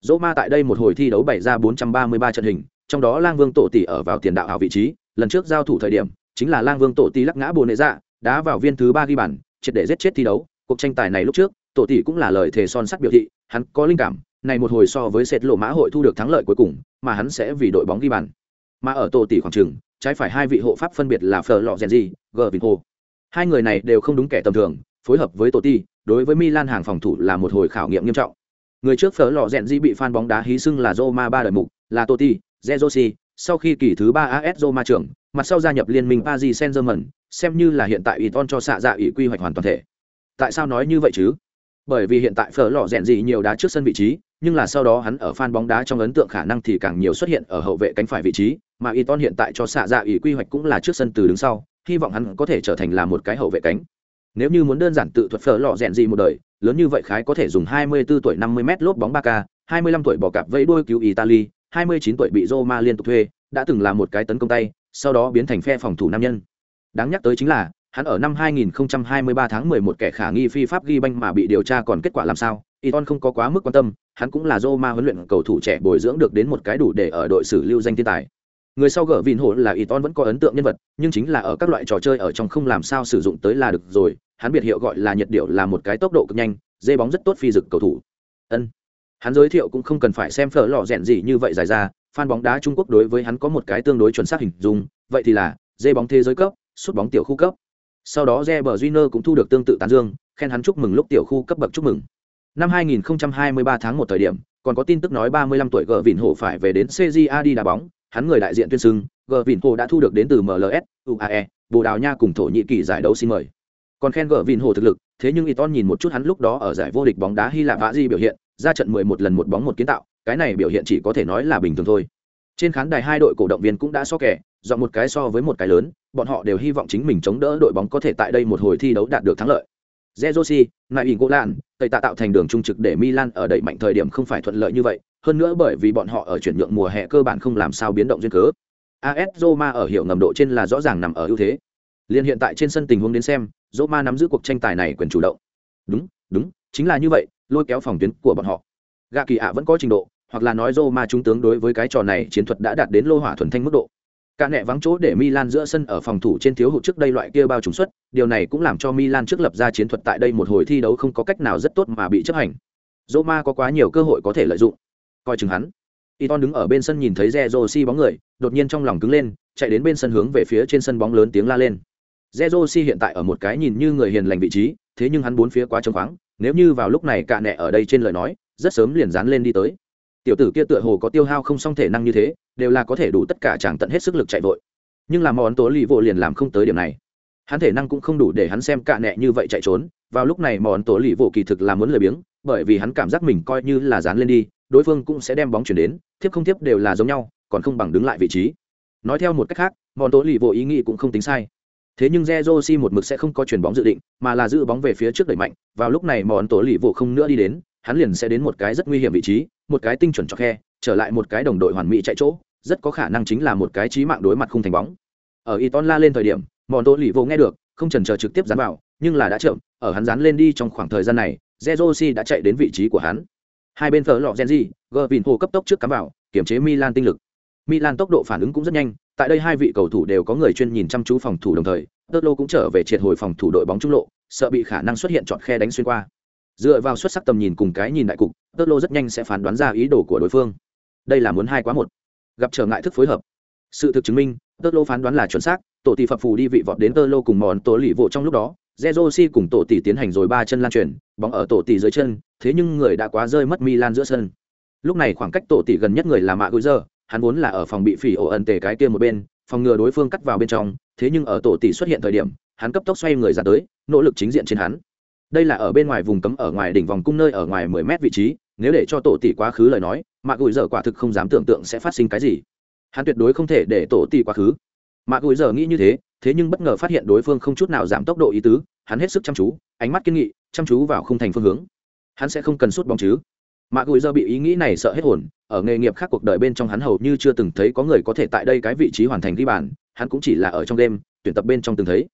Roma tại đây một hồi thi đấu bày ra 433 trận hình, trong đó Lang Vương tổ tỷ ở vào tiền đạo hào vị trí, lần trước giao thủ thời điểm, chính là Lang Vương tổ tỷ lắc ngã bồ nệ dạ, đá vào viên thứ ba ghi bàn, triệt để giết chết thi đấu. Cuộc tranh tài này lúc trước, tổ tỷ cũng là lời thề son sắt biểu thị, hắn có linh cảm, này một hồi so với sệt lộ mã hội thu được thắng lợi cuối cùng, mà hắn sẽ vì đội bóng ghi bàn. Mà ở tổ tỷ khoảng trường, trái phải hai vị hộ pháp phân biệt là phờ Lọ Genji, Gervinho. Hai người này đều không đúng kẻ tầm thường, phối hợp với tổ tỷ, đối với Milan hàng phòng thủ là một hồi khảo nghiệm nghiêm trọng. Người trước Fleur Lọ Genji bị fan bóng đá hí xưng là Roma ba đời mục, là Totti, Zezosi, sau khi kỳ thứ ba AS Roma trưởng, mặt sau gia nhập liên minh Paris Saint-Germain, xem như là hiện tại Iton cho xạ dạ ủy quy hoạch hoàn toàn thể. Tại sao nói như vậy chứ? Bởi vì hiện tại Phở lọ rèn gì nhiều đá trước sân vị trí, nhưng là sau đó hắn ở fan bóng đá trong ấn tượng khả năng thì càng nhiều xuất hiện ở hậu vệ cánh phải vị trí, mà Iton hiện tại cho xạ dạ ủy quy hoạch cũng là trước sân từ đứng sau, hy vọng hắn có thể trở thành là một cái hậu vệ cánh. Nếu như muốn đơn giản tự thuật Phở lọ rèn gì một đời, lớn như vậy khái có thể dùng 24 tuổi 50m lốp bóng 3K, 25 tuổi bỏ cặp vẫy đuôi cứu Italy, 29 tuổi bị Roma liên tục thuê, đã từng là một cái tấn công tay, sau đó biến thành phe phòng thủ nam nhân. Đáng nhắc tới chính là, hắn ở năm 2023 tháng 11 kẻ khả nghi phi pháp ghi banh mà bị điều tra còn kết quả làm sao, Iton không có quá mức quan tâm, hắn cũng là Roma huấn luyện cầu thủ trẻ bồi dưỡng được đến một cái đủ để ở đội xử lưu danh thiên tài. Người sau gở vịn hổ là Iton vẫn có ấn tượng nhân vật, nhưng chính là ở các loại trò chơi ở trong không làm sao sử dụng tới là được rồi, hắn biệt hiệu gọi là nhiệt điệu là một cái tốc độ cực nhanh, dây bóng rất tốt phi dực cầu thủ. Ân. Hắn giới thiệu cũng không cần phải xem phở lò rèn gì như vậy dài ra, fan bóng đá Trung Quốc đối với hắn có một cái tương đối chuẩn xác hình dung, vậy thì là dê bóng thế giới cấp, sút bóng tiểu khu cấp. Sau đó Reber Júnior cũng thu được tương tự tán dương, khen hắn chúc mừng lúc tiểu khu cấp bậc chúc mừng. Năm 2023 tháng 1 thời điểm, còn có tin tức nói 35 tuổi gờ vịn hổ phải về đến CJA đi đá bóng, hắn người đại diện tuyên xưng, gờ vịn hổ đã thu được đến từ MLS, UAE, Bồ Đào Nha cùng Thổ Nhĩ Kỳ giải đấu xin mời. còn khen gỡ vin Hổ thực lực thế nhưng Iton nhìn một chút hắn lúc đó ở giải vô địch bóng đá Hy Lạp Vã Di biểu hiện, ra trận 11 lần một bóng một kiến tạo, cái này biểu hiện chỉ có thể nói là bình thường thôi. Trên khán đài hai đội cổ động viên cũng đã so kẻ, dọn một cái so với một cái lớn, bọn họ đều hy vọng chính mình chống đỡ đội bóng có thể tại đây một hồi thi đấu đạt được thắng lợi. Zezosi, Nại ỉn Golan, tẩy tạ tạo thành đường trung trực để Milan ở đẩy mạnh thời điểm không phải thuận lợi như vậy, hơn nữa bởi vì bọn họ ở chuyển nhượng mùa hè cơ bản không làm sao biến động duyên cớ. AS Roma ở hiệu ngầm độ trên là rõ ràng nằm ở ưu thế. Liên hiện tại trên sân tình huống đến xem, Roma nắm giữ cuộc tranh tài này quyền chủ động. Đúng, đúng, chính là như vậy, lôi kéo phòng tuyến của bọn họ. Gạ kỳ ạ vẫn có trình độ, hoặc là nói Roma trung tướng đối với cái trò này chiến thuật đã đạt đến lô hỏa thuần thanh mức độ. Cả nẹ vắng chỗ để Milan giữa sân ở phòng thủ trên thiếu hụt trước đây loại kia bao trùng suất, điều này cũng làm cho Milan trước lập ra chiến thuật tại đây một hồi thi đấu không có cách nào rất tốt mà bị chấp hành. Roma có quá nhiều cơ hội có thể lợi dụng. Coi chừng hắn. Iton đứng ở bên sân nhìn thấy Zerosi bóng người, đột nhiên trong lòng cứng lên, chạy đến bên sân hướng về phía trên sân bóng lớn tiếng la lên. Zerosi hiện tại ở một cái nhìn như người hiền lành vị trí, thế nhưng hắn bốn phía quá trống khoáng, nếu như vào lúc này cả nẹ ở đây trên lời nói, rất sớm liền dán lên đi tới. Tiểu tử kia tựa hồ có tiêu hao không song thể năng như thế, đều là có thể đủ tất cả chàng tận hết sức lực chạy vội. Nhưng là món tố lì vội liền làm không tới điểm này. Hắn thể năng cũng không đủ để hắn xem cả nẹ như vậy chạy trốn, vào lúc này món tố lì vội kỳ thực là muốn lười biếng, bởi vì hắn cảm giác mình coi như là dán lên đi, đối phương cũng sẽ đem bóng chuyển đến, tiếp không tiếp đều là giống nhau, còn không bằng đứng lại vị trí. Nói theo một cách khác, món tố lì vội ý nghĩ cũng không tính sai Thế nhưng Zezosi một mực sẽ không có chuyển bóng dự định, mà là giữ bóng về phía trước đẩy mạnh, vào lúc này món Tố lì vụ không nữa đi đến, hắn liền sẽ đến một cái rất nguy hiểm vị trí, một cái tinh chuẩn cho khe, trở lại một cái đồng đội hoàn mỹ chạy chỗ, rất có khả năng chính là một cái chí mạng đối mặt không thành bóng. Ở Iton la lên thời điểm, mòn tô lì vô nghe được, không chần chờ trực tiếp dán vào, nhưng là đã chậm, ở hắn dán lên đi trong khoảng thời gian này, Zezosi đã chạy đến vị trí của hắn. Hai bên thờ lọ Genji, hồ cấp tốc trước cắm vào, kiểm chế Milan tinh lực. Milan tốc độ phản ứng cũng rất nhanh, tại đây hai vị cầu thủ đều có người chuyên nhìn chăm chú phòng thủ đồng thời, Tơ Lô cũng trở về triệt hồi phòng thủ đội bóng trung lộ, sợ bị khả năng xuất hiện chọn khe đánh xuyên qua. Dựa vào xuất sắc tầm nhìn cùng cái nhìn đại cục, Tơ Lô rất nhanh sẽ phán đoán ra ý đồ của đối phương. Đây là muốn hai quá một. Gặp trở ngại thức phối hợp. Sự thực chứng minh, Tơ Lô phán đoán là chuẩn xác, tổ tỷ phập phù đi vị vọt đến Tơ Lô cùng mòn tổ lì vụ trong lúc đó, Zerosi cùng tổ tỷ tiến hành rồi ba chân lan truyền, bóng ở tổ tỷ dưới chân, thế nhưng người đã quá rơi mất Milan giữa sân. Lúc này khoảng cách tổ tỷ gần nhất người là Mạ Gối giờ, hắn vốn là ở phòng bị phỉ ổ ẩn tề cái kia một bên, phòng ngừa đối phương cắt vào bên trong, thế nhưng ở tổ tỷ xuất hiện thời điểm, hắn cấp tốc xoay người ra tới, nỗ lực chính diện trên hắn. Đây là ở bên ngoài vùng cấm ở ngoài đỉnh vòng cung nơi ở ngoài 10 mét vị trí, nếu để cho tổ tỷ quá khứ lời nói, mạ Gùi giờ quả thực không dám tưởng tượng sẽ phát sinh cái gì. Hắn tuyệt đối không thể để tổ tỷ quá khứ. mạ Gùi giờ nghĩ như thế, thế nhưng bất ngờ phát hiện đối phương không chút nào giảm tốc độ ý tứ, hắn hết sức chăm chú, ánh mắt kiên nghị, chăm chú vào khung thành phương hướng. Hắn sẽ không cần sút bóng chứ? mạ gùi giờ bị ý nghĩ này sợ hết hồn ở nghề nghiệp khác cuộc đời bên trong hắn hầu như chưa từng thấy có người có thể tại đây cái vị trí hoàn thành ghi bàn hắn cũng chỉ là ở trong đêm tuyển tập bên trong từng thấy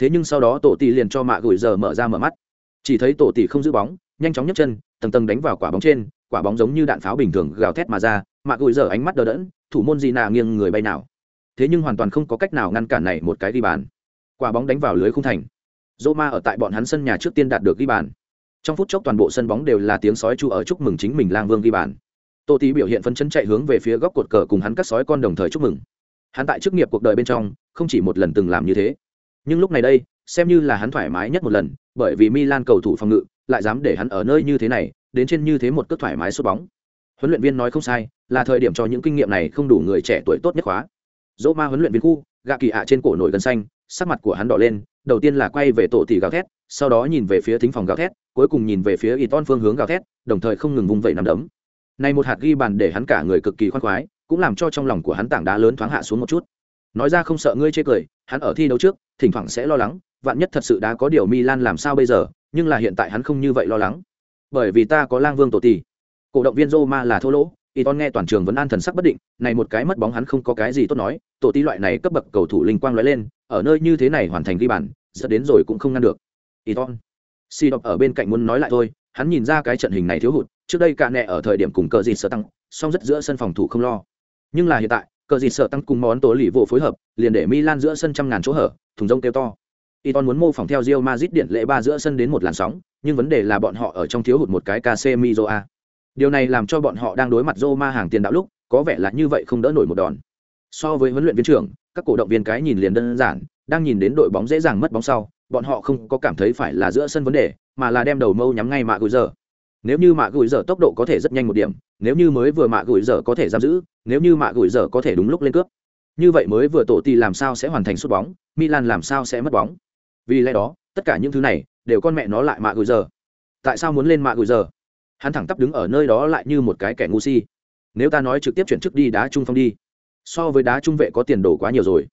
thế nhưng sau đó tổ tỷ liền cho mạ gùi giờ mở ra mở mắt chỉ thấy tổ tỷ không giữ bóng, nhanh chóng nhấc chân, tầng tầng đánh vào quả bóng trên, quả bóng giống như đạn pháo bình thường gào thét mà ra mạ gùi giờ ánh mắt đờ đẫn, thủ môn gì nào nghiêng người bay nào. Thế nhưng hoàn toàn không có cách nào ngăn cản này một cái ghi bàn. Quả bóng đánh vào lưới khung thành. Dô ma ở tại bọn hắn sân nhà trước tiên đạt được ghi bàn. Trong phút chốc toàn bộ sân bóng đều là tiếng sói chu ở chúc mừng chính mình lang vương ghi bàn. Tô tí biểu hiện phấn chấn chạy hướng về phía góc cột cờ cùng hắn các sói con đồng thời chúc mừng. Hắn tại chức nghiệp cuộc đời bên trong, không chỉ một lần từng làm như thế. Nhưng lúc này đây xem như là hắn thoải mái nhất một lần, bởi vì milan cầu thủ phòng ngự lại dám để hắn ở nơi như thế này, đến trên như thế một cước thoải mái sút bóng. Huấn luyện viên nói không sai, là thời điểm cho những kinh nghiệm này không đủ người trẻ tuổi tốt nhất khóa. Dỗ ma huấn luyện viên khu, gạ kỳ ạ trên cổ nổi gần xanh, sắc mặt của hắn đỏ lên, đầu tiên là quay về tổ tỷ gào thét, sau đó nhìn về phía thính phòng gào thét, cuối cùng nhìn về phía Iton phương hướng gào thét, đồng thời không ngừng vung vẩy nắm đấm. Này một hạt ghi bàn để hắn cả người cực kỳ khoan khoái, cũng làm cho trong lòng của hắn tảng đá lớn thoáng hạ xuống một chút. Nói ra không sợ ngươi chê cười, hắn ở thi đấu trước, thỉnh thoảng sẽ lo lắng vạn nhất thật sự đã có điều milan làm sao bây giờ, nhưng là hiện tại hắn không như vậy lo lắng. Bởi vì ta có lang vương tổ tỷ cổ động viên roma là thô lỗ, Iton nghe toàn trường vẫn an thần sắc bất định, này một cái mất bóng hắn không có cái gì tốt nói, tổ tỷ loại này cấp bậc cầu thủ linh quang lóe lên, ở nơi như thế này hoàn thành ghi bàn dẫn đến rồi cũng không ngăn được. Iton. si đọc ở bên cạnh muốn nói lại thôi, hắn nhìn ra cái trận hình này thiếu hụt, trước đây cả nẹ ở thời điểm cùng cờ gì sợ tăng, song rất giữa sân phòng thủ không lo. Nhưng là hiện tại cờ gì sợ tăng cùng món tố lì vụ phối hợp, liền để milan giữa sân trăm ngàn chỗ hở, thùng rông kêu to. Iton muốn mô phỏng theo Real Madrid điện lệ ba giữa sân đến một làn sóng, nhưng vấn đề là bọn họ ở trong thiếu hụt một cái Casemiro a. Điều này làm cho bọn họ đang đối mặt Roma hàng tiền đạo lúc, có vẻ là như vậy không đỡ nổi một đòn. So với huấn luyện viên trưởng, các cổ động viên cái nhìn liền đơn giản, đang nhìn đến đội bóng dễ dàng mất bóng sau, bọn họ không có cảm thấy phải là giữa sân vấn đề mà là đem đầu mâu nhắm ngay mạ gửi giờ nếu như mạ gửi giờ tốc độ có thể rất nhanh một điểm nếu như mới vừa mạ gửi giờ có thể giam giữ nếu như mạ gửi giờ có thể đúng lúc lên cướp như vậy mới vừa tổ tỷ làm sao sẽ hoàn thành sút bóng milan làm sao sẽ mất bóng vì lẽ đó, tất cả những thứ này đều con mẹ nó lại mạ gửi giờ. Tại sao muốn lên mạ gửi giờ? Hắn thẳng tắp đứng ở nơi đó lại như một cái kẻ ngu si. Nếu ta nói trực tiếp chuyển chức đi đá trung phong đi, so với đá trung vệ có tiền đồ quá nhiều rồi.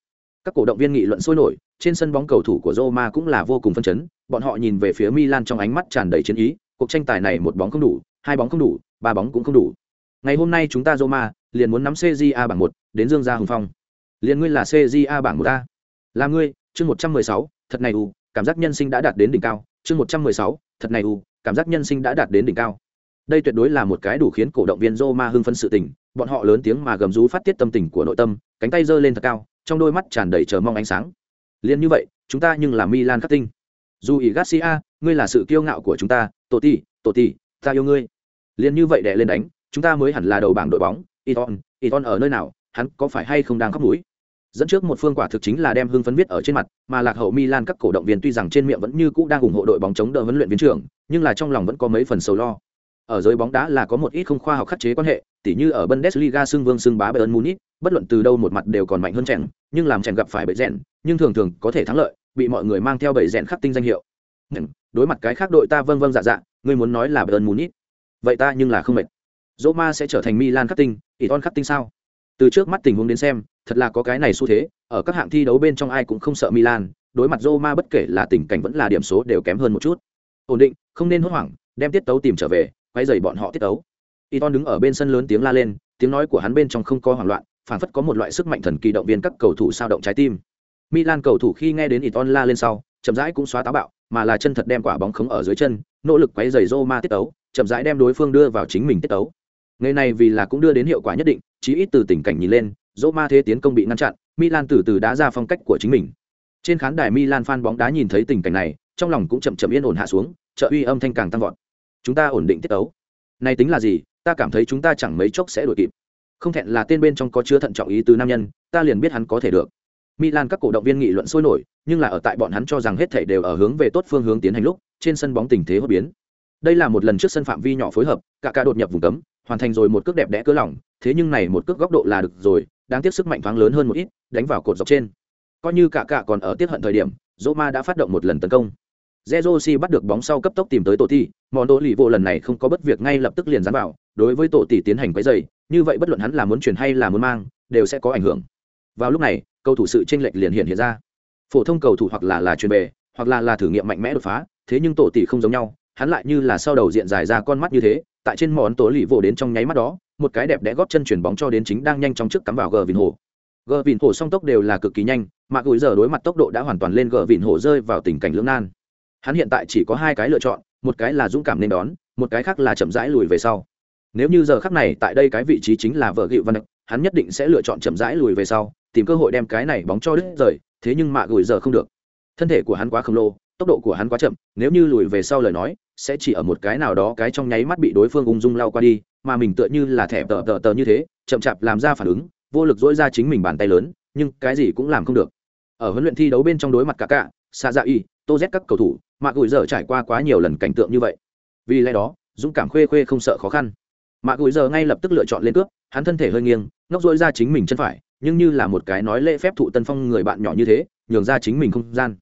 Các cổ động viên nghị luận sôi nổi, trên sân bóng cầu thủ của Roma cũng là vô cùng phân chấn, bọn họ nhìn về phía Milan trong ánh mắt tràn đầy chiến ý, cuộc tranh tài này một bóng không đủ, hai bóng không đủ, ba bóng cũng không đủ. Ngày hôm nay chúng ta Roma liền muốn nắm CJA bảng một, đến dương gia hùng phong. Liền ngươi là CJA bảng một a. Là ngươi, chương một trăm mười sáu thật này u, cảm giác nhân sinh đã đạt đến đỉnh cao. Chương một trăm mười sáu, thật này u, cảm giác nhân sinh đã đạt đến đỉnh cao. Đây tuyệt đối là một cái đủ khiến cổ động viên Roma hưng phấn sự tình. Bọn họ lớn tiếng mà gầm rú phát tiết tâm tình của nội tâm, cánh tay giơ lên thật cao, trong đôi mắt tràn đầy chờ mong ánh sáng. Liên như vậy, chúng ta nhưng là milan khắc tinh dù ý garcia, ngươi là sự kiêu ngạo của chúng ta. Tổ ti tổ ti ta yêu ngươi. Liên như vậy để lên đánh, chúng ta mới hẳn là đầu bảng đội bóng. Iton iton ở nơi nào? Hắn có phải hay không đang khóc mũi? Dẫn trước một phương quả thực chính là đem hưng phấn viết ở trên mặt, mà lạc hậu milan các cổ động viên tuy rằng trên miệng vẫn như cũ đang ủng hộ đội bóng chống đỡ huấn luyện viên trưởng, nhưng là trong lòng vẫn có mấy phần sầu lo. Ở giới bóng đá là có một ít không khoa học khắc chế quan hệ, tỉ như ở bundesliga xưng vương xưng bá bayern munich, bất luận từ đâu một mặt đều còn mạnh hơn chèn nhưng làm chèn gặp phải bậy rèn, nhưng thường thường có thể thắng lợi, bị mọi người mang theo bậy rèn khắc tinh danh hiệu. Đối mặt cái khác đội ta vâng vâng dạ dạ ngươi muốn nói là bayern munich. Vậy ta nhưng là không mệt. Roma sẽ trở thành milan khắc tinh, iton khắc tinh sao? Từ trước mắt tình huống đến xem thật là có cái này xu thế ở các hạng thi đấu bên trong ai cũng không sợ milan đối mặt roma bất kể là tình cảnh vẫn là điểm số đều kém hơn một chút ổn định không nên hốt hoảng đem tiết tấu tìm trở về quay dày bọn họ tiết tấu Iton đứng ở bên sân lớn tiếng la lên, tiếng nói của hắn bên trong không có hoảng loạn, phản phất có một loại sức mạnh thần kỳ động viên các cầu thủ sao động trái tim. Milan cầu thủ khi nghe đến Iton la lên sau, chậm rãi cũng xóa táo bạo, mà là chân thật đem quả bóng khống ở dưới chân, nỗ lực quấy dày Roma tiết tấu, chậm rãi đem đối phương đưa vào chính mình tiết tấu. Ngày này vì là cũng đưa đến hiệu quả nhất định, chí ít từ tình cảnh nhìn lên, dỗ ma thế tiến công bị ngăn chặn, Milan từ từ đã ra phong cách của chính mình. Trên khán đài Milan fan bóng đá nhìn thấy tình cảnh này, trong lòng cũng chậm chậm yên ổn hạ xuống, trợ uy âm thanh càng tăng vọt. Chúng ta ổn định tiết tấu. Này tính là gì, ta cảm thấy chúng ta chẳng mấy chốc sẽ đuổi kịp không thẹn là tên bên trong có chứa thận trọng ý từ nam nhân ta liền biết hắn có thể được milan các cổ động viên nghị luận sôi nổi nhưng là ở tại bọn hắn cho rằng hết thảy đều ở hướng về tốt phương hướng tiến hành lúc trên sân bóng tình thế hốt biến đây là một lần trước sân phạm vi nhỏ phối hợp cả ca đột nhập vùng cấm hoàn thành rồi một cước đẹp đẽ cỡ lỏng thế nhưng này một cước góc độ là được rồi đáng tiếc sức mạnh thoáng lớn hơn một ít đánh vào cột dọc trên coi như cả cả còn ở tiết hận thời điểm Roma đã phát động một lần tấn công Zerosi bắt được bóng sau cấp tốc tìm tới tổ tỷ, mòn đỗ lì vô lần này không có bất việc ngay lập tức liền dán vào, đối với tổ tỷ tiến hành quấy dày, như vậy bất luận hắn là muốn chuyển hay là muốn mang, đều sẽ có ảnh hưởng. Vào lúc này, cầu thủ sự chênh lệch liền hiện hiện ra. Phổ thông cầu thủ hoặc là là chuyển về, hoặc là là thử nghiệm mạnh mẽ đột phá, thế nhưng tổ tỷ không giống nhau, hắn lại như là sau đầu diện dài ra con mắt như thế, tại trên món tố lì vỗ đến trong nháy mắt đó, một cái đẹp đẽ góp chân chuyển bóng cho đến chính đang nhanh trong trước cắm vào gờ vịn hồ. Gờ vịn hồ song tốc đều là cực kỳ nhanh, mà gửi giờ đối mặt tốc độ đã hoàn toàn lên gờ vịn hồ rơi vào tình cảnh lưỡng nan. Hắn hiện tại chỉ có hai cái lựa chọn một cái là dũng cảm nên đón một cái khác là chậm rãi lùi về sau. Nếu như giờ khắc này tại đây cái vị trí chính là vợ gịu văn đực hắn nhất định sẽ lựa chọn chậm rãi lùi về sau tìm cơ hội đem cái này bóng cho đứt rời thế nhưng mạ gửi giờ không được. Thân thể của hắn quá khổng lồ tốc độ của hắn quá chậm, nếu như lùi về sau lời nói, sẽ chỉ ở một cái nào đó cái trong nháy mắt bị đối phương ung dung lao qua đi, mà mình tựa như là thẻ tờ tờ tờ như thế, chậm chạp làm ra phản ứng, vô lực dỗi ra chính mình bàn tay lớn, nhưng cái gì cũng làm không được. Ở huấn luyện thi đấu bên trong đối mặt cả cả xa dạ y, tô z các cầu thủ mạ gùi giờ trải qua quá nhiều lần cảnh tượng như vậy. Vì lẽ đó, dũng cảm khuê khuê không sợ khó khăn. Mạ gùi giờ ngay lập tức lựa chọn lên cướp, hắn thân thể hơi nghiêng ngóc dỗi ra chính mình chân phải, nhưng như là một cái nói lễ phép thụ tân phong người bạn nhỏ như thế, nhường ra chính mình không gian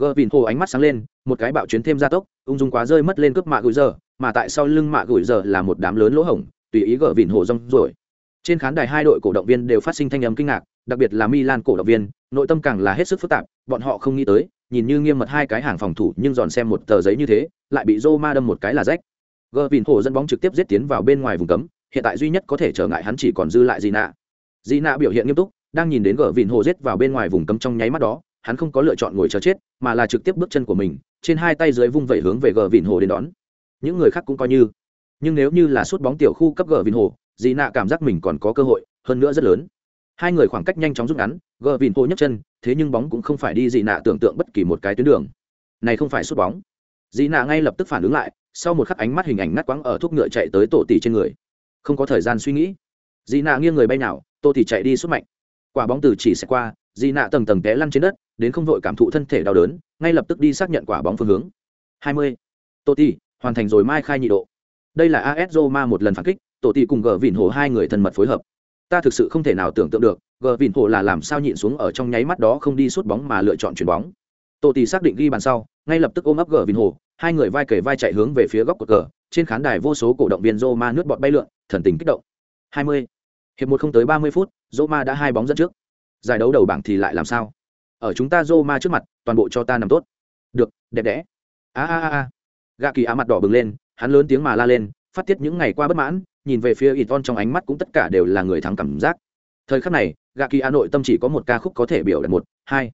gờ vìn hồ ánh mắt sáng lên, một cái bạo chuyến thêm gia tốc, ung dung quá rơi mất lên cướp mạ gửi giờ, mà tại sau lưng mạ gửi giờ là một đám lớn lỗ hổng, tùy ý gờ vìn hồ rong rồi trên khán đài hai đội cổ động viên đều phát sinh thanh âm kinh ngạc, đặc biệt là milan cổ động viên, nội tâm càng là hết sức phức tạp, bọn họ không nghĩ tới, nhìn như nghiêm mật hai cái hàng phòng thủ nhưng dọn xem một tờ giấy như thế, lại bị Roma đâm một cái là rách. Gờ vìn hồ dẫn bóng trực tiếp giết tiến vào bên ngoài vùng cấm, hiện tại duy nhất có thể trở ngại hắn chỉ còn dư lại gì nạ dị nạ biểu hiện nghiêm túc, đang nhìn đến gờ vìn hồ giết vào bên ngoài vùng cấm trong nháy mắt đó hắn không có lựa chọn ngồi chờ chết, mà là trực tiếp bước chân của mình, trên hai tay dưới vung vẩy hướng về gờ vịn hồ đến đón. Những người khác cũng coi như. Nhưng nếu như là suốt bóng tiểu khu cấp gờ vịn hồ dị nạ cảm giác mình còn có cơ hội, hơn nữa rất lớn. Hai người khoảng cách nhanh chóng rút ngắn, gờ vịn hồ nhấc chân, thế nhưng bóng cũng không phải đi dị nạ tưởng tượng bất kỳ một cái tuyến đường. Này không phải suốt bóng. Dị nạ ngay lập tức phản ứng lại, sau một khắc ánh mắt hình ảnh ngắt quãng ở thuốc ngựa chạy tới tổ tỷ trên người. Không có thời gian suy nghĩ. Dị nạ nghiêng người bay nào, tô tỷ chạy đi suốt mạnh. Quả bóng từ chỉ sẽ qua dị nạ tầng tầng té lăn trên đất đến không vội cảm thụ thân thể đau đớn ngay lập tức đi xác nhận quả bóng phương hướng 20. tổ tỷ hoàn thành rồi mai khai nhị độ đây là as roma một lần phản kích tổ tỷ cùng gờ vịn hồ hai người thân mật phối hợp ta thực sự không thể nào tưởng tượng được gờ vịn hồ là làm sao nhịn xuống ở trong nháy mắt đó không đi sút bóng mà lựa chọn chuyền bóng Tô Tỷ xác định ghi bàn sau, ngay lập tức ôm ấp gở Vin Hồ, hai người vai kề vai chạy hướng về phía góc của cờ, trên khán đài vô số cổ động viên Roma nước bọt bay lượn, thần tình kích động. 20. Hiệp một không tới 30 phút, Roma đã hai bóng dẫn trước. Giải đấu đầu bảng thì lại làm sao? Ở chúng ta Roma trước mặt, toàn bộ cho ta nằm tốt. Được, đẹp đẽ. A a a a. Gạ Kỳ á mặt đỏ bừng lên, hắn lớn tiếng mà la lên, phát tiết những ngày qua bất mãn, nhìn về phía Iton trong ánh mắt cũng tất cả đều là người thắng cảm giác. Thời khắc này, Gạ Kỳ á nội tâm chỉ có một ca khúc có thể biểu đạt một, hai.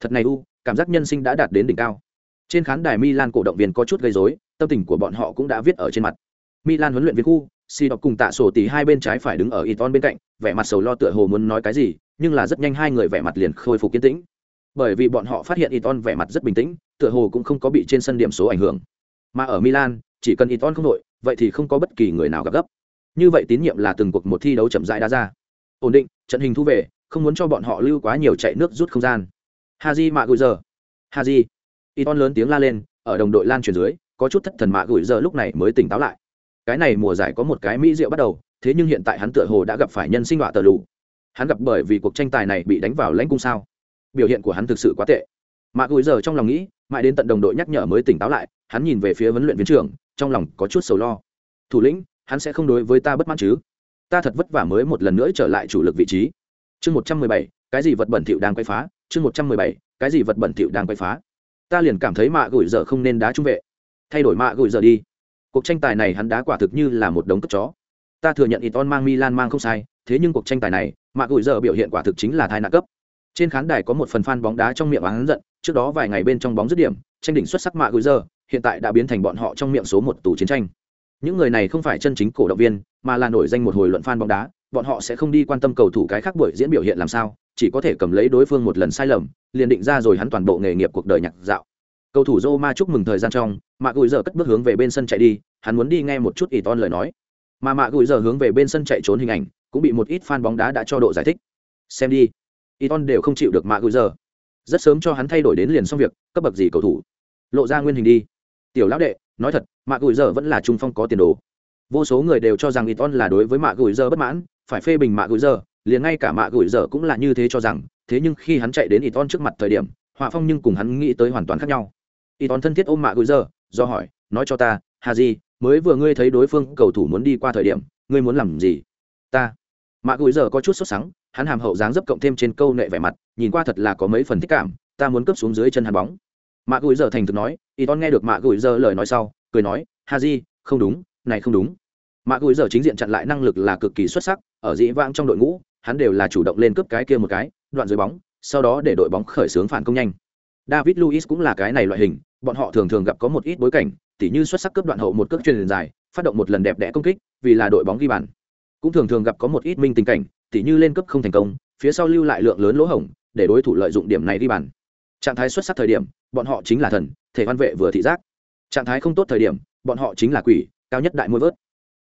Thật này u, cảm giác nhân sinh đã đạt đến đỉnh cao. Trên khán đài Milan cổ động viên có chút gây rối, tâm tình của bọn họ cũng đã viết ở trên mặt. Milan huấn luyện viên khu, Si đọc cùng tạ sổ tỷ hai bên trái phải đứng ở Iton bên cạnh, vẻ mặt sầu lo tựa hồ muốn nói cái gì, nhưng là rất nhanh hai người vẻ mặt liền khôi phục kiên tĩnh. Bởi vì bọn họ phát hiện Iton vẻ mặt rất bình tĩnh, tựa hồ cũng không có bị trên sân điểm số ảnh hưởng. Mà ở Milan, chỉ cần Iton không đội, vậy thì không có bất kỳ người nào gặp gấp. Như vậy tín nhiệm là từng cuộc một thi đấu chậm rãi đã ra. Ổn định, trận hình thu về, không muốn cho bọn họ lưu quá nhiều chạy nước rút không gian. Haji mạ gửi giờ. Haji. Iton lớn tiếng la lên, ở đồng đội lan truyền dưới, có chút thất thần mạ gửi giờ lúc này mới tỉnh táo lại cái này mùa giải có một cái mỹ diệu bắt đầu thế nhưng hiện tại hắn tựa hồ đã gặp phải nhân sinh họa tờ lù hắn gặp bởi vì cuộc tranh tài này bị đánh vào lãnh cung sao biểu hiện của hắn thực sự quá tệ. Mạ gùi giờ trong lòng nghĩ, mãi đến tận đồng đội nhắc nhở mới tỉnh táo lại, hắn nhìn về phía huấn luyện viên trưởng, trong lòng có chút sầu lo. Thủ lĩnh, hắn sẽ không đối với ta bất mãn chứ? Ta thật vất vả mới một lần nữa trở lại chủ lực vị trí. Chương một trăm mười bảy, cái gì vật bẩn thỉu đang quay phá? Chương một trăm mười bảy, cái gì vật bẩn thỉu đang quay phá? Ta liền cảm thấy mạ gùi giờ không nên đá trung vệ. Thay đổi mạ gùi giờ đi. Cuộc tranh tài này hắn đá quả thực như là một đống cất chó. Ta thừa nhận Iton mang Milan mang không sai, thế nhưng cuộc tranh tài này mạ gùi giờ biểu hiện quả thực chính là thai nạn cấp trên khán đài có một phần fan bóng đá trong miệng oán giận, trước đó vài ngày bên trong bóng dứt điểm, tranh đỉnh xuất sắc mạ gùi giờ hiện tại đã biến thành bọn họ trong miệng số một tù chiến tranh. Những người này không phải chân chính cổ động viên, mà là nổi danh một hồi luận fan bóng đá, bọn họ sẽ không đi quan tâm cầu thủ cái khác buổi diễn biểu hiện làm sao, chỉ có thể cầm lấy đối phương một lần sai lầm, liền định ra rồi hắn toàn bộ nghề nghiệp cuộc đời nhạc dạo. Cầu thủ Roma chúc mừng thời gian trong mạ gùi giờ cất bước hướng về bên sân chạy đi, hắn muốn đi nghe một chút ỷ ton lời nói. Mà mạ gùi giờ hướng về bên sân chạy trốn hình ảnh, cũng bị một ít fan bóng đá đã cho độ giải thích. Xem đi. Y ton đều không chịu được mạ gửi giờ. Rất sớm cho hắn thay đổi đến liền xong việc, cấp bậc gì cầu thủ? Lộ ra nguyên hình đi. Tiểu lão đệ, nói thật, mạ gửi giờ vẫn là trung phong có tiền đồ. Vô số người đều cho rằng Y ton là đối với mạ gửi giờ bất mãn, phải phê bình mạ gửi giờ, liền ngay cả mạ gửi giờ cũng là như thế cho rằng, thế nhưng khi hắn chạy đến Y ton trước mặt thời điểm, họa phong nhưng cùng hắn nghĩ tới hoàn toàn khác nhau. Y ton thân thiết ôm mạ gửi giờ, do hỏi, nói cho ta, hà gì mới vừa ngươi thấy đối phương cầu thủ muốn đi qua thời điểm, ngươi muốn làm gì? Ta. Mạ gửi giờ có chút sốt sắng hắn hàm hậu dáng dấp cộng thêm trên câu nệ vẻ mặt, nhìn qua thật là có mấy phần thích cảm, ta muốn cướp xuống dưới chân hắn bóng. Mạ gửi giờ thành thực nói y tón nghe được mạ gửi giờ lời nói sau, cười nói, ha di, không đúng, này không đúng. Mạ gửi giờ chính diện chặn lại năng lực là cực kỳ xuất sắc, ở dĩ vãng trong đội ngũ, hắn đều là chủ động lên cướp cái kia một cái, đoạn dưới bóng, sau đó để đội bóng khởi xướng phản công nhanh. David luis cũng là cái này loại hình, bọn họ thường thường gặp có một ít bối cảnh, tỉ như xuất sắc cướp đoạn hậu một cước truyền dài, phát động một lần đẹp đẽ công kích, vì là đội bóng ghi bàn. Cũng thường thường gặp có một ít minh tình cảnh tỉ như lên cấp không thành công, phía sau lưu lại lượng lớn lỗ hổng, để đối thủ lợi dụng điểm này đi bàn. Trạng thái xuất sắc thời điểm, bọn họ chính là thần, thể văn vệ vừa thị giác. Trạng thái không tốt thời điểm, bọn họ chính là quỷ, cao nhất đại môi vớt.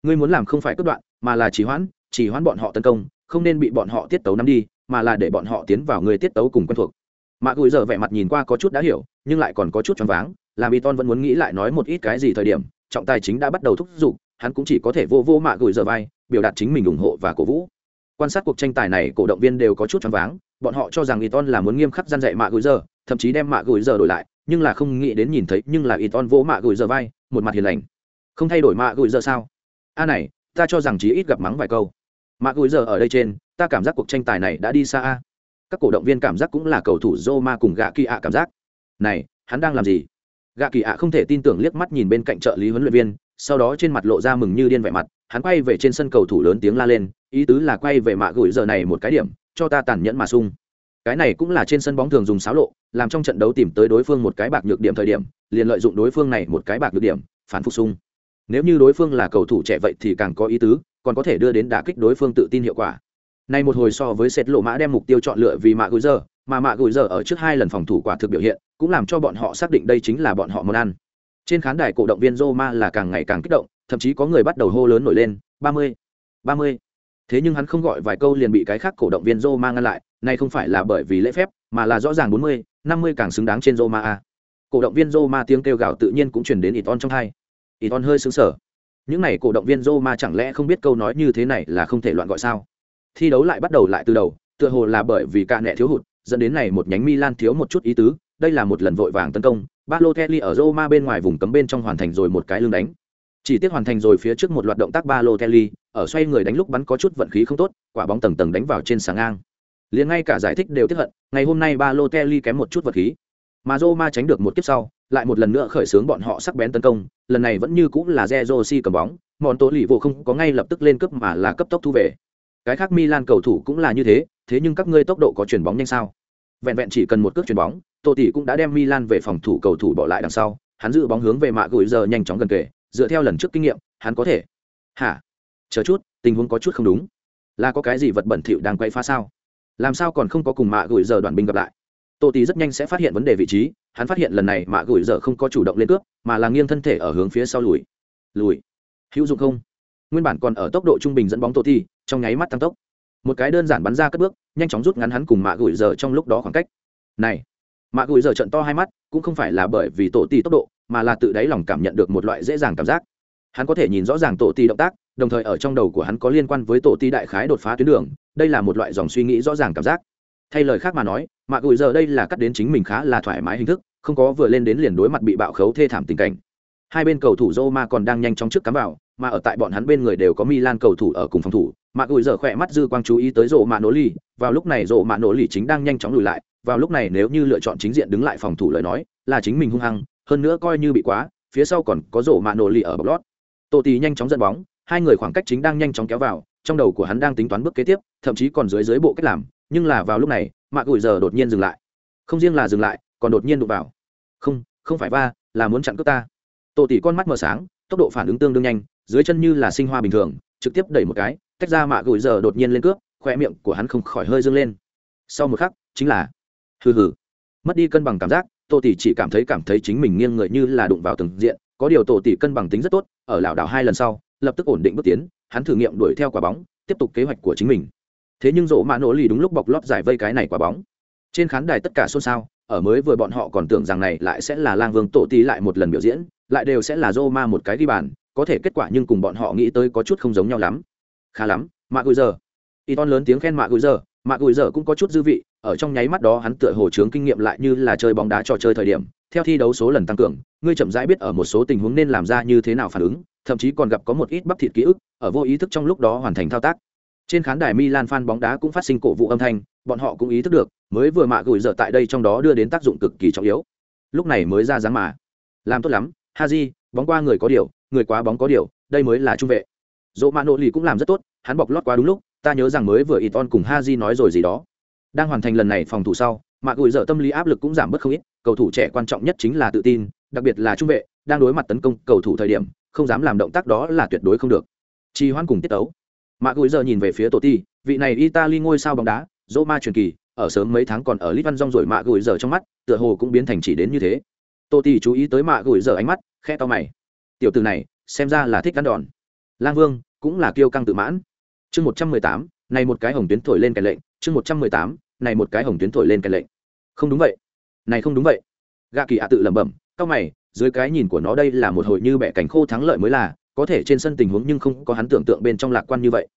Ngươi muốn làm không phải cướp đoạn, mà là chỉ hoãn chỉ hoãn bọn họ tấn công, không nên bị bọn họ tiết tấu nắm đi, mà là để bọn họ tiến vào người tiết tấu cùng quen thuộc. Mạ gùi giờ vẻ mặt nhìn qua có chút đã hiểu, nhưng lại còn có chút choáng váng, làm y ton vẫn muốn nghĩ lại nói một ít cái gì thời điểm, trọng tài chính đã bắt đầu thúc giục, hắn cũng chỉ có thể vô vô mạ gùi giờ vai, biểu đạt chính mình ủng hộ và cổ vũ quan sát cuộc tranh tài này, cổ động viên đều có chút choáng váng. Bọn họ cho rằng iton là muốn nghiêm khắc gian dạy mạ gửi giờ, thậm chí đem mạ gửi giờ đổi lại, nhưng là không nghĩ đến nhìn thấy, nhưng là iton vỗ mạ gửi giờ vai, một mặt hiền lành. Không thay đổi mạ gửi giờ sao? A này, ta cho rằng chỉ ít gặp mắng vài câu. Mạ gửi giờ ở đây trên, ta cảm giác cuộc tranh tài này đã đi xa a. Các cổ động viên cảm giác cũng là cầu thủ Roma cùng gạ kỳ ạ cảm giác. Này, hắn đang làm gì? Gạ kỳ ạ không thể tin tưởng liếc mắt nhìn bên cạnh trợ lý huấn luyện viên, sau đó trên mặt lộ ra mừng như điên vẻ mặt hắn quay về trên sân cầu thủ lớn tiếng la lên ý tứ là quay về mạ gửi giờ này một cái điểm cho ta tàn nhẫn mà sung. Cái này cũng là trên sân bóng thường dùng xáo lộ làm trong trận đấu tìm tới đối phương một cái bạc nhược điểm thời điểm liền lợi dụng đối phương này một cái bạc nhược điểm phản phục sung. Nếu như đối phương là cầu thủ trẻ vậy thì càng có ý tứ còn có thể đưa đến đả kích đối phương tự tin hiệu quả. Nay một hồi so với sệt lộ mã đem mục tiêu chọn lựa vì mạ gửi giờ, mà mạ gửi giờ ở trước hai lần phòng thủ quả thực biểu hiện, cũng làm cho bọn họ xác định đây chính là bọn họ món ăn. Trên khán đài cổ động viên Roma là càng ngày càng kích động, thậm chí có người bắt đầu hô lớn nổi lên, 30, 30. Thế nhưng hắn không gọi vài câu liền bị cái khác cổ động viên Roma ngăn lại, này không phải là bởi vì lễ phép, mà là rõ ràng 40, 50 càng xứng đáng trên Roma a. Cổ động viên Roma tiếng kêu gào tự nhiên cũng truyền đến Iton trong hai Iton hơi xứng sở Những này cổ động viên Roma chẳng lẽ không biết câu nói như thế này là không thể loạn gọi sao? thi đấu lại bắt đầu lại từ đầu tựa hồ là bởi vì ca nẹ thiếu hụt dẫn đến này một nhánh milan thiếu một chút ý tứ đây là một lần vội vàng tấn công Balotelli ở Roma bên ngoài vùng cấm bên trong hoàn thành rồi một cái lưng đánh chỉ tiếc hoàn thành rồi phía trước một loạt động tác ba lô Kelly ở xoay người đánh lúc bắn có chút vận khí không tốt, quả bóng tầng tầng đánh vào trên sáng ngang. Liền ngay cả giải thích đều tiếp hận, ngày hôm nay ba lô Kelly kém một chút vật khí. Mà Roma tránh được một kiếp sau, lại một lần nữa khởi xướng bọn họ sắc bén tấn công, lần này vẫn như cũng là Zerosi cầm bóng mòn tố lì vô không có ngay lập tức lên cấp mà là cấp tốc thu về. Cái khác Milan cầu thủ cũng là như thế thế nhưng các ngươi tốc độ có chuyển bóng nhanh sao? Vẹn vẹn chỉ cần một cước chuyển bóng, tô tỷ cũng đã đem Milan về phòng thủ cầu thủ bỏ lại đằng sau, hắn giữ bóng hướng về mạ gửi giờ nhanh chóng gần kề dựa theo lần trước kinh nghiệm, hắn có thể. Hả? Chờ chút, tình huống có chút không đúng. Là có cái gì vật bẩn thỉu đang quay phá sao? Làm sao còn không có cùng mạ gửi giờ đoàn binh gặp lại? Tô tỷ rất nhanh sẽ phát hiện vấn đề vị trí, hắn phát hiện lần này mạ gửi giờ không có chủ động lên cướp, mà là nghiêng thân thể ở hướng phía sau lùi. Lùi. Hữu dụng không? Nguyên bản còn ở tốc độ trung bình dẫn bóng Tô tỷ trong nháy mắt tăng tốc. Một cái đơn giản bắn ra cất bước, nhanh chóng rút ngắn hắn cùng mạ gửi giờ trong lúc đó khoảng cách. Này. Mạ gửi giờ trận to hai mắt, cũng không phải là bởi vì tổ tỷ tốc độ mà là tự đáy lòng cảm nhận được một loại dễ dàng cảm giác. Hắn có thể nhìn rõ ràng tổ ti động tác, đồng thời ở trong đầu của hắn có liên quan với tổ ti đại khái đột phá tuyến đường, đây là một loại dòng suy nghĩ rõ ràng cảm giác. Thay lời khác mà nói mạ gửi giờ đây là cắt đến chính mình khá là thoải mái hình thức, không có vừa lên đến liền đối mặt bị bạo khấu thê thảm tình cảnh. Hai bên cầu thủ Roma còn đang nhanh chóng trước cắm vào, mà ở tại bọn hắn bên người đều có Milan cầu thủ ở cùng phòng thủ mạ gùi giờ khỏe mắt dư quang chú ý tới rộ mạ nổ ly vào lúc này rộ mạ nổ ly chính đang nhanh chóng lùi lại, vào lúc này nếu như lựa chọn chính diện đứng lại phòng thủ lời nói, là chính mình hung hăng hơn nữa coi như bị quá, phía sau còn có rổ mạ nổ lì ở bọc lót. Tổ tì nhanh chóng dẫn bóng, hai người khoảng cách chính đang nhanh chóng kéo vào, trong đầu của hắn đang tính toán bước kế tiếp, thậm chí còn dưới dưới bộ cách làm, nhưng là vào lúc này, mạ gửi giờ đột nhiên dừng lại. Không riêng là dừng lại, còn đột nhiên đụng vào. Không không phải va, là muốn chặn cướp ta. Tổ tỷ con mắt mở sáng, tốc độ phản ứng tương đương nhanh, dưới chân như là sinh hoa bình thường, trực tiếp đẩy một cái, tách ra mạ gửi giờ đột nhiên lên cướp khoe miệng của hắn không khỏi hơi dâng lên. Sau một khắc, chính là, hừ hừ, mất đi cân bằng cảm giác tổ tỷ chỉ cảm thấy cảm thấy chính mình nghiêng người như là đụng vào từng diện, có điều tổ tỷ cân bằng tính rất tốt, ở lảo đảo hai lần sau, lập tức ổn định bước tiến, hắn thử nghiệm đuổi theo quả bóng, tiếp tục kế hoạch của chính mình. Thế nhưng rộ mã nổ lì đúng lúc bọc lót giải vây cái này quả bóng. Trên khán đài tất cả xôn xao, ở mới vừa bọn họ còn tưởng rằng này lại sẽ là lang vương tổ tỷ lại một lần biểu diễn, lại đều sẽ là rô ma một cái ghi bàn, có thể kết quả nhưng cùng bọn họ nghĩ tới có chút không giống nhau lắm. Khá lắm, mạ gùi giờ y ton lớn tiếng khen mạ gùi giờ mạ gùi giờ cũng có chút dư vị ở trong nháy mắt đó hắn tựa hồ chướng kinh nghiệm lại như là chơi bóng đá trò chơi thời điểm, theo thi đấu số lần tăng cường, ngươi chậm rãi biết ở một số tình huống nên làm ra như thế nào phản ứng, thậm chí còn gặp có một ít bắp thịt ký ức, ở vô ý thức trong lúc đó hoàn thành thao tác. Trên khán đài Milan fan bóng đá cũng phát sinh cổ vũ âm thanh, bọn họ cũng ý thức được, mới vừa mạ gửi dở tại đây trong đó đưa đến tác dụng cực kỳ trọng yếu. Lúc này mới ra dáng mà. Làm tốt lắm, haji, bóng qua người có điều, người quá bóng có điều, đây mới là trung vệ. Dỗ mạ nội lì cũng làm rất tốt, hắn bọc lót quá đúng lúc, ta nhớ rằng mới vừa ít on cùng haji nói rồi gì đó đang hoàn thành lần này phòng thủ sau mạ gửi dở tâm lý áp lực cũng giảm bớt không ít, cầu thủ trẻ quan trọng nhất chính là tự tin, đặc biệt là trung vệ, đang đối mặt tấn công cầu thủ thời điểm, không dám làm động tác đó là tuyệt đối không được. Chi hoãn cùng tiết tấu. Mạ gửi dở nhìn về phía tổ ti vị này italy ngôi sao bóng đá dỗ ma truyền kỳ, ở sớm mấy tháng còn ở lit văn rong rồi mạ gửi dở trong mắt, tựa hồ cũng biến thành chỉ đến như thế. Tổ ti chú ý tới mạ gửi dở ánh mắt khe to mày. Tiểu từ này, xem ra là thích ăn đòn. Lang vương, cũng là kiêu căng tự mãn. Chương một trăm mười tám, này một cái hồng tuyến thổi lên cái lệnh chương một trăm mười tám này một cái hồng tuyến thổi lên cái lệnh không đúng vậy này không đúng vậy gạ kỳ ạ tự lẩm bẩm cao mày dưới cái nhìn của nó đây là một hồi như bẻ cánh khô thắng lợi mới là có thể trên sân tình huống nhưng không có hắn tưởng tượng bên trong lạc quan như vậy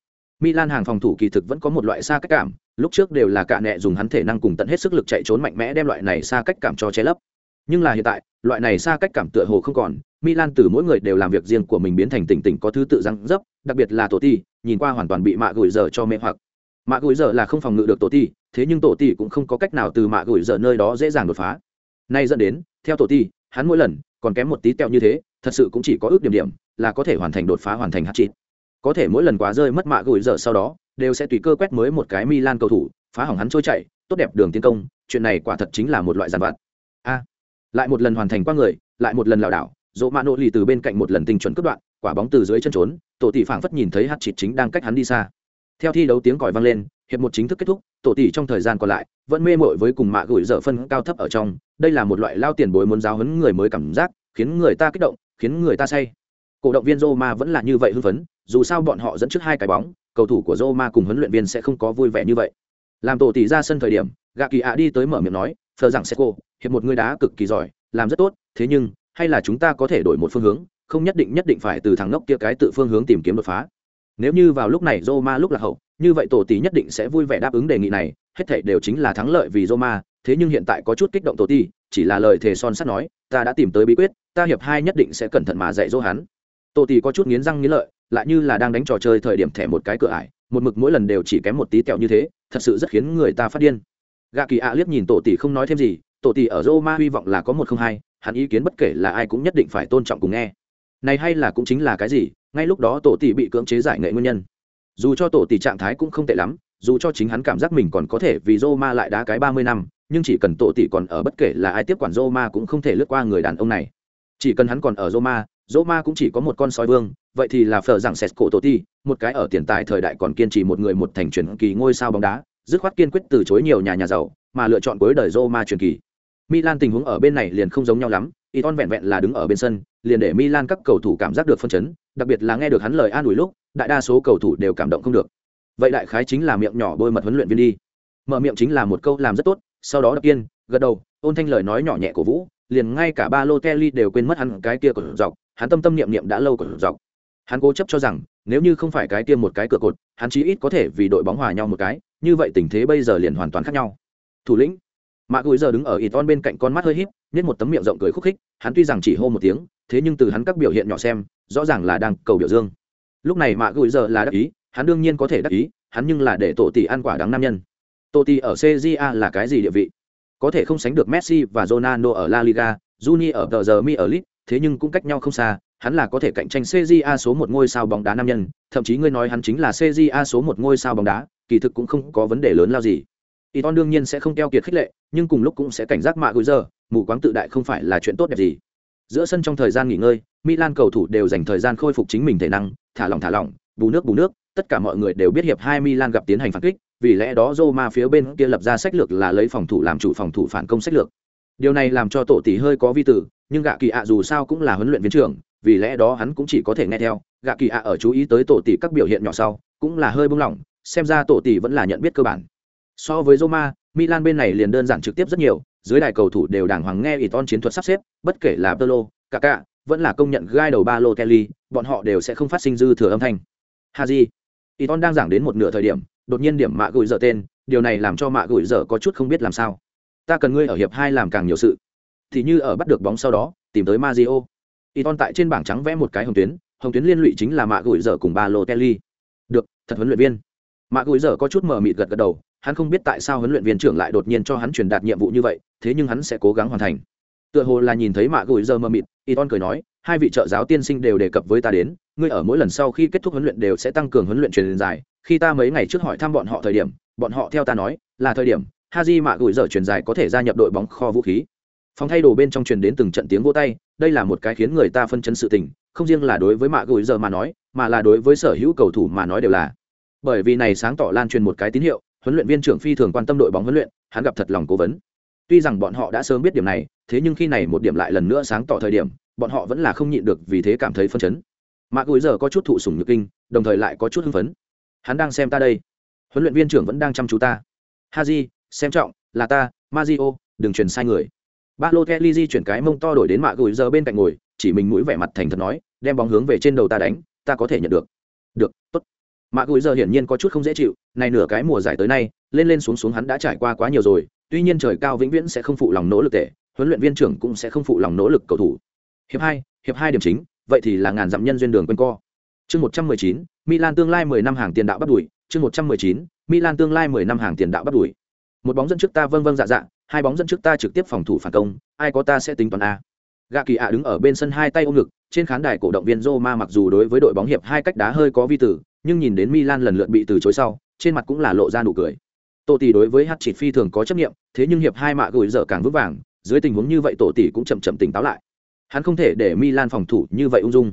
Milan hàng phòng thủ kỳ thực vẫn có một loại xa cách cảm, lúc trước đều là cả nẹ dùng hắn thể năng cùng tận hết sức lực chạy trốn mạnh mẽ đem loại này xa cách cảm cho che lấp. Nhưng là hiện tại, loại này xa cách cảm tựa hồ không còn, Milan từ mỗi người đều làm việc riêng của mình biến thành tỉnh tỉnh có thứ tự răng dấp, đặc biệt là tổ ti, nhìn qua hoàn toàn bị mạ gửi giờ cho mê hoặc. Mạ gửi giờ là không phòng ngự được tổ ti, thế nhưng tổ ti cũng không có cách nào từ mạ gửi giờ nơi đó dễ dàng đột phá. Nay dẫn đến, theo tổ ti, hắn mỗi lần còn kém một tí teo như thế, thật sự cũng chỉ có ước điểm điểm, là có thể hoàn thành đột phá hoàn thành hát chịt Có thể mỗi lần quá rơi mất mạ gửi giờ sau đó, đều sẽ tùy cơ quét mới một cái Milan cầu thủ, phá hỏng hắn trôi chạy, tốt đẹp đường tiến công, chuyện này quả thật chính là một loại giàn vặt. A, lại một lần hoàn thành qua người, lại một lần lảo đảo, dỗ mạ nỗ lì từ bên cạnh một lần tinh chuẩn cướp đoạn quả bóng từ dưới chân trốn tổ tỷ phảng phất nhìn thấy hát chịt chính đang cách hắn đi xa theo thi đấu tiếng còi vang lên, hiệp một chính thức kết thúc, tổ tỷ trong thời gian còn lại, vẫn mê mội với cùng mạ gửi dở phân cao thấp ở trong. Đây là một loại lao tiền bối muốn giáo hấn người mới cảm giác, khiến người ta kích động, khiến người ta say. Cổ động viên Roma vẫn là như vậy hưng phấn, dù sao bọn họ dẫn trước hai cái bóng, cầu thủ của Roma cùng huấn luyện viên sẽ không có vui vẻ như vậy. Làm tổ tỷ ra sân thời điểm gạ kỳ ạ đi tới mở miệng nói thờ rằng sẽ cô hiệp một người đá cực kỳ giỏi, làm rất tốt, thế nhưng, hay là chúng ta có thể đổi một phương hướng, không nhất định nhất định phải từ thằng nốc kia cái tự phương hướng tìm kiếm đột phá nếu như vào lúc này Roma lúc là hậu, như vậy tổ tỷ nhất định sẽ vui vẻ đáp ứng đề nghị này, hết thảy đều chính là thắng lợi vì Roma, thế nhưng hiện tại có chút kích động tổ tỷ chỉ là lời thề son sắt nói, ta đã tìm tới bí quyết, ta hiệp hai nhất định sẽ cẩn thận mà dạy dỗ hắn. Tổ tỷ có chút nghiến răng nghiến lợi, lại như là đang đánh trò chơi thời điểm thẻ một cái cửa ải, một mực mỗi lần đều chỉ kém một tí tẹo như thế, thật sự rất khiến người ta phát điên. Gạ kỳ ạ liếc nhìn tổ tỷ không nói thêm gì, tổ tỷ ở roma hy vọng là có một không hai, hắn ý kiến bất kể là ai cũng nhất định phải tôn trọng cùng nghe. Này hay là cũng chính là cái gì ngay lúc đó tổ tỷ bị cưỡng chế giải nghệ nguyên nhân. Dù cho tổ tỷ trạng thái cũng không tệ lắm, dù cho chính hắn cảm giác mình còn có thể vì roma lại đá cái ba mươi năm, nhưng chỉ cần tổ tỷ còn ở bất kể là ai tiếp quản roma cũng không thể lướt qua người đàn ông này. Chỉ cần hắn còn ở roma roma cũng chỉ có một con sói vương, vậy thì là phở rằng sét cổ tổ tỷ, một cái ở tiền tài thời đại còn kiên trì một người một thành truyền kỳ ngôi sao bóng đá, dứt khoát kiên quyết từ chối nhiều nhà nhà giàu, mà lựa chọn cuối đời roma truyền kỳ. Milan tình huống ở bên này liền không giống nhau lắm, Iton vẹn vẹn là đứng ở bên sân, liền để milan các cầu thủ cảm giác được phân chấn đặc biệt là nghe được hắn lời an ủi lúc, đại đa số cầu thủ đều cảm động không được. Vậy đại khái chính là miệng nhỏ bôi mật huấn luyện viên đi. Mở miệng chính là một câu làm rất tốt, sau đó đập yên gật đầu, ôn thanh lời nói nhỏ nhẹ của vũ, liền ngay cả ba lô kelly đều quên mất hắn cái kia của dọc, hắn tâm tâm niệm niệm đã lâu của dọc. Hắn cố chấp cho rằng, nếu như không phải cái kia một cái cửa cột, hắn chí ít có thể vì đội bóng hòa nhau một cái, như vậy tình thế bây giờ liền hoàn toàn khác nhau. Thủ lĩnh mạ gùi giờ đứng ở ít on bên cạnh con mắt hơi híp nhét một tấm miệng rộng cười khúc khích, hắn tuy rằng chỉ hô một tiếng, thế nhưng từ hắn các biểu hiện nhỏ xem, rõ ràng là đang cầu biểu dương. Lúc này mạ gùi giờ là đắc ý, hắn đương nhiên có thể đắc ý, hắn nhưng là để tổ tỷ ăn quả đắng nam nhân. Tổ tỷ ở cja là cái gì địa vị? Có thể không sánh được messi và ronaldo ở la liga juni ở tờ giờ mi ở lit thế nhưng cũng cách nhau không xa, hắn là có thể cạnh tranh cja số một ngôi sao bóng đá nam nhân, thậm chí ngươi nói hắn chính là cja số một ngôi sao bóng đá, kỳ thực cũng không có vấn đề lớn lao gì y ton đương nhiên sẽ không keo kiệt khích lệ, nhưng cùng lúc cũng sẽ cảnh giác mạ gối giờ, mù quáng tự đại không phải là chuyện tốt đẹp gì. Giữa sân trong thời gian nghỉ ngơi, milan cầu thủ đều dành thời gian khôi phục chính mình thể năng, thả lỏng thả lỏng, bù nước bù nước, tất cả mọi người đều biết hiệp hai milan gặp tiến hành phản kích, vì lẽ đó roma phía bên kia lập ra sách lược là lấy phòng thủ làm chủ phòng thủ phản công sách lược. Điều này làm cho tổ tỷ hơi có vi tử nhưng gạ kỳ ạ dù sao cũng là huấn luyện viên trưởng, vì lẽ đó hắn cũng chỉ có thể nghe theo. Gạ kỳ ạ ở chú ý tới tổ tỷ các biểu hiện nhỏ sau, cũng là hơi bung lỏng, xem ra tổ tỷ vẫn là nhận biết cơ bản. So với Roma, Milan bên này liền đơn giản trực tiếp rất nhiều, dưới đài cầu thủ đều đàng hoàng nghe Iton chiến thuật sắp xếp, bất kể là Pirlo, Kaká, vẫn là công nhận gai đầu Balotelli, bọn họ đều sẽ không phát sinh dư thừa âm thanh. Haji, Iton đang giảng đến một nửa thời điểm, đột nhiên điểm mạ gửi dở tên, điều này làm cho mạ gửi dở có chút không biết làm sao. Ta cần ngươi ở hiệp hai làm càng nhiều sự. Thì như ở bắt được bóng sau đó, tìm tới Mario. Iton tại trên bảng trắng vẽ một cái hồng tuyến, hồng tuyến liên lụy chính là mạ gửi dở cùng Balotelli. Được, thật huấn luyện viên. Mạ gửi dở có chút mờ mịt gật gật đầu, hắn không biết tại sao huấn luyện viên trưởng lại đột nhiên cho hắn truyền đạt nhiệm vụ như vậy, thế nhưng hắn sẽ cố gắng hoàn thành. Tựa hồ là nhìn thấy mạ gửi giờ mờ mịt y ton cười nói, hai vị trợ giáo tiên sinh đều đề cập với ta đến, ngươi ở mỗi lần sau khi kết thúc huấn luyện đều sẽ tăng cường huấn luyện truyền dài, khi ta mấy ngày trước hỏi thăm bọn họ thời điểm, bọn họ theo ta nói, là thời điểm, haji mạ gửi giờ truyền dài có thể gia nhập đội bóng kho vũ khí. Phòng thay đồ bên trong truyền đến từng trận tiếng vô tay, đây là một cái khiến người ta phân chấn sự tình, không riêng là đối với mạ gửi giờ mà nói, mà là đối với sở hữu cầu thủ mà nói đều là. Bởi vì này sáng tỏ lan truyền một cái tín hiệu huấn luyện viên trưởng phi thường quan tâm đội bóng huấn luyện, hắn gặp thật lòng cố vấn. Tuy rằng bọn họ đã sớm biết điểm này, thế nhưng khi này một điểm lại lần nữa sáng tỏ thời điểm, bọn họ vẫn là không nhịn được vì thế cảm thấy phân chấn. Mạc gối giờ có chút thụ sủng nhược kinh, đồng thời lại có chút hưng phấn. Hắn đang xem ta đây. Huấn luyện viên trưởng vẫn đang chăm chú ta. Haji, xem trọng, là ta mazio đừng truyền sai người. Ba lô kelly di chuyển cái mông to đổi đến mạ gửi giờ bên cạnh ngồi, chỉ mình mũi vẻ mặt thành thật nói, đem bóng hướng về trên đầu ta đánh, ta có thể nhận được. Được, tốt mạ gùi giờ hiển nhiên có chút không dễ chịu, này nửa cái mùa giải tới nay, lên lên xuống xuống hắn đã trải qua quá nhiều rồi, tuy nhiên trời cao vĩnh viễn sẽ không phụ lòng nỗ lực tệ, huấn luyện viên trưởng cũng sẽ không phụ lòng nỗ lực cầu thủ. Hiệp hai hiệp hai điểm chính, vậy thì là ngàn dặm nhân duyên đường quanh co. Chương một trăm mười chín, milan tương lai mười năm hàng tiền đạo bắt đuổi, chương một trăm mười chín, milan tương lai mười năm hàng tiền đạo bắt đuổi. Một bóng dẫn trước ta vâng vâng dạ dạ hai bóng dẫn trước ta trực tiếp phòng thủ phản công, ai có ta sẽ tính toán a. Gạ kỳ ạ đứng ở bên sân hai tay ôm ngực, trên khán đài cổ động viên Roma mặc dù đối với đội bóng hiệp hai cách đá hơi có vi tử nhưng nhìn đến Milan lần lượt bị từ chối sau, trên mặt cũng là lộ ra nụ cười. Tổ tỷ đối với hạt Chỉ phi thường có chấp niệm, thế nhưng hiệp hai mạ gửi giờ càng vững vàng, dưới tình huống như vậy tổ tỷ cũng chậm chậm tỉnh táo lại. Hắn không thể để Milan phòng thủ như vậy ung dung.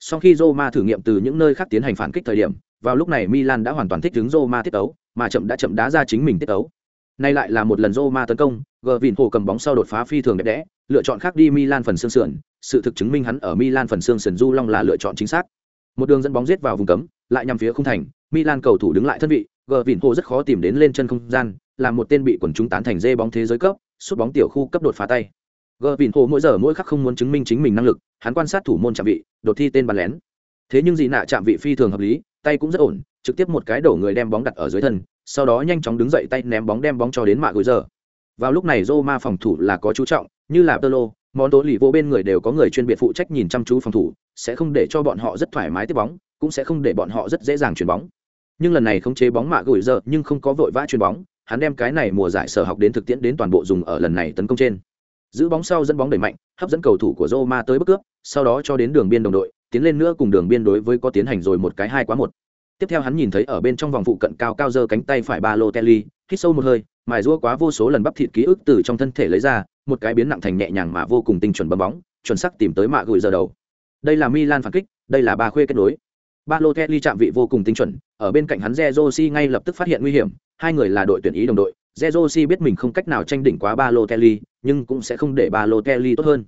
Sau khi Roma thử nghiệm từ những nơi khác tiến hành phản kích thời điểm, vào lúc này Milan đã hoàn toàn thích ứng Roma tiết tấu, mà chậm đã chậm đá ra chính mình tiết tấu. Nay lại là một lần Roma tấn công, Gervin hồ cầm bóng sau đột phá phi thường đẹp đẽ, lựa chọn khác đi Milan phần xương sườn, sự thực chứng minh hắn ở Milan phần xương sườn du long là lựa chọn chính xác. Một đường dẫn bóng giết vào vùng cấm, lại nhằm phía khung thành, Milan cầu thủ đứng lại thân vị, gờ vịn hồ rất khó tìm đến lên chân không gian, làm một tên bị quần chúng tán thành dê bóng thế giới cấp, sút bóng tiểu khu cấp đột phá tay. gờ vịn hồ mỗi giờ mỗi khắc không muốn chứng minh chính mình năng lực, hắn quan sát thủ môn chạm vị, đột thi tên bắn lén. Thế nhưng dị nạ chạm vị phi thường hợp lý, tay cũng rất ổn, trực tiếp một cái đổ người đem bóng đặt ở dưới thân, sau đó nhanh chóng đứng dậy tay ném bóng đem bóng cho đến mạ gối giờ. Vào lúc này Roma phòng thủ là có chú trọng, như là tơ lô món tố lì vô bên người đều có người chuyên biệt phụ trách nhìn chăm chú phòng thủ sẽ không để cho bọn họ rất thoải mái tiếp bóng cũng sẽ không để bọn họ rất dễ dàng chuyền bóng. Nhưng lần này khống chế bóng mạ gửi giờ nhưng không có vội vã chuyền bóng hắn đem cái này mùa giải sở học đến thực tiễn đến toàn bộ dùng ở lần này tấn công trên. Giữ bóng sau dẫn bóng đẩy mạnh hấp dẫn cầu thủ của Roma tới bước cướp sau đó cho đến đường biên đồng đội tiến lên nữa cùng đường biên đối với có tiến hành rồi một cái hai quá một. Tiếp theo hắn nhìn thấy ở bên trong vòng phụ cận cao cao giơ cánh tay phải ba lô Kelly, hít sâu một hơi mài rũa quá vô số lần bắp thịt ký ức từ trong thân thể lấy ra một cái biến nặng thành nhẹ nhàng mà vô cùng tinh chuẩn bấm bóng chuẩn xác tìm tới mạ gửi giờ đầu. Đây là Milan phản kích đây là ba khuê kết nối ba lô Kelly chạm vị vô cùng tinh chuẩn ở bên cạnh hắn Zezosi ngay lập tức phát hiện nguy hiểm hai người là đội tuyển ý đồng đội. Zezosi biết mình không cách nào tranh đỉnh quá ba lô Kelly, nhưng cũng sẽ không để ba lô Kelly tốt hơn.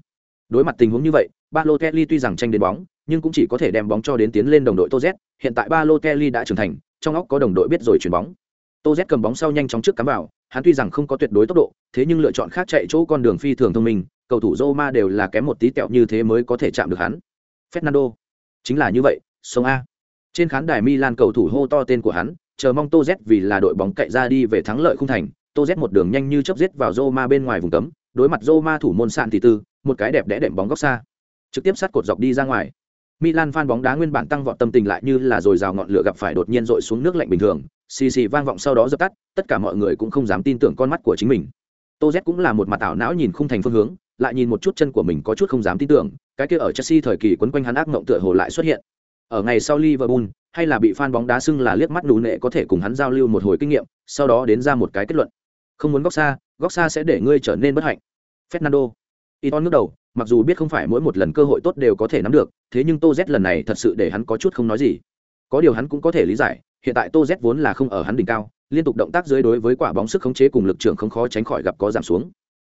Đối mặt tình huống như vậy ba lô Kelly tuy rằng tranh đến bóng nhưng cũng chỉ có thể đem bóng cho đến tiến lên đồng đội tô z hiện tại ba lô Kelly đã trưởng thành trong óc có đồng đội biết rồi chuyển bóng. Tô z cầm bóng sau nhanh chóng trước cắm vào hắn tuy rằng không có tuyệt đối tốc độ thế nhưng lựa chọn khác chạy chỗ con đường phi thường thông minh cầu thủ roma đều là kém một tí tẹo như thế mới có thể chạm được hắn. Fernando chính là như vậy sông a. Trên khán đài milan cầu thủ hô to tên của hắn chờ mong tô z vì là đội bóng cậy ra đi về thắng lợi không thành tô z một đường nhanh như chớp giết vào roma bên ngoài vùng cấm đối mặt roma thủ môn sạn tỷ tư một cái đẹp đẽ đệm bóng góc xa. Trực tiếp sát cột dọc đi ra ngoài. Milan phan bóng đá nguyên bản tăng vọt tâm tình lại như là rồi rào ngọn lửa gặp phải đột nhiên rội xuống nước lạnh bình thường, xì xì vang vọng sau đó dập tắt, tất cả mọi người cũng không dám tin tưởng con mắt của chính mình. Tô Z cũng là một mặt ảo não nhìn khung thành phương hướng, lại nhìn một chút chân của mình có chút không dám tin tưởng, cái kia ở Chelsea thời kỳ quấn quanh hắn ác mộng tựa hồ lại xuất hiện. Ở ngày sau Liverpool, hay là bị fan bóng đá xưng là liếc mắt nú nệ có thể cùng hắn giao lưu một hồi kinh nghiệm, sau đó đến ra một cái kết luận. Không muốn góc xa, góc xa sẽ để ngươi trở nên bất hạnh. Fernando. Iton ngước đầu, mặc dù biết không phải mỗi một lần cơ hội tốt đều có thể nắm được thế nhưng tô z lần này thật sự để hắn có chút không nói gì có điều hắn cũng có thể lý giải hiện tại tô z vốn là không ở hắn đỉnh cao liên tục động tác dưới đối với quả bóng sức khống chế cùng lực trưởng không khó tránh khỏi gặp có giảm xuống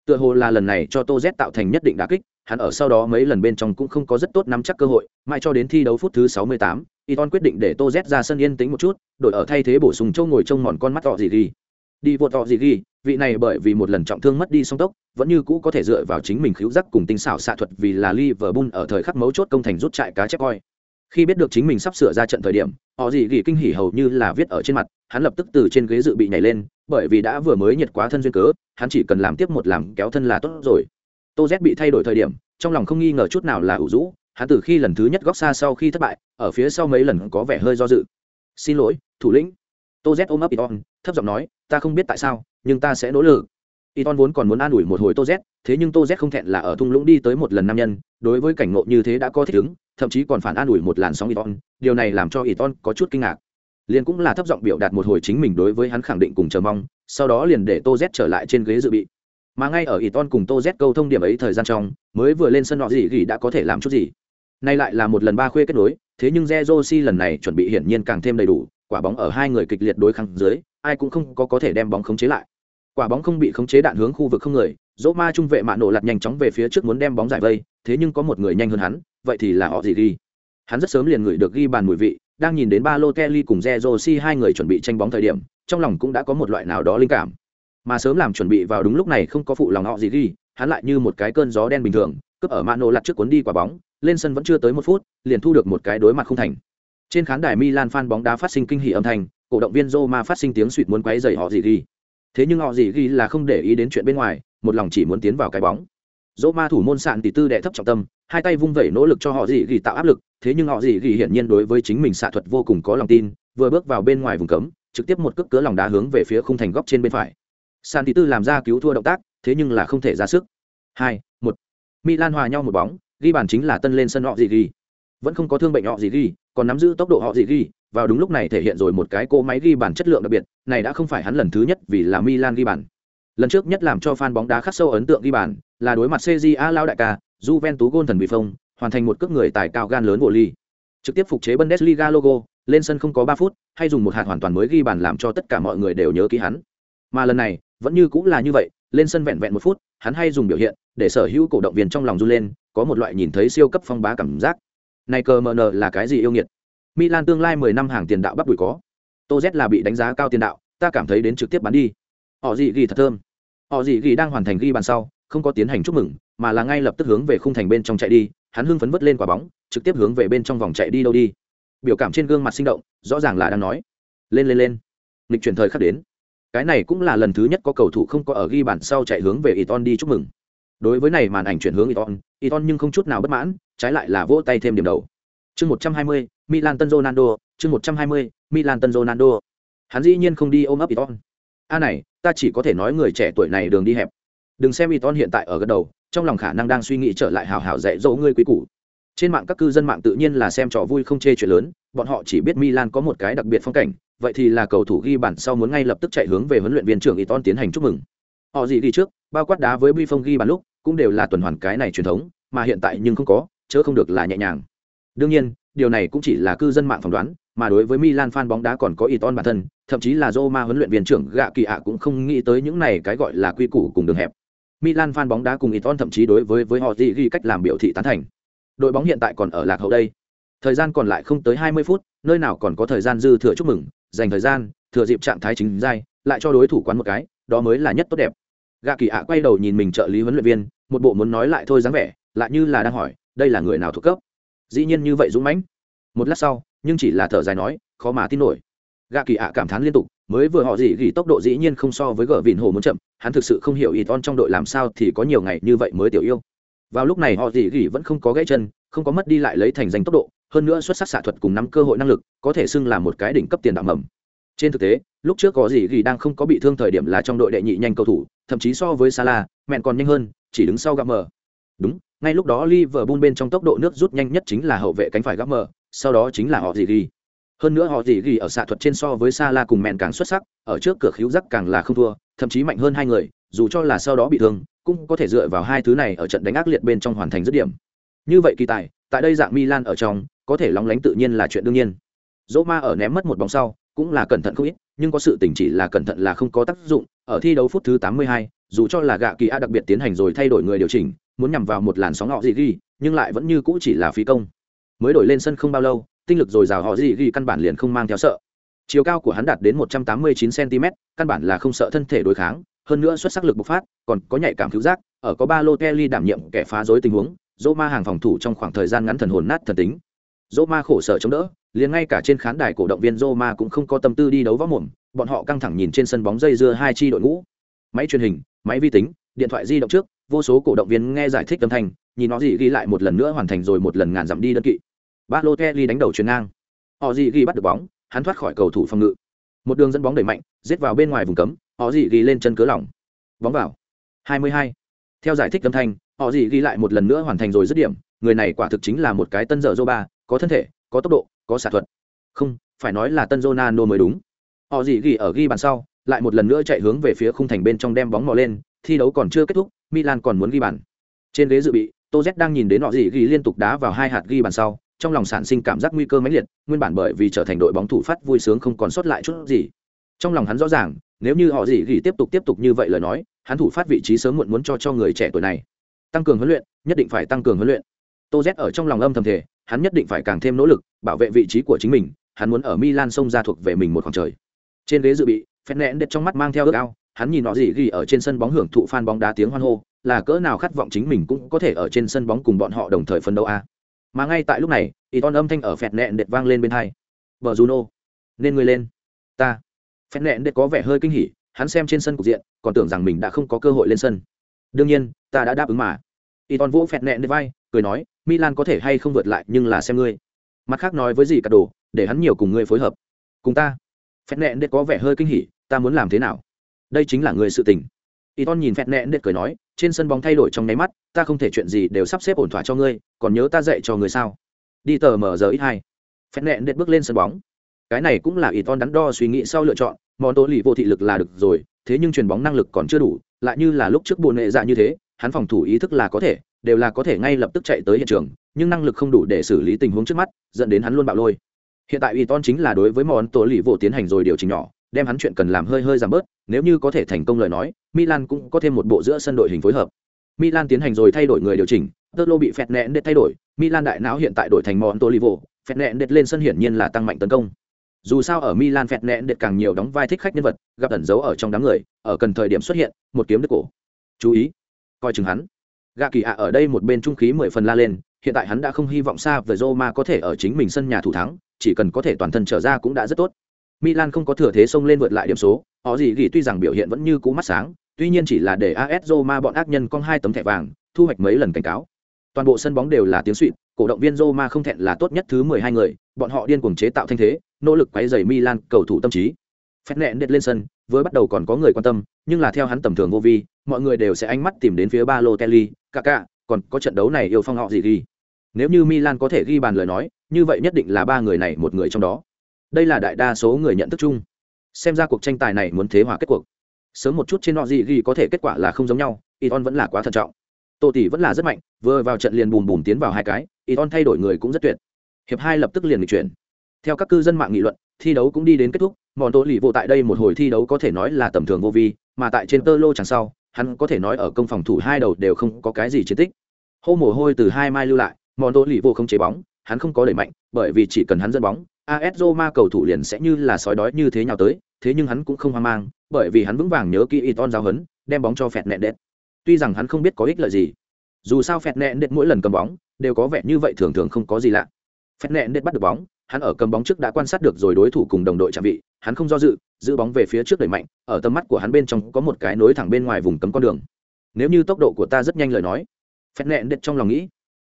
tựa hồ là lần này cho tô z tạo thành nhất định đả kích hắn ở sau đó mấy lần bên trong cũng không có rất tốt nắm chắc cơ hội mãi cho đến thi đấu phút thứ 68, Iton quyết định để Tô Z ra sân yên tĩnh một chút, đổi ở thay thế bổ sung châu ngồi trông mòn con mắt tọ gì gì, Đi vụt tọ gì gì. vị này bởi vì một lần trọng thương mất đi song tốc, vẫn như cũ có thể dựa vào chính mình khiếu giác cùng tinh xảo xạ thuật vì là Liverpool ở thời khắc mấu chốt công thành rút chạy cá chép coi. Khi biết được chính mình sắp sửa ra trận thời điểm, họ gì gỉ kinh hỉ hầu như là viết ở trên mặt, hắn lập tức từ trên ghế dự bị nhảy lên, bởi vì đã vừa mới nhiệt quá thân duyên cớ, hắn chỉ cần làm tiếp một làm kéo thân là tốt rồi. Tô Z bị thay đổi thời điểm, trong lòng không nghi ngờ chút nào là ủ rũ, hắn từ khi lần thứ nhất góc xa sau khi thất bại, ở phía sau mấy lần có vẻ hơi do dự. "Xin lỗi, thủ lĩnh." Tô Z ôm ấp Iton, thấp giọng nói, "Ta không biết tại sao, nhưng ta sẽ nỗ lực." Iton vốn còn muốn an ủi một hồi Tô Z, thế nhưng Tô Z không thẹn là ở thung lũng đi tới một lần nam nhân, đối với cảnh ngộ như thế đã có thích ứng, thậm chí còn phản an ủi một làn sóng Iton, điều này làm cho Iton có chút kinh ngạc. Liền cũng là thấp giọng biểu đạt một hồi chính mình đối với hắn khẳng định cùng chờ mong, sau đó liền để Tô Z trở lại trên ghế dự bị. Mà ngay ở Iton cùng Tô Z câu thông điểm ấy thời gian trong, mới vừa lên sân nọ gì gì đã có thể làm chút gì. Nay lại là một lần ba khuê kết nối, thế nhưng Jerosi lần này chuẩn bị hiển nhiên càng thêm đầy đủ, quả bóng ở hai người kịch liệt đối kháng dưới, ai cũng không có có thể đem bóng khống chế lại. Quả bóng không bị khống chế đạn hướng khu vực không người dỗ ma trung vệ mạ nổ lặt nhanh chóng về phía trước muốn đem bóng giải vây thế nhưng có một người nhanh hơn hắn vậy thì là họ gì ghi hắn rất sớm liền ngửi được ghi bàn mùi vị đang nhìn đến ba lô kelly cùng Jerosi hai người chuẩn bị tranh bóng thời điểm trong lòng cũng đã có một loại nào đó linh cảm mà sớm làm chuẩn bị vào đúng lúc này không có phụ lòng họ gì ghi, hắn lại như một cái cơn gió đen bình thường, cướp ở mano lặt trước cuốn đi quả bóng, lên sân vẫn chưa tới một phút, liền thu được một cái đối mặt không thành. Trên khán đài milan fan bóng đá phát sinh kinh hỉ âm thanh, cổ động viên roma phát sinh tiếng suýt muốn quấy dày họ gì ghi. Thế nhưng họ gì ghi là không để ý đến chuyện bên ngoài, một lòng chỉ muốn tiến vào cái bóng. Roma thủ môn sạn tỷ tư đệ thấp trọng tâm, hai tay vung vẩy nỗ lực cho họ gì ghi tạo áp lực, thế nhưng họ gì ghi hiển nhiên đối với chính mình xạ thuật vô cùng có lòng tin, vừa bước vào bên ngoài vùng cấm, trực tiếp một cước cứa lòng đá hướng về phía khung thành góc trên bên phải san tí tư làm ra cứu thua động tác thế nhưng là không thể ra sức hai một milan hòa nhau một bóng ghi bàn chính là tân lên sân họ gì ghi vẫn không có thương bệnh họ gì ghi còn nắm giữ tốc độ họ gì ghi vào đúng lúc này thể hiện rồi một cái cỗ máy ghi bàn chất lượng đặc biệt, này đã không phải hắn lần thứ nhất vì là Milan ghi bàn. Lần trước nhất làm cho fan bóng đá khắc sâu ấn tượng ghi bàn, là đối mặt CJA lao đại ca, Juventus gôn thần bị phong, hoàn thành một cước người tài cao gan lớn bộ ly. Trực tiếp phục chế Bundesliga logo, lên sân không có ba phút, hay dùng một hạt hoàn toàn mới ghi bàn làm cho tất cả mọi người đều nhớ ký hắn. Mà lần này, vẫn như cũng là như vậy, lên sân vẹn vẹn một phút, hắn hay dùng biểu hiện để sở hữu cổ động viên trong lòng run lên, có một loại nhìn thấy siêu cấp phong bá cảm giác. Này cờ mờ nờ là cái gì yêu nghiệt? Milan tương lai 10 năm hàng tiền đạo bắt đuổi có. Tô Z là bị đánh giá cao tiền đạo, ta cảm thấy đến trực tiếp bán đi. Họ gì ghi thật thơm. Họ gì ghi đang hoàn thành ghi bàn sau, không có tiến hành chúc mừng, mà là ngay lập tức hướng về khung thành bên trong chạy đi, hắn hưng phấn vứt lên quả bóng, trực tiếp hướng về bên trong vòng chạy đi đâu đi. Biểu cảm trên gương mặt sinh động, rõ ràng là đang nói: "Lên lên lên." Lịch chuyển thời khắc đến. Cái này cũng là lần thứ nhất có cầu thủ không có ở ghi bàn sau chạy hướng về Iton đi chúc mừng. đối với này màn ảnh chuyển hướng iton iton nhưng không chút nào bất mãn, trái lại là vỗ tay thêm điểm đầu. Chương một trăm hai mươi, milan tân ronaldo, chương một trăm hai mươi, milan tân ronaldo. Hắn dĩ nhiên không đi ôm ấp iton a này, ta chỉ có thể nói người trẻ tuổi này đường đi hẹp. Đừng xem iton hiện tại ở gật đầu, trong lòng khả năng đang suy nghĩ trở lại hào hào dạy dỗ ngươi quý cũ trên mạng các cư dân mạng tự nhiên là xem trò vui không chê chuyện lớn bọn họ chỉ biết milan có một cái đặc biệt phong cảnh vậy thì là cầu thủ ghi bản sau muốn ngay lập tức chạy hướng về huấn luyện viên trưởng iton tiến hành chúc mừng họ gì đi trước bao quát đá với bi phong ghi bàn lúc cũng đều là tuần hoàn cái này truyền thống mà hiện tại nhưng không có chớ không được là nhẹ nhàng đương nhiên điều này cũng chỉ là cư dân mạng phỏng đoán mà đối với Milan fan bóng đá còn có Iton bản thân, thậm chí là Roma huấn luyện viên trưởng gạ kỳ ạ cũng không nghĩ tới những này cái gọi là quy củ cùng đường hẹp. Milan fan bóng đá cùng Iton thậm chí đối với với họ gì ghi cách làm biểu thị tán thành. Đội bóng hiện tại còn ở lạc hậu đây. Thời gian còn lại không tới 20 phút, nơi nào còn có thời gian dư thừa chúc mừng, dành thời gian, thừa dịp trạng thái chính giai, lại cho đối thủ quán một cái, đó mới là nhất tốt đẹp. Gạ kỳ ạ quay đầu nhìn mình trợ lý huấn luyện viên, một bộ muốn nói lại thôi dáng vẻ, lại như là đang hỏi, đây là người nào thuộc cấp? Dĩ nhiên như vậy dũng mãnh. Một lát sau, nhưng chỉ là thở dài nói khó mà tin nổi gạ kỳ ạ cảm thán liên tục mới vừa họ gì gỉ tốc độ dĩ nhiên không so với gờ vịn hồ muốn chậm hắn thực sự không hiểu ý ton trong đội làm sao thì có nhiều ngày như vậy mới tiểu yêu vào lúc này họ dị gỉ vẫn không có gãy chân không có mất đi lại lấy thành danh tốc độ hơn nữa xuất sắc xạ thuật cùng nắm cơ hội năng lực có thể xưng là một cái đỉnh cấp tiền đạo mầm trên thực tế lúc trước có gì gỉ đang không có bị thương thời điểm là trong đội đệ nhị nhanh cầu thủ thậm chí so với Salah, mẹn còn nhanh hơn chỉ đứng sau găm mờ đúng ngay lúc đó Liverpool bên trong tốc độ nước rút nhanh nhất chính là hậu vệ cánh phải găm mờ sau đó chính là họ gì Gỉ. hơn nữa họ gì Gỉ ở xạ thuật trên so với sala cùng mẹn càng xuất sắc ở trước cửa khíu rắc càng là không thua thậm chí mạnh hơn hai người dù cho là sau đó bị thương cũng có thể dựa vào hai thứ này ở trận đánh ác liệt bên trong hoàn thành dứt điểm. Như vậy kỳ tài tại đây dạng milan ở trong có thể lóng lánh tự nhiên là chuyện đương nhiên. Dỗ ma ở ném mất một bóng sau cũng là cẩn thận không ít nhưng có sự tỉnh chỉ là cẩn thận là không có tác dụng. Ở thi đấu phút thứ 82, dù cho là gạ kỳ a đặc biệt tiến hành rồi thay đổi người điều chỉnh muốn nhằm vào một làn sóng họ gì ghi nhưng lại vẫn như cũ chỉ là phí công. Mới đổi lên sân không bao lâu tinh lực dồi dào họ gì ghi căn bản liền không mang theo sợ. Chiều cao của hắn đạt đến 189 cm căn bản là không sợ thân thể đối kháng hơn nữa xuất sắc lực bộc phát, còn có nhạy cảm cứu giác, ở có ba lô kelly đảm nhiệm kẻ phá rối tình huống, dỗ ma hàng phòng thủ trong khoảng thời gian ngắn thần hồn nát thần tính. Dỗ ma khổ sở chống đỡ, liền ngay cả trên khán đài cổ động viên Roma ma cũng không có tâm tư đi đấu võ mồm, bọn họ căng thẳng nhìn trên sân bóng dây dưa hai chi đội ngũ. Máy truyền hình, máy vi tính, điện thoại di động trước, vô số cổ động viên nghe giải thích âm thanh, nhìn nó gì ghi lại một lần nữa hoàn thành rồi một lần ngàn dặm đi đơn kỵ. Balotelli đánh đầu chuyền ngang. Họ gì ghi bắt được bóng, hắn thoát khỏi cầu thủ phòng ngự. Một đường dẫn bóng đẩy mạnh, giết vào bên ngoài vùng cấm họ dị ghi lên chân cớ lỏng. Bóng vào. 22. theo giải thích âm thanh, họ dị ghi lại một lần nữa hoàn thành rồi dứt điểm. Người này quả thực chính là một cái tân dở dô ba, có thân thể, có tốc độ, có xạ thuật. Không, phải nói là tân Ronaldo mới đúng. Họ dị ghi ở ghi bàn sau, lại một lần nữa chạy hướng về phía khung thành bên trong đem bóng mò lên. Thi đấu còn chưa kết thúc, milan còn muốn ghi bàn. Trên ghế dự bị tô z đang nhìn đến họ dị ghi liên tục đá vào hai hạt ghi bàn sau, trong lòng sản sinh cảm giác nguy cơ mãnh liệt, nguyên bản bởi vì trở thành đội bóng thủ phát vui sướng không còn sót lại chút gì. Trong lòng hắn rõ ràng nếu như họ gì gỉ tiếp tục tiếp tục như vậy lời nói, hắn thủ phát vị trí sớm muộn muốn cho cho người trẻ tuổi này. Tăng cường huấn luyện, nhất định phải tăng cường huấn luyện. Tô z ở trong lòng âm thầm thể hắn nhất định phải càng thêm nỗ lực, bảo vệ vị trí của chính mình, hắn muốn ở milan xông ra thuộc về mình một khoảng trời. Trên ghế dự bị phen nẹn đệt trong mắt mang theo ước ao, hắn nhìn họ gì ghi ở trên sân bóng hưởng thụ fan bóng đá tiếng hoan hô, là cỡ nào khát vọng chính mình cũng có thể ở trên sân bóng cùng bọn họ đồng thời phân đấu a. Mà ngay tại lúc này y ton âm thanh ở phẹt nẹn đệt vang lên bên hai. Vợ juno, nên ngươi lên. Ta phen nẹn đệ có vẻ hơi kinh hỉ, hắn xem trên sân cục diện, còn tưởng rằng mình đã không có cơ hội lên sân. Đương nhiên, ta đã đáp ứng mà. Y ton vỗ phẹt nẹn đệ vai, cười nói, milan có thể hay không vượt lại, nhưng là xem ngươi. Mặt khác nói với gì cả đồ, để hắn nhiều cùng ngươi phối hợp. Cùng ta. Phẹt nẹn đệ có vẻ hơi kinh hỉ, ta muốn làm thế nào? Đây chính là người sự tình. Y nhìn phẹt nẹn đệ cười nói, trên sân bóng thay đổi trong nháy mắt, ta không thể chuyện gì đều sắp xếp ổn thỏa cho ngươi, còn nhớ ta dạy cho người sao? Đi tờ mở giờ ít hai. Phép nẹn đệ bước lên sân bóng. Cái này cũng là ý đắn đo suy nghĩ sau lựa chọn món tố lì vô thị lực là được rồi, thế nhưng truyền bóng năng lực còn chưa đủ, lại như là lúc trước bồn nệ dạ như thế, hắn phòng thủ ý thức là có thể, đều là có thể ngay lập tức chạy tới hiện trường, nhưng năng lực không đủ để xử lý tình huống trước mắt, dẫn đến hắn luôn bạo lôi. Hiện tại ý ton chính là đối với món tố lì vô tiến hành rồi điều chỉnh nhỏ, đem hắn chuyện cần làm hơi hơi giảm bớt, nếu như có thể thành công lời nói, milan cũng có thêm một bộ giữa sân đội hình phối hợp. Milan tiến hành rồi thay đổi người điều chỉnh tơ lô bị phẹt nẹn đệt thay đổi, milan đại não hiện tại đổi thành món tolivo phẹt nẹn đệt lên sân hiển nhiên là tăng mạnh tấn công dù sao ở milan phẹt nẹn đệt càng nhiều đóng vai thích khách nhân vật gặp ẩn giấu ở trong đám người ở cần thời điểm xuất hiện một kiếm đứt cổ. Chú ý coi chừng hắn. Gạ kỳ ạ ở đây một bên trung khí mười phần la lên hiện tại hắn đã không hy vọng xa về Roma có thể ở chính mình sân nhà thủ thắng chỉ cần có thể toàn thân trở ra cũng đã rất tốt. Milan không có thừa thế xông lên vượt lại điểm số, họ gì gỉ tuy rằng biểu hiện vẫn như cũ mắt sáng, tuy nhiên chỉ là để AS Roma bọn ác nhân con hai tấm thẻ vàng, thu hoạch mấy lần cảnh cáo. Toàn bộ sân bóng đều là tiếng xuýt, cổ động viên Roma không thẹn là tốt nhất thứ 12 người, bọn họ điên cuồng chế tạo thanh thế, nỗ lực quấy rầy Milan cầu thủ tâm trí. Phét nện đệt lên sân, với bắt đầu còn có người quan tâm, nhưng là theo hắn tầm thường vô vi, mọi người đều sẽ ánh mắt tìm đến phía Balotelli, Kaká, còn có trận đấu này yêu phong họ gì ghi. Nếu như Milan có thể ghi bàn lời nói, như vậy nhất định là ba người này một người trong đó. Đây là đại đa số người nhận thức chung. Xem ra cuộc tranh tài này muốn thế hòa kết cuộc. Sớm một chút trên họ gì ghi có thể kết quả là không giống nhau, Iton vẫn là quá thận trọng. Tô tỷ vẫn là rất mạnh, vừa vào trận liền bùm bùm tiến vào hai cái, Iton thay đổi người cũng rất tuyệt. Hiệp hai lập tức liền nghịch chuyển. Theo các cư dân mạng nghị luận, thi đấu cũng đi đến kết thúc, mòn tổ lì vô tại đây một hồi thi đấu có thể nói là tầm thường vô vi, mà tại trên tơ lô chẳng sau, hắn có thể nói ở công phòng thủ hai đầu đều không có cái gì chiến tích. Hô mồ hôi từ hai mai lưu lại, mòn tổ lì vô không chế bóng, hắn không có đẩy mạnh, bởi vì chỉ cần hắn dẫn bóng, AS Roma cầu thủ liền sẽ như là sói đói như thế nhào tới, thế nhưng hắn cũng không hoang mang, bởi vì hắn vững vàng nhớ kỹ Iton giao hấn, đem bóng cho phẹt nẹn đệt. Tuy rằng hắn không biết có ích lợi gì, dù sao phẹt nẹn đệt mỗi lần cầm bóng đều có vẻ như vậy thường thường không có gì lạ. Phẹt nẹn đệt bắt được bóng, hắn ở cầm bóng trước đã quan sát được rồi đối thủ cùng đồng đội chạm vị, hắn không do dự, giữ bóng về phía trước đẩy mạnh, ở tầm mắt của hắn bên trong có một cái nối thẳng bên ngoài vùng cấm con đường. Nếu như tốc độ của ta rất nhanh lời nói, phẹt nẹn đệt trong lòng nghĩ.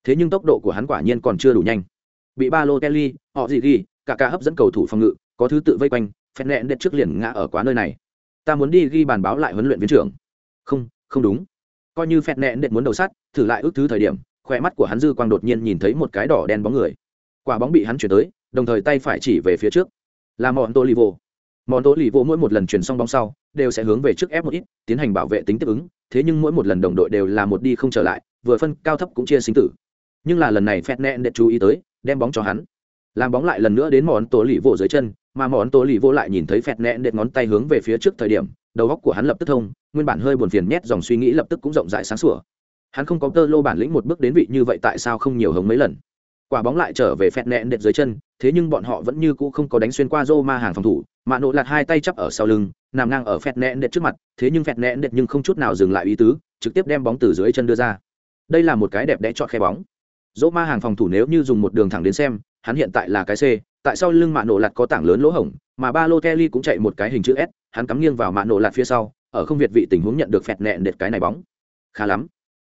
Thế nhưng tốc độ của hắn quả nhiên còn chưa đủ nhanh. Bị ba lô Kelly, họ gì ghi, cả cả hấp dẫn cầu thủ phòng ngự, có thứ tự vây quanh, phẹt nẹn đệt trước liền ngã ở quá nơi này. Ta muốn đi ghi bàn báo lại huấn luyện viên trưởng. Không, không đúng. Coi như phẹt nẹn đệt muốn đầu sát, thử lại ước thứ thời điểm, khóe mắt của hắn dư quang đột nhiên nhìn thấy một cái đỏ đen bóng người. Quả bóng bị hắn chuyển tới, đồng thời tay phải chỉ về phía trước. Là mòn tô lì vô mòn tô lì vô mỗi một lần chuyển xong bóng sau, đều sẽ hướng về trước ép một ít, tiến hành bảo vệ tính tiếp ứng. Thế nhưng mỗi một lần đồng đội đều là một đi không trở lại, vừa phân, cao thấp cũng chia sinh tử. Nhưng là lần này phét nẹn để chú ý tới, đem bóng cho hắn. Làm bóng lại lần nữa đến mòn tô lì vô dưới chân, mà mòn tô lì vô lại nhìn thấy phét nẹn để ngón tay hướng về phía trước thời điểm, đầu góc của hắn lập tức thông, nguyên bản hơi buồn phiền nhét dòng suy nghĩ lập tức cũng rộng rãi sáng sủa. Hắn không có tơ lô bản lĩnh một bước đến vị như vậy tại sao không nhiều hống mấy lần quả bóng lại trở về phẹt nẹn đệt dưới chân, thế nhưng bọn họ vẫn như cũ không có đánh xuyên qua rô ma hàng phòng thủ mạ nộ lạt hai tay chắp ở sau lưng, nằm ngang ở phẹt nẹn đệt trước mặt, thế nhưng phẹt nẹn đệt nhưng không chút nào dừng lại ý tứ, trực tiếp đem bóng từ dưới chân đưa ra. Đây là một cái đẹp đẽ chọn khe bóng. Rô ma hàng phòng thủ nếu như dùng một đường thẳng đến xem, hắn hiện tại là cái c, tại sau lưng mạ nổ lạt có tảng lớn lỗ hổng, mà ba lô kelly cũng chạy một cái hình chữ s, hắn cắm nghiêng vào mạ nổ lạt phía sau, ở không việt vị tình huống nhận được phẹt nẹn đệt cái này bóng. Khá lắm.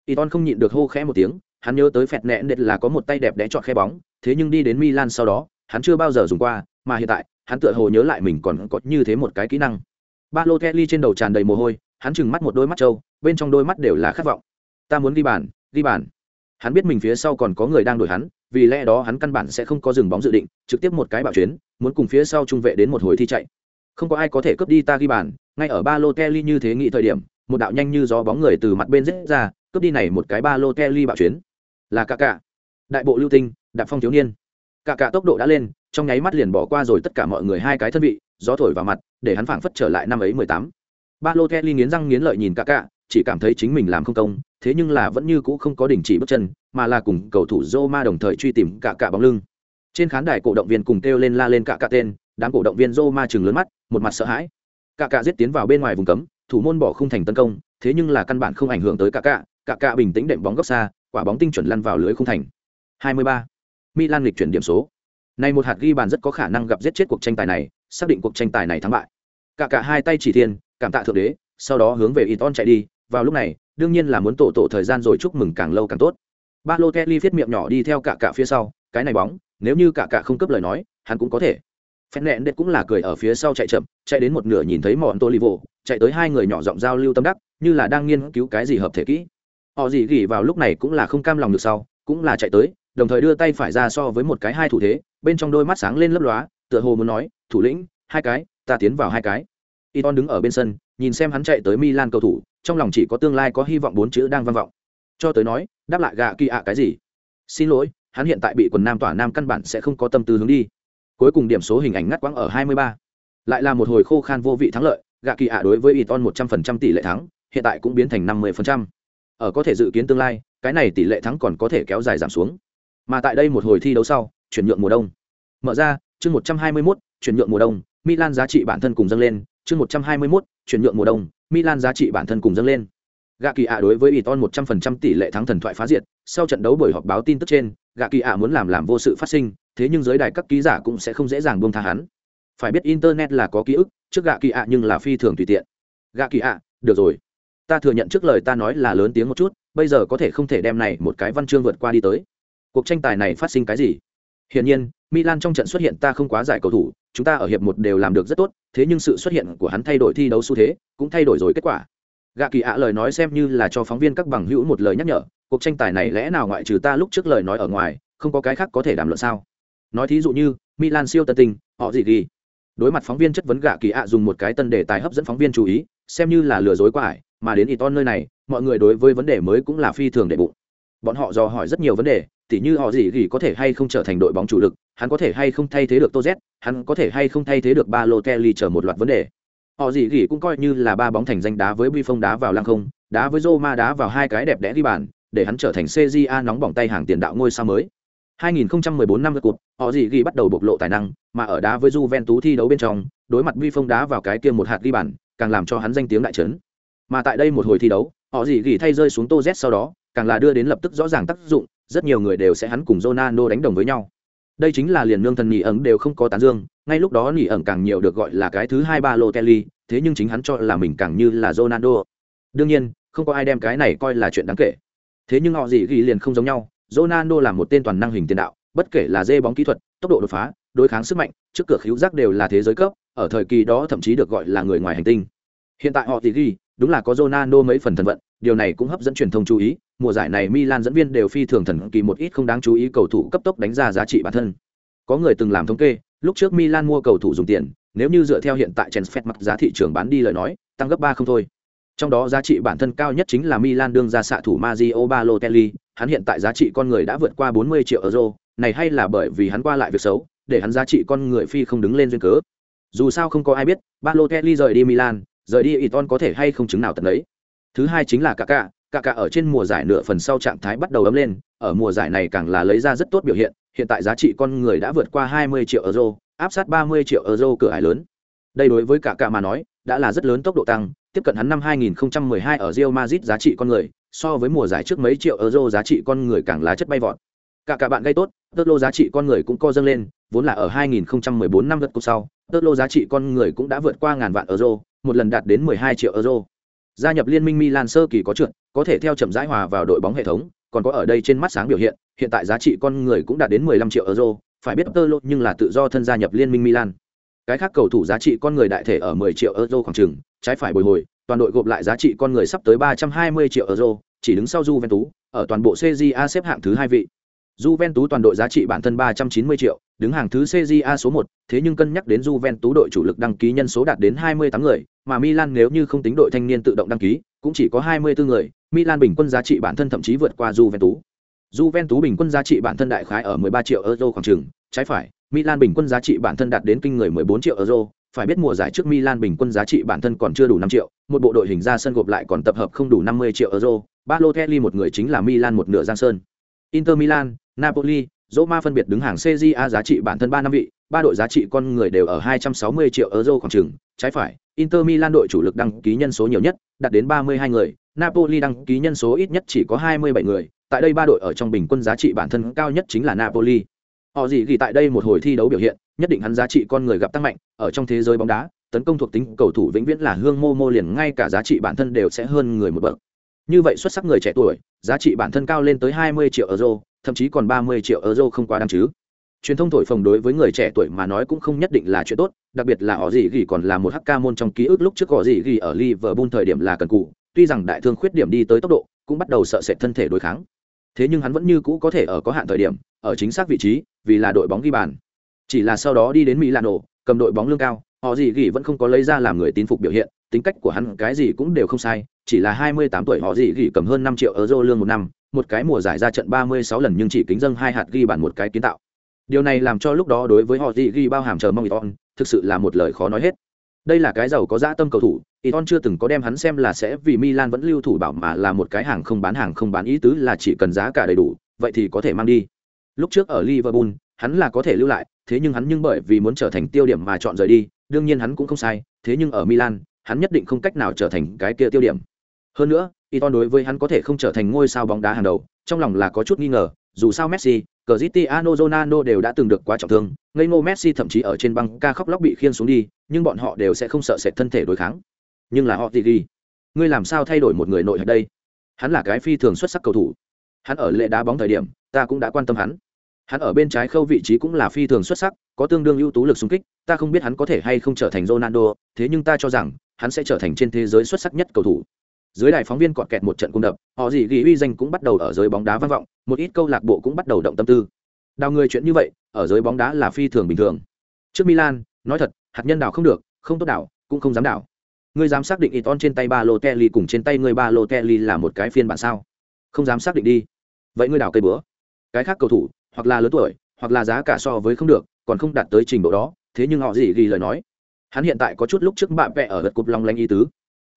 Y ton không nhịn được hô khẽ một tiếng hắn nhớ tới phẹt nẹn đệt là có một tay đẹp đẽ chọn khe bóng thế nhưng đi đến Milan sau đó, hắn chưa bao giờ dùng qua, mà hiện tại, hắn tựa hồ nhớ lại mình còn có như thế một cái kỹ năng. Balotelli trên đầu tràn đầy mồ hôi, hắn trừng mắt một đôi mắt trâu, bên trong đôi mắt đều là khát vọng. Ta muốn ghi bàn, ghi bàn. Hắn biết mình phía sau còn có người đang đuổi hắn, vì lẽ đó hắn căn bản sẽ không có dừng bóng dự định, trực tiếp một cái bạo chuyến, muốn cùng phía sau trung vệ đến một hồi thi chạy. Không có ai có thể cướp đi ta ghi bàn, ngay ở Balotelli như thế nghĩ thời điểm, một đạo nhanh như gió bóng người từ mặt bên rết ra, cướp đi này một cái Balotelli bạo chuyến. Là Kaká. Đại bộ lưu tinh, đạp phong thiếu niên. Cả cả tốc độ đã lên trong nháy mắt liền bỏ qua rồi tất cả mọi người hai cái thân vị gió thổi vào mặt để hắn phảng phất trở lại năm ấy mười tám. Ba lô kelly nghiến răng nghiến lợi nhìn cả cả chỉ cảm thấy chính mình làm không công thế nhưng là vẫn như cũ không có đình chỉ bước chân mà là cùng cầu thủ Roma đồng thời truy tìm cả cả bóng lưng. Trên khán đài cổ động viên cùng kêu lên la lên cả cả tên đám cổ động viên Roma chừng lớn mắt một mặt sợ hãi. Cả cả giết tiến vào bên ngoài vùng cấm thủ môn bỏ không thành tấn công thế nhưng là căn bản không ảnh hưởng tới cả cả cả cả bình tĩnh đệm bóng góc xa quả bóng tinh chuẩn lăn vào lưới khung thành 23. Milan lịch chuyển điểm số. Này một hạt ghi bàn rất có khả năng gặp giết chết cuộc tranh tài này, xác định cuộc tranh tài này thắng bại. Cả cả hai tay chỉ thiên, cảm tạ thượng đế, sau đó hướng về Iton chạy đi, vào lúc này, đương nhiên là muốn tổ tổ thời gian rồi chúc mừng càng lâu càng tốt. Balotelli viết miệng nhỏ đi theo cả cả phía sau, cái này bóng, nếu như cả cả không cấp lời nói, hắn cũng có thể. Phèn nện đệt cũng là cười ở phía sau chạy chậm, chạy đến một nửa nhìn thấy Mọn Tolivo, chạy tới hai người nhỏ giọng giao lưu tâm đắc, như là đang nghiên cứu cái gì hợp thể kỹ. Họ gì gỉ vào lúc này cũng là không cam lòng được sau, cũng là chạy tới, đồng thời đưa tay phải ra so với một cái hai thủ thế bên trong đôi mắt sáng lên lấp lóa tựa hồ muốn nói thủ lĩnh hai cái ta tiến vào hai cái Iton đứng ở bên sân nhìn xem hắn chạy tới Milan cầu thủ trong lòng chỉ có tương lai có hy vọng bốn chữ đang vang vọng cho tới nói đáp lại gạ kỳ ạ cái gì xin lỗi hắn hiện tại bị quần nam tỏa nam căn bản sẽ không có tâm tư hướng đi cuối cùng điểm số hình ảnh ngắt quãng ở 23. lại là một hồi khô khan vô vị thắng lợi gạ kỳ ạ đối với Iton 100% tỷ lệ thắng hiện tại cũng biến thành 50% ở có thể dự kiến tương lai cái này tỷ lệ thắng còn có thể kéo dài giảm xuống mà tại đây một hồi thi đấu sau, chuyển nhượng mùa đông. Mở ra, chương 121, chuyển nhượng mùa đông, Milan giá trị bản thân cùng dâng lên, chương 121, chuyển nhượng mùa đông, Milan giá trị bản thân cùng dâng lên. Gạ Kỳ ạ đối với Iton 100% tỷ lệ thắng thần thoại phá diệt, sau trận đấu buổi họp báo tin tức trên, Gạ Kỳ ạ muốn làm làm vô sự phát sinh, thế nhưng giới đài các ký giả cũng sẽ không dễ dàng buông tha hắn. Phải biết internet là có ký ức, trước Gạ Kỳ ạ nhưng là phi thường tùy tiện. Gạ Kỳ ạ, được rồi ta thừa nhận trước lời ta nói là lớn tiếng một chút, bây giờ có thể không thể đem này một cái văn chương vượt qua đi tới. Cuộc tranh tài này phát sinh cái gì? Hiển nhiên, milan trong trận xuất hiện ta không quá giải cầu thủ, chúng ta ở hiệp một đều làm được rất tốt, thế nhưng sự xuất hiện của hắn thay đổi thi đấu xu thế, cũng thay đổi rồi kết quả. Gạ kỳ ạ lời nói xem như là cho phóng viên các bằng hữu một lời nhắc nhở, cuộc tranh tài này lẽ nào ngoại trừ ta lúc trước lời nói ở ngoài, không có cái khác có thể đàm luận sao? Nói thí dụ như, milan siêu tân tình, họ gì ghi đối mặt phóng viên chất vấn gạ kỳ ạ dùng một cái tân đề tài hấp dẫn phóng viên chú ý, xem như là lừa dối quải mà đến Iton nơi này, mọi người đối với vấn đề mới cũng là phi thường đệ bụng. Bọn họ dò hỏi rất nhiều vấn đề, tỉ như họ gì gì có thể hay không trở thành đội bóng chủ lực, hắn có thể hay không thay thế được Toz, hắn có thể hay không thay thế được Balotelli chờ một loạt vấn đề. Họ gì gì cũng coi như là ba bóng thành danh đá với Buffon đá vào lăng không, đá với Roma đá vào hai cái đẹp đẽ đi bàn, để hắn trở thành CJA nóng bỏng tay hàng tiền đạo ngôi sao mới. 2014 năm cuộc, họ gì ghi bắt đầu bộc lộ tài năng, mà ở đá với Juventus thi đấu bên trong, đối mặt Buffon đá vào cái kia một hạt ghi bàn, càng làm cho hắn danh tiếng đại chấn. Mà tại đây một hồi thi đấu, họ gì gỉ thay rơi xuống Tô Z sau đó, càng là đưa đến lập tức rõ ràng tác dụng, rất nhiều người đều sẽ hắn cùng Ronaldo đánh đồng với nhau. Đây chính là liền nương thần nhị ẩn đều không có tán dương, ngay lúc đó nhị ẩn càng nhiều được gọi là cái thứ hai ba lô Kelly, thế nhưng chính hắn cho là mình càng như là Ronaldo. Đương nhiên, không có ai đem cái này coi là chuyện đáng kể. Thế nhưng họ gì ghi liền không giống nhau, Ronaldo là một tên toàn năng hình tiền đạo, bất kể là dê bóng kỹ thuật, tốc độ đột phá, đối kháng sức mạnh, trước cửa khiếu giác đều là thế giới cấp, ở thời kỳ đó thậm chí được gọi là người ngoài hành tinh. Hiện tại họ thì ghi, đúng là có Ronaldo mấy phần thần vận, điều này cũng hấp dẫn truyền thông chú ý, mùa giải này Milan dẫn viên đều phi thường thần kỳ một ít không đáng chú ý cầu thủ cấp tốc đánh ra giá trị bản thân. Có người từng làm thống kê, lúc trước Milan mua cầu thủ dùng tiền, nếu như dựa theo hiện tại transfer mặt giá thị trường bán đi lời nói, tăng gấp ba không thôi. Trong đó giá trị bản thân cao nhất chính là Milan đương ra xạ thủ Mario Balotelli, hắn hiện tại giá trị con người đã vượt qua 40 triệu euro, này hay là bởi vì hắn qua lại việc xấu, để hắn giá trị con người phi không đứng lên duyên cớ. Dù sao không có ai biết, Balotelli rời đi Milan, rời đi Iton có thể hay không chứng nào tận đấy. Thứ hai chính là Kaká, Kaká ở trên mùa giải nửa phần sau trạng thái bắt đầu ấm lên, ở mùa giải này càng là lấy ra rất tốt biểu hiện, hiện tại giá trị con người đã vượt qua 20 triệu euro, áp sát 30 triệu euro cửa ải lớn. Đây đối với Kaká mà nói, đã là rất lớn tốc độ tăng, tiếp cận hắn năm 2012 ở Real Madrid giá trị con người, so với mùa giải trước mấy triệu euro giá trị con người càng lá chất bay vọt. Cả cả bạn gây tốt, tơ lô giá trị con người cũng co dâng lên, vốn là ở 2014 năm lượt cuộc sau, tơ lô giá trị con người cũng đã vượt qua ngàn vạn euro, một lần đạt đến 12 triệu euro. Gia nhập liên minh Milan sơ kỳ có trượt, có thể theo chậm rãi hòa vào đội bóng hệ thống, còn có ở đây trên mắt sáng biểu hiện, hiện tại giá trị con người cũng đạt đến 15 triệu euro, phải biết tơ Lột nhưng là tự do thân gia nhập liên minh Milan. Cái khác cầu thủ giá trị con người đại thể ở 10 triệu euro khoảng chừng, trái phải bồi hồi, toàn đội gộp lại giá trị con người sắp tới 320 triệu euro, chỉ đứng sau Juventus, ở toàn bộ CJA xếp hạng thứ hai vị. Juventus toàn đội giá trị bản thân 390 triệu, đứng hàng thứ CJA số 1, thế nhưng cân nhắc đến Juventus đội chủ lực đăng ký nhân số đạt đến 28 người, mà Milan nếu như không tính đội thanh niên tự động đăng ký, cũng chỉ có 24 người, Milan bình quân giá trị bản thân thậm chí vượt qua Juventus. Juventus bình quân giá trị bản thân đại khái ở 13 triệu euro khoảng chừng, trái phải, Milan bình quân giá trị bản thân đạt đến kinh người 14 triệu euro, phải biết mùa giải trước Milan bình quân giá trị bản thân còn chưa đủ 5 triệu, một bộ đội hình ra sân gộp lại còn tập hợp không đủ 50 triệu euro, Balotelli một người chính là Milan một nửa giang sơn. Inter Milan, Napoli, Roma phân biệt đứng hàng CJA giá trị bản thân 3 năm vị, ba đội giá trị con người đều ở 260 triệu euro khoảng chừng, trái phải, Inter Milan đội chủ lực đăng ký nhân số nhiều nhất, đạt đến 32 người, Napoli đăng ký nhân số ít nhất chỉ có 27 người, tại đây ba đội ở trong bình quân giá trị bản thân cao nhất chính là Napoli. Họ gì gì tại đây một hồi thi đấu biểu hiện, nhất định hắn giá trị con người gặp tăng mạnh, ở trong thế giới bóng đá, tấn công thuộc tính cầu thủ vĩnh viễn là hương mô mô liền ngay cả giá trị bản thân đều sẽ hơn người một bậc. Như vậy xuất sắc người trẻ tuổi, giá trị bản thân cao lên tới 20 triệu euro, thậm chí còn 30 triệu euro không quá đáng chứ. Truyền thông thổi phồng đối với người trẻ tuổi mà nói cũng không nhất định là chuyện tốt, đặc biệt là họ gì ghi còn là một hk môn trong ký ức lúc trước họ gì ghi ở Liverpool thời điểm là cần cụ, tuy rằng đại thương khuyết điểm đi tới tốc độ, cũng bắt đầu sợ sệt thân thể đối kháng. Thế nhưng hắn vẫn như cũ có thể ở có hạn thời điểm, ở chính xác vị trí, vì là đội bóng ghi bàn. Chỉ là sau đó đi đến Milano, cầm đội bóng lương cao, họ gì ghi vẫn không có lấy ra làm người tín phục biểu hiện, tính cách của hắn cái gì cũng đều không sai, chỉ là 28 tuổi họ gì gỉ cầm hơn 5 triệu euro lương một năm, một cái mùa giải ra trận 36 lần nhưng chỉ kính dâng hai hạt ghi bàn một cái kiến tạo. Điều này làm cho lúc đó đối với họ gì ghi bao hàm chờ mong Iton, thực sự là một lời khó nói hết. Đây là cái giàu có dã tâm cầu thủ, Iton chưa từng có đem hắn xem là sẽ vì Milan vẫn lưu thủ bảo mà là một cái hàng không bán hàng không bán ý tứ là chỉ cần giá cả đầy đủ, vậy thì có thể mang đi. Lúc trước ở Liverpool, hắn là có thể lưu lại, thế nhưng hắn nhưng bởi vì muốn trở thành tiêu điểm mà chọn rời đi, đương nhiên hắn cũng không sai, thế nhưng ở Milan, hắn nhất định không cách nào trở thành cái kia tiêu điểm. Hơn nữa, Iton đối với hắn có thể không trở thành ngôi sao bóng đá hàng đầu, trong lòng là có chút nghi ngờ, dù sao Messi, Cristiano Ronaldo đều đã từng được quá trọng thương, ngây ngô Messi thậm chí ở trên băng ca khóc lóc bị khiên xuống đi, nhưng bọn họ đều sẽ không sợ sệt thân thể đối kháng. Nhưng là họ thì ghi. ngươi làm sao thay đổi một người nội hạch đây hắn là cái phi thường xuất sắc cầu thủ hắn ở lệ đá bóng thời điểm ta cũng đã quan tâm hắn hắn ở bên trái khâu vị trí cũng là phi thường xuất sắc có tương đương ưu tú lực xung kích ta không biết hắn có thể hay không trở thành ronaldo thế nhưng ta cho rằng hắn sẽ trở thành trên thế giới xuất sắc nhất cầu thủ dưới đài phóng viên cọt kẹt một trận cung đập họ gì ghi uy danh cũng bắt đầu ở giới bóng đá vang vọng một ít câu lạc bộ cũng bắt đầu động tâm tư đào người chuyện như vậy ở giới bóng đá là phi thường bình thường trước milan nói thật hạt nhân đào không được không tốt đảo cũng không dám đảo ngươi dám xác định Iton trên tay ba lô Kelly cùng trên tay ngươi ba lô Kelly là một cái phiên bản sao? Không dám xác định đi. Vậy ngươi đào cây bữa. Cái khác cầu thủ, hoặc là lớn tuổi, hoặc là giá cả so với không được, còn không đạt tới trình độ đó, thế nhưng họ gì ghi lời nói. Hắn hiện tại có chút lúc trước bạn vẽ ở gật cục long lanh y tứ.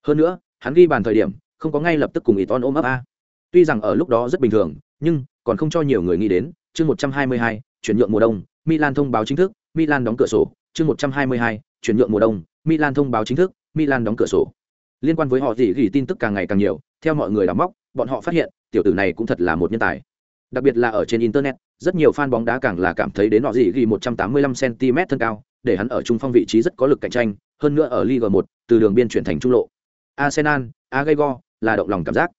Hơn nữa, hắn ghi bàn thời điểm, không có ngay lập tức cùng Iton ôm ấp a. Tuy rằng ở lúc đó rất bình thường, nhưng còn không cho nhiều người nghĩ đến, chương 122, chuyển nhượng mùa đông, Milan thông báo chính thức, Milan đóng cửa sổ, chương 122, chuyển nhượng mùa đông, Milan thông báo chính thức, Milan đóng cửa sổ. Liên quan với họ gì gỉ tin tức càng ngày càng nhiều, theo mọi người đào móc, bọn họ phát hiện, tiểu tử này cũng thật là một nhân tài. Đặc biệt là ở trên internet, rất nhiều fan bóng đá càng là cảm thấy đến họ gì gỉ 185 cm thân cao, để hắn ở trung phong vị trí rất có lực cạnh tranh, hơn nữa ở Liga 1, từ đường biên chuyển thành trung lộ. Arsenal, Agüero là động lòng cảm giác.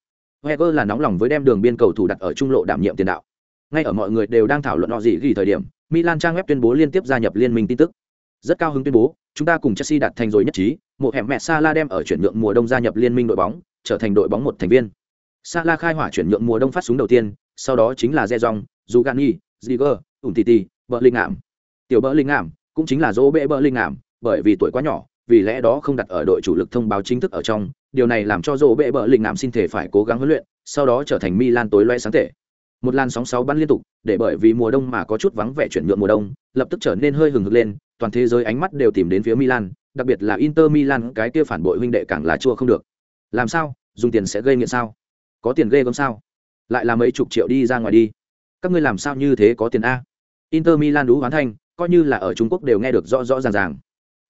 Wenger là nóng lòng với đem đường biên cầu thủ đặt ở trung lộ đảm nhiệm tiền đạo. Ngay ở mọi người đều đang thảo luận họ gì gì thời điểm, Milan trang web tuyên bố liên tiếp gia nhập liên minh tin tức. Rất cao hứng tuyên bố, chúng ta cùng Chelsea đạt thành rồi nhất trí, một hẻm mẹ Salah đem ở chuyển nhượng mùa đông gia nhập liên minh đội bóng, trở thành đội bóng một thành viên. Salah khai hỏa chuyển nhượng mùa đông phát súng đầu tiên, sau đó chính là Zezong, Zugani, Ziger, Umtiti, Bellingham. Tiểu Bellingham cũng chính là Robe Bellingham, bởi vì tuổi quá nhỏ, vì lẽ đó không đặt ở đội chủ lực thông báo chính thức ở trong, điều này làm cho rổ bệ bờ lịnh nạm xin thể phải cố gắng huấn luyện, sau đó trở thành Milan tối loe sáng thể. Một làn sóng sáu bắn liên tục, để bởi vì mùa đông mà có chút vắng vẻ chuyển nhượng mùa đông, lập tức trở nên hơi hừng hực lên, toàn thế giới ánh mắt đều tìm đến phía Milan, đặc biệt là Inter Milan cái kia phản bội huynh đệ càng là chua không được. Làm sao? Dùng tiền sẽ gây nghiện sao? Có tiền ghê gớm sao? Lại là mấy chục triệu đi ra ngoài đi. Các ngươi làm sao như thế có tiền a? Inter Milan đú hoán thanh, coi như là ở Trung Quốc đều nghe được rõ rõ ràng ràng.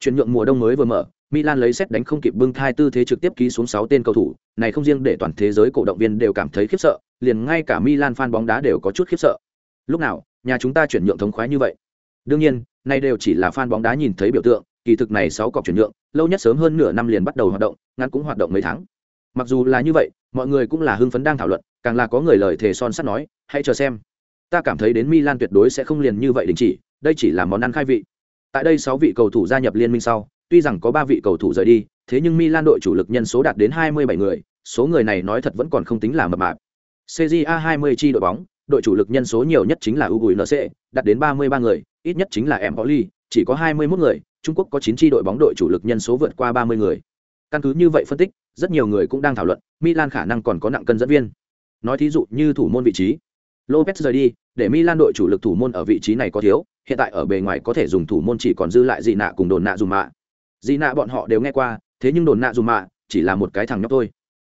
Chuyển nhượng mùa đông mới vừa mở, Milan lấy xét đánh không kịp bưng thai tư thế trực tiếp ký xuống 6 tên cầu thủ, này không riêng để toàn thế giới cổ động viên đều cảm thấy khiếp sợ, liền ngay cả Milan fan bóng đá đều có chút khiếp sợ. Lúc nào, nhà chúng ta chuyển nhượng thống khoái như vậy? Đương nhiên, này đều chỉ là fan bóng đá nhìn thấy biểu tượng, kỳ thực này 6 cọc chuyển nhượng, lâu nhất sớm hơn nửa năm liền bắt đầu hoạt động, ngắn cũng hoạt động mấy tháng. Mặc dù là như vậy, mọi người cũng là hưng phấn đang thảo luận, càng là có người lời thề son sắt nói, hãy chờ xem. Ta cảm thấy đến Milan tuyệt đối sẽ không liền như vậy đình chỉ, đây chỉ là món ăn khai vị. Tại đây 6 vị cầu thủ gia nhập liên minh sau, tuy rằng có 3 vị cầu thủ rời đi, thế nhưng Milan đội chủ lực nhân số đạt đến 27 người, số người này nói thật vẫn còn không tính là mập mạp. CJA 20 chi đội bóng, đội chủ lực nhân số nhiều nhất chính là UGNC, đạt đến 33 người, ít nhất chính là Empoli, chỉ có 21 người, Trung Quốc có 9 chi đội bóng đội chủ lực nhân số vượt qua 30 người. Căn cứ như vậy phân tích, rất nhiều người cũng đang thảo luận, Milan khả năng còn có nặng cân dẫn viên. Nói thí dụ như thủ môn vị trí. Lopez rời đi, để Milan đội chủ lực thủ môn ở vị trí này có thiếu, hiện tại ở bề ngoài có thể dùng thủ môn chỉ còn dư lại gì nạ cùng đồn nạ dùm mạ. Gì nạ bọn họ đều nghe qua, thế nhưng đồn nạ dùm mạ chỉ là một cái thằng nhóc thôi.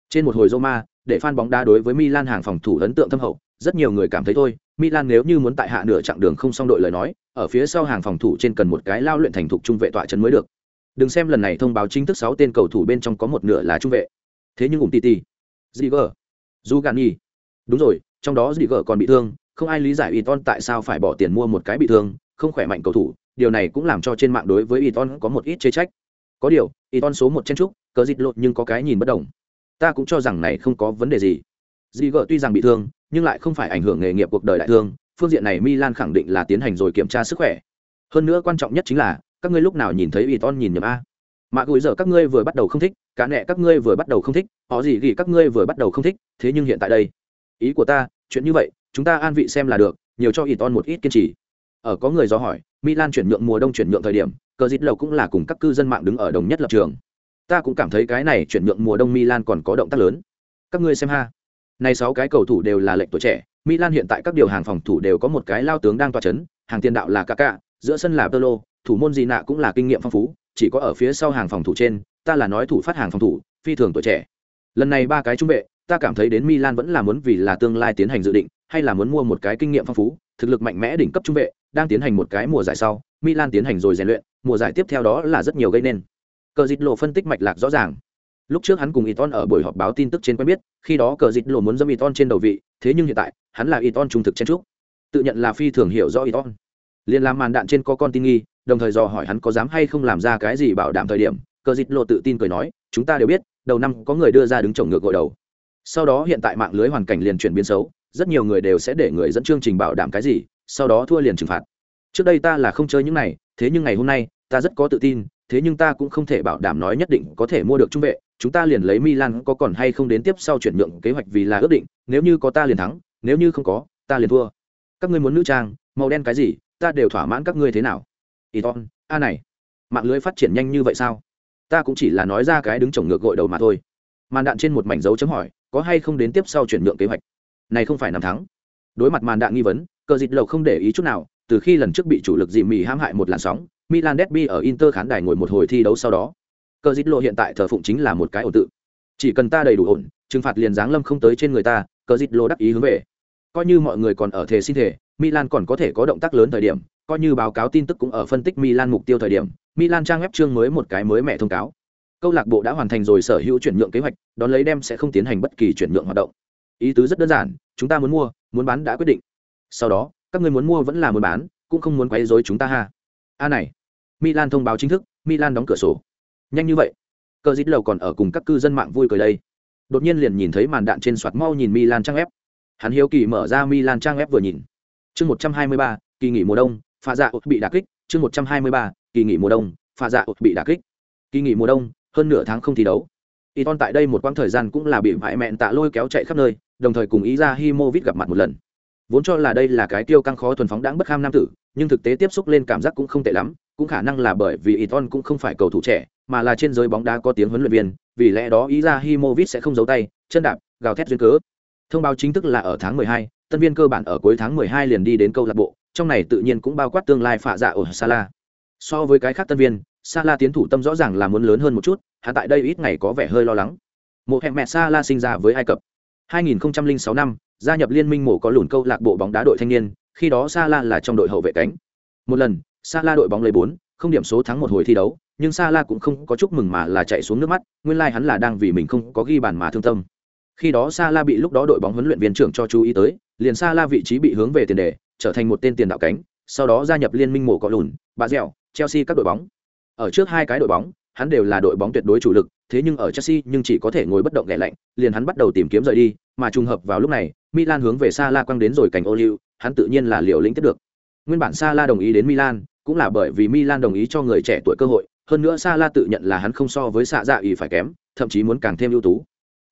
Trên một hồi Roma, để fan bóng đá đối với Milan hàng phòng thủ ấn tượng thâm hậu, rất nhiều người cảm thấy thôi, Milan nếu như muốn tại hạ nửa chặng đường không xong đội lời nói, ở phía sau hàng phòng thủ trên cần một cái lao luyện thành thục trung vệ tọa chân mới được. Đừng xem lần này thông báo chính thức sáu tên cầu thủ bên trong có một nửa là trung vệ. Thế nhưng ủng Titi, Ziger, Zugani. Đúng rồi, trong đó Ziger còn bị thương, không ai lý giải Iton tại sao phải bỏ tiền mua một cái bị thương, không khỏe mạnh cầu thủ, điều này cũng làm cho trên mạng đối với Iton có một ít chê trách. Có điều, Iton số một trên trúc, cờ dịch lột nhưng có cái nhìn bất đồng. Ta cũng cho rằng này không có vấn đề gì. Ziger tuy rằng bị thương, nhưng lại không phải ảnh hưởng nghề nghiệp cuộc đời đại thương, phương diện này Milan khẳng định là tiến hành rồi kiểm tra sức khỏe. Hơn nữa quan trọng nhất chính là, các ngươi lúc nào nhìn thấy Iton nhìn nhầm a. Mà gửi giờ các ngươi vừa bắt đầu không thích, cả nẹ các ngươi vừa bắt đầu không thích, họ gì gì các ngươi vừa bắt đầu không thích, thế nhưng hiện tại đây, ý của ta, chuyện như vậy, chúng ta an vị xem là được, nhiều cho Iton một ít kiên trì. Ở có người do hỏi, Milan chuyển nhượng mùa đông chuyển nhượng thời điểm, cờ dít lầu cũng là cùng các cư dân mạng đứng ở đồng nhất lập trường. Ta cũng cảm thấy cái này chuyển nhượng mùa đông Milan còn có động tác lớn. Các ngươi xem ha. Này sáu cái cầu thủ đều là lệnh tuổi trẻ, Milan hiện tại các điều hàng phòng thủ đều có một cái lao tướng đang tọa chấn, hàng tiền đạo là Kaká, giữa sân là Pirlo, thủ môn gì nạ cũng là kinh nghiệm phong phú, chỉ có ở phía sau hàng phòng thủ trên, ta là nói thủ phát hàng phòng thủ, phi thường tuổi trẻ. Lần này ba cái trung vệ, ta cảm thấy đến Milan vẫn là muốn vì là tương lai tiến hành dự định, hay là muốn mua một cái kinh nghiệm phong phú, thực lực mạnh mẽ đỉnh cấp trung vệ, đang tiến hành một cái mùa giải sau, Milan tiến hành rồi rèn luyện, mùa giải tiếp theo đó là rất nhiều gây nên. Cờ dịch lộ phân tích mạch lạc rõ ràng. Lúc trước hắn cùng Iton ở buổi họp báo tin tức trên quen biết, khi đó cờ dịch lộ muốn dâm Iton trên đầu vị, thế nhưng hiện tại, hắn là Iton trung thực trên trúc. Tự nhận là phi thường hiểu rõ Iton. Liên làm màn đạn trên có con tin nghi, đồng thời dò hỏi hắn có dám hay không làm ra cái gì bảo đảm thời điểm, cờ dịch lộ tự tin cười nói, chúng ta đều biết, đầu năm có người đưa ra đứng chồng ngược gội đầu sau đó hiện tại mạng lưới hoàn cảnh liền chuyển biến xấu rất nhiều người đều sẽ để người dẫn chương trình bảo đảm cái gì, sau đó thua liền trừng phạt. Trước đây ta là không chơi những này, thế nhưng ngày hôm nay, ta rất có tự tin, thế nhưng ta cũng không thể bảo đảm nói nhất định có thể mua được trung vệ, chúng ta liền lấy milan có còn hay không đến tiếp sau chuyển nhượng kế hoạch vì là ước định, nếu như có ta liền thắng, nếu như không có, ta liền thua. Các ngươi muốn nữ trang, màu đen cái gì, ta đều thỏa mãn các ngươi thế nào. Iton, a này, mạng lưới phát triển nhanh như vậy sao? Ta cũng chỉ là nói ra cái đứng chồng ngược gội đầu mà thôi. Màn đạn trên một mảnh dấu chấm hỏi, có hay không đến tiếp sau chuyển nhượng kế hoạch? Này không phải năm thắng. Đối mặt màn đạn nghi vấn, cờ dịt lầu không để ý chút nào, từ khi lần trước bị chủ lực dị mì hãm hại một làn sóng, milan derby ở inter khán đài ngồi một hồi thi đấu sau đó. Cờ dịt lộ hiện tại thờ phụng chính là một cái ổn tự. Chỉ cần ta đầy đủ ổn, trừng phạt liền giáng lâm không tới trên người ta, cờ dịt lộ đắc ý hướng về. Coi như mọi người còn ở thể xin thể milan còn có thể có động tác lớn thời điểm, coi như báo cáo tin tức cũng ở phân tích milan mục tiêu thời điểm, milan trang web chương mới một cái mới mẹ thông cáo. Câu lạc bộ đã hoàn thành rồi sở hữu chuyển nhượng kế hoạch, đón lấy đem sẽ không tiến hành bất kỳ chuyển nhượng hoạt động. Ý tứ rất đơn giản chúng ta muốn mua muốn bán đã quyết định. Sau đó các người muốn mua vẫn là muốn bán cũng không muốn quấy rối chúng ta ha. A này milan thông báo chính thức milan đóng cửa sổ. Nhanh như vậy. Cờ dít lầu còn ở cùng các cư dân mạng vui cười đây. Đột nhiên liền nhìn thấy màn đạn trên soạt mau nhìn milan trang ép hắn hiếu kỳ mở ra milan trang ép vừa nhìn. Chương một trăm hai mươi ba kỳ nghỉ mùa đông pha dạ bị đà kích. Chương một trăm hai mươi ba kỳ nghỉ mùa đông pha dạ bị đà kích. Kỳ nghỉ mùa đông hơn nửa tháng không thi đấu. Iton tại đây một quãng thời gian cũng là bị mại mẹn tạ lôi kéo chạy khắp nơi, đồng thời cùng ý ra Himovic gặp mặt một lần. Vốn cho là đây là cái tiêu căng khó thuần phóng đáng bất kham nam tử, nhưng thực tế tiếp xúc lên cảm giác cũng không tệ lắm, cũng khả năng là bởi vì Iton cũng không phải cầu thủ trẻ, mà là trên giới bóng đá có tiếng huấn luyện viên, vì lẽ đó ý ra Himovic sẽ không giấu tay, chân đạp, gào thét duyên cớ. Thông báo chính thức là ở tháng 12, tân viên cơ bản ở cuối tháng 12 liền đi đến câu lạc bộ, trong này tự nhiên cũng bao quát tương lai phạ dạ ở Sala. So với cái khác tân viên, Sala tiến thủ tâm rõ ràng là muốn lớn hơn một chút, hắn tại đây ít ngày có vẻ hơi lo lắng. Một hẹn mẹ Sala sinh ra với Ai Cập. 2006 năm, gia nhập liên minh mổ có lùn câu lạc bộ bóng đá đội thanh niên, khi đó Sala là trong đội hậu vệ cánh. Một lần, Sala đội bóng lấy 4, không điểm số thắng một hồi thi đấu, nhưng Sala cũng không có chúc mừng mà là chạy xuống nước mắt, nguyên lai like hắn là đang vì mình không có ghi bàn mà thương tâm. Khi đó Sala bị lúc đó đội bóng huấn luyện viên trưởng cho chú ý tới, liền Sala vị trí bị hướng về tiền đề, trở thành một tên tiền đạo cánh, sau đó gia nhập liên minh mổ có lùn, bà dẻo, Chelsea các đội bóng. Ở trước hai cái đội bóng, hắn đều là đội bóng tuyệt đối chủ lực, thế nhưng ở Chelsea nhưng chỉ có thể ngồi bất động lẻ lạnh, liền hắn bắt đầu tìm kiếm rời đi, mà trùng hợp vào lúc này, Milan hướng về Sala quăng đến rồi cảnh ô liu, hắn tự nhiên là liều lĩnh tiếp được. Nguyên bản Sala đồng ý đến Milan, cũng là bởi vì Milan đồng ý cho người trẻ tuổi cơ hội, hơn nữa Sala tự nhận là hắn không so với xạ dạ ý phải kém, thậm chí muốn càng thêm ưu tú.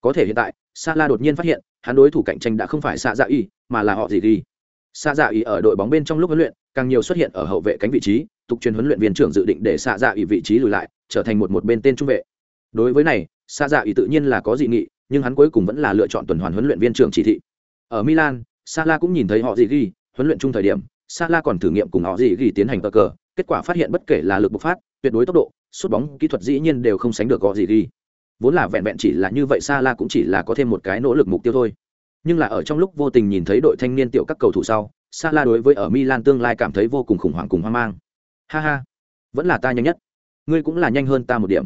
Có thể hiện tại, Sala đột nhiên phát hiện, hắn đối thủ cạnh tranh đã không phải xạ dạ ý, mà là họ gì đi. Xạ dạ ý ở đội bóng bên trong lúc huấn luyện, càng nhiều xuất hiện ở hậu vệ cánh vị trí, tục truyền huấn luyện viên trưởng dự định để xạ dạ ý vị trí lùi lại, trở thành một một bên tên trung vệ. Đối với này, xạ dạ ý tự nhiên là có dị nghị, nhưng hắn cuối cùng vẫn là lựa chọn tuần hoàn huấn luyện viên trưởng chỉ thị. Ở Milan, Sala cũng nhìn thấy họ gì ghi, huấn luyện chung thời điểm, Sala còn thử nghiệm cùng họ gì ghi tiến hành cờ cờ, kết quả phát hiện bất kể là lực bộc phát, tuyệt đối tốc độ, sút bóng, kỹ thuật dĩ nhiên đều không sánh được họ gì ghi. Vốn là vẹn vẹn chỉ là như vậy Sala cũng chỉ là có thêm một cái nỗ lực mục tiêu thôi. Nhưng là ở trong lúc vô tình nhìn thấy đội thanh niên tiểu các cầu thủ sau, Sala đối với ở Milan tương lai cảm thấy vô cùng khủng hoảng cùng hoang mang. Ha ha, vẫn là ta nhanh nhất. Ngươi cũng là nhanh hơn ta một điểm.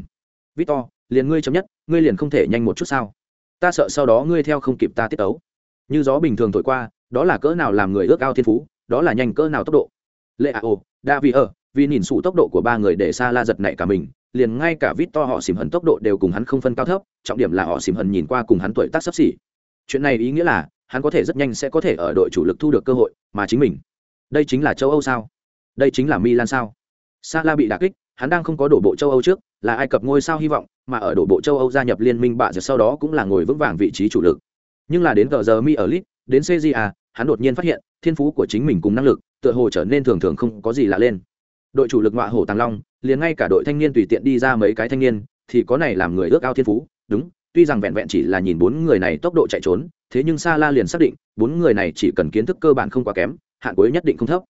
Victor, liền ngươi chấm nhất, ngươi liền không thể nhanh một chút sao? Ta sợ sau đó ngươi theo không kịp ta tiết tấu như gió bình thường thổi qua đó là cỡ nào làm người ước ao thiên phú đó là nhanh cỡ nào tốc độ lệ a ô đa vì ở vì nhìn sụ tốc độ của ba người để xa la giật nảy cả mình liền ngay cả vít to họ xìm hận tốc độ đều cùng hắn không phân cao thấp trọng điểm là họ xìm hận nhìn qua cùng hắn tuổi tác sắp xỉ chuyện này ý nghĩa là, hắn có thể rất nhanh sẽ có thể ở đội chủ lực thu được cơ hội mà chính mình. Đây chính là châu âu sao? Đây chính là milan sao? Sa la bị đà kích, hắn đang không có đổ bộ châu âu trước, là ai cập ngôi sao hy vọng, mà ở đổ bộ châu âu gia nhập liên minh bạ giờ sau đó cũng là ngồi vững vàng vị trí chủ lực. Nhưng là đến tờ giờ mi ở lit đến cja hắn đột nhiên phát hiện, thiên phú của chính mình cùng năng lực, tựa hồ trở nên thường thường không có gì lạ lên. Đội chủ lực ngọa hổ tàng long, liền ngay cả đội thanh niên tùy tiện đi ra mấy cái thanh niên, thì có này làm người ước ao thiên phú, đúng tuy rằng vẹn vẹn chỉ là nhìn bốn người này tốc độ chạy trốn thế nhưng sa la liền xác định bốn người này chỉ cần kiến thức cơ bản không quá kém hạn cuối nhất định không thấp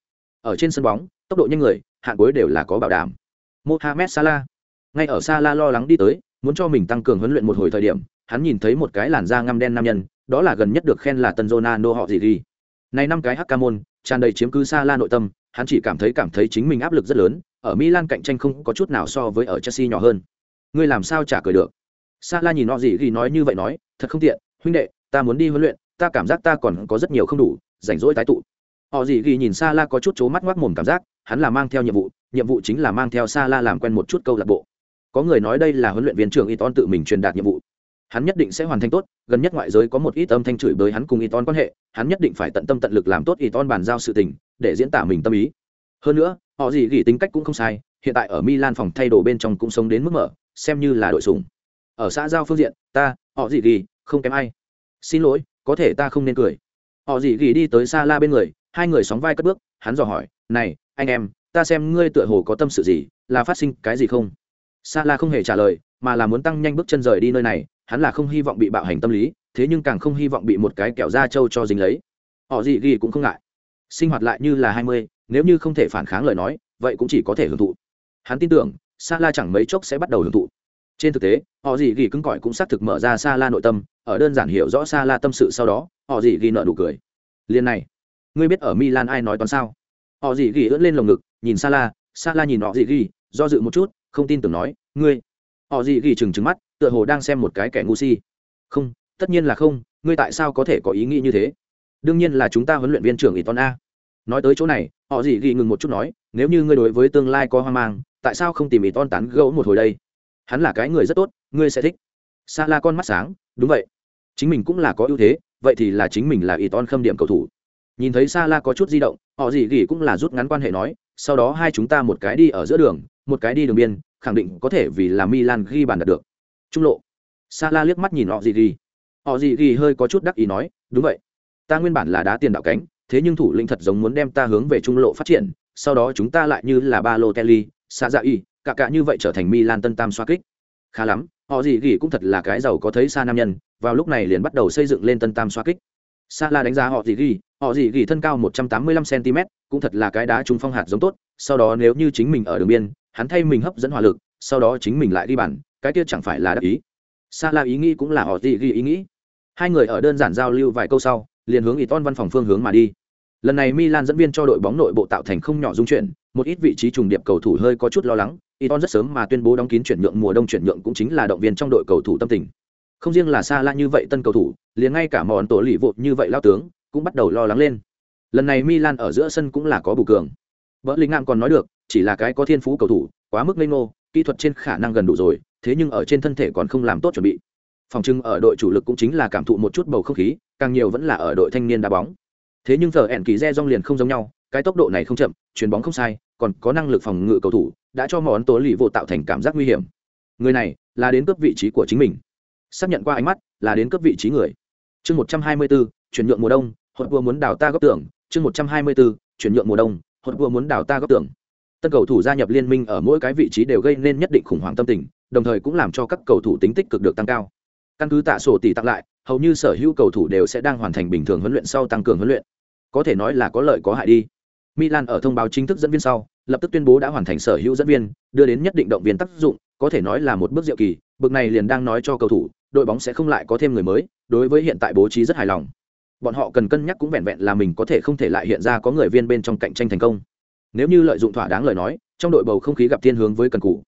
ở trên sân bóng tốc độ nhanh người hạn cuối đều là có bảo đảm mohamed salah ngay ở salah lo lắng đi tới muốn cho mình tăng cường huấn luyện một hồi thời điểm hắn nhìn thấy một cái làn da ngăm đen nam nhân đó là gần nhất được khen là tân Ronaldo họ gì đi. Này năm cái hắc môn, tràn đầy chiếm cứ sa la nội tâm, hắn chỉ cảm thấy cảm thấy chính mình áp lực rất lớn, ở Milan cạnh tranh không có chút nào so với ở Chelsea nhỏ hơn. Ngươi làm sao trả cười được? Sa La nhìn họ gì ghi nói như vậy nói, thật không tiện, huynh đệ, ta muốn đi huấn luyện, ta cảm giác ta còn có rất nhiều không đủ, rảnh rỗi tái tụ. Họ gì ghi nhìn Sala có chút chố mắt ngoác mồm cảm giác, hắn là mang theo nhiệm vụ, nhiệm vụ chính là mang theo Sa La làm quen một chút câu lạc bộ. Có người nói đây là huấn luyện viên trưởng Iton tự mình truyền đạt nhiệm vụ, hắn nhất định sẽ hoàn thành tốt gần nhất ngoại giới có một ít âm thanh chửi bới hắn cùng y quan hệ hắn nhất định phải tận tâm tận lực làm tốt y bàn giao sự tình để diễn tả mình tâm ý hơn nữa họ gì ghi tính cách cũng không sai hiện tại ở milan phòng thay đồ bên trong cũng sống đến mức mở xem như là đội sùng ở xã giao phương diện, ta, họ gì ghi không kém ai. Xin lỗi, có thể ta không nên cười. Họ gì ghi đi tới xa la bên người, hai người sóng vai cất bước, hắn dò hỏi, này, anh em, ta xem ngươi tựa hồ có tâm sự gì, là phát sinh cái gì không? Sa la không hề trả lời, mà là muốn tăng nhanh bước chân rời đi nơi này, hắn là không hy vọng bị bạo hành tâm lý, thế nhưng càng không hy vọng bị một cái kẹo da trâu cho dính lấy. Họ gì ghi cũng không ngại. Sinh hoạt lại như là hai mươi, nếu như không thể phản kháng lời nói, vậy cũng chỉ có thể hưởng thụ. Hắn tin tưởng, sa la chẳng mấy chốc sẽ bắt đầu hưởng thụ trên thực tế, họ gì ghi cứng cỏi cũng xác thực mở ra sa la nội tâm, ở đơn giản hiểu rõ sa la tâm sự sau đó, họ gì ghi nợ nụ cười. Liền này, ngươi biết ở milan ai nói toán sao? Họ gì ghi ưỡn lên lồng ngực, nhìn sa la sa la nhìn họ gì ghi, do dự một chút, không tin tưởng nói, ngươi. Họ gì ghi chừng chừng mắt, tựa hồ đang xem một cái kẻ ngu si. Không, tất nhiên là không, ngươi tại sao có thể có ý nghĩ như thế? Đương nhiên là chúng ta huấn luyện viên trưởng ý toán a. Nói tới chỗ này, họ gì ghi ngừng một chút nói, nếu như ngươi đối với tương lai có hoang mang, tại sao không tìm ý toán tán gẫu một hồi đây? Hắn là cái người rất tốt, ngươi sẽ thích. Sa la con mắt sáng, đúng vậy. Chính mình cũng là có ưu thế, vậy thì là chính mình là y ton khâm điểm cầu thủ. Nhìn thấy sa la có chút di động, họ gì gỉ cũng là rút ngắn quan hệ nói, sau đó hai chúng ta một cái đi ở giữa đường, một cái đi đường biên, khẳng định có thể vì là milan ghi bàn đạt được. Trung lộ. Sa la liếc mắt nhìn họ gì gỉ họ gì gỉ hơi có chút đắc ý nói, đúng vậy. Ta nguyên bản là đá tiền đạo cánh, thế nhưng thủ lĩnh thật giống muốn đem ta hướng về trung lộ phát triển, sau đó chúng ta lại như là ba lô kelly sa dạ y cả cả như vậy trở thành milan tân tam xoa kích. Khá lắm họ gì gì cũng thật là cái giàu có thấy xa nam nhân vào lúc này liền bắt đầu xây dựng lên tân tam xoa kích. Sala đánh giá họ gì gì, họ gì gì thân cao một trăm tám mươi lăm cm cũng thật là cái đá trung phong hạt giống tốt sau đó nếu như chính mình ở đường biên hắn thay mình hấp dẫn hỏa lực sau đó chính mình lại đi bàn cái kia chẳng phải là đắc ý. Sala ý nghĩ cũng là họ gì gì ý nghĩ. Hai người ở đơn giản giao lưu vài câu sau liền hướng Iton văn phòng phương hướng mà đi. Lần này milan dẫn viên cho đội bóng nội bộ tạo thành không nhỏ dung chuyển một ít vị trí trùng điệp cầu thủ hơi có chút lo lắng Iton rất sớm mà tuyên bố đóng kín chuyển nhượng mùa đông chuyển nhượng cũng chính là động viên trong đội cầu thủ tâm tình. Không riêng là xa La như vậy tân cầu thủ, liền ngay cả mòn tổ lì vụt như vậy lao tướng, cũng bắt đầu lo lắng lên. Lần này Milan ở giữa sân cũng là có bù cường. Bỡ Linh Ngạn còn nói được, chỉ là cái có thiên phú cầu thủ, quá mức ngây ngô, kỹ thuật trên khả năng gần đủ rồi, thế nhưng ở trên thân thể còn không làm tốt chuẩn bị. Phòng trưng ở đội chủ lực cũng chính là cảm thụ một chút bầu không khí, càng nhiều vẫn là ở đội thanh niên đá bóng. Thế nhưng giờ ẻn kỳ re rong liền không giống nhau, cái tốc độ này không chậm, chuyền bóng không sai, còn có năng lực phòng ngự cầu thủ, đã cho món tố lì vô tạo thành cảm giác nguy hiểm. Người này là đến cướp vị trí của chính mình. Xác nhận qua ánh mắt, là đến cướp vị trí người. Chương 124, chuyển nhượng mùa đông, hột vừa muốn đào ta góc tưởng, chương 124, chuyển nhượng mùa đông, hột vừa muốn đào ta góc tưởng tân cầu thủ gia nhập liên minh ở mỗi cái vị trí đều gây nên nhất định khủng hoảng tâm tình đồng thời cũng làm cho các cầu thủ tính tích cực được tăng cao căn cứ tạ sổ tỷ tăng lại hầu như sở hữu cầu thủ đều sẽ đang hoàn thành bình thường huấn luyện sau tăng cường huấn luyện có thể nói là có lợi có hại đi milan ở thông báo chính thức dẫn viên sau, lập tức tuyên bố đã hoàn thành sở hữu dẫn viên, đưa đến nhất định động viên tác dụng, có thể nói là một bước diệu kỳ bước này liền đang nói cho cầu thủ, đội bóng sẽ không lại có thêm người mới, đối với hiện tại bố trí rất hài lòng. Bọn họ cần cân nhắc cũng vẹn vẹn là mình có thể không thể lại hiện ra có người viên bên trong cạnh tranh thành công. Nếu như lợi dụng thỏa đáng lời nói, trong đội bầu không khí gặp thiên hướng với cần cụ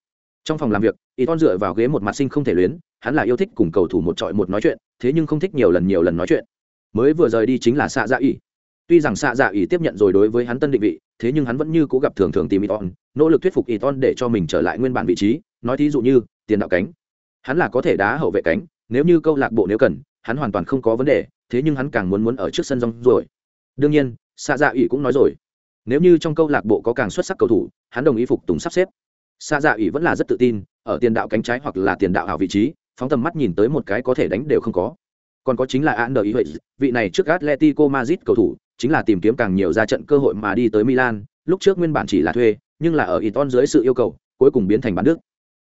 trong phòng làm việc, Iton dựa vào ghế một mặt sinh không thể luyến, hắn là yêu thích cùng cầu thủ một trọi một nói chuyện, thế nhưng không thích nhiều lần nhiều lần nói chuyện. Mới vừa rời đi chính là xạ dạ ỉ tuy rằng xạ dạ ỉ tiếp nhận rồi đối với hắn tân định vị, thế nhưng hắn vẫn như cố gặp thường thường tìm y ton nỗ lực thuyết phục y ton để cho mình trở lại nguyên bản vị trí. Nói thí dụ như, tiền đạo cánh. Hắn là có thể đá hậu vệ cánh, nếu như câu lạc bộ nếu cần, hắn hoàn toàn không có vấn đề, thế nhưng hắn càng muốn muốn ở trước sân rong rồi đương nhiên xạ dạ ỉ cũng nói rồi, nếu như trong câu lạc bộ có càng xuất sắc cầu thủ, hắn đồng ý phục tùng sắp xếp. Xạ dạ ỉ vẫn là rất tự tin, ở tiền đạo cánh trái hoặc là tiền đạo hảo vị trí, phóng tầm mắt nhìn tới một cái có thể đánh đều không có. Còn có chính là an đờ ý huệ vị này trước atletico madrid cầu thủ chính là tìm kiếm càng nhiều ra trận cơ hội mà đi tới milan, lúc trước nguyên bản chỉ là thuê, nhưng là ở iton dưới sự yêu cầu, cuối cùng biến thành bán đức.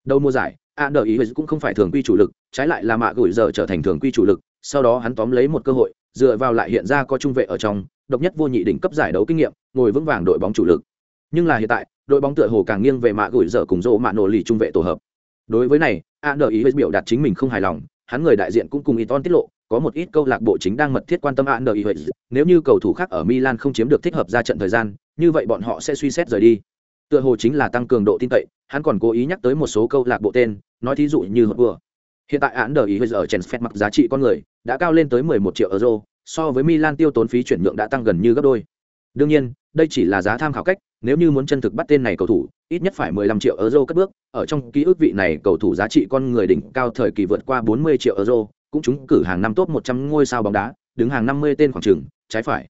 Đầu mùa giải Ander ý cũng không phải thường quy chủ lực, trái lại là mạ gửi giờ trở thành thường quy chủ lực, sau đó hắn tóm lấy một cơ hội, dựa vào lại hiện ra có trung vệ ở trong, độc nhất vô nhị đỉnh cấp giải đấu kinh nghiệm, ngồi vững vàng đội bóng chủ lực. Nhưng là hiện tại, đội bóng tựa hồ càng nghiêng về mạ gửi dở cùng rỗ mạ nổ lì trung vệ tổ hợp. Đối với này Ander ý biểu đạt chính mình không hài lòng, hắn người đại diện cũng cùng Iton tiết lộ có một ít câu lạc bộ chính đang mật thiết quan tâm án đời nếu như cầu thủ khác ở milan không chiếm được thích hợp ra trận thời gian như vậy bọn họ sẽ suy xét rời đi. Tựa hồ chính là tăng cường độ tin cậy hắn còn cố ý nhắc tới một số câu lạc bộ tên nói thí dụ như hợp vừa hiện tại án đời ở Chelsea mặc giá trị con người đã cao lên tới 11 triệu euro so với milan tiêu tốn phí chuyển nhượng đã tăng gần như gấp đôi. Đương nhiên đây chỉ là giá tham khảo cách nếu như muốn chân thực bắt tên này cầu thủ ít nhất phải 15 triệu euro cất bước. Ở trong ký ức vị này cầu thủ giá trị con người đỉnh cao thời kỳ vượt qua 40 triệu euro, cũng trúng cử hàng năm top 100 ngôi sao bóng đá, đứng hàng 50 tên khoảng trường, trái phải.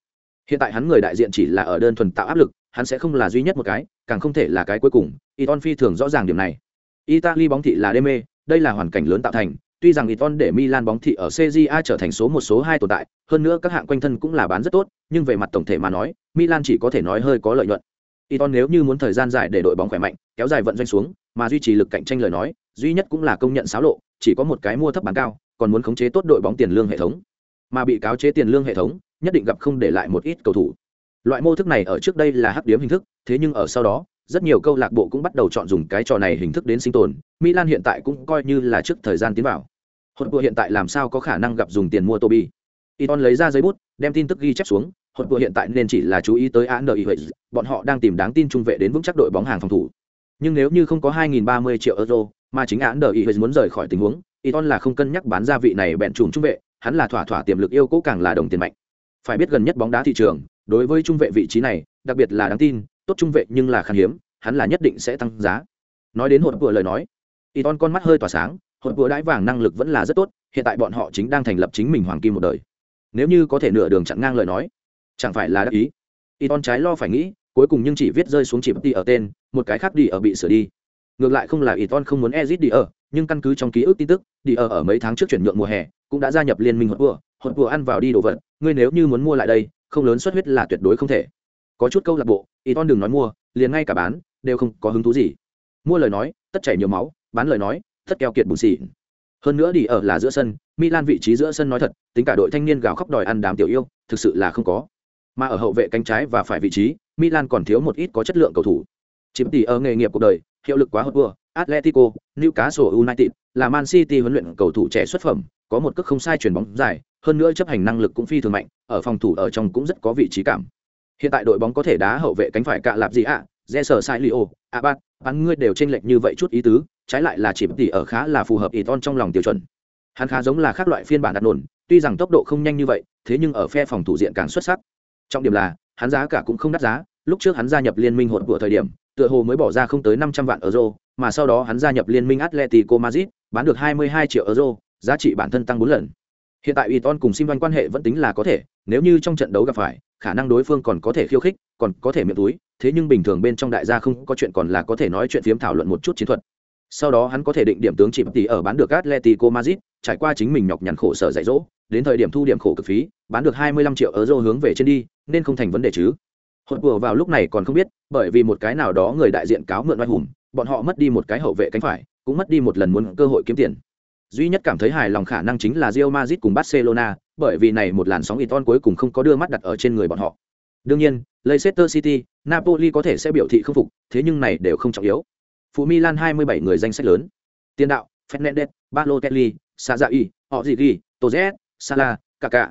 Hiện tại hắn người đại diện chỉ là ở đơn thuần tạo áp lực, hắn sẽ không là duy nhất một cái, càng không thể là cái cuối cùng. Iton phi thường rõ ràng điểm này. Italy bóng thị là đê mê, đây là hoàn cảnh lớn tạo thành, tuy rằng Iton để Milan bóng thị ở CJA trở thành số một số hai tồn tại, hơn nữa các hạng quanh thân cũng là bán rất tốt, nhưng về mặt tổng thể mà nói, Milan chỉ có thể nói hơi có lợi nhuận. Iton nếu như muốn thời gian dài để đội bóng khỏe mạnh, kéo dài vận doanh xuống, mà duy trì lực cạnh tranh lời nói, duy nhất cũng là công nhận xáo lộ, chỉ có một cái mua thấp bán cao, còn muốn khống chế tốt đội bóng tiền lương hệ thống. Mà bị cáo chế tiền lương hệ thống, nhất định gặp không để lại một ít cầu thủ. Loại mô thức này ở trước đây là hắc điếm hình thức, thế nhưng ở sau đó, rất nhiều câu lạc bộ cũng bắt đầu chọn dùng cái trò này hình thức đến sinh tồn. Milan hiện tại cũng coi như là trước thời gian tiến vào. Hột bùa hiện tại làm sao có khả năng gặp dùng tiền mua Toby? Iton lấy ra giấy bút, đem tin tức ghi chép xuống, hột bùa hiện tại nên chỉ là chú ý tới án nợ bọn họ đang tìm đáng tin trung vệ đến vững chắc đội bóng hàng phòng thủ nhưng nếu như không có 2.030 triệu euro mà chính án đờ ý muốn rời khỏi tình huống Iton là không cân nhắc bán ra vị này bẹn trùm trung vệ, hắn là thỏa thỏa tiềm lực yêu cố càng là đồng tiền mạnh. Phải biết gần nhất bóng đá thị trường, đối với trung vệ vị trí này, đặc biệt là đáng tin, tốt trung vệ nhưng là khan hiếm, hắn là nhất định sẽ tăng giá. Nói đến hột vừa lời nói, Iton con mắt hơi tỏa sáng, hột vừa đãi vàng năng lực vẫn là rất tốt, hiện tại bọn họ chính đang thành lập chính mình hoàng kim một đời. Nếu như có thể nửa đường chặn ngang lời nói, chẳng phải là đắc ý. Y trái lo phải nghĩ, cuối cùng nhưng chỉ viết rơi xuống chỉ bất đi ở tên, một cái khác đi ở bị sửa đi ngược lại không là y không muốn ezit đi ở nhưng căn cứ trong ký ức tin tức đi ở ở mấy tháng trước chuyển nhượng mùa hè cũng đã gia nhập liên minh hột vừa hột vừa ăn vào đi đồ vật ngươi nếu như muốn mua lại đây không lớn xuất huyết là tuyệt đối không thể. Có chút câu lạc bộ y đừng nói mua liền ngay cả bán đều không có hứng thú gì. Mua lời nói tất chảy nhiều máu bán lời nói tất keo kiệt bùn xỉ hơn nữa đi ở là giữa sân milan vị trí giữa sân nói thật tính cả đội thanh niên gào khóc đòi ăn đám tiểu yêu thực sự là không có. Mà ở hậu vệ cánh trái và phải vị trí, Milan còn thiếu một ít có chất lượng cầu thủ. Chiếm tỷ ở nghề nghiệp cuộc đời, hiệu lực quá hot vừa, Atletico, Newcastle United, là Man City huấn luyện cầu thủ trẻ xuất phẩm, có một cước không sai chuyển bóng dài, hơn nữa chấp hành năng lực cũng phi thường mạnh, ở phòng thủ ở trong cũng rất có vị trí cảm. Hiện tại đội bóng có thể đá hậu vệ cánh phải cạ lạp gì ạ, Jesser Sailio, Abad, bắn ngươi đều chênh lệch như vậy chút ý tứ, trái lại là chỉ tỷ ở khá là phù hợp Iton trong lòng tiêu chuẩn. Hắn khá giống là khác loại phiên bản đặt nổn, tuy rằng tốc độ không nhanh như vậy, thế nhưng ở phe phòng thủ diện càng xuất sắc trọng điểm là hắn giá cả cũng không đắt giá lúc trước hắn gia nhập liên minh hột của thời điểm tựa hồ mới bỏ ra không tới năm trăm vạn euro mà sau đó hắn gia nhập liên minh atletico madrid bán được hai mươi hai triệu euro giá trị bản thân tăng bốn lần hiện tại Iton cùng Simvan quan hệ vẫn tính là có thể, nếu như trong trận đấu gặp phải, khả năng đối phương còn có thể khiêu khích, còn có thể miệng túi, thế nhưng bình thường bên trong đại gia không có chuyện còn là có thể nói chuyện phiếm thảo luận một chút chiến thuật. Sau đó hắn có thể định điểm tướng chỉ tỷ ở bán được Atletico Madrid, trải qua chính mình nhọc nhằn khổ sở dạy dỗ, đến thời điểm thu điểm khổ cực phí, bán được 25 triệu euro hướng về trên đi, nên không thành vấn đề chứ hột bùa vào lúc này còn không biết, bởi vì một cái nào đó người đại diện cáo mượn oai hùng, bọn họ mất đi một cái hậu vệ cánh phải, cũng mất đi một lần muốn cơ hội kiếm tiền. Duy nhất cảm thấy hài lòng khả năng chính là Real Madrid cùng Barcelona, bởi vì này một làn sóng Iton cuối cùng không có đưa mắt đặt ở trên người bọn họ. Đương nhiên, Leicester City, Napoli có thể sẽ biểu thị không phục, thế nhưng này đều không trọng yếu. Phụ Milan 27 người danh sách lớn. Tiền đạo Fernandes Balotelli Sazai họ gì ghi tozet sala kaka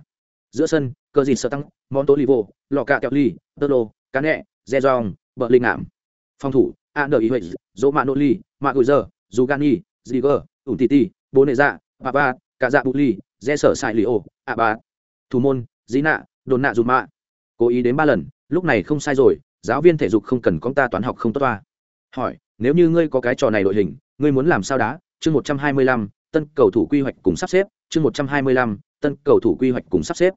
giữa sân cơ dịt sơ tăng montolivo lò cạ kẹo ly tơ lô cá nẹ dè dòng bờ linh ảm phòng thủ a nờ ý huệ dỗ mạ nô mạ gùi giờ dù ziger ủng titi bố nệ dạ bà ba cả dạ bù ly dè sở sai li ô a ba thủ môn dĩ nạ đồn nạ dù mạ cố ý đến ba lần, lúc này không sai rồi, giáo viên thể dục không cần con ta toán học không tốt toa. Hỏi, nếu như ngươi có cái trò này đội hình, ngươi muốn làm sao đá? Chương một trăm hai mươi lăm, tân cầu thủ quy hoạch cùng sắp xếp. Chương một trăm hai mươi lăm, tân cầu thủ quy hoạch cùng sắp xếp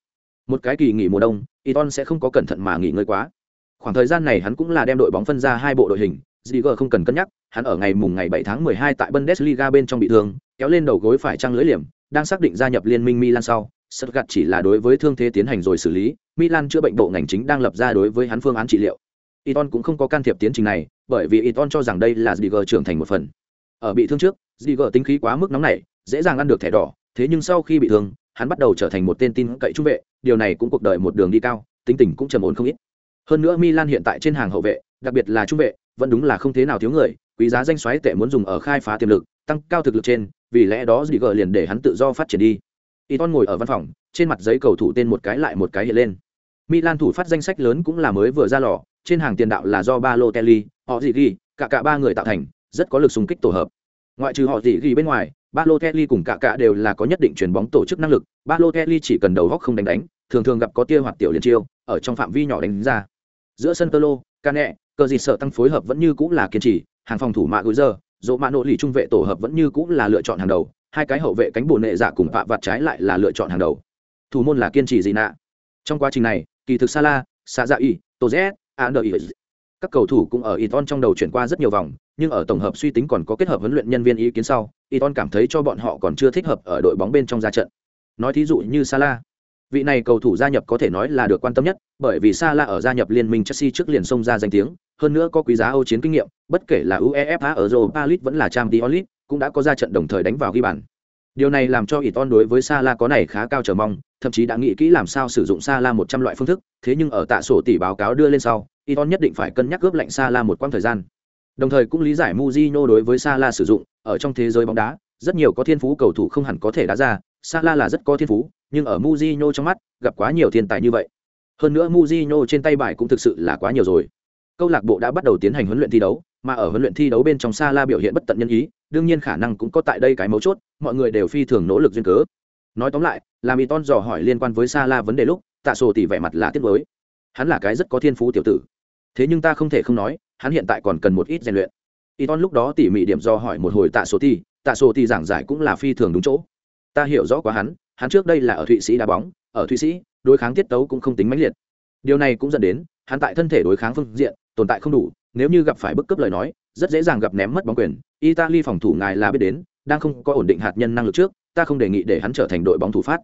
một cái kỳ nghỉ mùa đông Iton sẽ không có cẩn thận mà nghỉ ngơi quá. Khoảng thời gian này hắn cũng là đem đội bóng phân ra hai bộ đội hình Ziger không cần cân nhắc, hắn ở ngày mùng ngày 7 tháng 12 tại Bundesliga bên trong bị thương, kéo lên đầu gối phải trăng lưỡi liềm, đang xác định gia nhập liên minh Milan sau. Stuttgart chỉ là đối với thương thế tiến hành rồi xử lý, Milan chữa bệnh bộ ngành chính đang lập ra đối với hắn phương án trị liệu. Iton cũng không có can thiệp tiến trình này, bởi vì Iton cho rằng đây là Ziger trưởng thành một phần. Ở bị thương trước Ziger tính khí quá mức nóng nảy, dễ dàng ăn được thẻ đỏ, thế nhưng sau khi bị thương hắn bắt đầu trở thành một tên tin cậy trung vệ, điều này cũng cuộc đời một đường đi cao, tính tình cũng trầm ổn không ít. Hơn nữa Milan hiện tại trên hàng hậu vệ, đặc biệt là trung vệ, vẫn đúng là không thế nào thiếu người, quý giá danh xoáy tệ muốn dùng ở khai phá tiềm lực, tăng cao thực lực trên, vì lẽ đó Ziger liền để hắn tự do phát triển đi. Iton ngồi ở văn phòng, trên mặt giấy cầu thủ tên một cái lại một cái hiện lên. Milan thủ phát danh sách lớn cũng là mới vừa ra lò, trên hàng tiền đạo là do Balotelli, họ gì ghi, cả cả ba người tạo thành, rất có lực xung kích tổ hợp. Ngoại trừ họ gì ghi bên ngoài, Balotelli cùng cả cả đều là có nhất định chuyển bóng tổ chức năng lực, Balotelli chỉ cần đầu góc không đánh đánh, thường thường gặp có tia hoạt tiểu liền chiêu, ở trong phạm vi nhỏ đánh ra. Giữa sân Tolo, Cane, cờ gì sợ tăng phối hợp vẫn như cũng là kiên trì, hàng phòng thủ mạ gối giờ, dỗ mạ nội lì trung vệ tổ hợp vẫn như cũng là lựa chọn hàng đầu hai cái hậu vệ cánh bổ nệ dạ cùng vạ vặt trái lại là lựa chọn hàng đầu thủ môn là kiên trì gì nạ trong quá trình này kỳ thực sala sa dạ y các cầu thủ cũng ở Iton trong đầu chuyển qua rất nhiều vòng, nhưng ở tổng hợp suy tính còn có kết hợp huấn luyện nhân viên ý kiến sau, Iton cảm thấy cho bọn họ còn chưa thích hợp ở đội bóng bên trong ra trận. Nói thí dụ như Salah, vị này cầu thủ gia nhập có thể nói là được quan tâm nhất, bởi vì Salah ở gia nhập liên minh Chelsea trước liền xông ra danh tiếng, hơn nữa có quý giá Âu chiến kinh nghiệm, bất kể là UEFA ở Europa League vẫn là Champions League, cũng đã có ra trận đồng thời đánh vào ghi bàn. Điều này làm cho Iton đối với Salah có này khá cao chờ mong, thậm chí đã nghĩ kỹ làm sao sử dụng Salah 100 loại phương thức, thế nhưng ở tạ sổ tỷ báo cáo đưa lên sau, Iton nhất định phải cân nhắc cướp lạnh Salah một quãng thời gian. Đồng thời cũng lý giải Mujino đối với Salah sử dụng, ở trong thế giới bóng đá, rất nhiều có thiên phú cầu thủ không hẳn có thể đá ra, Salah là rất có thiên phú, nhưng ở Mujino trong mắt, gặp quá nhiều thiên tài như vậy. Hơn nữa Mujino trên tay bài cũng thực sự là quá nhiều rồi. Câu lạc bộ đã bắt đầu tiến hành huấn luyện thi đấu, mà ở huấn luyện thi đấu bên trong Salah biểu hiện bất tận nhân ý, đương nhiên khả năng cũng có tại đây cái mấu chốt, mọi người đều phi thường nỗ lực duyên cớ. Nói tóm lại, làm Iton dò hỏi liên quan với Salah vấn đề lúc, Tạ Sổ tỷ vẻ mặt là tiếc nuối. Hắn là cái rất có thiên phú tiểu tử. Thế nhưng ta không thể không nói, hắn hiện tại còn cần một ít rèn luyện. Iton lúc đó tỉ mỉ điểm do hỏi một hồi Tạ Sổ tỷ, Tạ Sổ tỷ giảng giải cũng là phi thường đúng chỗ. Ta hiểu rõ quá hắn, hắn trước đây là ở Thụy Sĩ đá bóng, ở Thụy Sĩ, đối kháng tiết tấu cũng không tính mãnh liệt. Điều này cũng dẫn đến, hắn tại thân thể đối kháng phương diện, tồn tại không đủ, nếu như gặp phải bức cướp lời nói, rất dễ dàng gặp ném mất bóng quyền. Italy phòng thủ ngài là biết đến, đang không có ổn định hạt nhân năng lực trước, ta không đề nghị để hắn trở thành đội bóng thủ phát.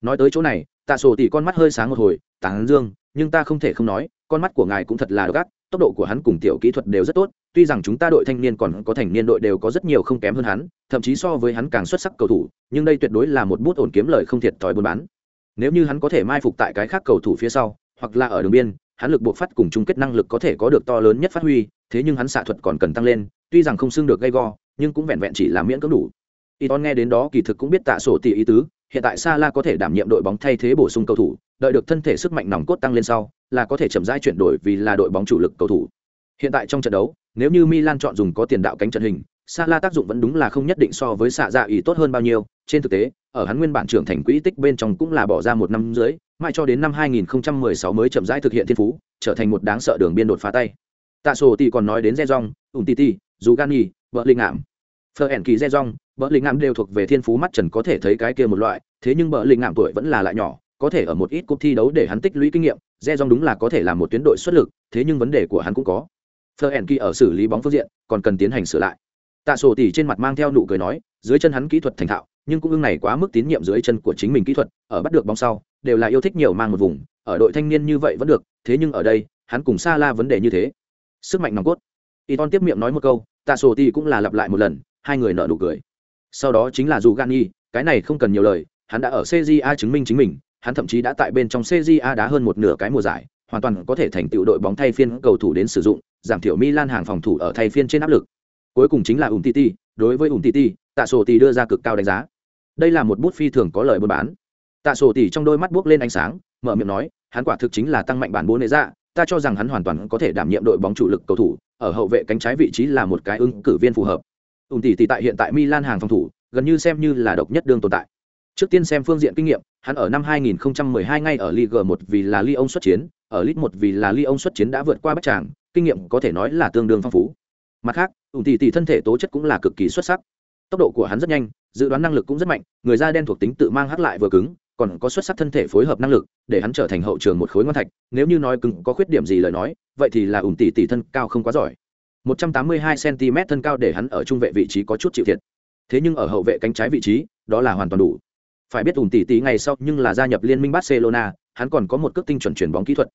Nói tới chỗ này, Tạ Sổ tỷ con mắt hơi sáng một hồi, tán dương, nhưng ta không thể không nói, con mắt của ngài cũng thật là gắt, tốc độ của hắn cùng tiểu kỹ thuật đều rất tốt, tuy rằng chúng ta đội thanh niên còn có thành niên đội đều có rất nhiều không kém hơn hắn, thậm chí so với hắn càng xuất sắc cầu thủ, nhưng đây tuyệt đối là một bút ổn kiếm lời không thiệt thòi buôn bán. Nếu như hắn có thể mai phục tại cái khác cầu thủ phía sau, hoặc là ở đường biên, hắn lực buộc phát cùng chung kết năng lực có thể có được to lớn nhất phát huy, thế nhưng hắn xạ thuật còn cần tăng lên, tuy rằng không xưng được gay go, nhưng cũng vẹn vẹn chỉ là miễn cưỡng đủ. Iton nghe đến đó kỳ thực cũng biết tạ sổ tỷ ý tứ, hiện tại Sala có thể đảm nhiệm đội bóng thay thế bổ sung cầu thủ, đợi được thân thể sức mạnh nòng cốt tăng lên sau, là có thể chậm rãi chuyển đổi vì là đội bóng chủ lực cầu thủ. Hiện tại trong trận đấu, nếu như Milan chọn dùng có tiền đạo cánh trận hình, Sala tác dụng vẫn đúng là không nhất định so với xạ dạ ý tốt hơn bao nhiêu, trên thực tế, ở hắn nguyên bản trưởng thành quỹ tích bên trong cũng là bỏ ra một năm dưới, mãi cho đến năm 2016 mới chậm rãi thực hiện thiên phú, trở thành một đáng sợ đường biên đột phá tay. Tạ sổ thì còn nói đến Rejong, Umtiti, Zugani, vợ linh ảm. Phở ẻn kỳ Rejong, bỡ linh ngạm đều thuộc về thiên phú mắt trần có thể thấy cái kia một loại, thế nhưng bỡ linh ngạm tuổi vẫn là lại nhỏ, có thể ở một ít cuộc thi đấu để hắn tích lũy kinh nghiệm, Rejong đúng là có thể làm một tuyến đội xuất lực, thế nhưng vấn đề của hắn cũng có. Phở ẻn kỳ ở xử lý bóng phương diện, còn cần tiến hành sửa lại. Tạ sổ tỷ trên mặt mang theo nụ cười nói, dưới chân hắn kỹ thuật thành thạo, nhưng cũng ưng này quá mức tín nhiệm dưới chân của chính mình kỹ thuật, ở bắt được bóng sau, đều là yêu thích nhiều mang một vùng, ở đội thanh niên như vậy vẫn được, thế nhưng ở đây, hắn cùng Sa La vấn đề như thế. Sức mạnh nòng cốt. Iton tiếp miệng nói một câu, Tạ Sổ Tỷ cũng là lặp lại một lần, hai người nở nụ cười. Sau đó chính là dù cái này không cần nhiều lời, hắn đã ở CJA chứng minh chính mình, hắn thậm chí đã tại bên trong CJA đá hơn một nửa cái mùa giải, hoàn toàn có thể thành tựu đội bóng thay phiên cầu thủ đến sử dụng, giảm thiểu Milan hàng phòng thủ ở thay phiên trên áp lực. Cuối cùng chính là Umtiti, đối với Umtiti, Tạ Sổ Tỷ đưa ra cực cao đánh giá. Đây là một bút phi thường có lợi buôn bán. Tạ Sổ Tỷ trong đôi mắt buốc lên ánh sáng, mở miệng nói, hắn quả thực chính là tăng mạnh bản bố nệ ra ta cho rằng hắn hoàn toàn có thể đảm nhiệm đội bóng chủ lực cầu thủ, ở hậu vệ cánh trái vị trí là một cái ứng cử viên phù hợp. Ùn tỷ tỷ tại hiện tại Milan hàng phòng thủ, gần như xem như là độc nhất đương tồn tại. Trước tiên xem phương diện kinh nghiệm, hắn ở năm 2012 ngay ở Ligue 1 vì là Lyon xuất chiến, ở League 1 vì là Lyon xuất chiến đã vượt qua bất Tràng, kinh nghiệm có thể nói là tương đương phong phú. Mặt khác, Ùn tỷ tỷ thân thể tố chất cũng là cực kỳ xuất sắc. Tốc độ của hắn rất nhanh, dự đoán năng lực cũng rất mạnh, người da đen thuộc tính tự mang hắc lại vừa cứng, còn có xuất sắc thân thể phối hợp năng lực để hắn trở thành hậu trường một khối ngon thạch nếu như nói cứng có khuyết điểm gì lời nói vậy thì là ủng tỷ tỷ thân cao không quá giỏi 182 cm thân cao để hắn ở trung vệ vị trí có chút chịu thiệt thế nhưng ở hậu vệ cánh trái vị trí đó là hoàn toàn đủ phải biết ủng tỷ tỷ ngày sau nhưng là gia nhập liên minh barcelona hắn còn có một cước tinh chuẩn chuyển bóng kỹ thuật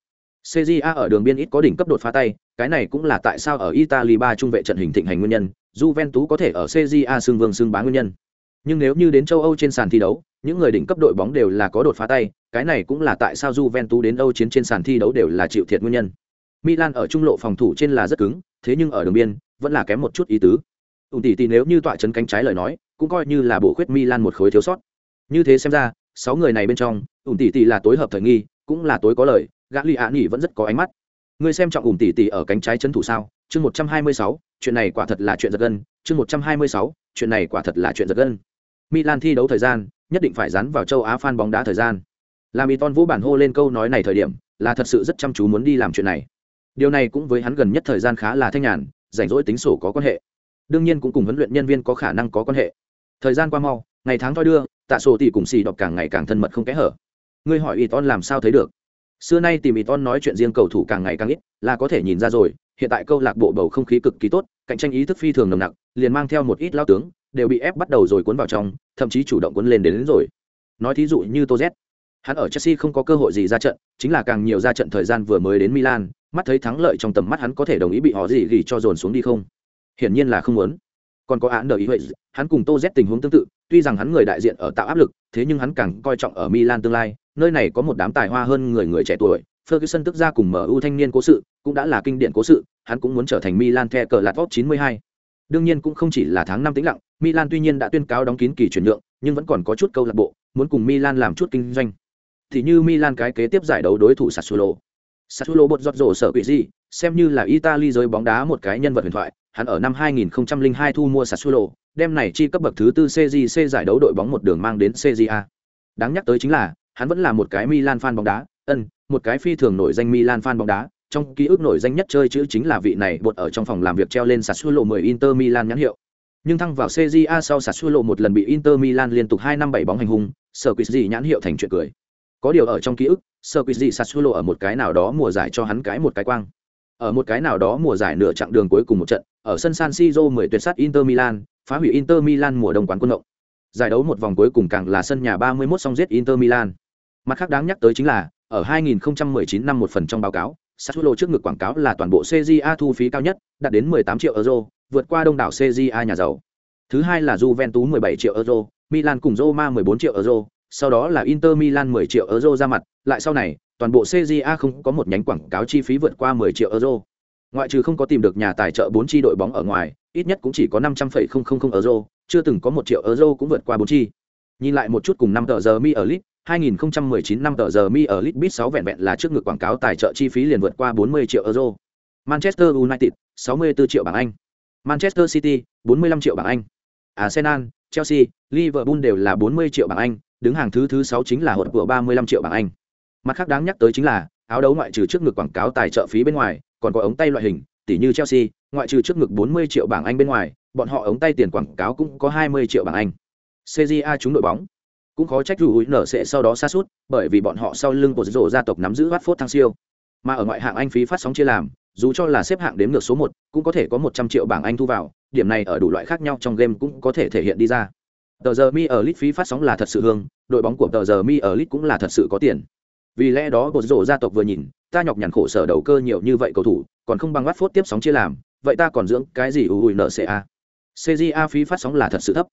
CJA ở đường biên ít có đỉnh cấp đột phá tay, cái này cũng là tại sao ở Italy ba trung vệ trận hình thịnh hành nguyên nhân, Juventus có thể ở CJA xương vương xương bá nguyên nhân. Nhưng nếu như đến châu Âu trên sàn thi đấu, những người đỉnh cấp đội bóng đều là có đột phá tay, cái này cũng là tại sao Juventus đến Âu chiến trên sàn thi đấu đều là chịu thiệt nguyên nhân. Milan ở trung lộ phòng thủ trên là rất cứng, thế nhưng ở đường biên vẫn là kém một chút ý tứ. ủng tỷ tỷ nếu như tọa chấn cánh trái lời nói, cũng coi như là bổ khuyết Milan một khối thiếu sót. Như thế xem ra, sáu người này bên trong, ủng tỷ tỷ là tối hợp thời nghi, cũng là tối có lợi, nghỉ vẫn rất có ánh mắt. Người xem trọng ủng tỷ tỷ ở cánh trái chấn thủ sao? Chương 126, chuyện này quả thật là chuyện giật gân, chương 126, chuyện này quả thật là chuyện giật gân. Milan thi đấu thời gian, nhất định phải dán vào châu Á fan bóng đá thời gian. Làm Iton vũ bản hô lên câu nói này thời điểm, là thật sự rất chăm chú muốn đi làm chuyện này. Điều này cũng với hắn gần nhất thời gian khá là thanh nhàn, rảnh rỗi tính sổ có quan hệ. đương nhiên cũng cùng huấn luyện nhân viên có khả năng có quan hệ. Thời gian qua mau ngày tháng thoi đưa tạ sổ tỷ cùng xì đọc càng ngày càng thân mật không kẽ hở. Ngươi hỏi y ton làm sao thấy được? Xưa nay tìm y ton nói chuyện riêng cầu thủ càng ngày càng ít là có thể nhìn ra rồi hiện tại câu lạc bộ bầu không khí cực kỳ tốt cạnh tranh ý thức phi thường nồng nặc liền mang theo một ít lao tướng đều bị ép bắt đầu rồi cuốn vào trong thậm chí chủ động cuốn lên đến, đến rồi. Nói thí dụ như tô z hắn ở chelsea không có cơ hội gì ra trận chính là càng nhiều ra trận thời gian vừa mới đến milan mắt thấy thắng lợi trong tầm mắt hắn có thể đồng ý bị họ gì gì cho dồn xuống đi không? Hiển nhiên là không muốn. Còn có án đời ý huệ, hắn cùng tô z tình huống tương tự, tuy rằng hắn người đại diện ở tạo áp lực, thế nhưng hắn càng coi trọng ở milan tương lai, nơi này có một đám tài hoa hơn người người trẻ tuổi, ferguson tức ra cùng mu thanh niên cố sự, cũng đã là kinh điển cố sự, hắn cũng muốn trở thành milan the cờ lạt vóc 92. đương nhiên cũng không chỉ là tháng năm tĩnh lặng, milan tuy nhiên đã tuyên cáo đóng kín kỳ chuyển nhượng, nhưng vẫn còn có chút câu lạc bộ, muốn cùng milan làm chút kinh doanh. Thì như milan cái kế tiếp giải đấu đối thủ sassuolo sassuolo bột giọt rổ sở quỷ gì xem như là italy giới bóng đá một cái nhân vật huyền thoại hắn ở năm 2002 thu mua Sassuolo, đem này chi cấp bậc thứ tư CJC giải đấu đội bóng một đường mang đến CJA. Đáng nhắc tới chính là, hắn vẫn là một cái Milan fan bóng đá, ân, một cái phi thường nổi danh Milan fan bóng đá, trong ký ức nổi danh nhất chơi chữ chính là vị này bột ở trong phòng làm việc treo lên Sassuolo 10 Inter Milan nhãn hiệu. Nhưng thăng vào CJA sau Sassuolo một lần bị Inter Milan liên tục 2 năm 7 bóng hành hung, sở quỷ gì nhãn hiệu thành chuyện cười. Có điều ở trong ký ức, sở quỷ gì Sassuolo ở một cái nào đó mùa giải cho hắn cái một cái quang. Ở một cái nào đó mùa giải nửa chặng đường cuối cùng một trận, ở sân San Siro 10 tuyệt sát Inter Milan, phá hủy Inter Milan mùa đông quán quân ngộng. Giải đấu một vòng cuối cùng càng là sân nhà 31 song giết Inter Milan. Mặt khác đáng nhắc tới chính là, ở 2019 năm một phần trong báo cáo, Sassuolo trước ngực quảng cáo là toàn bộ CJA thu phí cao nhất, đạt đến 18 triệu euro, vượt qua đông đảo CJA nhà giàu. Thứ hai là Juventus 17 triệu euro, Milan cùng Roma 14 triệu euro, sau đó là Inter Milan 10 triệu euro ra mặt, lại sau này, toàn bộ CJA không có một nhánh quảng cáo chi phí vượt qua 10 triệu euro. Ngoại trừ không có tìm được nhà tài trợ 4 chi đội bóng ở ngoài, ít nhất cũng chỉ có 500,000 euro, chưa từng có 1 triệu euro cũng vượt qua 4 chi. Nhìn lại một chút cùng năm tờ giờ mi ở League, 2019 năm tờ giờ mi ở League bit 6 vẹn vẹn là trước ngực quảng cáo tài trợ chi phí liền vượt qua 40 triệu euro. Manchester United, 64 triệu bảng Anh. Manchester City, 45 triệu bảng Anh. Arsenal, Chelsea, Liverpool đều là 40 triệu bảng Anh, đứng hàng thứ thứ 6 chính là hột của 35 triệu bảng Anh. Mặt khác đáng nhắc tới chính là, áo đấu ngoại trừ trước ngực quảng cáo tài trợ phí bên ngoài, còn có ống tay loại hình, tỷ như Chelsea, ngoại trừ trước ngực 40 triệu bảng Anh bên ngoài, bọn họ ống tay tiền quảng cáo cũng có 20 triệu bảng Anh. CJA chúng đội bóng cũng khó trách rủi nở sẽ sau đó xa suốt bởi vì bọn họ sau lưng của rổ gia tộc nắm giữ phát phốt thăng siêu mà ở ngoại hạng anh phí phát sóng chia làm dù cho là xếp hạng đếm ngược số một cũng có thể có một trăm triệu bảng anh thu vào điểm này ở đủ loại khác nhau trong game cũng có thể thể hiện đi ra tờ giờ mi ở lit phí phát sóng là thật sự hương, đội bóng của tờ giờ mi ở lit cũng là thật sự có tiền. Vì lẽ đó bột rổ gia tộc vừa nhìn, ta nhọc nhằn khổ sở đầu cơ nhiều như vậy cầu thủ, còn không bằng bắt phốt tiếp sóng chia làm, vậy ta còn dưỡng cái gì ui nca cja phí phát sóng là thật sự thấp.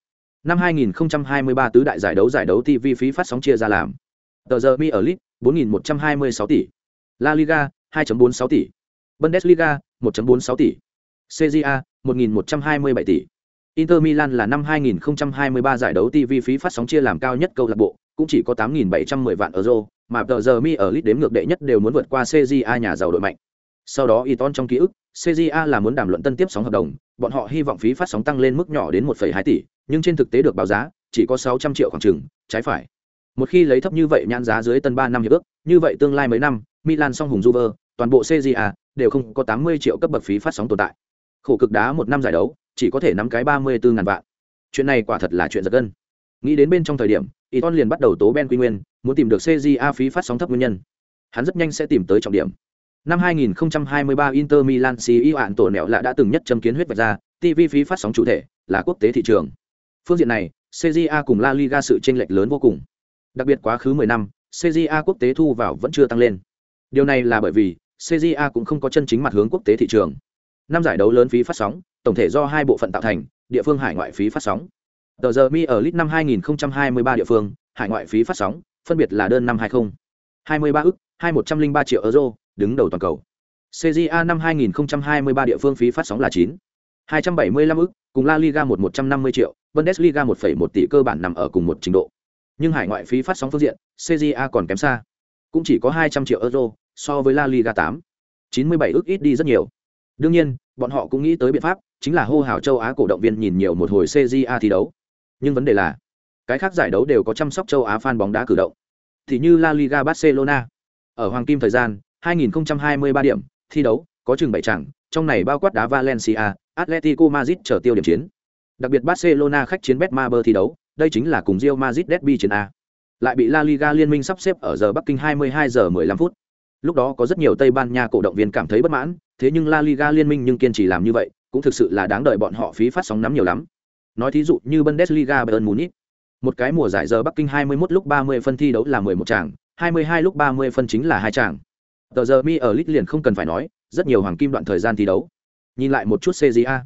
Năm 2023 tứ đại giải đấu giải đấu TV phí phát sóng chia ra làm. Tờ giờ mi ở lit 4.126 tỷ. La Liga 2.46 tỷ. Bundesliga 1.46 tỷ. CJA 1.127 tỷ. Inter Milan là năm 2023 giải đấu TV phí phát sóng chia làm cao nhất câu lạc bộ, cũng chỉ có 8.710 vạn euro, mà tờ giờ mi ở list đếm ngược đệ nhất đều muốn vượt qua CJA nhà giàu đội mạnh. Sau đó Iton trong ký ức, CJA là muốn đàm luận tân tiếp sóng hợp đồng, bọn họ hy vọng phí phát sóng tăng lên mức nhỏ đến 1,2 tỷ, nhưng trên thực tế được báo giá chỉ có 600 triệu khoảng chừng, trái phải. Một khi lấy thấp như vậy nhãn giá dưới tân 3 năm hiệp ước, như vậy tương lai mấy năm, Milan song hùng Juve, toàn bộ CJA đều không có 80 triệu cấp bậc phí phát sóng tồn tại. Khổ cực đá một năm giải đấu, chỉ có thể nắm cái 34 ngàn vạn. Chuyện này quả thật là chuyện giật gân. Nghĩ đến bên trong thời điểm, Iton liền bắt đầu tố Ben Quy Nguyên, muốn tìm được CJA phí phát sóng thấp nguyên nhân. Hắn rất nhanh sẽ tìm tới trọng điểm. Năm 2023 Inter Milan CEO ạn tổ nẹo lạ đã từng nhất châm kiến huyết vạch ra, TV phí phát sóng chủ thể là quốc tế thị trường. Phương diện này, CJA cùng La Liga sự chênh lệch lớn vô cùng. Đặc biệt quá khứ 10 năm, CJA quốc tế thu vào vẫn chưa tăng lên. Điều này là bởi vì CJA cũng không có chân chính mặt hướng quốc tế thị trường. Năm giải đấu lớn phí phát sóng, tổng thể do hai bộ phận tạo thành, địa phương hải ngoại phí phát sóng. Tờ giờ mi ở lit năm 2023 địa phương, hải ngoại phí phát sóng, phân biệt là đơn năm 20, 23 ức, 2103 triệu euro, đứng đầu toàn cầu. CJA năm 2023 địa phương phí phát sóng là 9, 275 ức, cùng La Liga 1.150 triệu, Bundesliga 1,1 tỷ cơ bản nằm ở cùng một trình độ. Nhưng hải ngoại phí phát sóng phương diện, CJA còn kém xa. Cũng chỉ có 200 triệu euro, so với La Liga 8, 97 ức ít đi rất nhiều. Đương nhiên, bọn họ cũng nghĩ tới biện pháp, chính là hô hào châu Á cổ động viên nhìn nhiều một hồi CJA thi đấu. Nhưng vấn đề là, cái khác giải đấu đều có chăm sóc châu Á fan bóng đá cử động. Thì như La Liga Barcelona, ở hoàng kim thời gian, 2023 điểm, thi đấu, có chừng bảy chẳng, trong này bao quát đá Valencia, Atletico Madrid trở tiêu điểm chiến. Đặc biệt Barcelona khách chiến Betmaber thi đấu, đây chính là cùng Real Madrid derby chiến A. Lại bị La Liga liên minh sắp xếp ở giờ Bắc Kinh 22 giờ 15 phút. Lúc đó có rất nhiều Tây Ban Nha cổ động viên cảm thấy bất mãn, thế nhưng La Liga liên minh nhưng kiên trì làm như vậy, cũng thực sự là đáng đợi bọn họ phí phát sóng nắm nhiều lắm. Nói thí dụ như Bundesliga Bayern Munich, một cái mùa giải giờ Bắc Kinh 21 lúc 30 phân thi đấu là 11 tràng, 22 lúc 30 phân chính là hai tràng. Tờ giờ mi ở Lit liền không cần phải nói, rất nhiều hoàng kim đoạn thời gian thi đấu. Nhìn lại một chút CJA,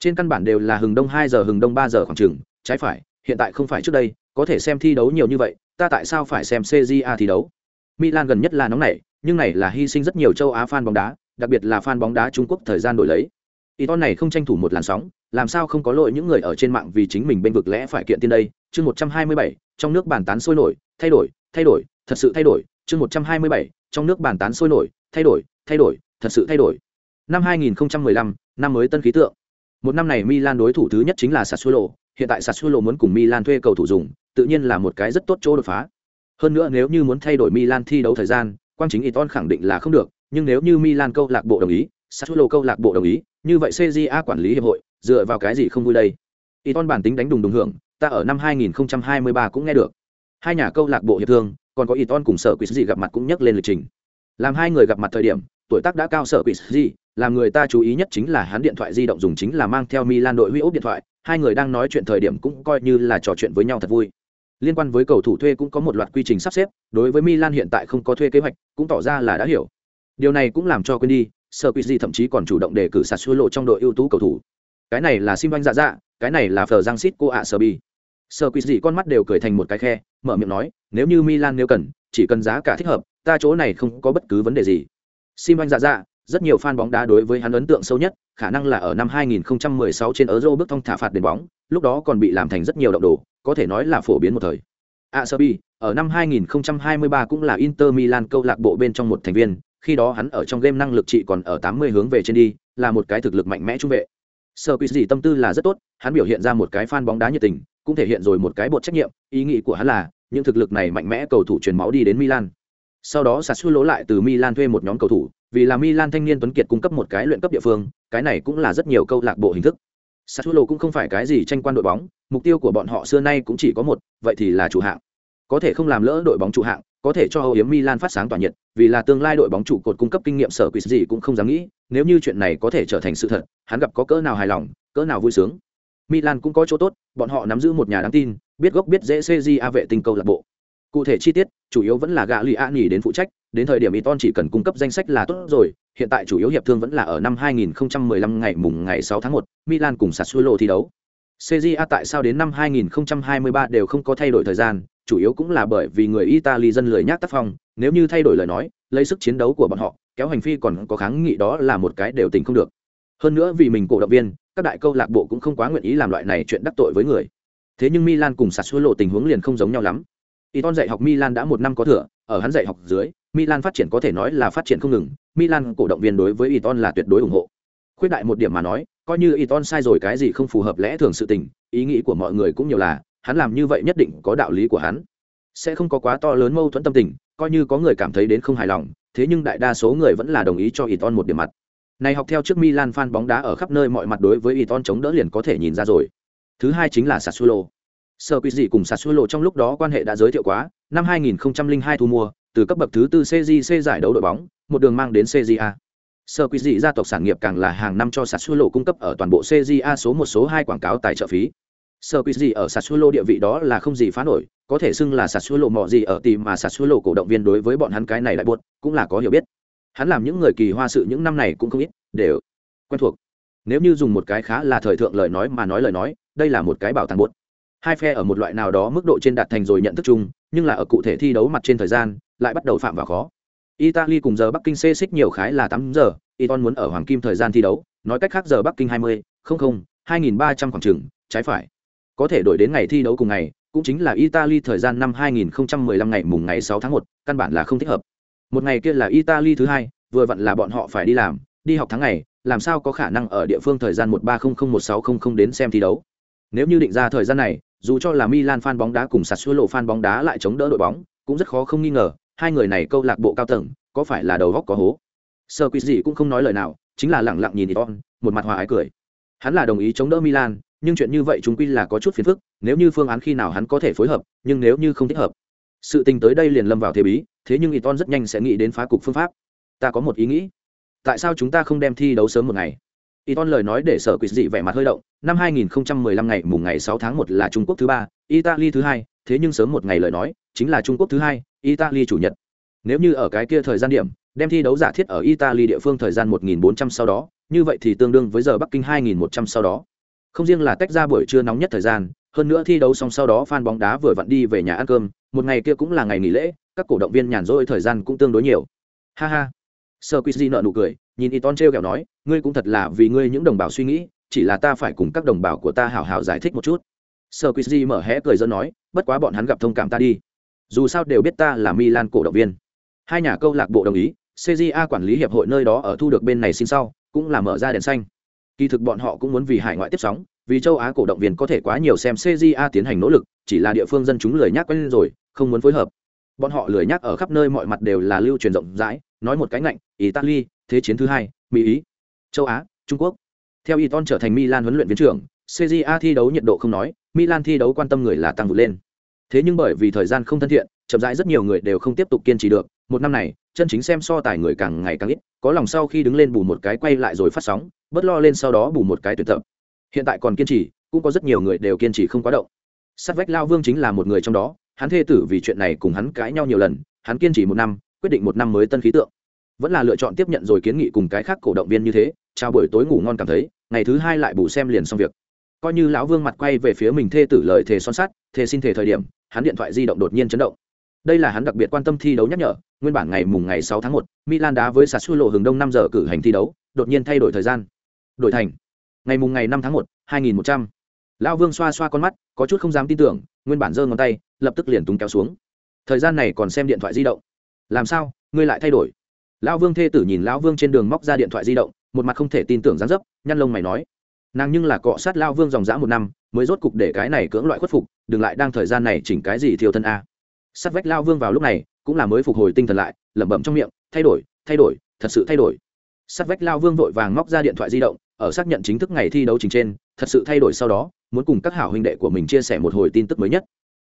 trên căn bản đều là hừng đông 2 giờ hừng đông 3 giờ khoảng chừng, trái phải, hiện tại không phải trước đây, có thể xem thi đấu nhiều như vậy, ta tại sao phải xem CJA thi đấu? Milan gần nhất là nóng nảy, nhưng này là hy sinh rất nhiều châu Á fan bóng đá, đặc biệt là fan bóng đá Trung Quốc thời gian đổi lấy. Iton này không tranh thủ một làn sóng, làm sao không có lỗi những người ở trên mạng vì chính mình bên vực lẽ phải kiện tiên đây. Chương 127, trong nước bàn tán sôi nổi, thay đổi, thay đổi, thật sự thay đổi. Chương 127, trong nước bàn tán sôi nổi, thay đổi, thay đổi, thật sự thay đổi. Năm 2015, năm mới tân khí tượng. Một năm này Milan đối thủ thứ nhất chính là Sassuolo, hiện tại Sassuolo muốn cùng Milan thuê cầu thủ dùng, tự nhiên là một cái rất tốt chỗ đột phá. Hơn nữa nếu như muốn thay đổi Milan thi đấu thời gian, quang chính Iton khẳng định là không được, nhưng nếu như Milan câu lạc bộ đồng ý, Sassuolo câu lạc bộ đồng ý, như vậy CJA quản lý hiệp hội dựa vào cái gì không vui đây? Iton bản tính đánh đùng đùng hưởng, ta ở năm 2023 cũng nghe được. Hai nhà câu lạc bộ hiệp thương, còn có Iton cùng sở quỷ gì gặp mặt cũng nhắc lên lịch trình. Làm hai người gặp mặt thời điểm, tuổi tác đã cao sở quỷ gì, làm người ta chú ý nhất chính là hắn điện thoại di động dùng chính là mang theo Milan đội huy ốp điện thoại, hai người đang nói chuyện thời điểm cũng coi như là trò chuyện với nhau thật vui. Liên quan với cầu thủ thuê cũng có một loạt quy trình sắp xếp, đối với Milan hiện tại không có thuê kế hoạch, cũng tỏ ra là đã hiểu. Điều này cũng làm cho quên đi, Sở Quỷ thậm chí còn chủ động đề cử sạt xuống lộ trong đội ưu tú cầu thủ. Cái này là Simon Dạ Dạ, cái này là phờ Giang xít cô ạ sơ Bi. Sở Quỷ con mắt đều cười thành một cái khe, mở miệng nói, nếu như Milan nếu cần, chỉ cần giá cả thích hợp, ta chỗ này không có bất cứ vấn đề gì. Simon Dạ Dạ, rất nhiều fan bóng đá đối với hắn ấn tượng sâu nhất, khả năng là ở năm 2016 trên Euro bước thông thả phạt đền bóng, lúc đó còn bị làm thành rất nhiều động đồ, có thể nói là phổ biến một thời. Acerbi, ở năm 2023 cũng là Inter Milan câu lạc bộ bên trong một thành viên, khi đó hắn ở trong game năng lực trị còn ở 80 hướng về trên đi, là một cái thực lực mạnh mẽ trung vệ. Sơ gì tâm tư là rất tốt, hắn biểu hiện ra một cái fan bóng đá nhiệt tình, cũng thể hiện rồi một cái bột trách nhiệm, ý nghĩ của hắn là, những thực lực này mạnh mẽ cầu thủ truyền máu đi đến Milan. Sau đó Sassuolo lại từ Milan thuê một nhóm cầu thủ, vì là Milan thanh niên tuấn kiệt cung cấp một cái luyện cấp địa phương, cái này cũng là rất nhiều câu lạc bộ hình thức. Sassuolo cũng không phải cái gì tranh quan đội bóng, mục tiêu của bọn họ xưa nay cũng chỉ có một, vậy thì là chủ hạng. Có thể không làm lỡ đội bóng chủ hạng, có thể cho Âu Yếm Milan phát sáng tỏa nhiệt, vì là tương lai đội bóng trụ cột cung cấp kinh nghiệm sở quỷ gì cũng không dám nghĩ, nếu như chuyện này có thể trở thành sự thật, hắn gặp có cỡ nào hài lòng, cỡ nào vui sướng. Milan cũng có chỗ tốt, bọn họ nắm giữ một nhà đáng tin, biết gốc biết dễ CJA vệ tinh câu lạc bộ. Cụ thể chi tiết, chủ yếu vẫn là gã lì a nghỉ đến phụ trách, đến thời điểm Iton chỉ cần cung cấp danh sách là tốt rồi, hiện tại chủ yếu hiệp thương vẫn là ở năm 2015 ngày mùng ngày 6 tháng 1, Milan cùng Sassuolo thi đấu. CJA tại sao đến năm 2023 đều không có thay đổi thời gian, chủ yếu cũng là bởi vì người Italy dân lười nhác tác phong, nếu như thay đổi lời nói, lấy sức chiến đấu của bọn họ, kéo hành phi còn có kháng nghị đó là một cái đều tình không được. Hơn nữa vì mình cổ động viên, các đại câu lạc bộ cũng không quá nguyện ý làm loại này chuyện đắc tội với người. Thế nhưng Milan cùng Sassuolo tình huống liền không giống nhau lắm. Iton dạy học Milan đã một năm có thừa, ở hắn dạy học dưới, Milan phát triển có thể nói là phát triển không ngừng, Milan cổ động viên đối với Iton là tuyệt đối ủng hộ. Khuyết đại một điểm mà nói, coi như Iton sai rồi cái gì không phù hợp lẽ thường sự tình, ý nghĩ của mọi người cũng nhiều là, hắn làm như vậy nhất định có đạo lý của hắn. Sẽ không có quá to lớn mâu thuẫn tâm tình, coi như có người cảm thấy đến không hài lòng, thế nhưng đại đa số người vẫn là đồng ý cho Iton một điểm mặt. Này học theo trước Milan fan bóng đá ở khắp nơi mọi mặt đối với Iton chống đỡ liền có thể nhìn ra rồi. Thứ hai chính là Sassuolo. Sở Quý Dị cùng Sassuolo trong lúc đó quan hệ đã giới thiệu quá, năm 2002 thu mua, từ cấp bậc thứ tư CJC giải đấu đội bóng, một đường mang đến CJA. Sở Quý Dị gia tộc sản nghiệp càng là hàng năm cho Sassuolo cung cấp ở toàn bộ CJA số một số hai quảng cáo tài trợ phí. Sở Quỷ gì ở Sassuolo địa vị đó là không gì phá nổi, có thể xưng là Sassuolo mọ gì ở tìm mà Sassuolo cổ động viên đối với bọn hắn cái này lại buồn, cũng là có hiểu biết. Hắn làm những người kỳ hoa sự những năm này cũng không ít, đều quen thuộc. Nếu như dùng một cái khá là thời thượng lời nói mà nói lời nói, đây là một cái bảo tàng buồn hai phe ở một loại nào đó mức độ trên đạt thành rồi nhận thức chung nhưng là ở cụ thể thi đấu mặt trên thời gian lại bắt đầu phạm vào khó italy cùng giờ bắc kinh xê xích nhiều khái là tám giờ iton muốn ở hoàng kim thời gian thi đấu nói cách khác giờ bắc kinh hai mươi không không hai nghìn ba trăm khoảng trừng trái phải có thể đổi đến ngày thi đấu cùng ngày cũng chính là italy thời gian năm 2015 ngày mùng ngày 6 tháng 1, căn bản là không thích hợp một ngày kia là italy thứ hai vừa vặn là bọn họ phải đi làm đi học tháng ngày làm sao có khả năng ở địa phương thời gian một ba không không một sáu không không đến xem thi đấu nếu như định ra thời gian này dù cho là Milan fan bóng đá cùng Sassuolo fan bóng đá lại chống đỡ đội bóng, cũng rất khó không nghi ngờ, hai người này câu lạc bộ cao tầng, có phải là đầu góc có hố. Sir Quỷ gì cũng không nói lời nào, chính là lẳng lặng nhìn Iton, một mặt hòa ái cười. Hắn là đồng ý chống đỡ Milan, nhưng chuyện như vậy chúng quy là có chút phiền phức, nếu như phương án khi nào hắn có thể phối hợp, nhưng nếu như không thích hợp. Sự tình tới đây liền lâm vào thế bí, thế nhưng Iton rất nhanh sẽ nghĩ đến phá cục phương pháp. Ta có một ý nghĩ. Tại sao chúng ta không đem thi đấu sớm một ngày? Iton lời nói để sở quỷ dị vẻ mặt hơi động, năm 2015 ngày mùng ngày 6 tháng 1 là Trung Quốc thứ ba, Italy thứ hai, thế nhưng sớm một ngày lời nói, chính là Trung Quốc thứ hai, Italy chủ nhật. Nếu như ở cái kia thời gian điểm, đem thi đấu giả thiết ở Italy địa phương thời gian 1400 sau đó, như vậy thì tương đương với giờ Bắc Kinh 2100 sau đó. Không riêng là tách ra buổi trưa nóng nhất thời gian, hơn nữa thi đấu xong sau đó fan bóng đá vừa vặn đi về nhà ăn cơm, một ngày kia cũng là ngày nghỉ lễ, các cổ động viên nhàn rỗi thời gian cũng tương đối nhiều. Ha ha. Sir Quizzy nở nụ cười, nhìn Iton treo kẹo nói, ngươi cũng thật là vì ngươi những đồng bào suy nghĩ, chỉ là ta phải cùng các đồng bào của ta hảo hảo giải thích một chút. Sir Quizzy mở hé cười dẫn nói, bất quá bọn hắn gặp thông cảm ta đi. Dù sao đều biết ta là Milan cổ động viên. Hai nhà câu lạc bộ đồng ý, CJA quản lý hiệp hội nơi đó ở thu được bên này xin sau, cũng là mở ra đèn xanh. Kỳ thực bọn họ cũng muốn vì hải ngoại tiếp sóng, vì châu Á cổ động viên có thể quá nhiều xem CJA tiến hành nỗ lực, chỉ là địa phương dân chúng lười nhác quen rồi, không muốn phối hợp. Bọn họ lười nhác ở khắp nơi mọi mặt đều là lưu truyền rộng rãi, nói một cái ngạnh, Italy, thế chiến thứ hai, Mỹ Ý, châu Á, Trung Quốc. Theo Iton trở thành Milan huấn luyện viên trưởng, CJA thi đấu nhiệt độ không nói, Milan thi đấu quan tâm người là tăng vụt lên. Thế nhưng bởi vì thời gian không thân thiện, chậm rãi rất nhiều người đều không tiếp tục kiên trì được, một năm này, chân chính xem so tài người càng ngày càng ít, có lòng sau khi đứng lên bù một cái quay lại rồi phát sóng, bớt lo lên sau đó bù một cái tuyển tập. Hiện tại còn kiên trì, cũng có rất nhiều người đều kiên trì không quá động. Sát vách Lao Vương chính là một người trong đó, hắn thê tử vì chuyện này cùng hắn cãi nhau nhiều lần, hắn kiên trì một năm, quyết định một năm mới tân khí tượng. Vẫn là lựa chọn tiếp nhận rồi kiến nghị cùng cái khác cổ động viên như thế, chào buổi tối ngủ ngon cảm thấy, ngày thứ hai lại bù xem liền xong việc. Coi như lão Vương mặt quay về phía mình thê tử lời thề son sắt, thề xin thề thời điểm, hắn điện thoại di động đột nhiên chấn động. Đây là hắn đặc biệt quan tâm thi đấu nhắc nhở, nguyên bản ngày mùng ngày 6 tháng 1, Milan đá với Sassuolo hướng đông 5 giờ cử hành thi đấu, đột nhiên thay đổi thời gian. Đổi thành ngày mùng ngày 5 tháng 1, 2100. Lão Vương xoa xoa con mắt, có chút không dám tin tưởng, nguyên bản giơ ngón tay, lập tức liền tung kéo xuống. Thời gian này còn xem điện thoại di động. Làm sao, ngươi lại thay đổi? Lão Vương thê tử nhìn lão Vương trên đường móc ra điện thoại di động, một mặt không thể tin tưởng dáng dấp, nhăn lông mày nói: "Nàng nhưng là cọ sát lão Vương dòng dã một năm, mới rốt cục để cái này cưỡng loại khuất phục, đừng lại đang thời gian này chỉnh cái gì thiêu thân a." sát vách lao vương vào lúc này cũng là mới phục hồi tinh thần lại, lẩm bẩm trong miệng, thay đổi thay đổi, thật sự thay đổi. Sát vách lao vương vội vàng móc ra điện thoại di động, ở xác nhận chính thức ngày thi đấu trình trên, thật sự thay đổi sau đó, muốn cùng các hảo huynh đệ của mình chia sẻ một hồi tin tức mới nhất.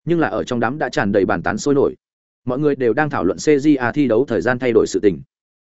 Nhưng là ở trong đám đã tràn đầy bàn tán sôi nổi. Mọi người đều đang thảo luận cja thi đấu thời gian thay đổi sự tình.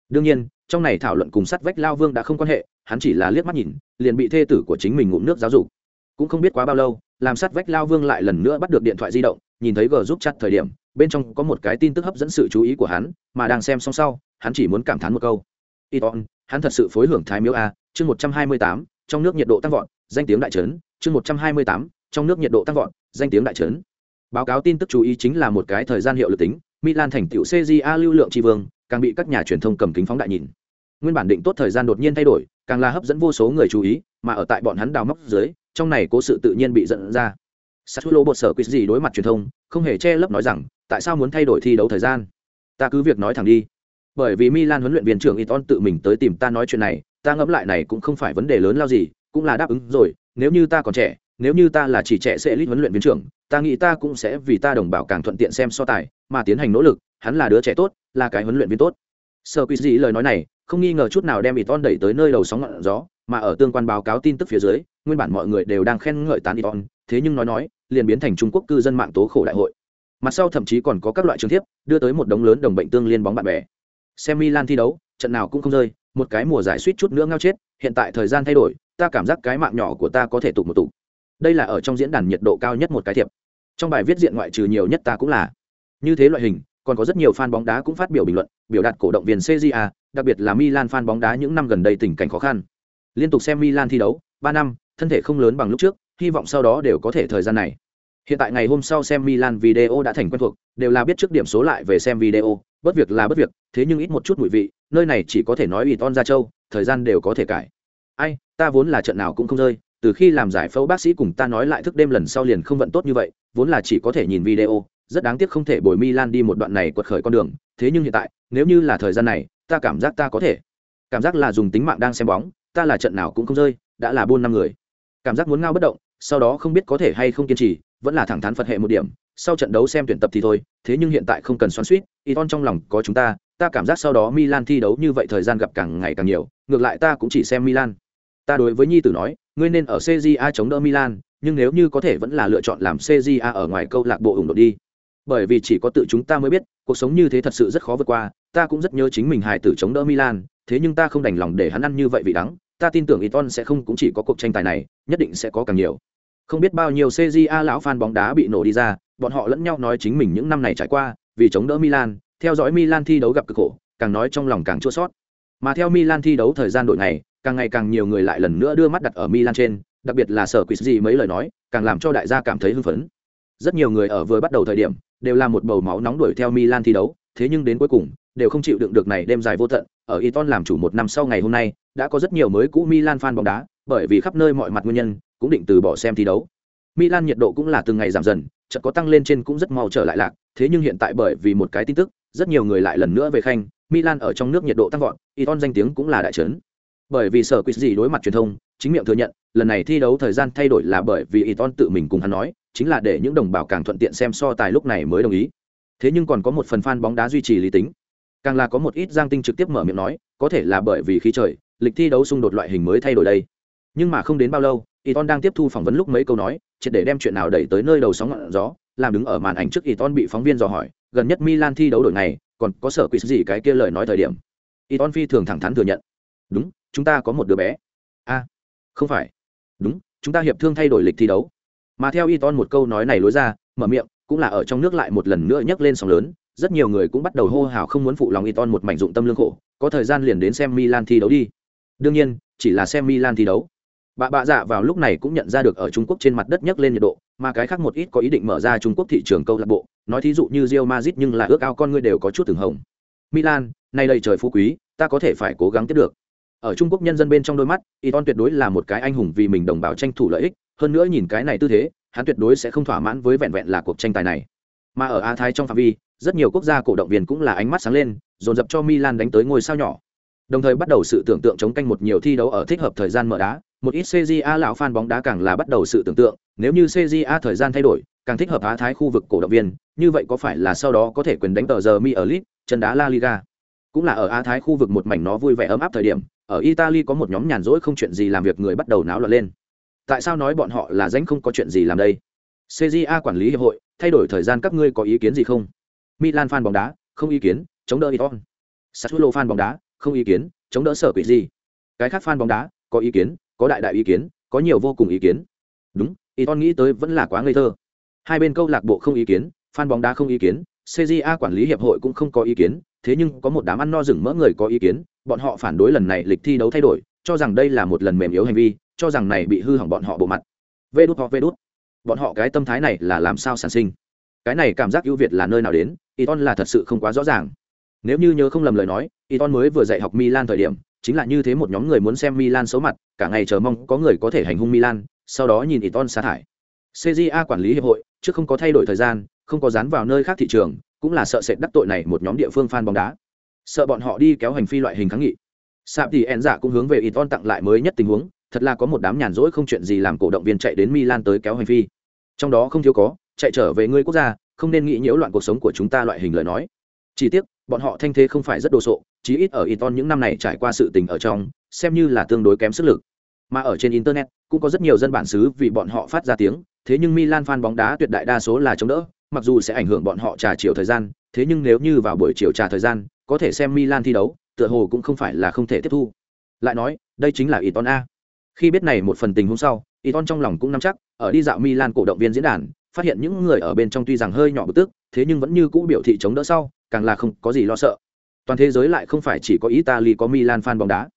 Đương nhiên, trong này thảo luận cùng sát vách lao vương đã không quan hệ, hắn chỉ là liếc mắt nhìn, liền bị thê tử của chính mình ngụm nước giáo dục. Cũng không biết quá bao lâu, làm sát vách lao vương lại lần nữa bắt được điện thoại di động nhìn thấy g giúp chặt thời điểm bên trong có một cái tin tức hấp dẫn sự chú ý của hắn mà đang xem xong sau hắn chỉ muốn cảm thán một câu. Iton, hắn thật sự phối hưởng thái miếu a chương một trăm hai mươi tám trong nước nhiệt độ tăng vọt danh tiếng đại trấn chương một trăm hai mươi tám trong nước nhiệt độ tăng vọt danh tiếng đại trấn. Báo cáo tin tức chú ý chính là một cái thời gian hiệu lực tính milan thành tựu cja lưu lượng tri vương càng bị các nhà truyền thông cầm kính phóng đại nhìn. Nguyên bản định tốt thời gian đột nhiên thay đổi càng là hấp dẫn vô số người chú ý mà ở tại bọn hắn đào móc dưới trong này cố sự tự nhiên bị dẫn ra. Sassuolo bột sở quyết gì đối mặt truyền thông, không hề che lấp nói rằng, tại sao muốn thay đổi thi đấu thời gian? Ta cứ việc nói thẳng đi. Bởi vì Milan huấn luyện viên trưởng Iton tự mình tới tìm ta nói chuyện này, ta ngẫm lại này cũng không phải vấn đề lớn lao gì, cũng là đáp ứng rồi, nếu như ta còn trẻ, nếu như ta là chỉ trẻ sẽ lít huấn luyện viên trưởng, ta nghĩ ta cũng sẽ vì ta đồng bào càng thuận tiện xem so tài, mà tiến hành nỗ lực, hắn là đứa trẻ tốt, là cái huấn luyện viên tốt. Sở Sir gì lời nói này, không nghi ngờ chút nào đem Iton đẩy tới nơi đầu sóng ngọn gió, mà ở tương quan báo cáo tin tức phía dưới, nguyên bản mọi người đều đang khen ngợi tán Iton, thế nhưng nói nói, liền biến thành trung quốc cư dân mạng tố khổ đại hội. Mặt sau thậm chí còn có các loại trường thiếp đưa tới một đống lớn đồng bệnh tương liên bóng bạn bè. Xem milan thi đấu trận nào cũng không rơi một cái mùa giải suýt chút nữa ngao chết hiện tại thời gian thay đổi ta cảm giác cái mạng nhỏ của ta có thể tụ một tụ. Đây là ở trong diễn đàn nhiệt độ cao nhất một cái thiệp. Trong bài viết diện ngoại trừ nhiều nhất ta cũng là. Như thế loại hình còn có rất nhiều fan bóng đá cũng phát biểu bình luận biểu đạt cổ động viên CJA, đặc biệt là Milan fan bóng đá những năm gần đây tình cảnh khó khăn. Liên tục xem Milan thi đấu ba năm thân thể không lớn bằng lúc trước hy vọng sau đó đều có thể thời gian này. Hiện tại ngày hôm sau xem milan video đã thành quen thuộc, đều là biết trước điểm số lại về xem video, bất việc là bất việc, thế nhưng ít một chút mùi vị, nơi này chỉ có thể nói ủy ton ra châu, thời gian đều có thể cải. Ai, ta vốn là trận nào cũng không rơi, từ khi làm giải phẫu bác sĩ cùng ta nói lại thức đêm lần sau liền không vận tốt như vậy, vốn là chỉ có thể nhìn video, rất đáng tiếc không thể bồi milan đi một đoạn này quật khởi con đường, thế nhưng hiện tại, nếu như là thời gian này, ta cảm giác ta có thể. Cảm giác là dùng tính mạng đang xem bóng, ta là trận nào cũng không rơi, đã là buôn năm người. Cảm giác muốn ngao bất động sau đó không biết có thể hay không kiên trì vẫn là thẳng thắn phật hệ một điểm sau trận đấu xem tuyển tập thì thôi thế nhưng hiện tại không cần xoắn suýt y ton trong lòng có chúng ta ta cảm giác sau đó Milan thi đấu như vậy thời gian gặp càng ngày càng nhiều, ngược lại ta cũng chỉ xem Milan. Ta đối với nhi tử nói, ngươi nên ở CJA chống đỡ Milan, nhưng nếu như có thể vẫn là lựa chọn làm CJA ở ngoài câu lạc bộ ủng hộ đi. Bởi vì chỉ có tự chúng ta mới biết, cuộc sống như thế thật sự rất khó vượt qua, ta cũng rất nhớ chính mình hài tử chống đỡ Milan, thế nhưng ta không đành lòng để hắn ăn như vậy vì đắng, ta tin tưởng Iton sẽ không cũng chỉ có cuộc tranh tài này, nhất định sẽ có càng nhiều. Không biết bao nhiêu CJA lão fan bóng đá bị nổ đi ra, bọn họ lẫn nhau nói chính mình những năm này trải qua, vì chống đỡ Milan, theo dõi Milan thi đấu gặp cực khổ, càng nói trong lòng càng chua xót. Mà theo Milan thi đấu thời gian đội này, càng ngày càng nhiều người lại lần nữa đưa mắt đặt ở Milan trên, đặc biệt là sở quỷ gì mấy lời nói, càng làm cho đại gia cảm thấy hưng phấn. Rất nhiều người ở vừa bắt đầu thời điểm, đều là một bầu máu nóng đuổi theo Milan thi đấu, thế nhưng đến cuối cùng, đều không chịu đựng được này đêm dài vô tận, ở Iton làm chủ một năm sau ngày hôm nay, đã có rất nhiều mới cũ Milan fan bóng đá, bởi vì khắp nơi mọi mặt nguyên nhân, cũng định từ bỏ xem thi đấu. Milan nhiệt độ cũng là từng ngày giảm dần, chợt có tăng lên trên cũng rất mau trở lại lạc, thế nhưng hiện tại bởi vì một cái tin tức, rất nhiều người lại lần nữa về khanh, Milan ở trong nước nhiệt độ tăng vọt, Iton danh tiếng cũng là đại chấn, Bởi vì sở quỷ gì đối mặt truyền thông, chính miệng thừa nhận, lần này thi đấu thời gian thay đổi là bởi vì Iton tự mình cùng hắn nói, chính là để những đồng bào càng thuận tiện xem so tài lúc này mới đồng ý. Thế nhưng còn có một phần fan bóng đá duy trì lý tính. Càng là có một ít giang tinh trực tiếp mở miệng nói, có thể là bởi vì khí trời, lịch thi đấu xung đột loại hình mới thay đổi đây. Nhưng mà không đến bao lâu, Iton đang tiếp thu phỏng vấn lúc mấy câu nói, triệt để đem chuyện nào đẩy tới nơi đầu sóng ngọn gió, làm đứng ở màn ảnh trước Iton bị phóng viên dò hỏi, gần nhất Milan thi đấu đổi này, còn có sở quỷ gì cái kia lời nói thời điểm. Iton phi thường thẳng thắn thừa nhận. Đúng, chúng ta có một đứa bé. A, không phải. Đúng, chúng ta hiệp thương thay đổi lịch thi đấu. Mà theo Iton một câu nói này lối ra, mở miệng, cũng là ở trong nước lại một lần nữa nhấc lên sóng lớn, rất nhiều người cũng bắt đầu hô hào không muốn phụ lòng Iton một mảnh dụng tâm lương khổ, có thời gian liền đến xem Milan thi đấu đi. Đương nhiên, chỉ là xem Milan thi đấu. Bà bạ dạ vào lúc này cũng nhận ra được ở trung quốc trên mặt đất nhấc lên nhiệt độ mà cái khác một ít có ý định mở ra trung quốc thị trường câu lạc bộ nói thí dụ như Real Madrid nhưng là ước ao con người đều có chút từng hồng. Milan nay đầy trời phú quý ta có thể phải cố gắng tiếp được. Ở trung quốc nhân dân bên trong đôi mắt Iton tuyệt đối là một cái anh hùng vì mình đồng bào tranh thủ lợi ích hơn nữa nhìn cái này tư thế hắn tuyệt đối sẽ không thỏa mãn với vẹn vẹn là cuộc tranh tài này. Mà ở a thái trong phạm vi rất nhiều quốc gia cổ động viên cũng là ánh mắt sáng lên dồn dập cho milan đánh tới ngôi sao nhỏ đồng thời bắt đầu sự tưởng tượng chống canh một nhiều thi đấu ở thích hợp thời gian mở đá một ít CJA lão fan bóng đá càng là bắt đầu sự tưởng tượng, nếu như CJA thời gian thay đổi, càng thích hợp Á Thái khu vực cổ động viên, như vậy có phải là sau đó có thể quyền đánh tờ giờ mi ở League, chân đá La Liga. Cũng là ở Á Thái khu vực một mảnh nó vui vẻ ấm áp thời điểm, ở Italy có một nhóm nhàn rỗi không chuyện gì làm việc người bắt đầu náo loạn lên. Tại sao nói bọn họ là danh không có chuyện gì làm đây? CJA quản lý hiệp hội, thay đổi thời gian các ngươi có ý kiến gì không? Milan fan bóng đá, không ý kiến, chống đỡ Iton. Sassuolo fan bóng đá, không ý kiến, chống đỡ sở quỷ gì? Cái khác fan bóng đá, có ý kiến, có đại đại ý kiến có nhiều vô cùng ý kiến. Đúng Iton nghĩ tới vẫn là quá ngây thơ. Hai bên câu lạc bộ không ý kiến fan bóng đá không ý kiến cja quản lý hiệp hội cũng không có ý kiến thế nhưng có một đám ăn no rừng mỡ người có ý kiến bọn họ phản đối lần này lịch thi đấu thay đổi cho rằng đây là một lần mềm yếu hành vi cho rằng này bị hư hỏng bọn họ bộ mặt. Vê đút họ vê đút. Bọn họ cái tâm thái này là làm sao sản sinh? Cái này cảm giác ưu việt là nơi nào đến Iton là thật sự không quá rõ ràng nếu như nhớ không lầm lời nói Iton mới vừa dạy học Milan thời điểm chính là như thế một nhóm người muốn xem Milan xấu mặt, cả ngày chờ mong có người có thể hành hung Milan, sau đó nhìn Iton sa thải. CJA quản lý hiệp hội, trước không có thay đổi thời gian, không có dán vào nơi khác thị trường, cũng là sợ sệt đắc tội này một nhóm địa phương fan bóng đá. Sợ bọn họ đi kéo hành phi loại hình kháng nghị. Sạp thì En giả dạ cũng hướng về Iton tặng lại mới nhất tình huống, thật là có một đám nhàn rỗi không chuyện gì làm cổ động viên chạy đến Milan tới kéo hành phi. Trong đó không thiếu có, chạy trở về ngươi quốc gia, không nên nghĩ nhiễu loạn cuộc sống của chúng ta loại hình lời nói. Chỉ tiếc, bọn họ thanh thế không phải rất đồ sộ, chí ít ở Iton những năm này trải qua sự tình ở trong, xem như là tương đối kém sức lực. Mà ở trên internet cũng có rất nhiều dân bản xứ vì bọn họ phát ra tiếng, thế nhưng Milan fan bóng đá tuyệt đại đa số là chống đỡ, mặc dù sẽ ảnh hưởng bọn họ trà chiều thời gian, thế nhưng nếu như vào buổi chiều trà thời gian, có thể xem Milan thi đấu, tựa hồ cũng không phải là không thể tiếp thu. Lại nói, đây chính là Iton a. Khi biết này một phần tình hôm sau, Iton trong lòng cũng nắm chắc, ở đi dạo Milan cổ động viên diễn đàn, phát hiện những người ở bên trong tuy rằng hơi nhỏ bực tức, thế nhưng vẫn như cũ biểu thị chống đỡ sau, càng là không có gì lo sợ toàn thế giới lại không phải chỉ có Italy có Milan fan bóng đá.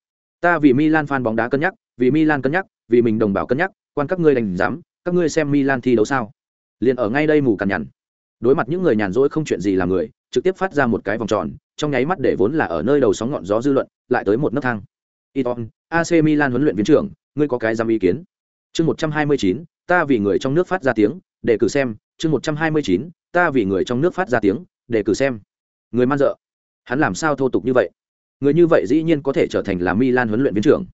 Ta vì Milan fan bóng đá cân nhắc, vì Milan cân nhắc, vì mình đồng bào cân nhắc, quan các ngươi đành dám, các ngươi xem Milan thi đấu sao? Liền ở ngay đây mù cằn nhằn. Đối mặt những người nhàn rỗi không chuyện gì làm người, trực tiếp phát ra một cái vòng tròn, trong nháy mắt để vốn là ở nơi đầu sóng ngọn gió dư luận, lại tới một nấc thang. Iton, AC Milan huấn luyện viên trưởng, ngươi có cái dám ý kiến? Chương 129, ta vì người trong nước phát ra tiếng, để cử xem, chương 129, ta vì người trong nước phát ra tiếng, để cử xem. Người man dợ. Hắn làm sao thô tục như vậy? Người như vậy dĩ nhiên có thể trở thành là milan huấn luyện viên trưởng.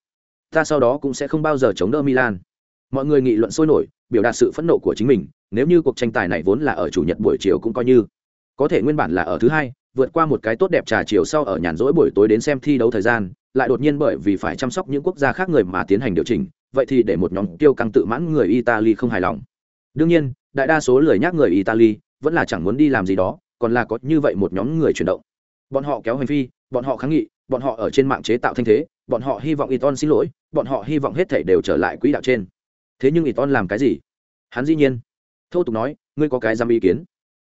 Ta sau đó cũng sẽ không bao giờ chống đỡ milan. Mọi người nghị luận sôi nổi biểu đạt sự phẫn nộ của chính mình nếu như cuộc tranh tài này vốn là ở chủ nhật buổi chiều cũng coi như. Có thể nguyên bản là ở thứ hai vượt qua một cái tốt đẹp trà chiều sau ở nhàn rỗi buổi tối đến xem thi đấu thời gian lại đột nhiên bởi vì phải chăm sóc những quốc gia khác người mà tiến hành điều chỉnh vậy thì để một nhóm tiêu căng tự mãn người italy không hài lòng đương nhiên đại đa số lười nhác người italy vẫn là chẳng muốn đi làm gì đó còn là có như vậy một nhóm người chuyển động. Bọn họ kéo hành vi, bọn họ kháng nghị bọn họ ở trên mạng chế tạo thanh thế bọn họ hy vọng iton xin lỗi bọn họ hy vọng hết thể đều trở lại quỹ đạo trên. Thế nhưng iton làm cái gì? Hắn dĩ nhiên thô tục nói ngươi có cái dám ý kiến?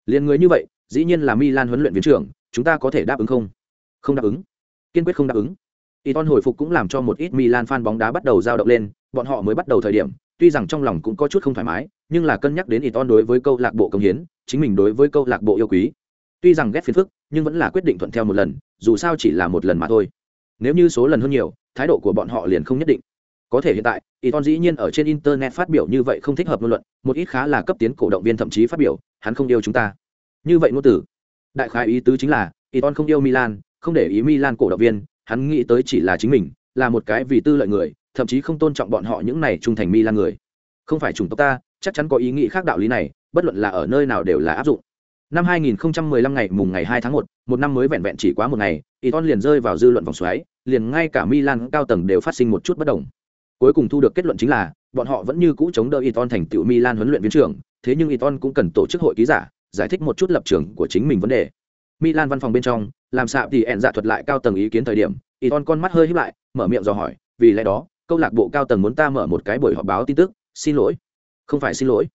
Liền người như vậy dĩ nhiên là milan huấn luyện viên trưởng chúng ta có thể đáp ứng không? Không đáp ứng. Kiên quyết không đáp ứng. Iton hồi phục cũng làm cho một ít milan fan bóng đá bắt đầu dao động lên bọn họ mới bắt đầu thời điểm tuy rằng trong lòng cũng có chút không thoải mái nhưng là cân nhắc đến iton đối với câu lạc bộ công hiến chính mình đối với câu lạc bộ yêu quý tuy rằng ghét phiền phức nhưng vẫn là quyết định thuận theo một lần dù sao chỉ là một lần mà thôi nếu như số lần hơn nhiều thái độ của bọn họ liền không nhất định có thể hiện tại Iton dĩ nhiên ở trên internet phát biểu như vậy không thích hợp ngôn luận, một ít khá là cấp tiến cổ động viên thậm chí phát biểu, hắn không yêu chúng ta. Như vậy ngôn tử. Đại khái ý tứ chính là, Iton không yêu Milan, không để ý Milan cổ động viên, hắn nghĩ tới chỉ là chính mình, là một cái vì tư lợi người, thậm chí không tôn trọng bọn họ những này trung thành Milan người. Không phải chủng tộc ta, chắc chắn có ý nghĩ khác đạo lý này, bất luận là ở nơi nào đều là áp dụng. Năm 2015 ngày mùng ngày 2 tháng 1, một năm mới vẹn vẹn chỉ quá một ngày, Iton liền rơi vào dư luận vòng xoáy, liền ngay cả Milan cao tầng đều phát sinh một chút bất đồng. Cuối cùng thu được kết luận chính là, bọn họ vẫn như cũ chống đỡ Iton thành tựu Milan huấn luyện viên trưởng, thế nhưng Iton cũng cần tổ chức hội ký giả, giải thích một chút lập trường của chính mình vấn đề. Milan văn phòng bên trong, làm sạm thì ẹn dạ thuật lại cao tầng ý kiến thời điểm, Iton con mắt hơi híp lại, mở miệng dò hỏi, vì lẽ đó, câu lạc bộ cao tầng muốn ta mở một cái buổi họp báo tin tức, xin lỗi. Không phải xin lỗi.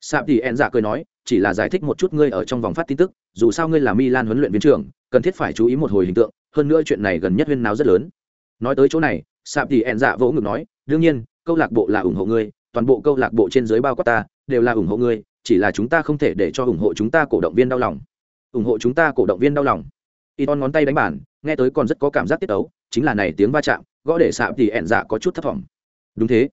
sạp thì ẹn dạ cười nói, chỉ là giải thích một chút ngươi ở trong vòng phát tin tức, dù sao ngươi là Milan huấn luyện viên trưởng, cần thiết phải chú ý một hồi hình tượng, hơn nữa chuyện này gần nhất huyên náo rất lớn. Nói tới chỗ này, sạp thì ẹn dạ vỗ ngực nói, đương nhiên, câu lạc bộ là ủng hộ ngươi, toàn bộ câu lạc bộ trên dưới bao quát ta, đều là ủng hộ ngươi, chỉ là chúng ta không thể để cho ủng hộ chúng ta cổ động viên đau lòng. ủng hộ chúng ta cổ động viên đau lòng. Iton ngón tay đánh bàn, nghe tới còn rất có cảm giác tiết tấu, chính là này tiếng va chạm, gõ để sạp thì ẹn dạ có chút thất vọng. Đúng thế.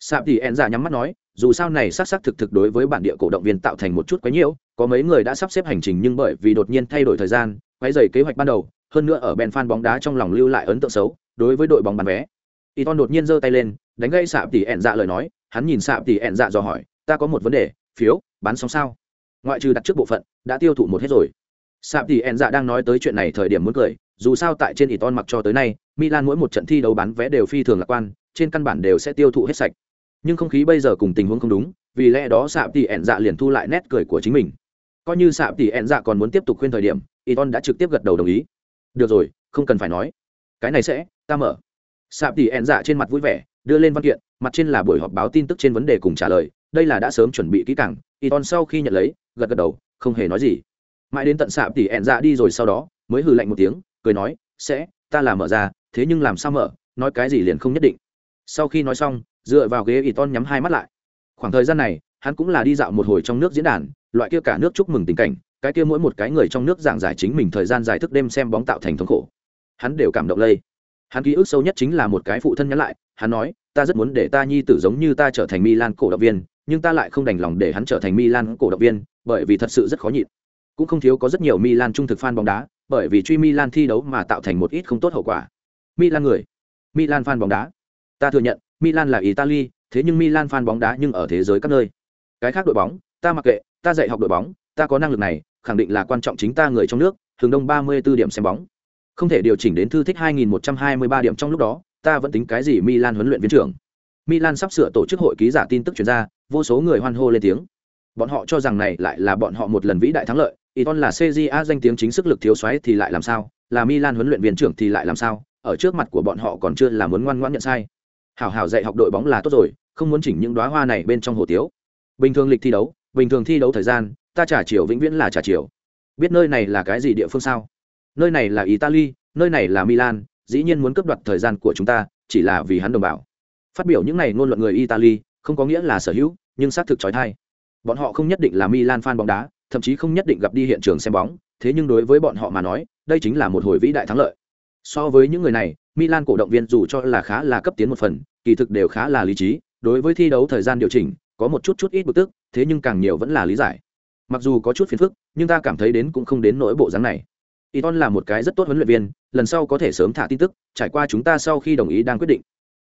sạp thì ẹn dạ nhắm mắt nói, dù sao này xác xác thực thực đối với bản địa cổ động viên tạo thành một chút quấy nhiễu, có mấy người đã sắp xếp hành trình nhưng bởi vì đột nhiên thay đổi thời gian, quấy rầy kế hoạch ban đầu, hơn nữa ở bên fan bóng đá trong lòng lưu lại ấn tượng xấu, đối với đội bóng bán vé. Iton đột nhiên giơ tay lên, đánh gãy Sạm tỷ ẹn dạ lời nói, hắn nhìn Sạm tỷ ẹn dạ dò hỏi, ta có một vấn đề, phiếu, bán xong sao? Ngoại trừ đặt trước bộ phận, đã tiêu thụ một hết rồi. Sạm tỷ ẹn dạ đang nói tới chuyện này thời điểm muốn cười, dù sao tại trên Iton mặc cho tới nay, Milan mỗi một trận thi đấu bán vé đều phi thường lạc quan, trên căn bản đều sẽ tiêu thụ hết sạch nhưng không khí bây giờ cùng tình huống không đúng, vì lẽ đó sạp tỷ ẹn dạ liền thu lại nét cười của chính mình. Coi như sạp tỷ ẹn dạ còn muốn tiếp tục khuyên thời điểm y ton đã trực tiếp gật đầu đồng ý. Được rồi, không cần phải nói. Cái này sẽ, ta mở. Sạp tỷ ẹn dạ trên mặt vui vẻ, đưa lên văn kiện, mặt trên là buổi họp báo tin tức trên vấn đề cùng trả lời. Đây là đã sớm chuẩn bị kỹ càng y ton sau khi nhận lấy, gật gật đầu, không hề nói gì. Mãi đến tận sạp tỷ ẹn dạ đi rồi sau đó, mới hừ lạnh một tiếng, cười nói, sẽ, ta là mở ra, thế nhưng làm sao mở? Nói cái gì liền không nhất định. Sau khi nói xong dựa vào ghế ỷ ton nhắm hai mắt lại. Khoảng thời gian này, hắn cũng là đi dạo một hồi trong nước diễn đàn, loại kia cả nước chúc mừng tình cảnh, cái kia mỗi một cái người trong nước giảng giải chính mình thời gian dài thức đêm xem bóng tạo thành thống khổ. Hắn đều cảm động lây. Hắn ký ức sâu nhất chính là một cái phụ thân nhắn lại, hắn nói, ta rất muốn để ta nhi tử giống như ta trở thành milan cổ động viên, nhưng ta lại không đành lòng để hắn trở thành milan cổ động viên, bởi vì thật sự rất khó nhịn. Cũng không thiếu có rất nhiều milan trung thực fan bóng đá, bởi vì truy milan thi đấu mà tạo thành một ít không tốt hậu quả. Milan người. Milan fan bóng đá. Ta thừa nhận Milan là Italy, thế nhưng Milan fan bóng đá nhưng ở thế giới các nơi. Cái khác đội bóng, ta mặc kệ, ta dạy học đội bóng, ta có năng lực này, khẳng định là quan trọng chính ta người trong nước, thường đông 34 điểm xem bóng. Không thể điều chỉnh đến thư thích 2123 điểm trong lúc đó, ta vẫn tính cái gì Milan huấn luyện viên trưởng. Milan sắp sửa tổ chức hội ký giả tin tức truyền ra, vô số người hoan hô lên tiếng. Bọn họ cho rằng này lại là bọn họ một lần vĩ đại thắng lợi, Iton là CJA danh tiếng chính sức lực thiếu soái thì lại làm sao, là Milan huấn luyện viên trưởng thì lại làm sao, ở trước mặt của bọn họ còn chưa là muốn ngoan ngoãn nhận sai hảo hảo dạy học đội bóng là tốt rồi, không muốn chỉnh những đoá hoa này bên trong hồ tiếu. Bình thường lịch thi đấu, bình thường thi đấu thời gian, ta trả chiều vĩnh viễn là trả chiều biết nơi này là cái gì địa phương sao? Nơi này là italy, nơi này là milan, dĩ nhiên muốn cấp đoạt thời gian của chúng ta, chỉ là vì hắn đồng bào. Phát biểu những này ngôn luận người italy, không có nghĩa là sở hữu, nhưng xác thực trói thai. Bọn họ không nhất định là milan fan bóng đá, thậm chí không nhất định gặp đi hiện trường xem bóng, thế nhưng đối với bọn họ mà nói, đây chính là một hồi vĩ đại thắng lợi. So với những người này Milan cổ động viên dù cho là khá là cấp tiến một phần, kỳ thực đều khá là lý trí, đối với thi đấu thời gian điều chỉnh, có một chút chút ít bực tức, thế nhưng càng nhiều vẫn là lý giải. Mặc dù có chút phiền phức, nhưng ta cảm thấy đến cũng không đến nỗi bộ dáng này. Iton là một cái rất tốt huấn luyện viên, lần sau có thể sớm thả tin tức, trải qua chúng ta sau khi đồng ý đang quyết định.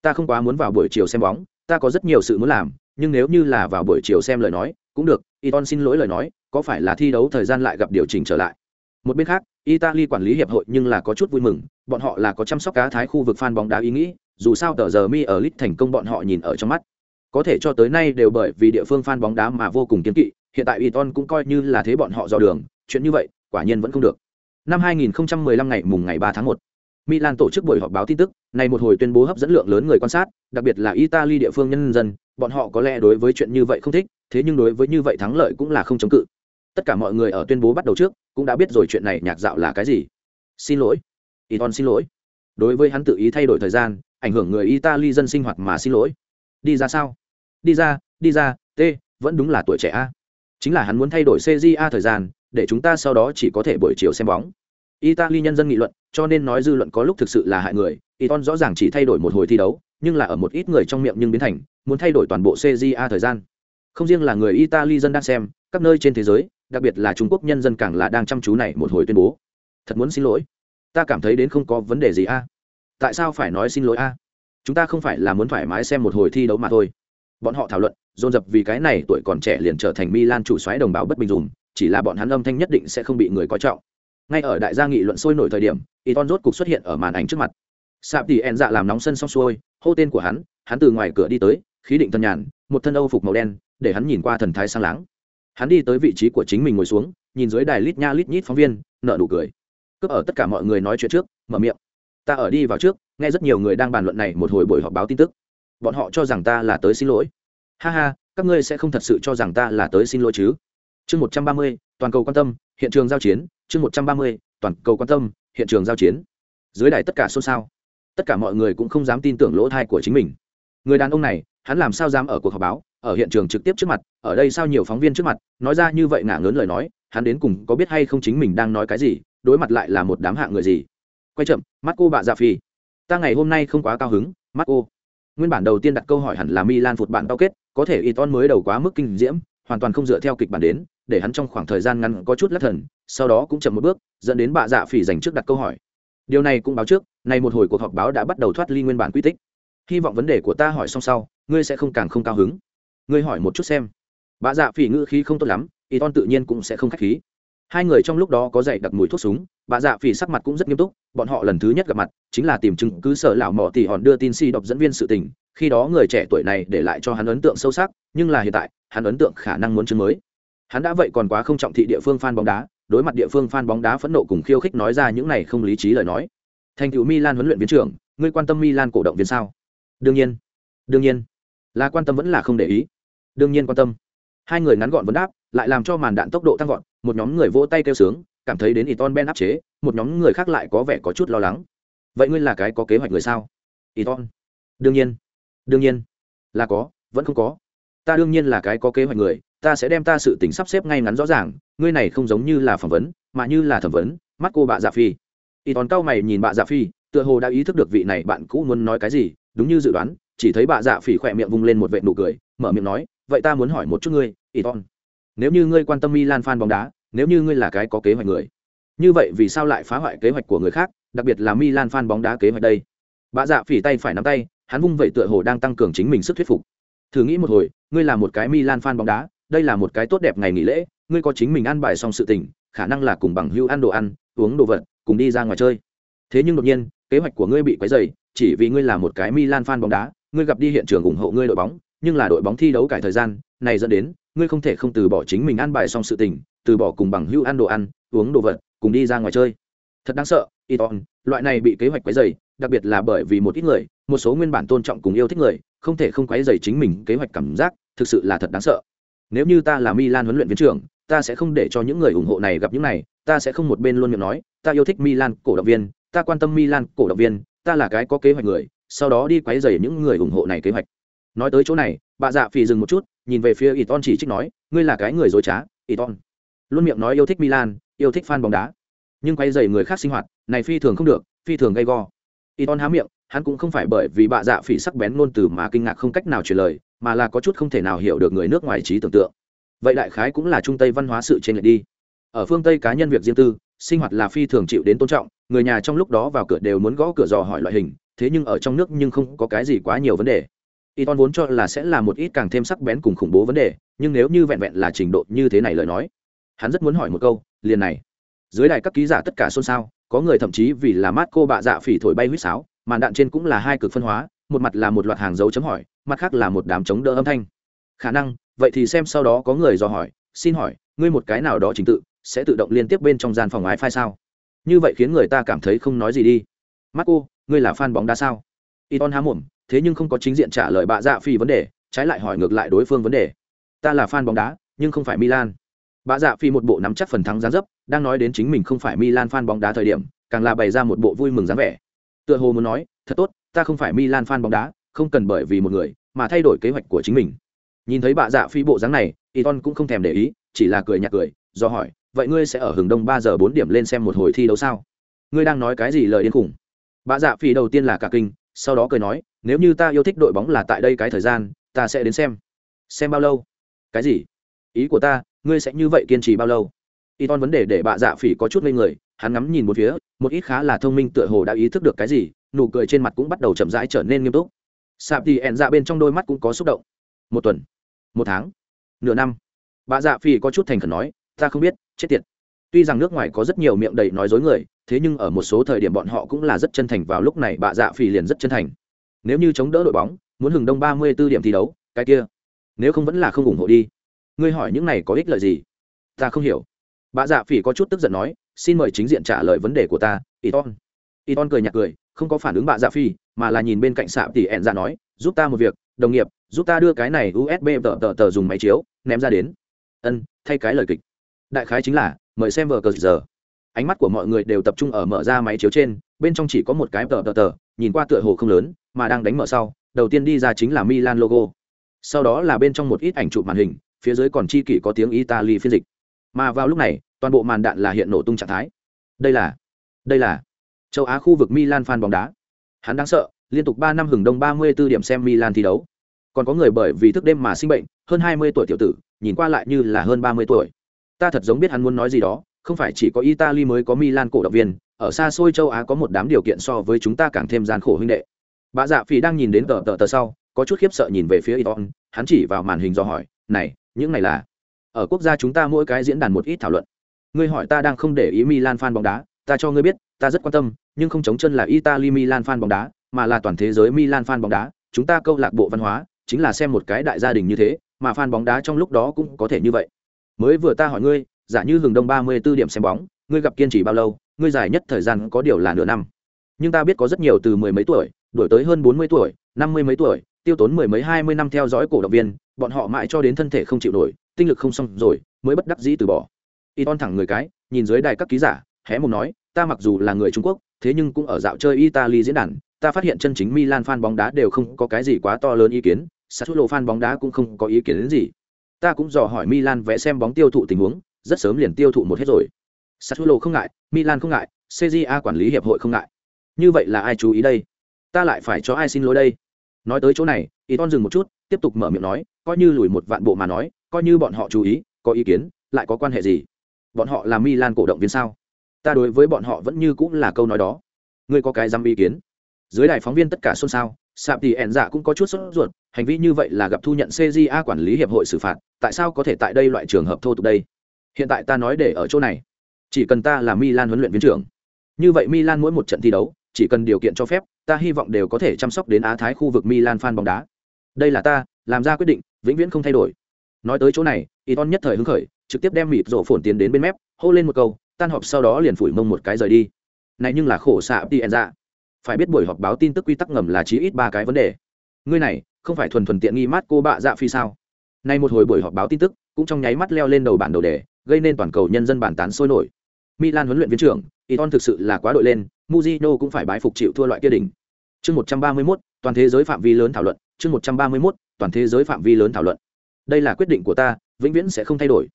Ta không quá muốn vào buổi chiều xem bóng, ta có rất nhiều sự muốn làm, nhưng nếu như là vào buổi chiều xem lời nói, cũng được. Iton xin lỗi lời nói, có phải là thi đấu thời gian lại gặp điều chỉnh trở lại? Một bên khác italy quản lý hiệp hội nhưng là có chút vui mừng bọn họ là có chăm sóc cá thái khu vực fan bóng đá ý nghĩ dù sao tờ giờ mi ở lit thành công bọn họ nhìn ở trong mắt có thể cho tới nay đều bởi vì địa phương fan bóng đá mà vô cùng kiên kỵ hiện tại Iton cũng coi như là thế bọn họ dò đường chuyện như vậy quả nhiên vẫn không được năm 2015 ngày mùng ngày 3 tháng 1 Milan tổ chức buổi họp báo tin tức, này một hồi tuyên bố hấp dẫn lượng lớn người quan sát, đặc biệt là Italy địa phương nhân dân, bọn họ có lẽ đối với chuyện như vậy không thích, thế nhưng đối với như vậy thắng lợi cũng là không chống cự. Tất cả mọi người ở tuyên bố bắt đầu trước, cũng đã biết rồi chuyện này nhạc dạo là cái gì. Xin lỗi. Iton xin lỗi. Đối với hắn tự ý thay đổi thời gian, ảnh hưởng người Italy dân sinh hoạt mà xin lỗi. Đi ra sao? Đi ra, đi ra, T, vẫn đúng là tuổi trẻ a. Chính là hắn muốn thay đổi CJA thời gian, để chúng ta sau đó chỉ có thể buổi chiều xem bóng italy nhân dân nghị luận cho nên nói dư luận có lúc thực sự là hại người iton rõ ràng chỉ thay đổi một hồi thi đấu nhưng là ở một ít người trong miệng nhưng biến thành muốn thay đổi toàn bộ cja thời gian không riêng là người italy dân đang xem các nơi trên thế giới đặc biệt là trung quốc nhân dân càng là đang chăm chú này một hồi tuyên bố. Thật muốn xin lỗi. Ta cảm thấy đến không có vấn đề gì a. Tại sao phải nói xin lỗi a? Chúng ta không phải là muốn thoải mái xem một hồi thi đấu mà thôi. Bọn họ thảo luận, dồn dập vì cái này tuổi còn trẻ liền trở thành milan chủ xoáy đồng bào bất bình dùm chỉ là bọn hắn âm thanh nhất định sẽ không bị người coi trọng. Ngay ở đại gia nghị luận sôi nổi thời điểm, Iton rốt cục xuất hiện ở màn ảnh trước mặt. Sạp tỷ en dạ làm nóng sân xong xuôi, hô tên của hắn hắn từ ngoài cửa đi tới, khí định thân nhàn, một thân âu phục màu đen, để hắn nhìn qua thần thái sang láng hắn đi tới vị trí của chính mình ngồi xuống, nhìn dưới đài lít nha lít nhít phóng viên nợ nụ cười. Cướp ở tất cả mọi người nói chuyện trước, mở miệng. Ta ở đi vào trước, nghe rất nhiều người đang bàn luận này một hồi buổi họp báo tin tức. Bọn họ cho rằng ta là tới xin lỗi. Ha ha, các ngươi sẽ không thật sự cho rằng ta là tới xin lỗi chứ? Chương một trăm ba mươi, toàn cầu quan tâm, hiện trường giao chiến. Chương một trăm ba mươi, toàn cầu quan tâm, hiện trường giao chiến. Dưới đài tất cả xôn xao. Tất cả mọi người cũng không dám tin tưởng lỗ thai của chính mình. Người đàn ông này hắn làm sao dám ở cuộc họp báo, ở hiện trường trực tiếp trước mặt, ở đây sao nhiều phóng viên trước mặt, nói ra như vậy ngả ngớn lời nói, hắn đến cùng có biết hay không chính mình đang nói cái gì, đối mặt lại là một đám hạng người gì. Quay chậm mắt cô bạ dạ phi. Ta ngày hôm nay không quá cao hứng mắt cô nguyên bản đầu tiên đặt câu hỏi hẳn là milan phụt bạn cao kết, có thể Iton mới đầu quá mức kinh diễm, hoàn toàn không dựa theo kịch bản đến, để hắn trong khoảng thời gian ngắn có chút lắc thần, sau đó cũng chậm một bước, dẫn đến bạ dạ phỉ dành trước đặt câu hỏi. Điều này cũng báo trước, nay một hồi cuộc họp báo đã bắt đầu thoát ly nguyên bản quy tích hy vọng vấn đề của ta hỏi xong sau, ngươi sẽ không càng không cao hứng. Ngươi hỏi một chút xem. Bà dạ phỉ ngữ khí không tốt lắm, y ton tự nhiên cũng sẽ không k h á c h khí. Hai người trong lúc đó có dạy đặc mùi thuốc súng Bà dạ phỉ sắc mặt cũng rất nghiêm túc, bọn họ lần thứ nhất gặp mặt, chính là tìm chứng cứ sở lão mỏ tỉ hòn đưa tin si đọc dẫn viên sự tình, khi đó người trẻ tuổi này để lại cho hắn ấn tượng sâu sắc, nhưng là hiện tại, hắn ấn tượng khả năng muốn chứng mới. Hắn đã vậy còn quá không trọng thị địa phương fan bóng đá, đối mặt địa phương fan bóng đá phẫn nộ cùng khiêu khích nói ra những này không lý trí lời nói. Thành cựu milan huấn luyện viên trưởng, ngươi quan tâm milan cổ động viên sao? Đương nhiên đương nhiên là quan tâm vẫn là không để ý đương nhiên quan tâm hai người ngắn gọn vấn đáp lại làm cho màn đạn tốc độ tăng vọt một nhóm người vỗ tay kêu sướng cảm thấy đến Iton Ben áp chế, một nhóm người khác lại có vẻ có chút lo lắng. Vậy ngươi là cái có kế hoạch người sao? Iton. Đương nhiên. Đương nhiên. Là có, vẫn không có. Ta đương nhiên là cái có kế hoạch người, ta sẽ đem ta sự tình sắp xếp ngay ngắn rõ ràng ngươi này không giống như là phỏng vấn mà như là thẩm vấn mắt cô bạ dạ phi y tòn cao mày nhìn bạ dạ phi tựa hồ đã ý thức được vị này bạn cũ muốn nói cái gì đúng như dự đoán, chỉ thấy bà dạ phỉ khỏe miệng vung lên một vệ nụ cười, mở miệng nói, vậy ta muốn hỏi một chút ngươi y ton nếu như ngươi quan tâm milan fan bóng đá, nếu như ngươi là cái có kế hoạch người, như vậy vì sao lại phá hoại kế hoạch của người khác, đặc biệt là milan fan bóng đá kế hoạch đây? Bà dạ phỉ tay phải nắm tay, hắn vung vậy tựa hồ đang tăng cường chính mình sức thuyết phục. Thử nghĩ một hồi, ngươi là một cái milan fan bóng đá, đây là một cái tốt đẹp ngày nghỉ lễ, ngươi có chính mình ăn bài xong sự tình, khả năng là cùng bằng hưu ăn đồ ăn, uống đồ vật, cùng đi ra ngoài chơi. Thế nhưng đột nhiên, kế hoạch của ngươi bị quấy dày chỉ vì ngươi là một cái milan fan bóng đá ngươi gặp đi hiện trường ủng hộ ngươi đội bóng nhưng là đội bóng thi đấu cải thời gian này dẫn đến ngươi không thể không từ bỏ chính mình ăn bài xong sự tình từ bỏ cùng bằng hữu ăn đồ ăn uống đồ vật cùng đi ra ngoài chơi. Thật đáng sợ iton loại này bị kế hoạch quấy rầy, đặc biệt là bởi vì một ít người một số nguyên bản tôn trọng cùng yêu thích người không thể không quấy rầy chính mình kế hoạch cảm giác thực sự là thật đáng sợ. Nếu như ta là Milan huấn luyện viên trưởng, ta sẽ không để cho những người ủng hộ này gặp những này, ta sẽ không một bên luôn miệng nói, ta yêu thích Milan cổ động viên, ta quan tâm Milan cổ động viên, ta là cái có kế hoạch người, sau đó đi quấy rầy những người ủng hộ này kế hoạch. Nói tới chỗ này, bà dạ phì dừng một chút, nhìn về phía Iton chỉ trích nói, ngươi là cái người dối trá, Iton. Luôn miệng nói yêu thích Milan, yêu thích fan bóng đá, nhưng quấy rầy người khác sinh hoạt, này phi thường không được, phi thường gay go. Iton há miệng, hắn cũng không phải bởi vì bà dạ phỉ sắc bén ngôn từ mà kinh ngạc không cách nào truyền lời, mà là có chút không thể nào hiểu được người nước ngoài trí tưởng tượng vậy đại khái cũng là trung tây văn hóa sự trên lệch đi ở phương tây cá nhân việc riêng tư sinh hoạt là phi thường chịu đến tôn trọng, người nhà trong lúc đó vào cửa đều muốn gõ cửa dò hỏi loại hình, thế nhưng ở trong nước nhưng không có cái gì quá nhiều vấn đề. Y ton vốn cho là sẽ là một ít càng thêm sắc bén cùng khủng bố vấn đề, nhưng nếu như vẹn vẹn là trình độ như thế này lời nói, hắn rất muốn hỏi một câu, liền này. Dưới đài các ký giả tất cả xôn xao, có người thậm chí vì là mát cô bạ dạ phỉ thổi bay huýt sáo, màn đạn trên cũng là hai cực phân hóa, một mặt là một loạt hàng dấu chấm hỏi, mặt khác là một đám chống đỡ âm thanh. Khả năng, vậy thì xem sau đó có người dò hỏi, xin hỏi, ngươi một cái nào đó trình tự sẽ tự động liên tiếp bên trong gian phòng ái phai sao? Như vậy khiến người ta cảm thấy không nói gì đi. Marco, ngươi là fan bóng đá sao? Iton há mồm thế nhưng không có chính diện trả lời bạ dạ phi vấn đề trái lại hỏi ngược lại đối phương vấn đề. Ta là fan bóng đá nhưng không phải milan. Bạ dạ phi một bộ nắm chắc phần thắng gián dấp đang nói đến chính mình không phải milan fan bóng đá thời điểm càng là bày ra một bộ vui mừng dáng vẻ. Tựa hồ muốn nói thật tốt ta không phải milan fan bóng đá không cần bởi vì một người mà thay đổi kế hoạch của chính mình. Nhìn thấy bạ dạ phi bộ dáng này Iton cũng không thèm để ý chỉ là cười nhạt cười do hỏi vậy ngươi sẽ ở hừng đông ba giờ bốn điểm lên xem một hồi thi đấu sao? Ngươi đang nói cái gì lời điên khủng? Bạ dạ phỉ đầu tiên là cả kinh, sau đó cười nói, nếu như ta yêu thích đội bóng là tại đây cái thời gian, ta sẽ đến xem. Xem bao lâu? Cái gì? Ý của ta, ngươi sẽ như vậy kiên trì bao lâu? Y ton vấn đề để bạ dạ phỉ có chút ngây người, hắn ngắm nhìn một phía, một ít khá là thông minh tựa hồ đã ý thức được cái gì, nụ cười trên mặt cũng bắt đầu chậm rãi trở nên nghiêm túc. Sạp thì ẹn dạ bên trong đôi mắt cũng có xúc động. Một tuần? Một tháng? Nửa năm? Bạ dạ phỉ có chút thành khẩn nói, ta không biết chết tiệt. Tuy rằng nước ngoài có rất nhiều miệng đầy nói dối người thế nhưng ở một số thời điểm bọn họ cũng là rất chân thành vào lúc này bạ dạ phỉ liền rất chân thành. Nếu như chống đỡ đội bóng muốn hừng đông ba mươi 34 điểm thi đấu cái kia. Nếu không vẫn là không ủng hộ đi. Ngươi hỏi những này có ích lợi gì? Ta không hiểu. Bạ dạ phỉ có chút tức giận nói xin mời chính diện trả lời vấn đề của ta y ton y ton cười nhạt cười không có phản ứng bạ dạ Phỉ, mà là nhìn bên cạnh sạp tỉ ẹn ra nói giúp ta một việc đồng nghiệp giúp ta đưa cái này usb tờ tờ tờ dùng máy chiếu ném ra đến. Ân thay cái lời kịch đại khái chính là, mời xem vờ cờ giờ. Ánh mắt của mọi người đều tập trung ở mở ra máy chiếu trên, bên trong chỉ có một cái tờ tờ tờ, nhìn qua tựa hồ không lớn, mà đang đánh mở sau, đầu tiên đi ra chính là milan logo. Sau đó là bên trong một ít ảnh chụp màn hình, phía dưới còn chi kỷ có tiếng italy phiên dịch. Mà vào lúc này, toàn bộ màn đạn là hiện nổ tung trạng thái. Đây là đây là châu á khu vực milan fan bóng đá. Hắn đáng sợ, liên tục ba năm hừng đông ba mươi 34 điểm xem milan thi đấu. Còn có người bởi vì thức đêm mà sinh bệnh, hơn hai mươi tuổi tiểu tử, nhìn qua lại như là hơn ba mươi tuổi ta thật giống biết hắn muốn nói gì đó, không phải chỉ có italy mới có milan cổ động viên, ở xa xôi châu á có một đám điều kiện so với chúng ta càng thêm gian khổ huynh đệ. Bà dạ phỉ đang nhìn đến tờ tờ tờ sau, có chút khiếp sợ nhìn về phía iton hắn chỉ vào màn hình do hỏi, này, những này là? Ở quốc gia chúng ta mỗi cái diễn đàn một ít thảo luận. Ngươi hỏi ta đang không để ý milan fan bóng đá, ta cho ngươi biết, ta rất quan tâm, nhưng không chống chân là italy milan fan bóng đá, mà là toàn thế giới milan fan bóng đá. Chúng ta câu lạc bộ văn hóa chính là xem một cái đại gia đình như thế, mà fan bóng đá trong lúc đó cũng có thể như vậy mới vừa ta hỏi ngươi, giả như hừng đông ba mươi 34 điểm xem bóng, ngươi gặp kiên trì bao lâu, ngươi dài nhất thời gian có điều là nửa năm. Nhưng ta biết có rất nhiều từ mười mấy tuổi, đổi tới hơn bốn mươi tuổi, năm mươi mấy tuổi, tiêu tốn mười mấy hai mươi năm theo dõi cổ động viên, bọn họ mãi cho đến thân thể không chịu nổi, tinh lực không xong rồi, mới bất đắc dĩ từ bỏ. Y ton thẳng người cái, nhìn dưới đài các ký giả, hé mồm nói, ta mặc dù là người trung quốc, thế nhưng cũng ở dạo chơi italy diễn đàn, ta phát hiện chân chính milan fan bóng đá đều không có cái gì quá to lớn ý kiến, Sassuolo fan bóng đá cũng không có ý kiến đến gì ta cũng dò hỏi milan vẽ xem bóng tiêu thụ tình huống, rất sớm liền tiêu thụ một hết rồi. Sassuolo không ngại, milan không ngại cja quản lý hiệp hội không ngại. Như vậy là ai chú ý đây? Ta lại phải cho ai xin lỗi đây? Nói tới chỗ này Iton dừng một chút, tiếp tục mở miệng nói, coi như lùi một vạn bộ mà nói, coi như bọn họ chú ý, có ý kiến, lại có quan hệ gì? Bọn họ là milan cổ động viên sao? Ta đối với bọn họ vẫn như cũng là câu nói đó. Ngươi có cái dám ý kiến? Dưới đài phóng viên tất cả xôn xao sạp thì ẻn dạ cũng có chút sốt ruột, hành vi như vậy là gặp thu nhận cja quản lý hiệp hội xử phạt, tại sao có thể tại đây loại trường hợp thô tục đây? Hiện tại ta nói để ở chỗ này. Chỉ cần ta là milan huấn luyện viên trưởng. Như vậy milan mỗi một trận thi đấu, chỉ cần điều kiện cho phép, ta hy vọng đều có thể chăm sóc đến á thái khu vực milan fan bóng đá. Đây là ta, làm ra quyết định, vĩnh viễn không thay đổi. Nói tới chỗ này, Iton nhất thời hứng khởi, trực tiếp đem mịp rổ phồn tiến đến bên mép, hô lên một câu, tan họp sau đó liền phủi mông một cái rời đi. Này nhưng là khổ xạ tien ra phải biết buổi họp báo tin tức quy tắc ngầm là chí ít ba cái vấn đề. Ngươi này không phải thuần thuần tiện nghi mát cô bạ dạ phi sao? Nay một hồi buổi họp báo tin tức cũng trong nháy mắt leo lên đầu bản đầu đề gây nên toàn cầu nhân dân bàn tán sôi nổi. Milan huấn luyện viên trưởng Iton thực sự là quá đội lên Mujino cũng phải bái phục chịu thua loại kia đỉnh. Chương một trăm ba mươi 131, toàn thế giới phạm vi lớn thảo luận chương một trăm ba mươi 131, toàn thế giới phạm vi lớn thảo luận. Đây là quyết định của ta vĩnh viễn sẽ không thay đổi.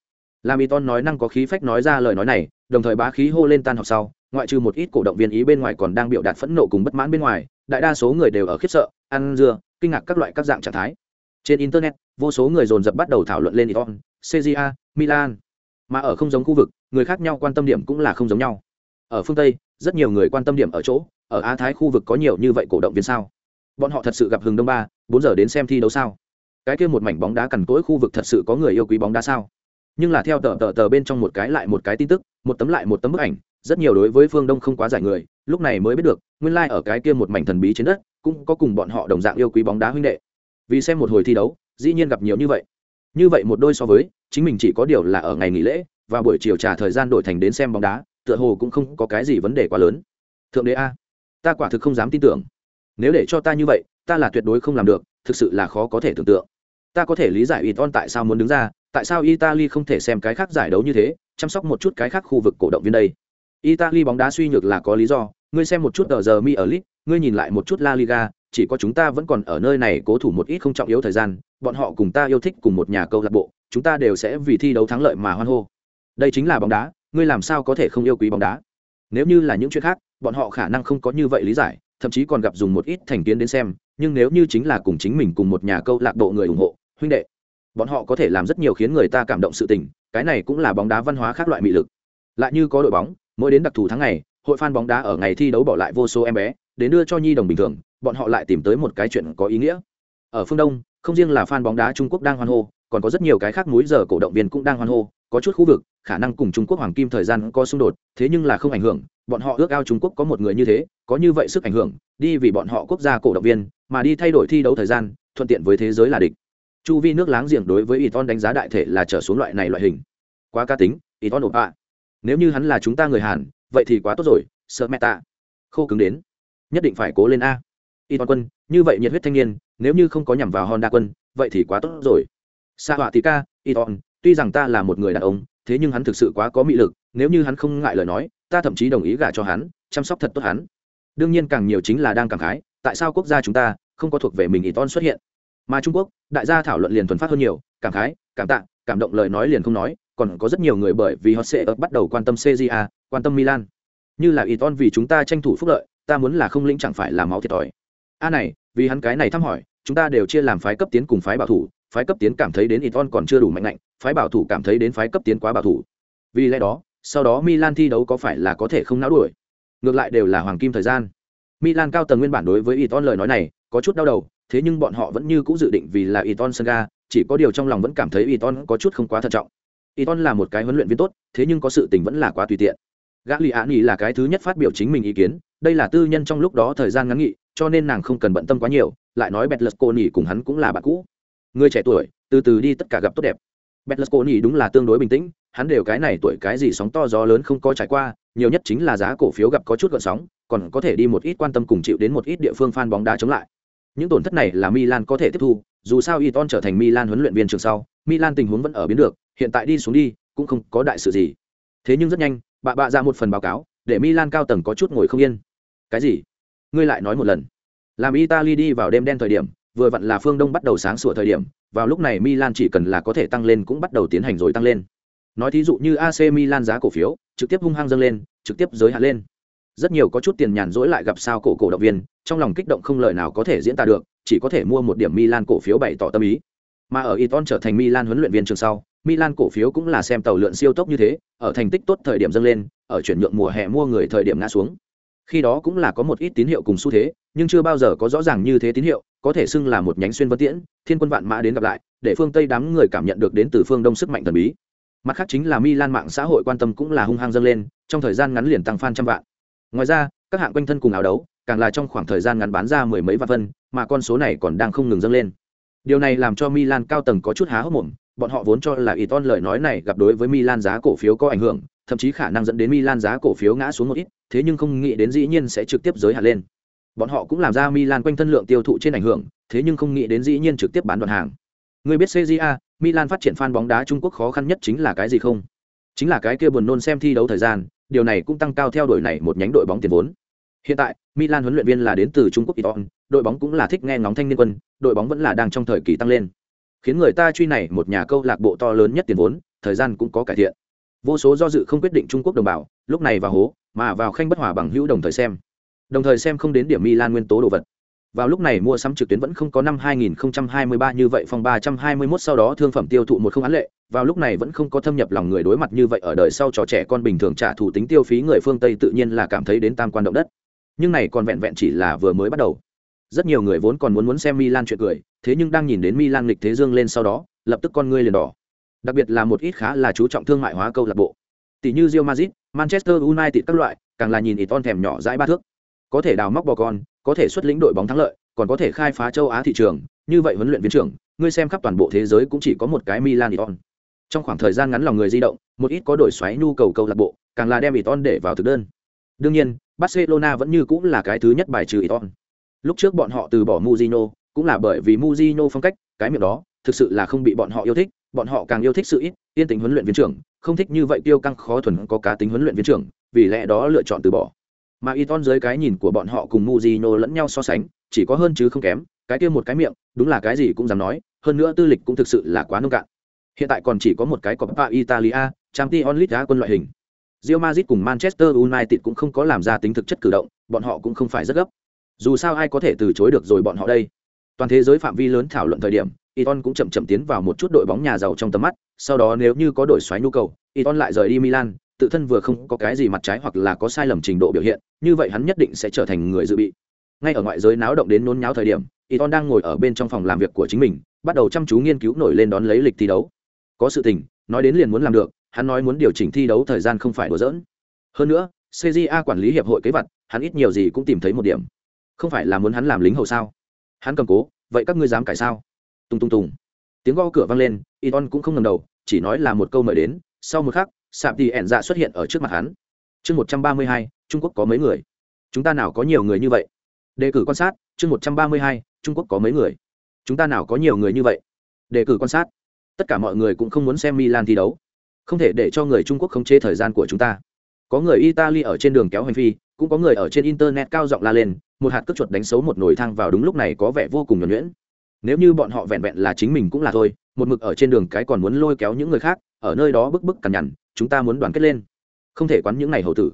Làm y nói năng có khí phách nói ra lời nói này đồng thời bá khí hô lên tan học sau ngoại trừ một ít cổ động viên ý bên ngoài còn đang biểu đạt phẫn nộ cùng bất mãn bên ngoài, đại đa số người đều ở khiếp sợ, ăn dưa, kinh ngạc các loại các dạng trạng thái. Trên internet, vô số người dồn dập bắt đầu thảo luận lên iton cja milan. Mà ở không giống khu vực, người khác nhau quan tâm điểm cũng là không giống nhau. Ở phương tây, rất nhiều người quan tâm điểm ở chỗ, ở á thái khu vực có nhiều như vậy cổ động viên sao? Bọn họ thật sự gặp hừng đông ba, bốn giờ đến xem thi đấu sao? Cái kia một mảnh bóng đá cằn cỗi khu vực thật sự có người yêu quý bóng đá sao? Nhưng là theo tờ tờ tờ bên trong một cái lại một cái tin tức, một tấm lại một tấm bức ảnh, rất nhiều đối với phương đông không quá giải người, lúc này mới biết được, nguyên lai、like、ở cái kia một mảnh thần bí trên đất, cũng có cùng bọn họ đồng dạng yêu quý bóng đá huynh đệ. Vì xem một hồi thi đấu, dĩ nhiên gặp nhiều như vậy. Như vậy một đôi so với, chính mình chỉ có điều là ở ngày nghỉ lễ, và buổi chiều trả thời gian đổi thành đến xem bóng đá, tựa hồ cũng không có cái gì vấn đề quá lớn. Thượng đế a, ta quả thực không dám tin tưởng. Nếu để cho ta như vậy, ta là tuyệt đối không làm được, thực sự là khó có thể tưởng tượng. Ta có thể lý giải ít on tại sao muốn đứng ra tại sao italy không thể xem cái khác giải đấu như thế, chăm sóc một chút cái khác khu vực cổ động viên đây? Italy bóng đá suy nhược là có lý do, ngươi xem một chút ở giờ mi ở lit ngươi nhìn lại một chút la liga, chỉ có chúng ta vẫn còn ở nơi này cố thủ một ít không trọng yếu thời gian, bọn họ cùng ta yêu thích cùng một nhà câu lạc bộ, chúng ta đều sẽ vì thi đấu thắng lợi mà hoan hô. Đây chính là bóng đá, ngươi làm sao có thể không yêu quý bóng đá? Nếu như là những chuyện khác, bọn họ khả năng không có như vậy lý giải, thậm chí còn gặp dùng một ít thành kiến đến xem, nhưng nếu như chính là cùng chính mình cùng một nhà câu lạc bộ người ủng hộ, huynh đệ bọn họ có thể làm rất nhiều khiến người ta cảm động sự tình, cái này cũng là bóng đá văn hóa khác loại mị lực. Lại như có đội bóng, mỗi đến đặc thù tháng ngày, hội fan bóng đá ở ngày thi đấu bỏ lại vô số em bé, đến đưa cho nhi đồng bình thường, bọn họ lại tìm tới một cái chuyện có ý nghĩa. Ở phương đông, không riêng là fan bóng đá trung quốc đang hoan hô, còn có rất nhiều cái khác múi giờ cổ động viên cũng đang hoan hô, có chút khu vực, khả năng cùng trung quốc hoàng kim thời gian có xung đột, thế nhưng là không ảnh hưởng, bọn họ ước ao trung quốc có một người như thế, có như vậy sức ảnh hưởng, đi vì bọn họ quốc gia cổ động viên, mà đi thay đổi thi đấu thời gian, thuận tiện với thế giới là địch chu vi nước láng giềng đối với y ton đánh giá đại thể là trở xuống loại này loại hình. Quá ca tính y ton ạ. Nếu như hắn là chúng ta người hàn, vậy thì quá tốt rồi, sợ mẹ tạ khô cứng đến. Nhất định phải cố lên a. Y ton quân, như vậy nhiệt huyết thanh niên, nếu như không có nhằm vào honda quân, vậy thì quá tốt rồi. Sa họa thì ca y ton tuy rằng ta là một người đàn ông, thế nhưng hắn thực sự quá có mị lực, nếu như hắn không ngại lời nói, ta thậm chí đồng ý gả cho hắn, chăm sóc thật tốt hắn. Đương nhiên càng nhiều chính là đang cảm khái, tại sao quốc gia chúng ta không có thuộc về mình y ton xuất hiện? Mà trung quốc, đại gia thảo luận liền thuần phát hơn nhiều, cảm khái, cảm tạ, cảm động lời nói liền không nói, còn có rất nhiều người bởi vì họ sẽ bắt đầu quan tâm cja quan tâm milan. Như là Iton vì chúng ta tranh thủ phúc lợi, ta muốn là không lĩnh chẳng phải là máu thiệt thòi. A này, vì hắn cái này thăm hỏi, chúng ta đều chia làm phái cấp tiến cùng phái bảo thủ, phái cấp tiến cảm thấy đến Iton còn chưa đủ mạnh mạnh phái bảo thủ cảm thấy đến phái cấp tiến quá bảo thủ. Vì lẽ đó, sau đó milan thi đấu có phải là có thể không náo đuổi? Ngược lại đều là hoàng kim thời gian. Milan cao tầng nguyên bản đối với Iton lời nói này có chút đau đầu thế nhưng bọn họ vẫn như cũ dự định vì là Iton Senga, chỉ có điều trong lòng vẫn cảm thấy Iton có chút không quá thận trọng. Iton là một cái huấn luyện viên tốt, thế nhưng có sự tình vẫn là quá tùy tiện. Gagliani là cái thứ nhất phát biểu chính mình ý kiến, đây là tư nhân trong lúc đó thời gian ngắn nghị, cho nên nàng không cần bận tâm quá nhiều, lại nói Betlesconi cùng hắn cũng là bạn cũ. Người trẻ tuổi, từ từ đi tất cả gặp tốt đẹp. Betlesconi đúng là tương đối bình tĩnh, hắn đều cái này tuổi cái gì sóng to gió lớn không có trải qua, nhiều nhất chính là giá cổ phiếu gặp có chút gợn sóng, còn có thể đi một ít quan tâm cùng chịu đến một ít địa phương fan bóng đá chống lại. Những tổn thất này là Milan có thể tiếp thu, dù sao Iton trở thành Milan huấn luyện viên trường sau, Milan tình huống vẫn ở biến được, hiện tại đi xuống đi, cũng không có đại sự gì. Thế nhưng rất nhanh, bà bạ ra một phần báo cáo, để Milan cao tầng có chút ngồi không yên. Cái gì? Ngươi lại nói một lần. Làm Italy đi vào đêm đen thời điểm, vừa vặn là phương Đông bắt đầu sáng sủa thời điểm, vào lúc này Milan chỉ cần là có thể tăng lên cũng bắt đầu tiến hành rồi tăng lên. Nói thí dụ như AC Milan giá cổ phiếu, trực tiếp hung hăng dâng lên, trực tiếp giới hạn lên. Rất nhiều có chút tiền nhàn rỗi lại gặp sao cổ cổ động viên, trong lòng kích động không lời nào có thể diễn tả được, chỉ có thể mua một điểm Milan cổ phiếu bày tỏ tâm ý. Mà ở Iton trở thành Milan huấn luyện viên trường sau, Milan cổ phiếu cũng là xem tàu lượn siêu tốc như thế, ở thành tích tốt thời điểm dâng lên, ở chuyển nhượng mùa hè mua người thời điểm ngã xuống. Khi đó cũng là có một ít tín hiệu cùng xu thế, nhưng chưa bao giờ có rõ ràng như thế tín hiệu, có thể xưng là một nhánh xuyên vân tiễn, thiên quân vạn mã đến gặp lại, để phương Tây đám người cảm nhận được đến từ phương Đông sức mạnh thần bí. Mặt khác chính là Milan mạng xã hội quan tâm cũng là hung hăng dâng lên, trong thời gian ngắn liền tăng fan trăm vạn. Ngoài ra, các hạng quanh thân cùng áo đấu, càng là trong khoảng thời gian ngắn bán ra mười mấy vạn phân, mà con số này còn đang không ngừng dâng lên. Điều này làm cho Milan cao tầng có chút há hốc mồm, bọn họ vốn cho là ý ton lời nói này gặp đối với Milan giá cổ phiếu có ảnh hưởng, thậm chí khả năng dẫn đến Milan giá cổ phiếu ngã xuống một ít, thế nhưng không nghĩ đến dĩ nhiên sẽ trực tiếp giới hạn lên. Bọn họ cũng làm ra Milan quanh thân lượng tiêu thụ trên ảnh hưởng, thế nhưng không nghĩ đến dĩ nhiên trực tiếp bán đoạn hàng. Người biết CJA, Milan phát triển fan bóng đá Trung Quốc khó khăn nhất chính là cái gì không? Chính là cái kia buồn nôn xem thi đấu thời gian, điều này cũng tăng cao theo đội này một nhánh đội bóng tiền vốn. Hiện tại, Milan huấn luyện viên là đến từ Trung Quốc Iton, đội bóng cũng là thích nghe ngóng thanh niên quân, đội bóng vẫn là đang trong thời kỳ tăng lên. Khiến người ta truy này một nhà câu lạc bộ to lớn nhất tiền vốn, thời gian cũng có cải thiện. Vô số do dự không quyết định Trung Quốc đồng bào, lúc này vào hố, mà vào khanh bất hòa bằng hữu đồng thời xem. Đồng thời xem không đến điểm Milan nguyên tố đồ vật. Vào lúc này mua sắm trực tuyến vẫn không có năm 2023 như vậy phòng 321 sau đó thương phẩm tiêu thụ một không án lệ, vào lúc này vẫn không có thâm nhập lòng người đối mặt như vậy ở đời sau trò trẻ con bình thường trả thủ tính tiêu phí người phương Tây tự nhiên là cảm thấy đến tam quan động đất. Nhưng này còn vẹn vẹn chỉ là vừa mới bắt đầu. Rất nhiều người vốn còn muốn muốn xem Milan chuyện cười thế nhưng đang nhìn đến Milan lịch thế dương lên sau đó lập tức con ngươi liền đỏ. Đặc biệt là một ít khá là chú trọng thương mại hóa câu lạc bộ. Tỷ như Real Madrid, Manchester United các loại càng là nhìn ít on thèm nhỏ dãi ba thước. Có thể đào móc bò con có thể xuất lĩnh đội bóng thắng lợi còn có thể khai phá châu á thị trường như vậy huấn luyện viên trưởng ngươi xem khắp toàn bộ thế giới cũng chỉ có một cái milan iton trong khoảng thời gian ngắn lòng người di động một ít có đổi xoáy nhu cầu câu lạc bộ càng là đem iton để vào thực đơn. Đương nhiên barcelona vẫn như cũng là cái thứ nhất bài trừ iton lúc trước bọn họ từ bỏ Mujino, cũng là bởi vì Mujino phong cách cái miệng đó thực sự là không bị bọn họ yêu thích bọn họ càng yêu thích sự ít yên tính huấn luyện viên trưởng không thích như vậy tiêu căng khó thuần có cá tính huấn luyện viên trưởng vì lẽ đó lựa chọn từ bỏ mà Ton dưới cái nhìn của bọn họ cùng muzino lẫn nhau so sánh, chỉ có hơn chứ không kém, cái kia một cái miệng, đúng là cái gì cũng dám nói, hơn nữa tư lịch cũng thực sự là quá nông cạn. Hiện tại còn chỉ có một cái Coppa Italia, Champions League đá quân loại hình. Real Madrid cùng Manchester United cũng không có làm ra tính thực chất cử động, bọn họ cũng không phải rất gấp. Dù sao ai có thể từ chối được rồi bọn họ đây. Toàn thế giới phạm vi lớn thảo luận thời điểm, Iton cũng chậm chậm tiến vào một chút đội bóng nhà giàu trong tầm mắt, sau đó nếu như có đổi xoáy nhu cầu, Iton lại rời đi Milan, tự thân vừa không có cái gì mặt trái hoặc là có sai lầm trình độ biểu hiện, như vậy hắn nhất định sẽ trở thành người dự bị. Ngay ở ngoại giới náo động đến nôn nháo thời điểm Iton đang ngồi ở bên trong phòng làm việc của chính mình, bắt đầu chăm chú nghiên cứu nổi lên đón lấy lịch thi đấu. Có sự tình, nói đến liền muốn làm được, hắn nói muốn điều chỉnh thi đấu thời gian không phải đùa giỡn. Hơn nữa cja quản lý hiệp hội kế vật hắn ít nhiều gì cũng tìm thấy một điểm. Không phải là muốn hắn làm lính hầu sao? Hắn cầm cố, vậy các ngươi dám cải sao? Tung tung tùng. Tiếng gõ cửa vang lên Iton cũng không ngầm đầu, chỉ nói là một câu mời đến, sau một khắc sạp thì ẻn dạ xuất hiện ở trước mặt hắn. Chương một trăm ba mươi hai, trung quốc có mấy người? Chúng ta nào có nhiều người như vậy? Đề cử quan sát, chương một trăm ba mươi hai, trung quốc có mấy người? Chúng ta nào có nhiều người như vậy? Đề cử quan sát. Tất cả mọi người cũng không muốn xem milan thi đấu. Không thể để cho người trung quốc khống chế thời gian của chúng ta. Có người italy ở trên đường kéo hành phi, cũng có người ở trên internet cao giọng la lên, một hạt cất chuột đánh xấu một nồi thang vào đúng lúc này có vẻ vô cùng nhuẩn nhuyễn. Nếu như bọn họ vẹn vẹn là chính mình cũng là thôi một mực ở trên đường cái còn muốn lôi kéo những người khác, ở nơi đó bức bức cằn nhằn, chúng ta muốn đoàn kết lên. Không thể quán những ngày hầu tử.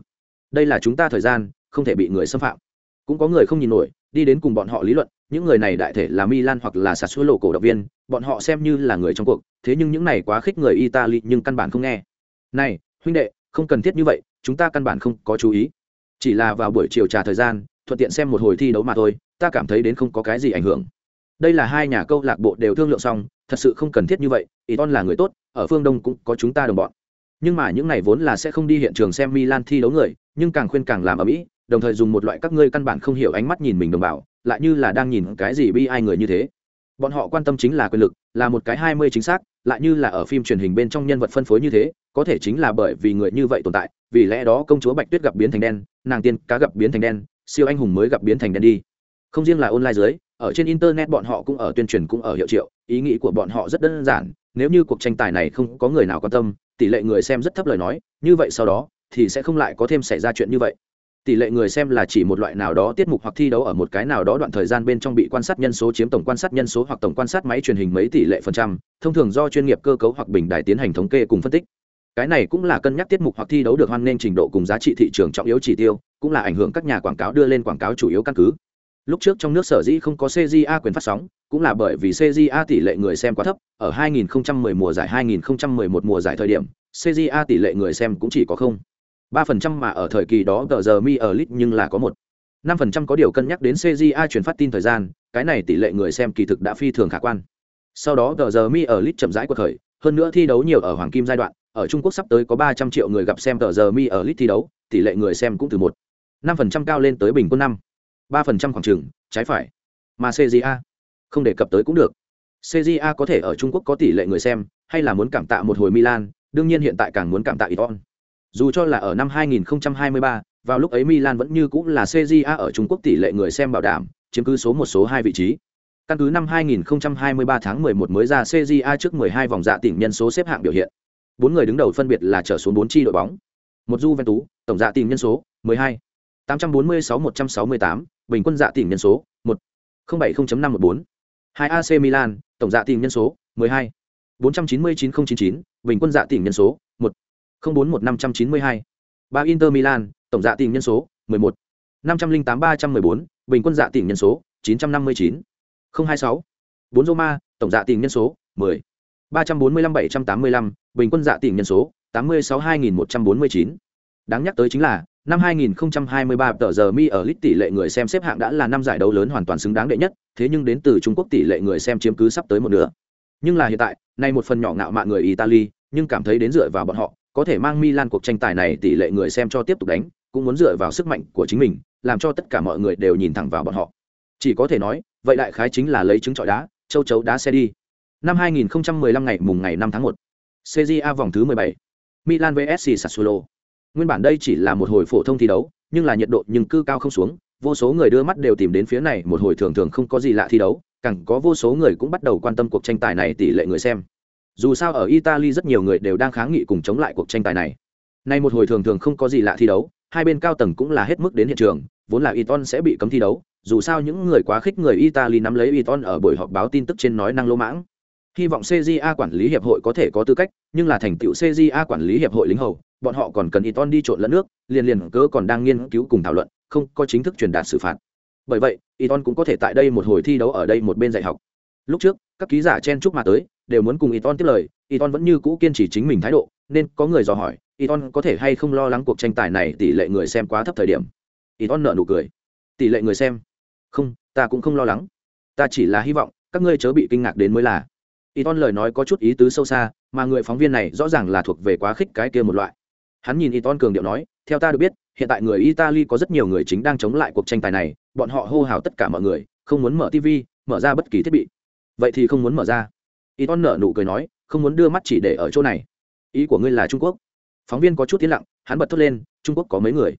Đây là chúng ta thời gian, không thể bị người xâm phạm. Cũng có người không nhìn nổi, đi đến cùng bọn họ lý luận, những người này đại thể là milan hoặc là sạt suối lộ cổ động viên, bọn họ xem như là người trong cuộc, thế nhưng những này quá khích người italy nhưng căn bản không nghe. Này, huynh đệ, không cần thiết như vậy, chúng ta căn bản không có chú ý. Chỉ là vào buổi chiều trà thời gian, thuận tiện xem một hồi thi đấu mà thôi, ta cảm thấy đến không có cái gì ảnh hưởng. Đây là hai nhà câu lạc bộ đều thương lượng xong thật sự không cần thiết như vậy Iton là người tốt ở phương đông cũng có chúng ta đồng bọn nhưng mà những này vốn là sẽ không đi hiện trường xem Milan thi đấu người, nhưng càng khuyên càng làm ở mỹ, đồng thời dùng một loại các ngươi căn bản không hiểu ánh mắt nhìn mình đồng bào, lại như là đang nhìn cái gì bi ai người như thế. Bọn họ quan tâm chính là quyền lực, là một cái hai mươi chính xác, lại như là ở phim truyền hình bên trong nhân vật phân phối như thế, có thể chính là bởi vì người như vậy tồn tại, vì lẽ đó công chúa Bạch Tuyết gặp biến thành đen, nàng tiên cá gặp biến thành đen, siêu anh hùng mới gặp biến thành đen đi. Không riêng là online dưới, ở trên internet bọn họ cũng ở tuyên truyền cũng ở hiệu triệu, ý nghĩ của bọn họ rất đơn giản, nếu như cuộc tranh tài này không có người nào quan tâm, tỷ lệ người xem rất thấp lời nói như vậy sau đó thì sẽ không lại có thêm xảy ra chuyện như vậy. Tỷ lệ người xem là chỉ một loại nào đó tiết mục hoặc thi đấu ở một cái nào đó đoạn thời gian bên trong bị quan sát nhân số chiếm tổng quan sát nhân số hoặc tổng quan sát máy truyền hình mấy tỷ lệ phần trăm thông thường do chuyên nghiệp cơ cấu hoặc bình đài tiến hành thống kê cùng phân tích. Cái này cũng là cân nhắc tiết mục hoặc thi đấu được hoan nghênh trình độ cùng giá trị thị trường trọng yếu chỉ tiêu cũng là ảnh hưởng các nhà quảng cáo đưa lên quảng cáo chủ yếu căn cứ lúc trước trong nước sở dĩ không có cja quyền phát sóng, cũng là bởi vì cja tỷ lệ người xem quá thấp, ở 2010 mùa giải 2011 mùa giải thời điểm cja tỷ lệ người xem cũng chỉ có không. ba phần trăm mà ở thời kỳ đó tờ giờ mi ở lit nhưng là có một. năm phần trăm có điều cân nhắc đến cja truyền phát tin thời gian, cái này tỷ lệ người xem kỳ thực đã phi thường khả quan. Sau đó tờ giờ mi ở lit chậm rãi của thời hơn nữa thi đấu nhiều ở hoàng kim giai đoạn, ở trung quốc sắp tới có 300 triệu người gặp xem tờ giờ mi ở lit thi đấu, tỷ lệ người xem cũng từ một. năm phần trăm cao lên tới bình quân năm ba phần trăm khoảng trừng trái phải. Mà cja không đề cập tới cũng được. Cja có thể ở trung quốc có tỷ lệ người xem hay là muốn cảm tạ một hồi milan đương nhiên hiện tại càng muốn cảm tạ iton. Dù cho là ở năm 2023, vào lúc ấy milan vẫn như cũng là cja ở trung quốc tỷ lệ người xem bảo đảm chiếm cứ số một số hai vị trí. Căn cứ năm 2023 tháng 11 mới ra cja trước 12 vòng dạ tỉnh nhân số xếp hạng biểu hiện. Bốn người đứng đầu phân biệt là trở xuống bốn chi đội bóng. Một Juventus, tổng dạ tỉnh nhân số 12. 846 168, bình quân dạ tỉnh nhân số 1. 070.514. 2 AC Milan, tổng dạ tỉnh nhân số 12. 499099, bình quân dạ tỉnh nhân số 1. 041592. 3 Inter Milan, tổng dạ tỉnh nhân số 11.508.314. bình quân dạ tỉnh nhân số 959. 026. 4 Roma, tổng dạ tỉnh nhân số 10. 345785, bình quân dạ tỉnh nhân số 862.149. Đáng nhắc tới chính là, năm 2023 tờ giờ mi ở lít tỷ lệ người xem xếp hạng đã là năm giải đấu lớn hoàn toàn xứng đáng đệ nhất, thế nhưng đến từ Trung Quốc tỷ lệ người xem chiếm cứ sắp tới một nửa. Nhưng là hiện tại, nay một phần nhỏ ngạo mạn người italy nhưng cảm thấy đến dựa vào bọn họ có thể mang milan cuộc tranh tài này tỷ lệ người xem cho tiếp tục đánh cũng muốn dựa vào sức mạnh của chính mình làm cho tất cả mọi người đều nhìn thẳng vào bọn họ. Chỉ có thể nói vậy đại khái chính là lấy trứng trọi đá châu chấu đá xe đi. Năm 2015 ngày mùng ngày 5 tháng 1 CJA vòng thứ 17 Milan vs Sassuolo nguyên bản đây chỉ là một hồi phổ thông thi đấu, nhưng là nhiệt độ nhưng cư cao không xuống, vô số người đưa mắt đều tìm đến phía này, một hồi thường thường không có gì lạ thi đấu, càng có vô số người cũng bắt đầu quan tâm cuộc tranh tài này tỷ lệ người xem. Dù sao ở italy rất nhiều người đều đang kháng nghị cùng chống lại cuộc tranh tài này. Nay một hồi thường thường không có gì lạ thi đấu, hai bên cao tầng cũng là hết mức đến hiện trường, vốn là iton sẽ bị cấm thi đấu, dù sao những người quá khích người italy nắm lấy iton ở buổi họp báo tin tức trên nói năng lỗ mãng. Hy vọng cja quản lý hiệp hội có thể có tư cách, nhưng là thành tựu cja quản lý hiệp hội lính hầu bọn họ còn cần iton đi trộn lẫn nước, liền liền cớ còn đang nghiên cứu cùng thảo luận, không có chính thức truyền đạt xử phạt. Bởi vậy iton cũng có thể tại đây một hồi thi đấu ở đây một bên dạy học. Lúc trước, các ký giả chen chúc mà tới, đều muốn cùng iton tiếp lời iton vẫn như cũ kiên trì chính mình thái độ, nên có người dò hỏi iton có thể hay không lo lắng cuộc tranh tài này tỷ lệ người xem quá thấp thời điểm. Iton nợ nụ cười. Tỷ lệ người xem? Không, ta cũng không lo lắng. Ta chỉ là hy vọng, các ngươi chớ bị kinh ngạc đến mới là. Iton lời nói có chút ý tứ sâu xa, mà người phóng viên này rõ ràng là thuộc về quá khích cái kia một loại hắn nhìn iton cường điệu nói, theo ta được biết, hiện tại người italy có rất nhiều người chính đang chống lại cuộc tranh tài này, bọn họ hô hào tất cả mọi người, không muốn mở tv mở ra bất kỳ thiết bị. Vậy thì không muốn mở ra. Iton nở nụ cười nói, không muốn đưa mắt chỉ để ở chỗ này. Ý của ngươi là trung quốc. Phóng viên có chút tiến lặng, hắn bật thốt lên, trung quốc có mấy người?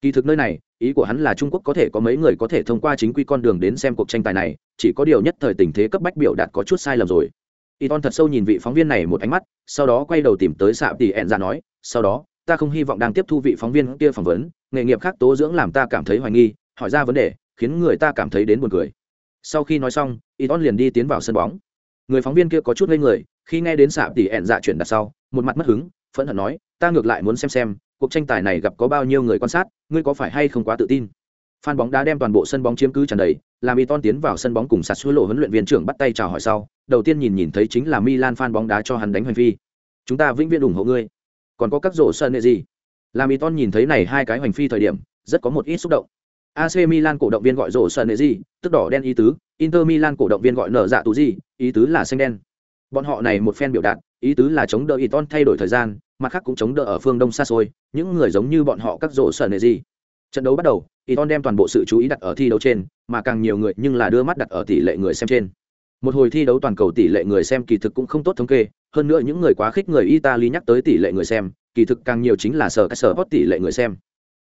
Kỳ thực nơi này, ý của hắn là trung quốc có thể có mấy người có thể thông qua chính quy con đường đến xem cuộc tranh tài này, chỉ có điều nhất thời tình thế cấp bách biểu đạt có chút sai lầm rồi. Y ton thật sâu nhìn vị phóng viên này một ánh mắt, sau đó quay đầu tìm tới xạ tỷ ẹn ra nói, sau đó ta không hy vọng đang tiếp thu vị phóng viên kia phỏng vấn, nghề nghiệp khác tố dưỡng làm ta cảm thấy hoài nghi, hỏi ra vấn đề, khiến người ta cảm thấy đến buồn cười. Sau khi nói xong y liền đi tiến vào sân bóng. Người phóng viên kia có chút ngây người, khi nghe đến xạ tỉ ẹn dạ chuyển đặt sau, một mặt mất hứng, phẫn hận nói, ta ngược lại muốn xem xem, cuộc tranh tài này gặp có bao nhiêu người quan sát, ngươi có phải hay không quá tự tin? Phan bóng đá đem toàn bộ sân bóng chiếm cứ tràn đầy, làm y ton tiến vào sân bóng cùng sạt xuôi lộ huấn luyện viên trưởng bắt tay chào hỏi sau, đầu tiên nhìn nhìn thấy chính là milan phan bóng đá cho hắn đánh hành vi chúng ta vĩnh viễn ủng hộ ngươi còn có các rổ sân nệ gì? Làm y nhìn thấy này hai cái hoành phi thời điểm, rất có một ít xúc động. AC Milan cổ động viên gọi rổ sân nệ gì, tức đỏ đen ý tứ. Inter Milan cổ động viên gọi nở dạ tù gì, ý tứ là xanh đen. Bọn họ này một phen biểu đạt, ý tứ là chống đỡ Iton thay đổi thời gian, mặt khác cũng chống đỡ ở phương đông xa xôi. Những người giống như bọn họ các rổ sân nệ gì. Trận đấu bắt đầu Iton đem toàn bộ sự chú ý đặt ở thi đấu trên, mà càng nhiều người nhưng là đưa mắt đặt ở tỷ lệ người xem trên một hồi thi đấu toàn cầu tỷ lệ người xem kỳ thực cũng không tốt thống kê hơn nữa những người quá khích người italy nhắc tới tỷ lệ người xem kỳ thực càng nhiều chính là sở các sở hot tỷ lệ người xem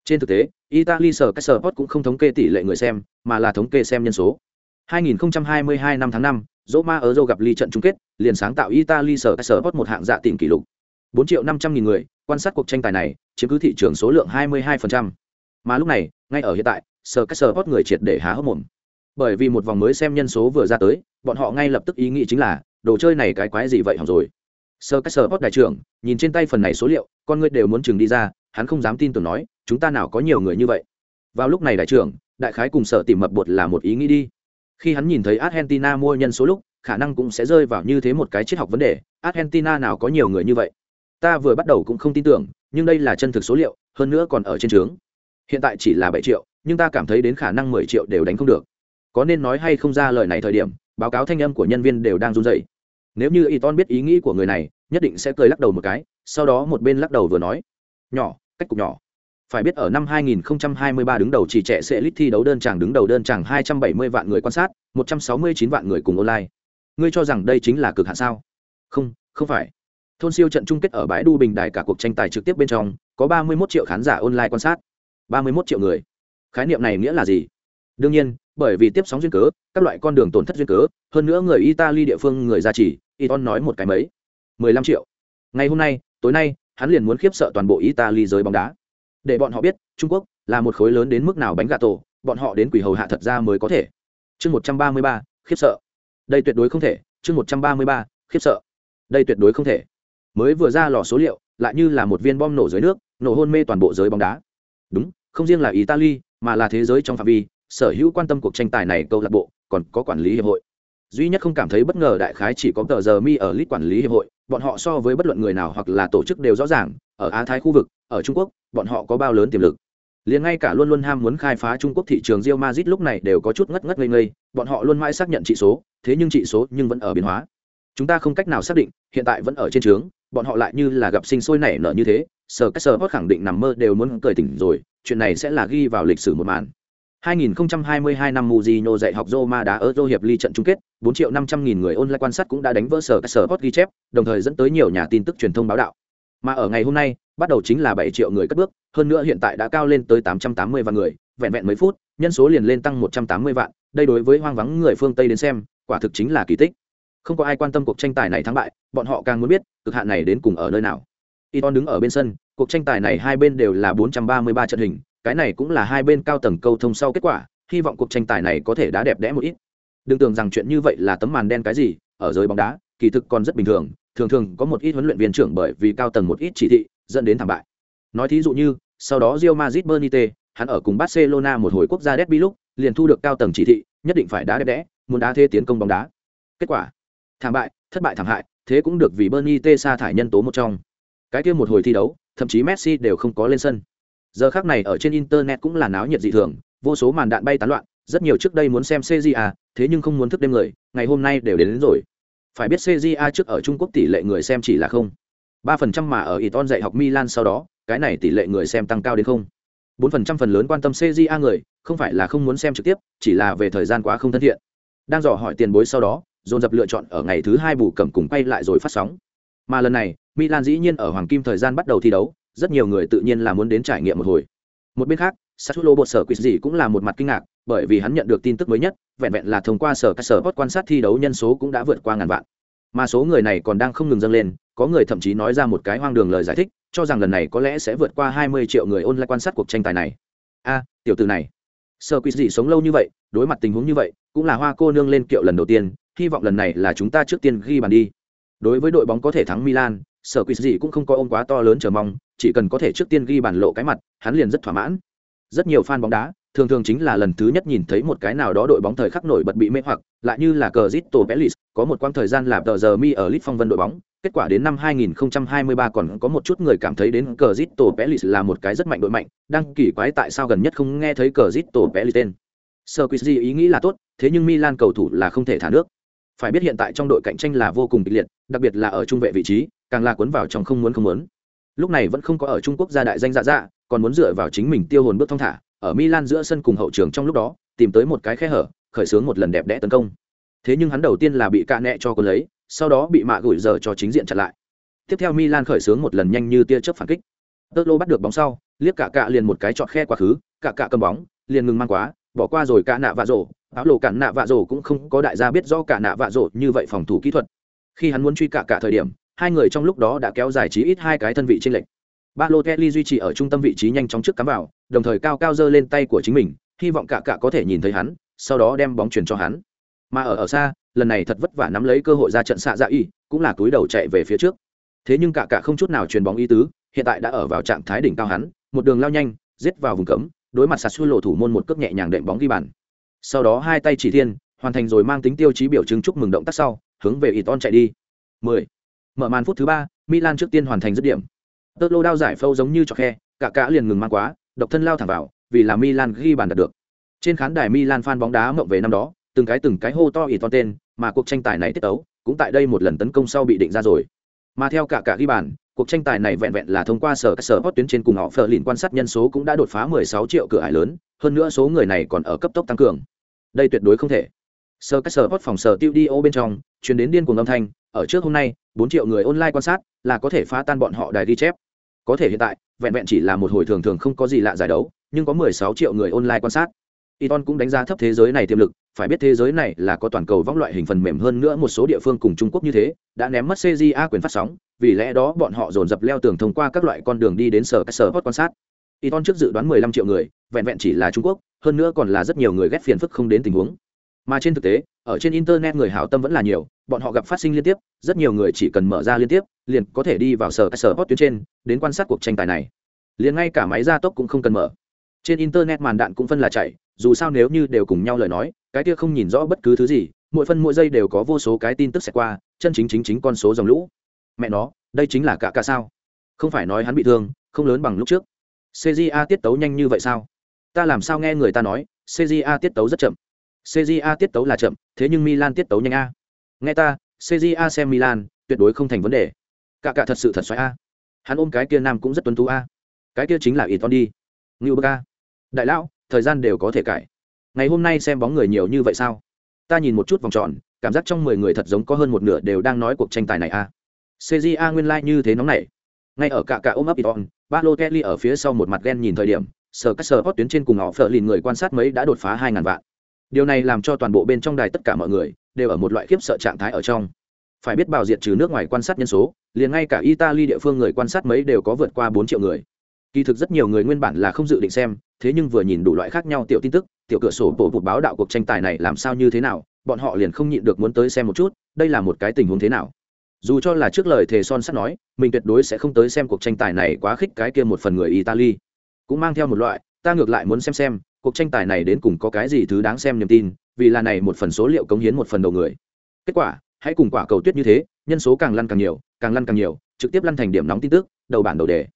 trên thực tế italy sở các sở hot cũng không thống kê tỷ lệ người xem mà là thống kê xem nhân số 2022 năm tháng 5, Roma ở Euro gặp ly trận chung kết, liền sáng tạo Italy sở sở hot một hạng dạ tìm kỷ lục. 4 triệu 500 nghìn người quan sát cuộc tranh tài này, chiếm cứ thị trường số lượng 22%. Mà lúc này, ngay ở hiện tại, sở các sở hot người triệt để há hốc mồm. Bởi vì một vòng mới xem nhân số vừa ra tới, bọn họ ngay lập tức ý nghĩ chính là, đồ chơi này cái quái gì vậy hỏng rồi. Sơ cách sơ bót đại trưởng, nhìn trên tay phần này số liệu, con người đều muốn chừng đi ra, hắn không dám tin tưởng nói, chúng ta nào có nhiều người như vậy. Vào lúc này đại trưởng, đại khái cùng sở tìm mập bột là một ý nghĩ đi khi hắn nhìn thấy argentina mua nhân số lúc khả năng cũng sẽ rơi vào như thế một cái triết học vấn đề argentina nào có nhiều người như vậy ta vừa bắt đầu cũng không tin tưởng nhưng đây là chân thực số liệu hơn nữa còn ở trên trướng hiện tại chỉ là bảy triệu nhưng ta cảm thấy đến khả năng mười triệu đều đánh không được có nên nói hay không ra lời này thời điểm báo cáo thanh âm của nhân viên đều đang run dậy nếu như y ton biết ý nghĩ của người này nhất định sẽ cười lắc đầu một cái sau đó một bên lắc đầu vừa nói nhỏ cách cục nhỏ phải biết ở năm 2023 đứng đầu chỉ trẻ sẽ lít thi đấu đơn chàng đứng đầu đơn chàng 270 vạn người quan sát, 169 vạn người cùng online. Ngươi cho rằng đây chính là cực hạn sao? Không, không phải. Thôn siêu trận chung kết ở bãi đu bình đài cả cuộc tranh tài trực tiếp bên trong, có 31 triệu khán giả online quan sát. 31 triệu người. Khái niệm này nghĩa là gì? Đương nhiên, bởi vì tiếp sóng duyên cớ, các loại con đường tổn thất duyên cớ, hơn nữa người Italy địa phương người ra chỉ, Iton nói một cái mấy. 15 triệu. Ngày hôm nay, tối nay, hắn liền muốn khiếp sợ toàn bộ Italy giới bóng đá. Để bọn họ biết trung quốc là một khối lớn đến mức nào bánh gà tổ bọn họ đến quỷ hầu hạ thật ra mới có thể. Chương một trăm ba mươi ba khiếp sợ. Đây tuyệt đối không thể chương một trăm ba mươi ba khiếp sợ. Đây tuyệt đối không thể. Mới vừa ra lò số liệu lại như là một viên bom nổ dưới nước nổ hôn mê toàn bộ giới bóng đá. Đúng không riêng là italy mà là thế giới trong phạm vi sở hữu quan tâm cuộc tranh tài này câu lạc bộ còn có quản lý hiệp hội. Duy nhất không cảm thấy bất ngờ đại khái chỉ có tờ giờ mi ở lít quản lý hiệp hội, bọn họ so với bất luận người nào hoặc là tổ chức đều rõ ràng, ở á thái khu vực, ở trung quốc, bọn họ có bao lớn tiềm lực. Liền ngay cả luôn luôn ham muốn khai phá trung quốc thị trường rio mazit lúc này đều có chút ngất ngất ngây ngây, bọn họ luôn mãi xác nhận trị số, thế nhưng trị số nhưng vẫn ở biến hóa. Chúng ta không cách nào xác định, hiện tại vẫn ở trên trướng, bọn họ lại như là gặp sinh sôi nảy nở như thế sở các sở hot khẳng định nằm mơ đều muốn cười tỉnh rồi, chuyện này sẽ là ghi vào lịch sử một màn. 2022 năm Mujino dạy học Roma đá ở Euro hiệp ly trận chung kết, 4 triệu 500 nghìn người online quan sát cũng đã đánh vỡ sở các sở hot ghi chép, đồng thời dẫn tới nhiều nhà tin tức truyền thông báo đạo. Mà ở ngày hôm nay, bắt đầu chính là 7 triệu người cất bước, hơn nữa hiện tại đã cao lên tới 880 vạn người, vẹn vẹn mấy phút, nhân số liền lên tăng 180 vạn, đây đối với hoang vắng người phương Tây đến xem, quả thực chính là kỳ tích. Không có ai quan tâm cuộc tranh tài này thắng bại, bọn họ càng muốn biết, cực hạn này đến cùng ở nơi nào. Iton đứng ở bên sân, cuộc tranh tài này hai bên đều là 433 trận hình, cái này cũng là hai bên cao tầng câu thông sau kết quả, hy vọng cuộc tranh tài này có thể đá đẹp đẽ một ít. Đừng tưởng rằng chuyện như vậy là tấm màn đen cái gì, ở giới bóng đá, kỳ thực còn rất bình thường thường thường có một ít huấn luyện viên trưởng bởi vì cao tầng một ít chỉ thị, dẫn đến thảm bại. Nói thí dụ như, sau đó Real Madrid, Bernite, hắn ở cùng Barcelona một hồi quốc gia derby lúc, liền thu được cao tầng chỉ thị, nhất định phải đá đẹp đẽ, muốn đá thế tiến công bóng đá. Kết quả, thảm bại, thất bại thảm hại, thế cũng được vì Bernite sa thải nhân tố một trong. Cái kia một hồi thi đấu, thậm chí Messi đều không có lên sân giờ khác này ở trên internet cũng là náo nhiệt dị thường vô số màn đạn bay tán loạn rất nhiều trước đây muốn xem cja thế nhưng không muốn thức đêm người ngày hôm nay đều đến, đến rồi. Phải biết cja trước ở trung quốc tỷ lệ người xem chỉ là không. ba phần trăm mà ở iton dạy học milan sau đó cái này tỷ lệ người xem tăng cao đến không. bốn phần trăm phần lớn quan tâm cja người không phải là không muốn xem trực tiếp chỉ là về thời gian quá không thân thiện. Đang dò hỏi tiền bối sau đó dồn dập lựa chọn ở ngày thứ hai bù cầm cùng quay lại rồi phát sóng. Mà lần này milan dĩ nhiên ở hoàng kim thời gian bắt đầu thi đấu rất nhiều người tự nhiên là muốn đến trải nghiệm một hồi. Một bên khác Satulo bột sở quýt gì cũng là một mặt kinh ngạc, bởi vì hắn nhận được tin tức mới nhất, vẹn vẹn là thông qua sở các sở hot quan sát thi đấu nhân số cũng đã vượt qua ngàn vạn. Mà số người này còn đang không ngừng dâng lên, có người thậm chí nói ra một cái hoang đường lời giải thích, cho rằng lần này có lẽ sẽ vượt qua 20 triệu người online quan sát cuộc tranh tài này. A, tiểu tử này. Sở quýt gì sống lâu như vậy, đối mặt tình huống như vậy, cũng là hoa cô nương lên kiệu lần đầu tiên, hy vọng lần này là chúng ta trước tiên ghi bàn đi. Đối với đội bóng có thể thắng milan sở quýt gì cũng không có ôm quá to lớn chờ mong, chỉ cần có thể trước tiên ghi bàn lộ cái mặt, hắn liền rất thỏa mãn. Rất nhiều fan bóng đá, thường thường chính là lần thứ nhất nhìn thấy một cái nào đó đội bóng thời khắc nổi bật bị mê hoặc, lại như là cờ zito pelis có một quãng thời gian là tờ giờ mi ở lit phong vân đội bóng, kết quả đến năm 2023 còn có một chút người cảm thấy đến cờ zito pelis là một cái rất mạnh đội mạnh, đang kỳ quái tại sao gần nhất không nghe thấy cờ zito pelis tên sơ quý ý nghĩ là tốt, thế nhưng milan cầu thủ là không thể thả nước. Phải biết hiện tại trong đội cạnh tranh là vô cùng kịch liệt, đặc biệt là ở trung vệ vị trí càng là cuốn vào trong không muốn không muốn. Lúc này vẫn không có ở trung quốc gia đại danh dạ dạ còn muốn dựa vào chính mình tiêu hồn bước thong thả, ở milan giữa sân cùng hậu trường trong lúc đó, tìm tới một cái khe hở, khởi xướng một lần đẹp đẽ tấn công. Thế nhưng hắn đầu tiên là bị cạ nẹ cho cuốn lấy, sau đó bị mạ gửi giờ cho chính diện chặn lại. Tiếp theo milan khởi xướng một lần nhanh như tia chớp phản kích. Tơ lô bắt được bóng sau, liếc cả cạ liền một cái chọn khe quá khứ, cả cạ cầm bóng, liền ngừng mang quá, bỏ qua rồi cả nạ vạ rổ. Áo lộ cản nạ vạ rổ cũng không có đại gia biết do cả nạ vạ rổ như vậy phòng thủ kỹ thuật. Khi hắn muốn truy cả cả thời điểm hai người trong lúc đó đã kéo dài chí ít hai cái thân vị trên lệnh Balotelli duy trì ở trung tâm vị trí nhanh chóng trước cắm vào, đồng thời cao cao giơ lên tay của chính mình, hy vọng cả cả có thể nhìn thấy hắn, sau đó đem bóng chuyển cho hắn. Mà ở ở xa, lần này thật vất vả nắm lấy cơ hội ra trận xạ dạ y, cũng là túi đầu chạy về phía trước. Thế nhưng cả cả không chút nào truyền bóng ý tứ, hiện tại đã ở vào trạng thái đỉnh cao hắn, một đường lao nhanh, giết vào vùng cấm, đối mặt Sassuolo thủ môn một cước nhẹ nhàng đệm bóng ghi bàn. Sau đó hai tay chỉ thiên, hoàn thành rồi mang tính tiêu chí biểu chứng chúc mừng động tác sau, hướng về Iton chạy đi. 10. Mở màn phút thứ ba, Milan trước tiên hoàn thành dứt điểm. Tơ lô đao giải phâu giống như chọc khe, cả cả liền ngừng mang quá, độc thân lao thẳng vào, vì là Milan ghi bàn đạt được. Trên khán đài Milan fan bóng đá mộng về năm đó, từng cái từng cái hô to ỉ to tên, mà cuộc tranh tài này tiết tấu, cũng tại đây một lần tấn công sau bị định ra rồi. Mà theo cả cả ghi bàn, cuộc tranh tài này vẹn vẹn là thông qua sở sở hot tuyến trên cùng họ phờ lìn quan sát nhân số cũng đã đột phá 16 triệu cửa ải lớn, hơn nữa số người này còn ở cấp tốc tăng cường. Đây tuyệt đối không thể. Sở cách sở hot phòng sở tiêu đi ô bên trong, truyền đến điên cuồng âm thanh, ở trước hôm nay, 4 triệu người online quan sát, là có thể phá tan bọn họ đài ghi chép có thể hiện tại vẹn vẹn chỉ là một hồi thường thường không có gì lạ giải đấu nhưng có 16 triệu người online quan sát Iton cũng đánh giá thấp thế giới này tiềm lực, phải biết thế giới này là có toàn cầu vong loại hình phần mềm hơn nữa một số địa phương cùng Trung Quốc như thế, đã ném mất CJA quyền phát sóng, vì lẽ đó bọn họ dồn dập leo tường thông qua các loại con đường đi đến sở sở hot quan sát. Iton trước dự đoán 15 triệu người, vẹn vẹn chỉ là Trung Quốc, hơn nữa còn là rất nhiều người ghét phiền phức không đến tình huống. Mà trên thực tế, ở trên internet người hảo tâm vẫn là nhiều, bọn họ gặp phát sinh liên tiếp, rất nhiều người chỉ cần mở ra liên tiếp, liền có thể đi vào sở sở hot tuyến trên đến quan sát cuộc tranh tài này. Liền ngay cả máy gia tốc cũng không cần mở. Trên internet màn đạn cũng phân là chạy dù sao nếu như đều cùng nhau lời nói cái kia không nhìn rõ bất cứ thứ gì mỗi phân mỗi giây đều có vô số cái tin tức sẽ qua chân chính chính chính con số dòng lũ. Mẹ nó đây chính là cả cả sao? Không phải nói hắn bị thương không lớn bằng lúc trước. Cja tiết tấu nhanh như vậy sao? Ta làm sao nghe người ta nói cja tiết tấu rất chậm cja tiết tấu là chậm, thế nhưng milan tiết tấu nhanh a. Nghe ta cja xem milan, tuyệt đối không thành vấn đề. Cả cả thật sự thật xoáy a. Hắn ôm cái kia nam cũng rất tuấn tú a. Cái kia chính là ít đi. Ngưu đại lão, thời gian đều có thể cải. Ngày hôm nay xem bóng người nhiều như vậy sao? Ta nhìn một chút vòng tròn, cảm giác trong mười người thật giống có hơn một nửa đều đang nói cuộc tranh tài này a. Cja nguyên lai như thế nóng này ngay ở cả cả ôm ấp iton Balotelli kelly ở phía sau một mặt ghen nhìn thời điểm sở các sở hot tuyến trên cùng họ phở lìn người quan sát mấy đã đột phá hai ngàn vạn điều này làm cho toàn bộ bên trong đài tất cả mọi người đều ở một loại khiếp sợ trạng thái ở trong. Phải biết bảo diệt trừ nước ngoài quan sát nhân số, liền ngay cả italy địa phương người quan sát mấy đều có vượt qua bốn triệu người. Kỳ thực rất nhiều người nguyên bản là không dự định xem, thế nhưng vừa nhìn đủ loại khác nhau tiểu tin tức, tiểu cửa sổ bổ vụ báo đạo cuộc tranh tài này làm sao như thế nào, bọn họ liền không nhịn được muốn tới xem một chút, đây là một cái tình huống thế nào. Dù cho là trước lời thề son sắt nói, mình tuyệt đối sẽ không tới xem cuộc tranh tài này quá khích cái kia một phần người italy. Cũng mang theo một loại, ta ngược lại muốn xem xem cuộc tranh tài này đến cùng có cái gì thứ đáng xem niềm tin, vì là này một phần số liệu cống hiến một phần đầu người. Kết quả, hãy cùng quả cầu tuyết như thế, nhân số càng lăn càng nhiều, càng lăn càng nhiều, trực tiếp lăn thành điểm nóng tin tức, đầu bản đầu đề.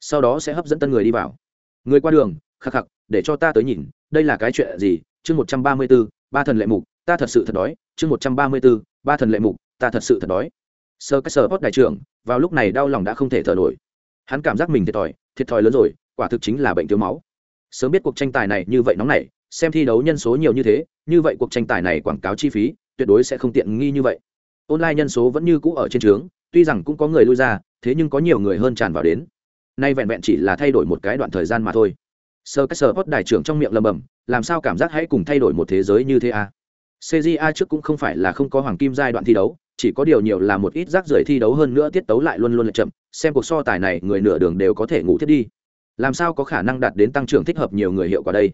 Sau đó sẽ hấp dẫn tân người đi vào. Người qua đường, khắc khắc, để cho ta tới nhìn, đây là cái chuyện gì? Chương một trăm ba mươi b ố ba thần lệ mục, ta thật sự thật đói. Chương một trăm ba mươi b ố ba thần lệ mục, ta thật sự thật đói. Sơ cách sơ post đại trưởng, vào lúc này đau lòng đã không thể thở nổi. Hắn cảm giác mình thiệt thòi thiệt thòi lớn rồi, quả thực chính là bệnh thiếu máu sớm biết cuộc tranh tài này như vậy nóng này xem thi đấu nhân số nhiều như thế, như vậy cuộc tranh tài này quảng cáo chi phí, tuyệt đối sẽ không tiện nghi như vậy. Online nhân số vẫn như cũ ở trên trướng, tuy rằng cũng có người lui ra, thế nhưng có nhiều người hơn tràn vào đến. Nay vẹn vẹn chỉ là thay đổi một cái đoạn thời gian mà thôi. Sơ cách sơ hót đại trưởng trong miệng lầm bầm làm sao cảm giác hãy cùng thay đổi một thế giới như thế à? a à? cja trước cũng không phải là không có hoàng kim giai đoạn thi đấu, chỉ có điều nhiều là một ít rác rưởi thi đấu hơn nữa tiết tấu lại luôn luôn là chậm, xem cuộc so tài này người nửa đường đều có thể ngủ thiết đi làm sao có khả năng đạt đến tăng trưởng thích hợp nhiều người hiệu quả đây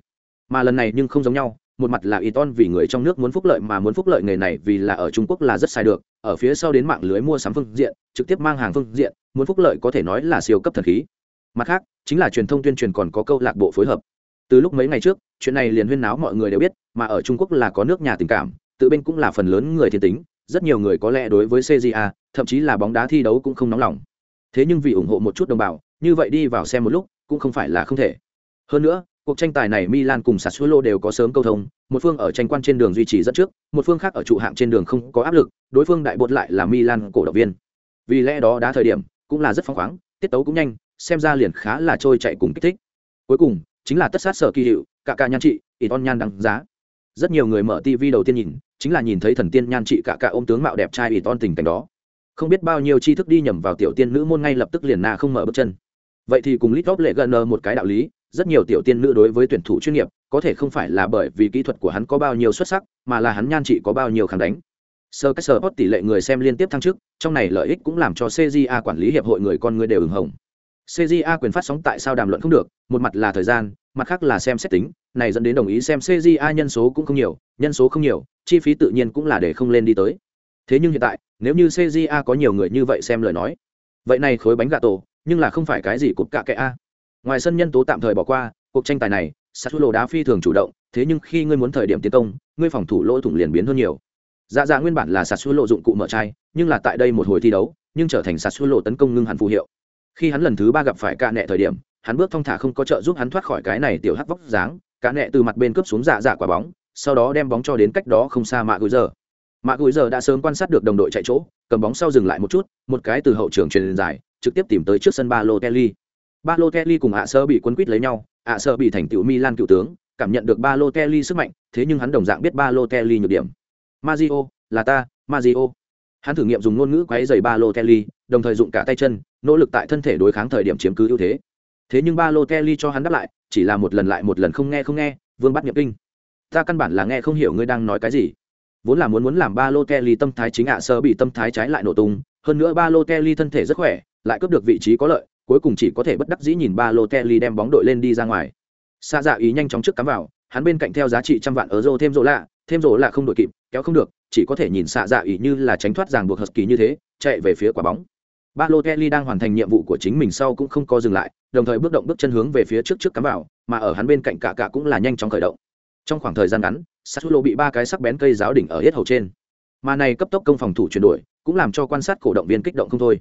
mà lần này nhưng không giống nhau một mặt là Iton vì người trong nước muốn phúc lợi mà muốn phúc lợi nghề này vì là ở Trung Quốc là rất sai được, ở phía sau đến mạng lưới mua sắm phương diện, trực tiếp mang hàng phương diện, muốn phúc lợi có thể nói là siêu cấp thần khí. Mặt khác, chính là truyền thông tuyên truyền còn có câu lạc bộ phối hợp. Từ lúc mấy ngày trước, chuyện này liền huyên náo mọi người đều biết, mà ở Trung Quốc là có nước nhà tình cảm, tự bên cũng là phần lớn người thiên tính, rất nhiều người có lẽ đối với CJA, thậm chí là bóng đá thi đấu cũng không nóng lòng. Thế nhưng vì ủng hộ một chút đồng bào, như vậy đi vào xem một lúc, cũng không phải là không thể. Hơn nữa, cuộc tranh tài này Milan cùng Sassuolo đều có sớm câu thông, một phương ở tranh quan trên đường duy trì dẫn trước, một phương khác ở trụ hạng trên đường không có áp lực, đối phương đại bột lại là Milan cổ động viên. Vì lẽ đó đá thời điểm cũng là rất phóng khoáng, tiết tấu cũng nhanh, xem ra liền khá là trôi chạy cùng kích thích. Cuối cùng, chính là tất sát sở kỳ hiệu, cả cả nhan trị, Iton nhan đăng giá. Rất nhiều người mở TV đầu tiên nhìn, chính là nhìn thấy thần tiên nhan trị cả cả ôm tướng mạo đẹp trai Iton tình cảnh đó. Không biết bao nhiêu tri thức đi nhầm vào tiểu tiên nữ môn ngay lập tức liền na không mở bước chân. Vậy thì cùng Litop lệ gần một cái đạo lý, rất nhiều tiểu tiên nữ đối với tuyển thủ chuyên nghiệp có thể không phải là bởi vì kỹ thuật của hắn có bao nhiêu xuất sắc mà là hắn nhan trị có bao nhiêu kháng đánh. Sơ cách sơ tỷ lệ người xem liên tiếp thăng chức trong này lợi ích cũng làm cho cja quản lý hiệp hội người con người đều ửng hồng. Cja quyền phát sóng tại sao đàm luận không được một mặt là thời gian mặt khác là xem xét tính này dẫn đến đồng ý xem cja nhân số cũng không nhiều nhân số không nhiều chi phí tự nhiên cũng là để không lên đi tới. Thế nhưng hiện tại nếu như cja có nhiều người như vậy xem lời nói vậy này khối bánh gà tổ nhưng là không phải cái gì cục cạ kệ a ngoài sân nhân tố tạm thời bỏ qua cuộc tranh tài này Sassuolo đá phi thường chủ động, thế nhưng khi ngươi muốn thời điểm tiến công, ngươi phòng thủ lỗ thủng liền biến hơn nhiều. Dạ dạ nguyên bản là Sassuolo dụng cụ mở chai, nhưng là tại đây một hồi thi đấu, nhưng trở thành Sassuolo tấn công ngưng hẳn phù hiệu. Khi hắn lần thứ ba gặp phải cạ nẹ thời điểm, hắn bước thong thả không có trợ giúp hắn thoát khỏi cái này tiểu hắc vóc dáng, cạ nẹ từ mặt bên cướp xuống dạ dạ quả bóng, sau đó đem bóng cho đến cách đó không xa mạ gối giờ. Mạ gối giờ đã sớm quan sát được đồng đội chạy chỗ, cầm bóng sau dừng lại một chút, một cái từ hậu trường truyền dài, trực tiếp tìm tới trước sân Balotelli. Balotelli cùng ạ sơ bị quấn quýt lấy nhau, ạ sơ bị thành tựu Milan cựu tướng, cảm nhận được Balotelli sức mạnh, thế nhưng hắn đồng dạng biết Balotelli nhược điểm. Mario, là ta, Mario. Hắn thử nghiệm dùng ngôn ngữ quấy rầy Balotelli, đồng thời dụng cả tay chân, nỗ lực tại thân thể đối kháng thời điểm chiếm cứ ưu thế. Thế nhưng Balotelli cho hắn đáp lại, chỉ là một lần lại một lần không nghe không nghe, vương bắt nhập kinh. Ta căn bản là nghe không hiểu ngươi đang nói cái gì. Vốn là muốn muốn làm Balotelli tâm thái chính ạ sơ bị tâm thái trái lại nổ tung, hơn nữa Balotelli thân thể rất khỏe, lại cướp được vị trí có lợi, cuối cùng chỉ có thể bất đắc dĩ nhìn ba lô kelly đem bóng đội lên đi ra ngoài. Xa dạ ý nhanh chóng trước cắm vào hắn bên cạnh theo giá trị trăm vạn euro thêm rỗ lạ thêm rỗ lạ không đội kịp kéo không được chỉ có thể nhìn xạ dạ ý như là tránh thoát ràng buộc hợp kỳ như thế chạy về phía quả bóng. Ba lô kelly đang hoàn thành nhiệm vụ của chính mình sau cũng không có dừng lại đồng thời bước động bước chân hướng về phía trước trước cắm vào mà ở hắn bên cạnh cả cả cũng là nhanh chóng khởi động. Trong khoảng thời gian ngắn Sassuolo bị ba cái sắc bén cây giáo đỉnh ở hết hầu trên. Mà này cấp tốc công phòng thủ chuyển đổi cũng làm cho quan sát cổ động viên kích động không thôi.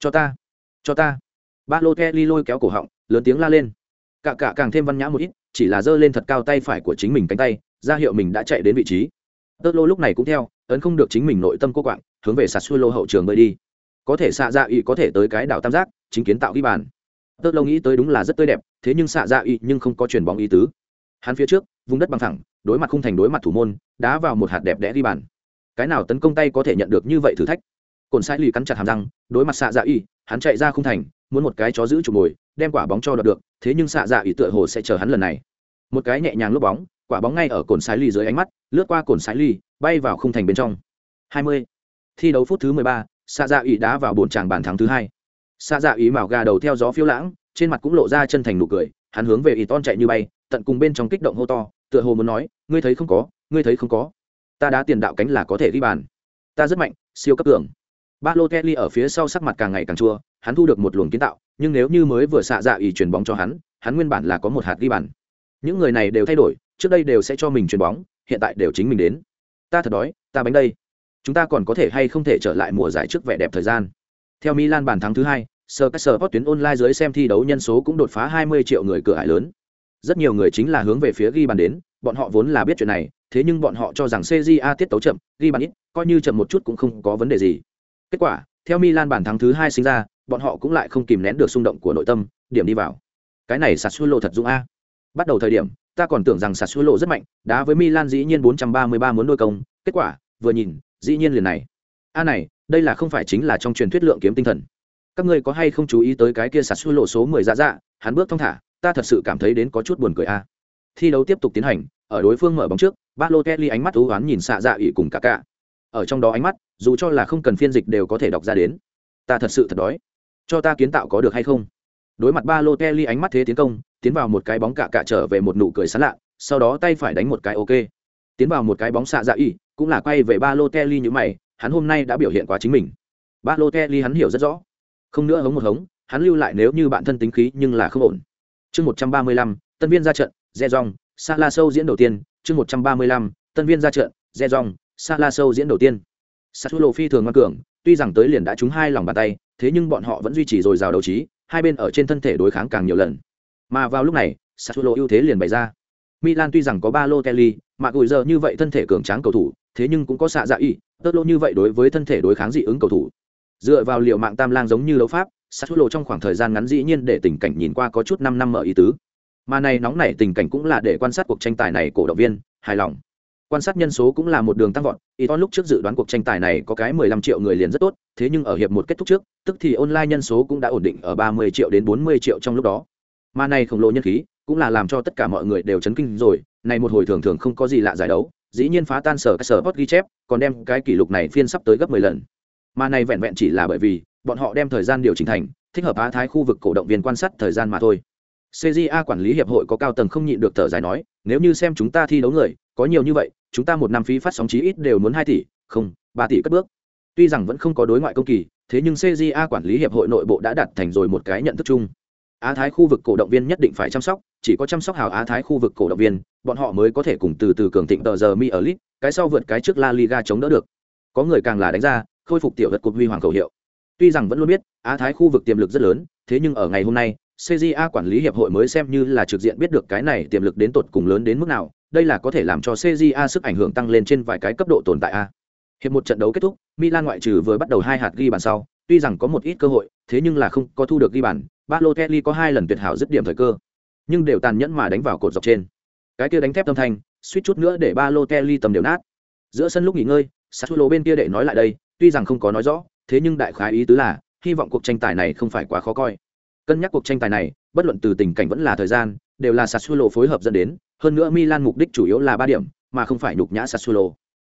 Cho ta cho ta ba lô kelly lôi kéo cổ họng lớn tiếng la lên cả cả càng thêm văn nhã một ít chỉ là giơ lên thật cao tay phải của chính mình cánh tay ra hiệu mình đã chạy đến vị trí tớt lô lúc này cũng theo ấn không được chính mình nội tâm cô quạng hướng về sạt suối lô hậu trường bơi đi. Có thể xạ dạ y có thể tới cái đảo tam giác, chính kiến tạo ghi bàn. Tớt lô nghĩ tới đúng là rất tươi đẹp, thế nhưng xạ dạ y nhưng không có chuyền bóng ý tứ. Hắn phía trước, vùng đất bằng thẳng, đối mặt khung thành đối mặt thủ môn, đá vào một hạt đẹp đẽ ghi bàn. Cái nào tấn công tay có thể nhận được như vậy thử thách? Cồn sai lì cắn chặt hàm răng, đối mặt xạ dạ y hắn chạy ra khung thành, muốn một cái chó giữ chụp mồi, đem quả bóng cho đoạt được, thế nhưng xạ dạ ý tựa hồ sẽ chờ hắn lần này. Một cái nhẹ nhàng lúc bóng, quả bóng ngay ở cồn sái ly dưới ánh mắt lướt qua cồn sái ly bay vào khung thành bên trong. 20. thi đấu phút thứ 13, xạ dạ ý đá vào bồn tràng bàn thắng thứ hai. Xạ dạ ý mào gà đầu theo gió phiêu lãng trên mặt cũng lộ ra chân thành nụ cười hắn hướng về ý ton chạy như bay tận cùng bên trong kích động hô to tựa hồ muốn nói ngươi thấy không có ngươi thấy không có. Ta đá tiền đạo cánh là có thể ghi bàn. Ta rất mạnh siêu cấp tưởng ba kelly ở phía sau sắc mặt càng ngày càng chua, hắn thu được một luồng kiến tạo, nhưng nếu như mới vừa xạ dạ ý chuyển bóng cho hắn hắn nguyên bản là có một hạt ghi bàn. Những người này đều thay đổi, trước đây đều sẽ cho mình chuyển bóng, hiện tại đều chính mình đến. Ta thật đói, ta bánh đây. Chúng ta còn có thể hay không thể trở lại mùa giải trước vẻ đẹp thời gian? Theo milan bàn thắng thứ hai sơ các tuyến online dưới xem thi đấu nhân số cũng đột phá 20 triệu người cửa ải lớn. Rất nhiều người chính là hướng về phía ghi bàn đến, bọn họ vốn là biết chuyện này, thế nhưng bọn họ cho rằng cja tiết tấu chậm, ghi bàn ít, coi như chậm một chút cũng không có vấn đề gì kết quả theo milan bàn thắng thứ hai sinh ra bọn họ cũng lại không kìm nén được xung động của nội tâm điểm đi vào cái này Sassuolo thật dũng a bắt đầu thời điểm ta còn tưởng rằng Sassuolo rất mạnh, đá với Milan dĩ nhiên 433 muốn đôi công, kết quả, vừa nhìn, dĩ nhiên liền này. A này, đây là không phải chính là trong truyền thuyết lượng kiếm tinh thần. Các ngươi có hay không chú ý tới cái kia Sassuolo số 10 dạ dạ, hắn bước thong thả, ta thật sự cảm thấy đến có chút buồn cười a. Thi đấu tiếp tục tiến hành, ở đối phương mở bóng trước, Balotelli ánh mắt u ám nhìn xạ dạ ỷ cùng cả cả. Ở trong đó ánh mắt, dù cho là không cần phiên dịch đều có thể đọc ra đến. Ta thật sự thật đói. Cho ta kiến tạo có được hay không? Đối mặt ba lô Kelly ánh mắt thế tiến công, tiến vào một cái bóng cạ cạ trở về một nụ cười sán lạ sau đó tay phải đánh một cái ok tiến vào một cái bóng xạ dạ y cũng là quay về ba lô kelly như mày hắn hôm nay đã biểu hiện quá chính mình ba lô kelly hắn hiểu rất rõ không nữa hống một hống hắn lưu lại nếu như bạn thân tính khí nhưng là không ổn chương một trăm ba mươi lăm tân viên ra trận re rong sa la sâu diễn đầu tiên chương một trăm ba mươi lăm tân viên ra trận re rong sa la sâu diễn đầu tiên sa phi thường ngoan cường tuy rằng tới liền đã trúng hai lòng bàn tay thế nhưng bọn họ vẫn duy trì dồi dào đấu trí hai bên ở trên thân thể đối kháng càng nhiều lần mà vào lúc này Sassuolo ưu thế liền bày ra Milan tuy rằng có ba lô Kelly, mà gùi giờ như vậy thân thể cường tráng cầu thủ, thế nhưng cũng có xạ dạ y, tớt lô như vậy đối với thân thể đối kháng dị ứng cầu thủ. Dựa vào liệu mạng tam lang giống như đấu pháp, Sassuolo trong khoảng thời gian ngắn dĩ nhiên để tình cảnh nhìn qua có chút năm năm mở ý tứ. Mà này nóng nảy tình cảnh cũng là để quan sát cuộc tranh tài này cổ động viên, hài lòng. Quan sát nhân số cũng là một đường tăng vọt, Iton lúc trước dự đoán cuộc tranh tài này có cái 15 triệu người liền rất tốt, thế nhưng ở hiệp một kết thúc trước, tức thì online nhân số cũng đã ổn định ở 30 triệu đến 40 triệu trong lúc đó. Mà này khổng lồ nhân khí cũng là làm cho tất cả mọi người đều chấn kinh rồi này một hồi thường thường không có gì lạ giải đấu dĩ nhiên phá tan sở các sở hot ghi chép còn đem cái kỷ lục này phiên sắp tới gấp 10 lần. Mà này vẹn vẹn chỉ là bởi vì bọn họ đem thời gian điều chỉnh thành thích hợp á thái khu vực cổ động viên quan sát thời gian mà thôi. CJA quản lý hiệp hội có cao tầng không nhịn được thở dài nói, nếu như xem chúng ta thi đấu người, có nhiều như vậy, chúng ta một năm phí phát sóng chí ít đều muốn hai tỷ, không, ba tỷ cất bước. Tuy rằng vẫn không có đối ngoại công kỳ, thế nhưng CJA quản lý hiệp hội nội bộ đã đặt thành rồi một cái nhận thức chung. Á thái khu vực cổ động viên nhất định phải chăm sóc chỉ có chăm sóc hào á thái khu vực cổ động viên bọn họ mới có thể cùng từ từ cường thịnh tờ giờ mi ở lit cái sau vượt cái trước la liga chống đỡ được. Có người càng là đánh ra khôi phục tiểu vật cột huy hoàng khẩu hiệu. Tuy rằng vẫn luôn biết á thái khu vực tiềm lực rất lớn thế nhưng ở ngày hôm nay cja quản lý hiệp hội mới xem như là trực diện biết được cái này tiềm lực đến tột cùng lớn đến mức nào đây là có thể làm cho cja sức ảnh hưởng tăng lên trên vài cái cấp độ tồn tại a hiệp một trận đấu kết thúc milan ngoại trừ vừa bắt đầu hai hạt ghi bàn sau tuy rằng có một ít cơ hội thế nhưng là không có thu được ghi bàn Balotelli có hai lần tuyệt hảo dứt điểm thời cơ, nhưng đều tàn nhẫn mà đánh vào cột dọc trên. Cái kia đánh thép tâm thanh, suýt chút nữa để Balotelli tầm đều nát. Giữa sân lúc nghỉ ngơi, Sassuolo bên kia để nói lại đây, tuy rằng không có nói rõ, thế nhưng đại khái ý tứ là, hy vọng cuộc tranh tài này không phải quá khó coi. Cân nhắc cuộc tranh tài này, bất luận từ tình cảnh vẫn là thời gian, đều là Sassuolo phối hợp dẫn đến, hơn nữa Milan mục đích chủ yếu là ba điểm, mà không phải nhục nhã Sassuolo.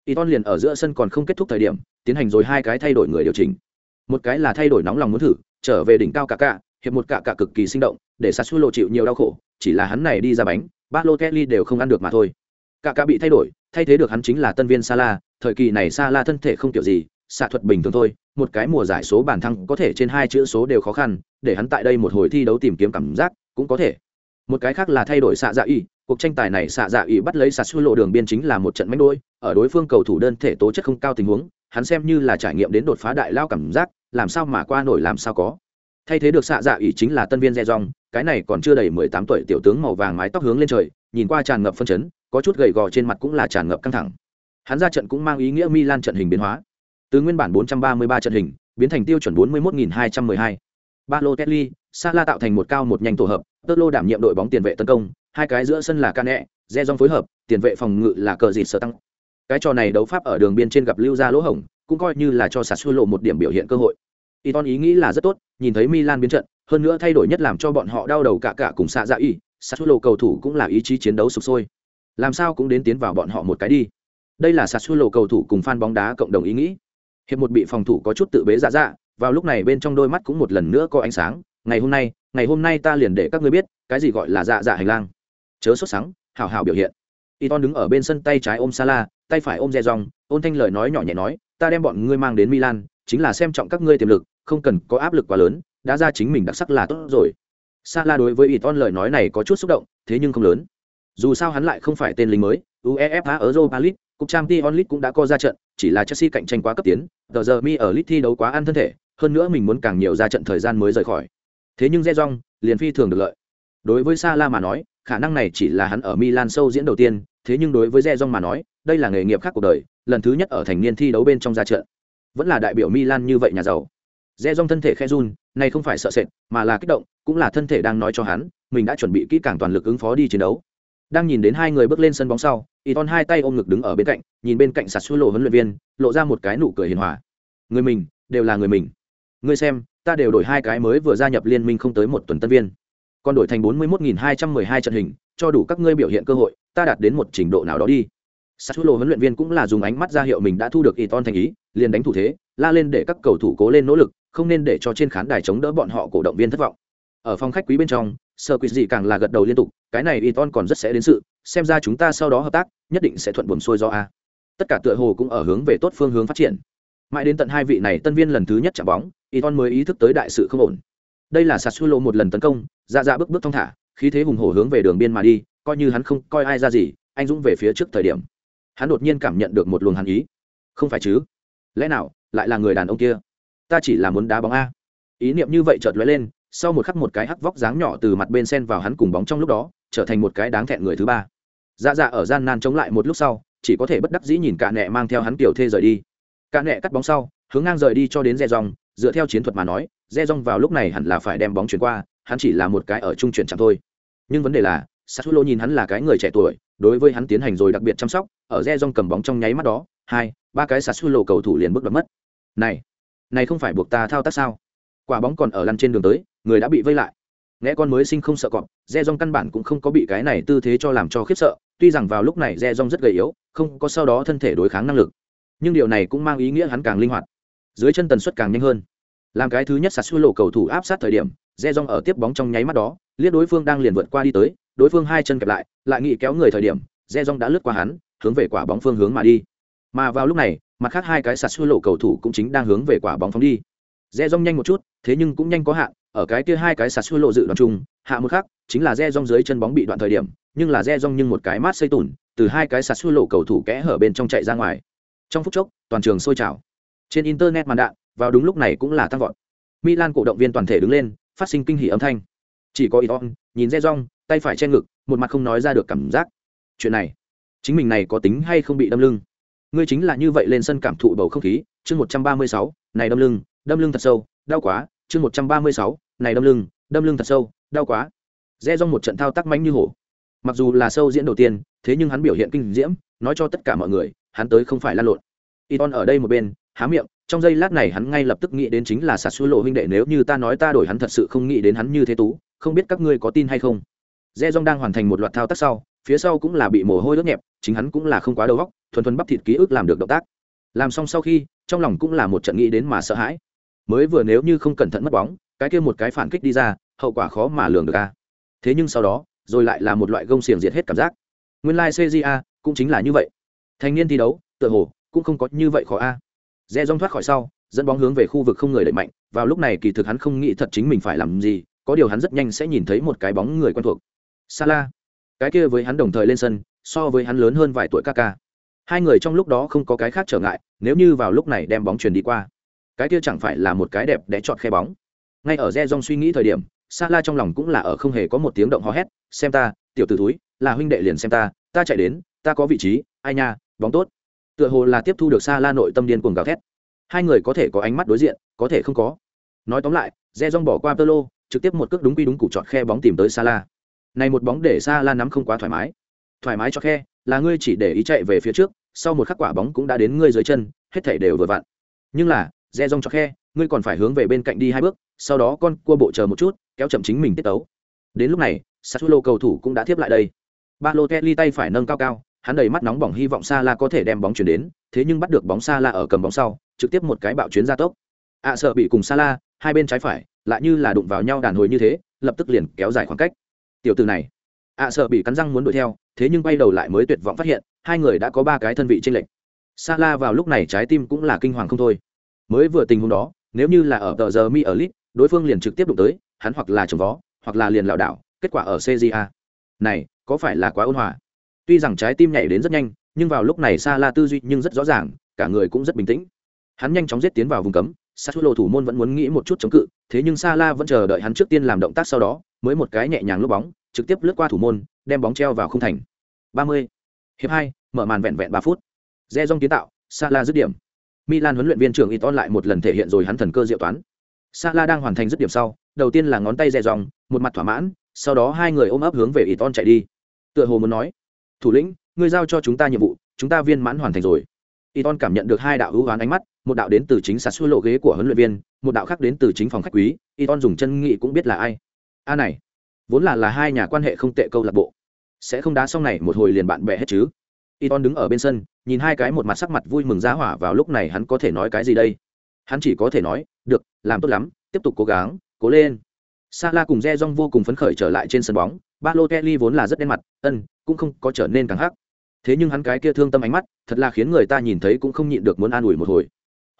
Iton liền ở giữa sân còn không kết thúc thời điểm, tiến hành rồi hai cái thay đổi người điều chỉnh. Một cái là thay đổi nóng lòng muốn thử, trở về đỉnh cao cả cả, hiệp một cả cả cực kỳ sinh động để Sassuolo chịu nhiều đau khổ chỉ là hắn này đi ra bánh Balotelli đều không ăn được mà thôi Cả cả bị thay đổi thay thế được hắn chính là tân viên Sala thời kỳ này Sala thân thể không kiểu gì xạ thuật bình thường thôi một cái mùa giải số bàn thăng có thể trên hai chữ số đều khó khăn, để hắn tại đây một hồi thi đấu tìm kiếm cảm giác cũng có thể. Một cái khác là thay đổi xạ dạ y, cuộc tranh tài này xạ dạ y bắt lấy sạt xuống lộ đường biên chính là một trận mánh đôi, ở đối phương cầu thủ đơn thể tố chất không cao tình huống, hắn xem như là trải nghiệm đến đột phá đại lao cảm giác, làm sao mà qua nổi làm sao có. Thay thế được xạ dạ ỉ chính là tân viên re rong, cái này còn chưa đầy mười tám tuổi tiểu tướng màu vàng mái tóc hướng lên trời, nhìn qua tràn ngập phân chấn, có chút gầy gò trên mặt cũng là tràn ngập căng thẳng. Hắn ra trận cũng mang ý nghĩa milan trận hình biến hóa. Từ nguyên bản 433 trận hình, biến thành tiêu chuẩn 41212. Balotelli, Sala tạo thành một cao một nhanh tổ hợp, Tolo đảm nhiệm đội bóng tiền vệ tấn công, hai cái giữa sân là Cane, Rejong phối hợp, tiền vệ phòng ngự là cờ dịt sở tăng. Cái trò này đấu pháp ở đường biên trên gặp lưu ra lỗ hổng, cũng coi như là cho Sassuolo một điểm biểu hiện cơ hội. Iton ý nghĩ là rất tốt, nhìn thấy Milan biến trận, hơn nữa thay đổi nhất làm cho bọn họ đau đầu cả cả cùng xạ dạ y, Sassuolo cầu thủ cũng là ý chí chiến đấu sục sôi. Làm sao cũng đến tiến vào bọn họ một cái đi. Đây là Sassuolo cầu thủ cùng fan bóng đá cộng đồng ý nghĩ. Hiệp một bị phòng thủ có chút tự bế dạ dạ, vào lúc này bên trong đôi mắt cũng một lần nữa có ánh sáng, ngày hôm nay, ngày hôm nay ta liền để các ngươi biết, cái gì gọi là dạ dạ hành lang. Chớ sốt sáng, hào hào biểu hiện. Iton đứng ở bên sân tay trái ôm Sala, tay phải ôm Rejong, ôn thanh lời nói nhỏ nhẹ nói, ta đem bọn ngươi mang đến Milan, chính là xem trọng các ngươi tiềm lực, không cần có áp lực quá lớn, đã ra chính mình đặc sắc là tốt rồi. Sala đối với Iton lời nói này có chút xúc động, thế nhưng không lớn. Dù sao hắn lại không phải tên lính mới, UEFA Europa League, cúp Tion Lit cũng đã có ra trận, chỉ là Chelsea cạnh tranh quá cấp tiến, giờ giờ mi ở Lit thi đấu quá ăn thân thể, hơn nữa mình muốn càng nhiều ra trận thời gian mới rời khỏi. Thế nhưng Rejong liền phi thường được lợi. Đối với Salah mà nói, khả năng này chỉ là hắn ở Milan sâu diễn đầu tiên, thế nhưng đối với Rejong mà nói, đây là nghề nghiệp khác cuộc đời, lần thứ nhất ở thành niên thi đấu bên trong ra trận. Vẫn là đại biểu Milan như vậy nhà giàu. Rejong thân thể khe run, này không phải sợ sệt, mà là kích động, cũng là thân thể đang nói cho hắn, mình đã chuẩn bị kỹ càng toàn lực ứng phó đi chiến đấu. Đang nhìn đến hai người bước lên sân bóng sau, Iton hai tay ôm ngực đứng ở bên cạnh, nhìn bên cạnh Sassuolo huấn luyện viên, lộ ra một cái nụ cười hiền hòa. Người mình, đều là người mình. Ngươi xem, ta đều đổi hai cái mới vừa gia nhập liên minh không tới một tuần tân viên. Còn đổi thành 41212 trận hình, cho đủ các ngươi biểu hiện cơ hội, ta đạt đến một trình độ nào đó đi. Sassuolo huấn luyện viên cũng là dùng ánh mắt ra hiệu mình đã thu được Iton thành ý, liền đánh thủ thế, la lên để các cầu thủ cố lên nỗ lực, không nên để cho trên khán đài chống đỡ bọn họ cổ động viên thất vọng. Ở phòng khách quý bên trong, sơ Quỷ gì càng là gật đầu liên tục, cái này Iton còn rất sẽ đến sự, xem ra chúng ta sau đó hợp tác, nhất định sẽ thuận buồm xuôi do a. Tất cả tựa hồ cũng ở hướng về tốt phương hướng phát triển. Mãi đến tận hai vị này tân viên lần thứ nhất chạm bóng, Iton mới ý thức tới đại sự không ổn. Đây là sạt lộ một lần tấn công, ra ra bước bước thong thả, khí thế hùng hổ hướng về đường biên mà đi, coi như hắn không coi ai ra gì, anh dũng về phía trước thời điểm. Hắn đột nhiên cảm nhận được một luồng hàn ý. Không phải chứ? Lẽ nào lại là người đàn ông kia? Ta chỉ là muốn đá bóng a. Ý niệm như vậy chợt lóe lên, sau một khắc một cái hắc vóc dáng nhỏ từ mặt bên sen vào hắn cùng bóng trong lúc đó, trở thành một cái đáng thẹn người thứ ba. Dạ dạ ở gian nan chống lại một lúc sau, chỉ có thể bất đắc dĩ nhìn cả nẹ mang theo hắn kiểu thê rời đi. Cả nẹ cắt bóng sau, hướng ngang rời đi cho đến re rong dựa theo chiến thuật mà nói re rong vào lúc này hẳn là phải đem bóng chuyển qua, hắn chỉ là một cái ở trung chuyển chẳng thôi. Nhưng vấn đề là, Sassuolo nhìn hắn là cái người trẻ tuổi, đối với hắn tiến hành rồi đặc biệt chăm sóc, ở re rong cầm bóng trong nháy mắt đó, hai, ba cái Sassuolo cầu thủ liền bước đoạt mất. Này này không phải buộc ta thao tác sao? Quả bóng còn ở lăn trên đường tới người đã bị vây lại. Nghe con mới sinh không sợ cọp re Rong căn bản cũng không có bị cái này tư thế cho làm cho khiếp sợ, tuy rằng vào lúc này re Rong rất gầy yếu, không có sau đó thân thể đối kháng năng lực. Nhưng điều này cũng mang ý nghĩa hắn càng linh hoạt, dưới chân tần suất càng nhanh hơn. Làm cái thứ nhất sạt xuôi lộ cầu thủ áp sát thời điểm re Rong ở tiếp bóng trong nháy mắt đó, liếc đối phương đang liền vượt qua đi tới, đối phương hai chân kẹp lại lại nghĩ kéo người thời điểm re Rong đã lướt qua hắn, hướng về quả bóng phương hướng mà đi. Mà vào lúc này, mặt khác hai cái sạt xuôi lộ cầu thủ cũng chính đang hướng về quả bóng phóng đi. Re Rong nhanh một chút, thế nhưng cũng nhanh có hạn ở cái kia hai cái sạt xuôi lộ dự đoán chung, hạ một khắc, chính là re rong dưới chân bóng bị đoạn thời điểm, nhưng là re rong nhưng một cái mát xây tủn, từ hai cái sạt xuôi lộ cầu thủ kẽ hở bên trong chạy ra ngoài. Trong phút chốc, toàn trường sôi trào. Trên internet màn đạn, vào đúng lúc này cũng là tăng vọt. Milan cổ động viên toàn thể đứng lên, phát sinh kinh hỉ âm thanh. Chỉ có iton nhìn re rong, tay phải che ngực, một mặt không nói ra được cảm giác. Chuyện này, chính mình này có tính hay không bị đâm lưng? Ngươi chính là như vậy lên sân cảm thụ bầu không khí, chương một trăm ba mươi sáu, này đâm lưng đâm lưng thật sâu, đau quá, chương một trăm ba mươi sáu này đâm lưng đâm lưng thật sâu, đau quá. Re rong một trận thao tác manh như hổ. Mặc dù là sâu diễn đầu tiên, thế nhưng hắn biểu hiện kinh diễm, nói cho tất cả mọi người, hắn tới không phải lan lộn. Iton ở đây một bên, há miệng, trong giây lát này hắn ngay lập tức nghĩ đến chính là sạt xuôi lộ huynh đệ nếu như ta nói ta đổi hắn thật sự không nghĩ đến hắn như thế tú, không biết các ngươi có tin hay không. Re rong đang hoàn thành một loạt thao tác sau, phía sau cũng là bị mồ hôi ướt nhẹp, chính hắn cũng là không quá đầu óc, thuần thuần bắp thịt ký ức làm được động tác. Làm xong sau khi, trong lòng cũng là một trận nghĩ đến mà sợ hãi. Mới vừa nếu như không cẩn thận mất bóng cái kia một cái phản kích đi ra, hậu quả khó mà lường được a. Thế nhưng sau đó, rồi lại là một loại gông xiềng diệt hết cảm giác. Nguyên lai cũng chính là như vậy. Thành niên thi đấu, tựa hồ cũng không có như vậy khó a. Dè rong thoát khỏi sau, dẫn bóng hướng về khu vực không người đẩy mạnh, vào lúc này kỳ thực hắn không nghĩ thật chính mình phải làm gì, có điều hắn rất nhanh sẽ nhìn thấy một cái bóng người quen thuộc. Sala cái kia với hắn đồng thời lên sân, so với hắn lớn hơn vài tuổi ca ca. Hai người trong lúc đó không có cái khác trở ngại, nếu như vào lúc này đem bóng truyền đi qua, cái kia chẳng phải là một cái đẹp để chọn khe bóng ngay ở re dong suy nghĩ thời điểm sa la trong lòng cũng là ở không hề có một tiếng động hò hét xem ta tiểu t ử túi là huynh đệ liền xem ta ta chạy đến ta có vị trí ai nha bóng tốt tựa hồ là tiếp thu được sa la nội tâm điên cuồng gào thét hai người có thể có ánh mắt đối diện có thể không có nói tóm lại re rong bỏ qua tơ lô trực tiếp một cước đúng quy đúng củ chọn khe bóng tìm tới Sala. Này một bóng để Sala nắm không quá thoải mái. Thoải mái cho khe, là ngươi chỉ để ý chạy về phía trước, sau một khắc quả bóng cũng đã đến ngươi dưới chân, hết thảy đều vừa vặn. Nhưng là, re rong cho khe, ngươi còn phải hướng về bên cạnh đi hai bước, sau đó con cua bộ chờ một chút, kéo chậm chính mình tiết tấu. Đến lúc này, Sassuolo cầu thủ cũng đã tiếp lại đây. Balotelli tay phải nâng cao cao, hắn đầy mắt nóng bỏng hy vọng Sala có thể đem bóng chuyển đến, thế nhưng bắt được bóng Sala ở cầm bóng sau, trực tiếp một cái bạo chuyến ra tốc. ạ sợ bị cùng Sala, hai bên trái phải, lại như là đụng vào nhau đàn hồi như thế lập tức liền kéo dài khoảng cách tiểu từ này ạ sợ bị cắn răng muốn đuổi theo thế nhưng bay đầu lại mới tuyệt vọng phát hiện hai người đã có ba cái thân vị trên lệch. sa la vào lúc này trái tim cũng là kinh hoàng không thôi mới vừa tình huống đó nếu như là ở tờ giờ mi ở lit đối phương liền trực tiếp đụng tới, hắn hoặc là trồng vó, hoặc là liền lảo đảo, kết quả ở cja này, có phải là quá ôn hòa? Tuy rằng trái tim nhảy đến rất nhanh, nhưng vào lúc này sa la tư duy nhưng rất rõ ràng, cả người cũng rất bình tĩnh. Hắn nhanh chóng giết tiến vào vùng cấm sát thủ lộ thủ môn vẫn muốn nghĩ một chút chống cự, thế nhưng Sala vẫn chờ đợi hắn trước tiên làm động tác sau đó, mới một cái nhẹ nhàng lướt bóng, trực tiếp lướt qua thủ môn, đem bóng treo vào khung thành. 30. hiệp hai, mở màn vẹn vẹn ba phút. Re dong kiến tạo Sala dứt điểm. Milan huấn luyện viên trưởng Iton lại một lần thể hiện rồi hắn thần cơ diệu toán Sala đang hoàn thành dứt điểm sau đầu tiên là ngón tay dè dòng, một mặt thỏa mãn sau đó hai người ôm ấp hướng về Iton chạy đi tựa hồ muốn nói thủ lĩnh ngươi giao cho chúng ta nhiệm vụ chúng ta viên mãn hoàn thành rồi Iton cảm nhận được hai đạo hữu hoán ánh mắt, một đạo đến từ chính sạt xuôi lộ ghế của huấn luyện viên, một đạo khác đến từ chính phòng khách quý, Iton dùng chân nghị cũng biết là ai. A này, vốn là là hai nhà quan hệ không tệ câu lạc bộ, sẽ không đá xong này một hồi liền bạn bè hết chứ? Iton đứng ở bên sân, nhìn hai cái một mặt sắc mặt vui mừng giá hỏa vào lúc này hắn có thể nói cái gì đây? Hắn chỉ có thể nói, được, làm tốt lắm, tiếp tục cố gắng, cố lên. Sala cùng Rejong vô cùng phấn khởi trở lại trên sân bóng, Balotelli vốn là rất đen mặt, ân, cũng không có trở nên càng hắc thế nhưng hắn cái kia thương tâm ánh mắt thật là khiến người ta nhìn thấy cũng không nhịn được muốn an ủi một hồi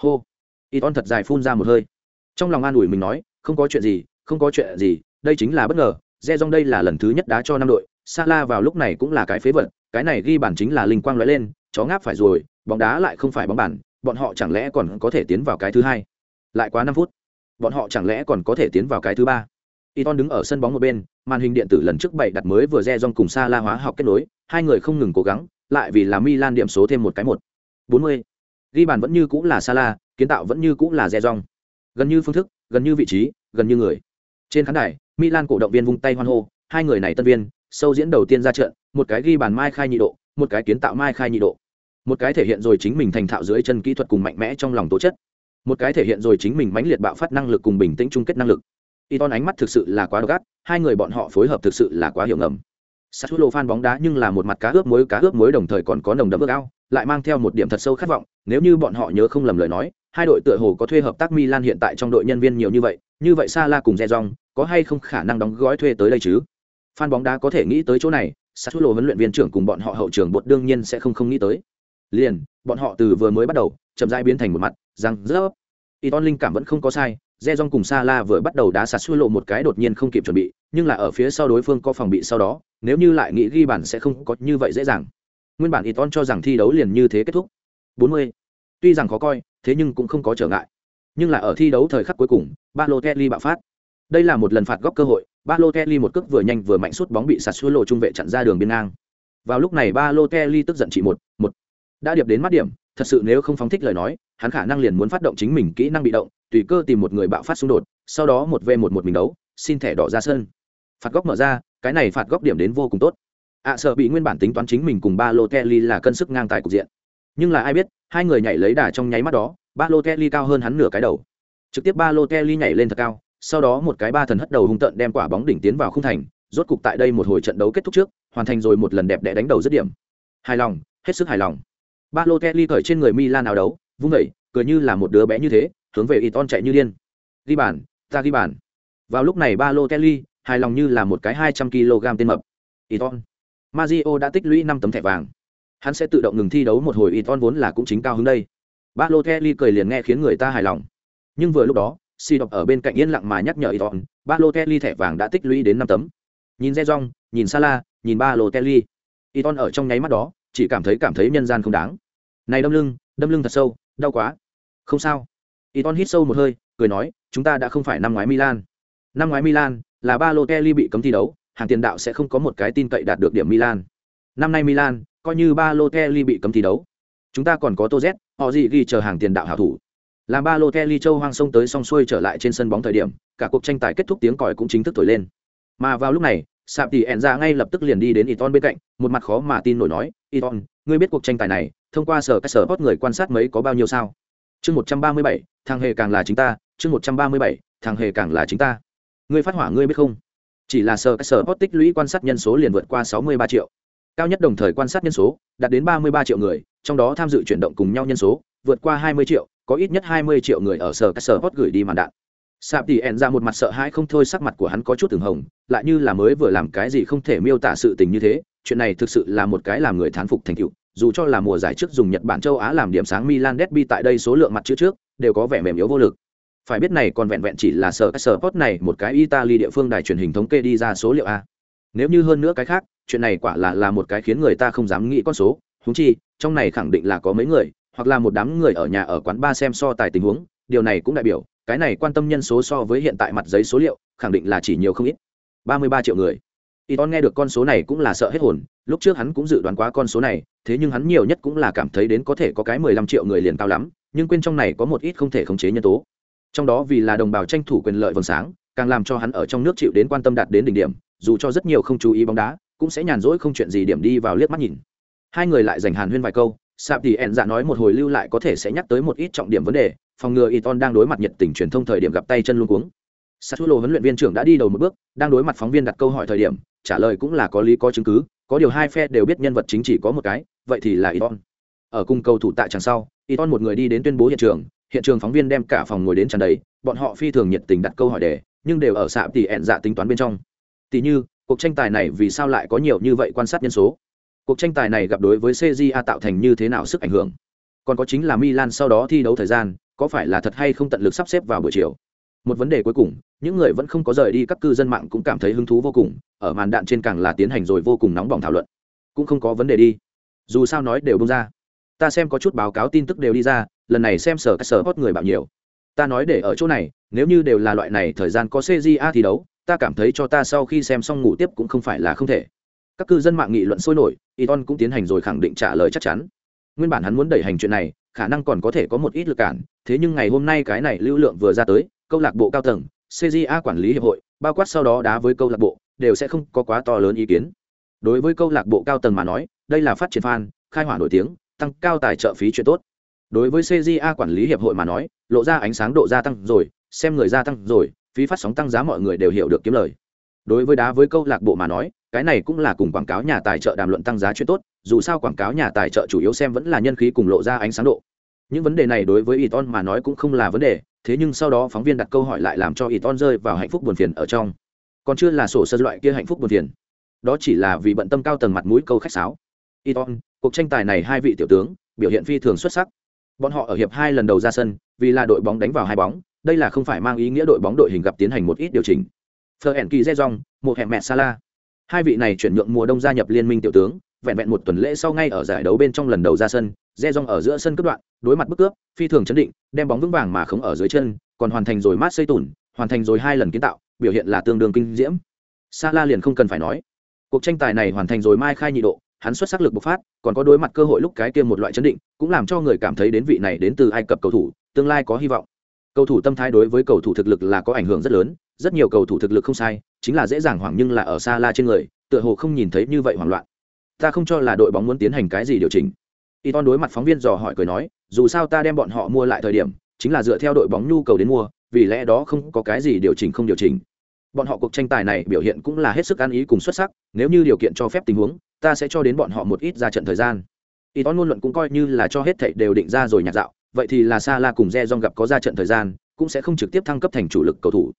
hô y ton thật dài phun ra một hơi trong lòng an ủi mình nói không có chuyện gì không có chuyện gì đây chính là bất ngờ re rong đây là lần thứ nhất đá cho năm đội Sala vào lúc này cũng là cái phế vật cái này ghi bản chính là linh quang lóe lên chó ngáp phải rồi bóng đá lại không phải bóng bàn bọn họ chẳng lẽ còn có thể tiến vào cái thứ hai lại quá năm phút bọn họ chẳng lẽ còn có thể tiến vào cái thứ ba Iton đứng ở sân bóng một bên, màn hình điện tử lần trước bảy đặt mới vừa re dong cùng Sa La hóa học kết nối, hai người không ngừng cố gắng, lại vì là Milan điểm số thêm một cái một. 40. Ghi bàn vẫn như cũng là Sala, kiến tạo vẫn như cũng là Rejong. Gần như phương thức, gần như vị trí, gần như người. Trên khán đài, Milan cổ động viên vung tay hoan hô, hai người này tân viên, sâu diễn đầu tiên ra trận, một cái ghi bàn mai khai nhị độ, một cái kiến tạo mai khai nhị độ. Một cái thể hiện rồi chính mình thành thạo dưới chân kỹ thuật cùng mạnh mẽ trong lòng tố chất. Một cái thể hiện rồi chính mình mãnh liệt bạo phát năng lực cùng bình tĩnh chung kết năng lực. Iton ánh mắt thực sự là quá độc hai người bọn họ phối hợp thực sự là quá hiểu ngầm. Sassuolo fan bóng đá nhưng là một mặt cá ướp muối cá ướp muối đồng thời còn có nồng đậm ước ao, lại mang theo một điểm thật sâu khát vọng, nếu như bọn họ nhớ không lầm lời nói, hai đội tựa hồ có thuê hợp tác Milan hiện tại trong đội nhân viên nhiều như vậy, như vậy Sala cùng Rejong có hay không khả năng đóng gói thuê tới đây chứ? Fan bóng đá có thể nghĩ tới chỗ này, Sassuolo huấn luyện viên trưởng cùng bọn họ hậu trường bột đương nhiên sẽ không không nghĩ tới. Liền, bọn họ từ vừa mới bắt đầu, chậm rãi biến thành một mặt, răng rớp. Iton linh cảm vẫn không có sai, Rejong cùng Sala vừa bắt đầu đá sạt xuôi lộ một cái đột nhiên không kịp chuẩn bị, nhưng là ở phía sau đối phương có phòng bị sau đó, nếu như lại nghĩ ghi bàn sẽ không có như vậy dễ dàng. Nguyên bản Iton cho rằng thi đấu liền như thế kết thúc. 40. Tuy rằng khó coi, thế nhưng cũng không có trở ngại. Nhưng là ở thi đấu thời khắc cuối cùng, Balotelli bạo phát. Đây là một lần phạt góc cơ hội, Balotelli một cước vừa nhanh vừa mạnh sút bóng bị sạt xuôi lộ trung vệ chặn ra đường biên ngang. Vào lúc này Balotelli tức giận chỉ một, một. Đã điệp đến mắt điểm, thật sự nếu không phóng thích lời nói, hắn khả năng liền muốn phát động chính mình kỹ năng bị động, tùy cơ tìm một người bạo phát xung đột sau đó một v một một mình đấu xin thẻ đỏ ra sân. Phạt góc mở ra cái này phạt góc điểm đến vô cùng tốt. Ạ à, sợ bị nguyên bản tính toán chính mình cùng ba lô kelly là cân sức ngang tài cục diện. Nhưng là ai biết hai người nhảy lấy đà trong nháy mắt đó ba lô kelly cao hơn hắn nửa cái đầu. Trực tiếp ba lô kelly nhảy lên thật cao sau đó một cái ba thần hất đầu hung tận đem quả bóng đỉnh tiến vào khung thành rốt cục tại đây một hồi trận đấu kết thúc trước hoàn thành rồi một lần đẹp đẽ đánh đầu dứt điểm. Hài lòng hết sức hài lòng ba lô kelly cởi trên người milan áo đấu vung vẩy cười như là một đứa bé như thế hướng về Iton chạy như điên. Ghi bàn, ta ghi bàn. Vào lúc này Balotelli, hài lòng như là một cái 200 kg tên mập. Iton. Mario đã tích lũy 5 tấm thẻ vàng. Hắn sẽ tự động ngừng thi đấu một hồi Iton vốn là cũng chính cao hứng đây. Balotelli cười liền nghe khiến người ta hài lòng. Nhưng vừa lúc đó, Si đọc ở bên cạnh yên lặng mà nhắc nhở Iton, Balotelli thẻ vàng đã tích lũy đến 5 tấm. Nhìn Rejong, nhìn Salah, nhìn Balotelli. Iton ở trong nháy mắt đó, chỉ cảm thấy cảm thấy nhân gian không đáng. Này đâm lưng, đâm lưng thật sâu, đau quá. Không sao. Iton hít sâu một hơi, cười nói, chúng ta đã không phải năm ngoái Milan. Năm ngoái Milan là Balotelli bị cấm thi đấu, hàng tiền đạo sẽ không có một cái tin cậy đạt được điểm Milan. Năm nay Milan, coi như Balotelli bị cấm thi đấu, chúng ta còn có Toz, họ gì ghi chờ hàng tiền đạo hảo thủ. làm ba lô kelly châu hoang sông tới song xuôi trở lại trên sân bóng thời điểm cả cuộc tranh tài kết thúc tiếng còi cũng chính thức thổi lên mà vào lúc này sạp tỷ ẹn ra ngay lập tức liền đi đến iton bên cạnh một mặt khó mà tin nổi nói iton ngươi biết cuộc tranh tài này, thông qua sở các sở hot người quan sát mấy có bao nhiêu sao? Chương một trăm ba mươi bảy, thằng hề càng là chính ta, chương một trăm ba mươi bảy, thằng hề càng là chính ta. Ngươi phát hỏa ngươi biết không? Chỉ là sở các sở hot tích lũy quan sát nhân số liền vượt qua sáu mươi ba triệu. Cao nhất đồng thời quan sát nhân số, đạt đến ba mươi ba triệu người, trong đó tham dự chuyển động cùng nhau nhân số, vượt qua hai mươi triệu, có ít nhất hai mươi triệu người ở sở các sở hot gửi đi màn đạn. Sạp tỉ ẹn ra một mặt sợ hãi không thôi sắc mặt của hắn có chút từng hồng, lại như là mới vừa làm cái gì không thể miêu tả sự tình như thế chuyện này thực sự là một cái làm người thán phục thành tựu, dù cho là mùa giải trước dùng nhật bản châu á làm điểm sáng milan derby tại đây số lượng mặt chữ trước, đều có vẻ mềm yếu vô lực. Phải biết này còn vẹn vẹn chỉ là sở sở post này, một cái italy địa phương đài truyền hình thống kê đi ra số liệu a. Nếu như hơn nữa cái khác, chuyện này quả là là một cái khiến người ta không dám nghĩ con số. Húng chi, trong này khẳng định là có mấy người, hoặc là một đám người ở nhà ở quán ba xem so tài tình huống, điều này cũng đại biểu, cái này quan tâm nhân số so với hiện tại mặt giấy số liệu, khẳng định là chỉ nhiều không ít. Ba mươi ba triệu người. Iton nghe được con số này cũng là sợ hết hồn, lúc trước hắn cũng dự đoán quá con số này, thế nhưng hắn nhiều nhất cũng là cảm thấy đến có thể có cái mười lăm triệu người liền cao lắm, nhưng quên trong này có một ít không thể khống chế nhân tố. Trong đó vì là đồng bào tranh thủ quyền lợi vầng sáng, càng làm cho hắn ở trong nước chịu đến quan tâm đạt đến đỉnh điểm, dù cho rất nhiều không chú ý bóng đá, cũng sẽ nhàn rỗi không chuyện gì điểm đi vào liếc mắt nhìn. Hai người lại dành hàn huyên vài câu, Sạp thì ẻn dạ nói một hồi lưu lại có thể sẽ nhắc tới một ít trọng điểm vấn đề, phòng ngừa Iton đang đối mặt nhiệt tình truyền thông thời điểm gặp tay chân luôn cuống. Sasulo huấn luyện viên trưởng đã đi đầu một bước, đang đối mặt phóng viên đặt câu hỏi thời điểm, trả lời cũng là có lý có chứng cứ, có điều hai phe đều biết nhân vật chính chỉ có một cái, vậy thì là Iton. Ở cung cầu thủ tại tràng sau, Iton một người đi đến tuyên bố hiện trường, hiện trường phóng viên đem cả phòng ngồi đến tràn đầy, bọn họ phi thường nhiệt tình đặt câu hỏi đề, nhưng đều ở xạ tỉ ẹn dạ tính toán bên trong. Tỷ như, cuộc tranh tài này vì sao lại có nhiều như vậy quan sát nhân số? Cuộc tranh tài này gặp đối với CJA tạo thành như thế nào sức ảnh hưởng? Còn có chính là Milan sau đó thi đấu thời gian, có phải là thật hay không tận lực sắp xếp vào buổi chiều? một vấn đề cuối cùng những người vẫn không có rời đi các cư dân mạng cũng cảm thấy hứng thú vô cùng ở màn đạn trên càng là tiến hành rồi vô cùng nóng bỏng thảo luận. Cũng không có vấn đề đi. Dù sao nói đều bung ra. Ta xem có chút báo cáo tin tức đều đi ra, lần này xem sở các sở hot người bảo nhiều. Ta nói để ở chỗ này, nếu như đều là loại này thời gian có cja thi đấu, ta cảm thấy cho ta sau khi xem xong ngủ tiếp cũng không phải là không thể. Các cư dân mạng nghị luận sôi nổi, Iton cũng tiến hành rồi khẳng định trả lời chắc chắn. Nguyên bản hắn muốn đẩy hành chuyện này, khả năng còn có thể có một ít lực cản, thế nhưng ngày hôm nay cái này lưu lượng vừa ra tới, câu lạc bộ cao tầng cja quản lý hiệp hội, bao quát sau đó đá với câu lạc bộ đều sẽ không có quá to lớn ý kiến. Đối với câu lạc bộ cao tầng mà nói, đây là phát triển fan, khai hỏa nổi tiếng, tăng cao tài trợ phí chuyện tốt. Đối với cja quản lý hiệp hội mà nói, lộ ra ánh sáng độ gia tăng rồi, xem người gia tăng rồi, phí phát sóng tăng giá mọi người đều hiểu được kiếm lời. Đối với đá với câu lạc bộ mà nói, cái này cũng là cùng quảng cáo nhà tài trợ đàm luận tăng giá chuyện tốt, dù sao quảng cáo nhà tài trợ chủ yếu xem vẫn là nhân khí cùng lộ ra ánh sáng độ. Những vấn đề này đối với Iton mà nói cũng không là vấn đề, thế nhưng sau đó phóng viên đặt câu hỏi lại làm cho Iton rơi vào hạnh phúc buồn phiền ở trong còn chưa là sổ sơ loại kia hạnh phúc buồn phiền. Đó chỉ là vì bận tâm cao tầng mặt mũi câu khách sáo. Iton cuộc tranh tài này hai vị tiểu tướng biểu hiện phi thường xuất sắc. Bọn họ ở hiệp hai lần đầu ra sân vì là đội bóng đánh vào hai bóng đây là không phải mang ý nghĩa đội bóng đội hình gặp tiến hành một ít điều chỉnh. Fleur Kỳ Zezong, một hẹn mẹ Salah. Hai vị này chuyển nhượng mùa đông gia nhập liên minh tiểu tướng, vẹn vẹn một tuần lễ sau ngay ở giải đấu bên trong lần đầu ra sân, Zezong ở giữa sân cướp đoạn, đối mặt bức cướp, phi thường chấn định, đem bóng vững vàng mà không ở dưới chân, còn hoàn thành rồi mát xây tủn, hoàn thành rồi hai lần kiến tạo, biểu hiện là tương đương kinh diễm. sala liền không cần phải nói. Cuộc tranh tài này hoàn thành rồi mai khai nhị độ, hắn xuất sắc lực bộc phát, còn có đối mặt cơ hội lúc cái kia một loại chấn định, cũng làm cho người cảm thấy đến vị này đến từ Ai Cập cầu thủ, tương lai có hy vọng. Cầu thủ tâm thái đối với cầu thủ thực lực là có ảnh hưởng rất lớn, rất nhiều cầu thủ thực lực không sai, chính là dễ dàng hoảng nhưng là ở sala trên người, tựa hồ không nhìn thấy như vậy hoảng loạn. Ta không cho là đội bóng muốn tiến hành cái gì điều chỉnh. Iton đối mặt phóng viên dò hỏi cười nói, dù sao ta đem bọn họ mua lại thời điểm, chính là dựa theo đội bóng nhu cầu đến mua, vì lẽ đó không có cái gì điều chỉnh không điều chỉnh. Bọn họ cuộc tranh tài này biểu hiện cũng là hết sức ăn ý cùng xuất sắc, nếu như điều kiện cho phép tình huống, ta sẽ cho đến bọn họ một ít ra trận thời gian. Iton ngôn luận cũng coi như là cho hết thảy đều định ra rồi nhạc dạo, vậy thì là Salah cùng Rejong gặp có ra trận thời gian, cũng sẽ không trực tiếp thăng cấp thành chủ lực cầu thủ.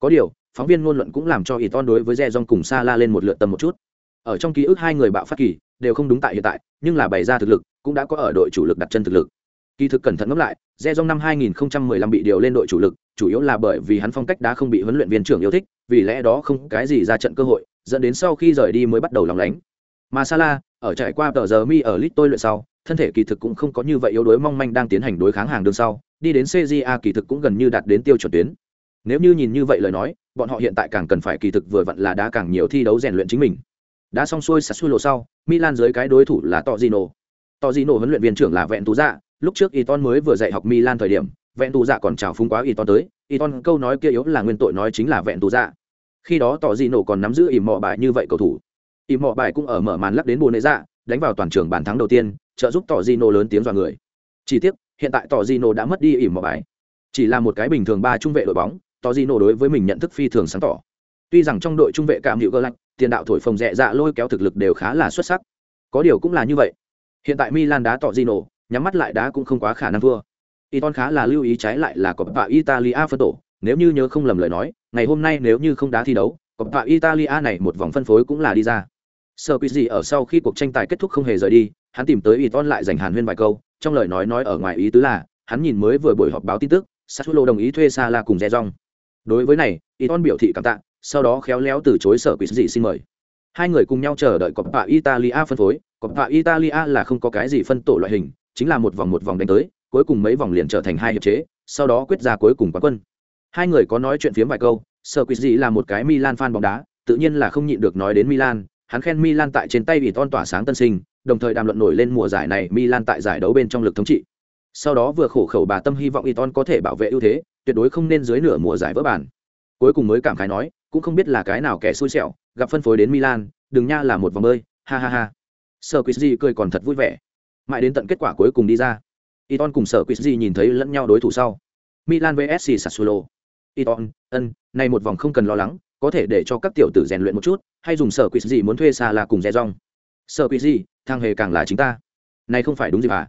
Có điều, phóng viên ngôn luận cũng làm cho Iton đối với Rejong cùng Salah lên một lượt tầm một chút. Ở trong ký ức hai người bạo phát kỳ, đều không đúng tại hiện tại, nhưng là bày ra thực lực, cũng đã có ở đội chủ lực đặt chân thực lực. Kỳ thực cẩn thận ngẫm lại, Rejong năm 2015 bị điều lên đội chủ lực, chủ yếu là bởi vì hắn phong cách đá không bị huấn luyện viên trưởng yêu thích, vì lẽ đó không cái gì ra trận cơ hội, dẫn đến sau khi rời đi mới bắt đầu lòng lánh. Mà Salah, ở trải qua tờ giờ mi ở lit tôi luyện sau, thân thể kỳ thực cũng không có như vậy yếu đuối mong manh đang tiến hành đối kháng hàng đường sau, đi đến CJA kỳ thực cũng gần như đạt đến tiêu chuẩn tuyến. Nếu như nhìn như vậy lời nói, bọn họ hiện tại càng cần phải kỳ thực vừa vặn là đá càng nhiều thi đấu rèn luyện chính mình. Đã xong xuôi Sassuolo sau, Milan dưới cái đối thủ là Torino. Torino huấn luyện viên trưởng là Vẹn Tú Dạ, lúc trước Iton mới vừa dạy học Milan thời điểm, vẹn tù dạ còn chào phúng quá y tới. Y câu nói kia yếu là nguyên tội nói chính là vẹn tù dạ khi đó tỏ di nổ còn nắm giữ ỉm mọ bài như vậy cầu thủ. Ỉm mọ bài cũng ở mở màn lắc đến bồ nệ dạ đánh vào toàn trường bàn thắng đầu tiên trợ giúp tỏ di nổ lớn tiếng dọa người. Chỉ tiếc hiện tại tỏ di nổ đã mất đi ỉm mọ bài. Chỉ là một cái bình thường ba trung vệ đội bóng tỏ di nổ đối với mình nhận thức phi thường sáng tỏ. Tuy rằng trong đội trung vệ cảm hữu cơ lạnh tiền đạo thổi phồng rẽ dạ lôi kéo thực lực đều khá là xuất sắc. Có điều cũng là như vậy. Hiện tại milan đá tỏ di nổ nhắm mắt lại đá cũng không quá khả năng thua Iton khá là lưu ý trái lại là Coppa Italia phân tổ, nếu như nhớ không lầm lời nói, ngày hôm nay nếu như không đá thi đấu, Coppa Italia này một vòng phân phối cũng là đi ra. Sở gì ở sau khi cuộc tranh tài kết thúc không hề rời đi, hắn tìm tới Iton lại dành hàn huyên vài câu, trong lời nói nói ở ngoài ý tứ là, hắn nhìn mới vừa buổi họp báo tin tức, Sassuolo đồng ý thuê Sala cùng Rejong. Đối với này, Iton biểu thị cảm tạ, sau đó khéo léo từ chối sở gì xin mời. Hai người cùng nhau chờ đợi Coppa Italia phân phối, Coppa Italia là không có cái gì phân tổ loại hình, chính là một vòng một vòng đánh tới, cuối cùng mấy vòng liền trở thành hai hiệp chế, sau đó quyết ra cuối cùng quán quân. Hai người có nói chuyện phiếm vài câu, Sở Quỷ Dị là một cái Milan fan bóng đá, tự nhiên là không nhịn được nói đến Milan, hắn khen Milan tại trên tay ton tỏa sáng tân sinh, đồng thời đàm luận nổi lên mùa giải này Milan tại giải đấu bên trong lực thống trị. Sau đó vừa khổ khẩu bà tâm hy vọng Iton có thể bảo vệ ưu thế, tuyệt đối không nên dưới nửa mùa giải vỡ bản. Cuối cùng mới cảm khái nói, cũng không biết là cái nào kẻ xui xẻo, gặp phân phối đến Milan, đừng nha là một vòng bơi, ha ha ha. Sở Quỷ Dị cười còn thật vui vẻ. Mãi đến tận kết quả cuối cùng đi ra. Iton cùng Sở Quỷ Dị nhìn thấy lẫn nhau đối thủ sau. Milan vs Sassuolo. Iton, ân, này một vòng không cần lo lắng, có thể để cho các tiểu tử rèn luyện một chút, hay dùng Sở Quỷ Dị muốn thuê xa là cùng Rejong. Sở Quỷ Dị, thằng hề càng là chính ta. Này không phải đúng gì mà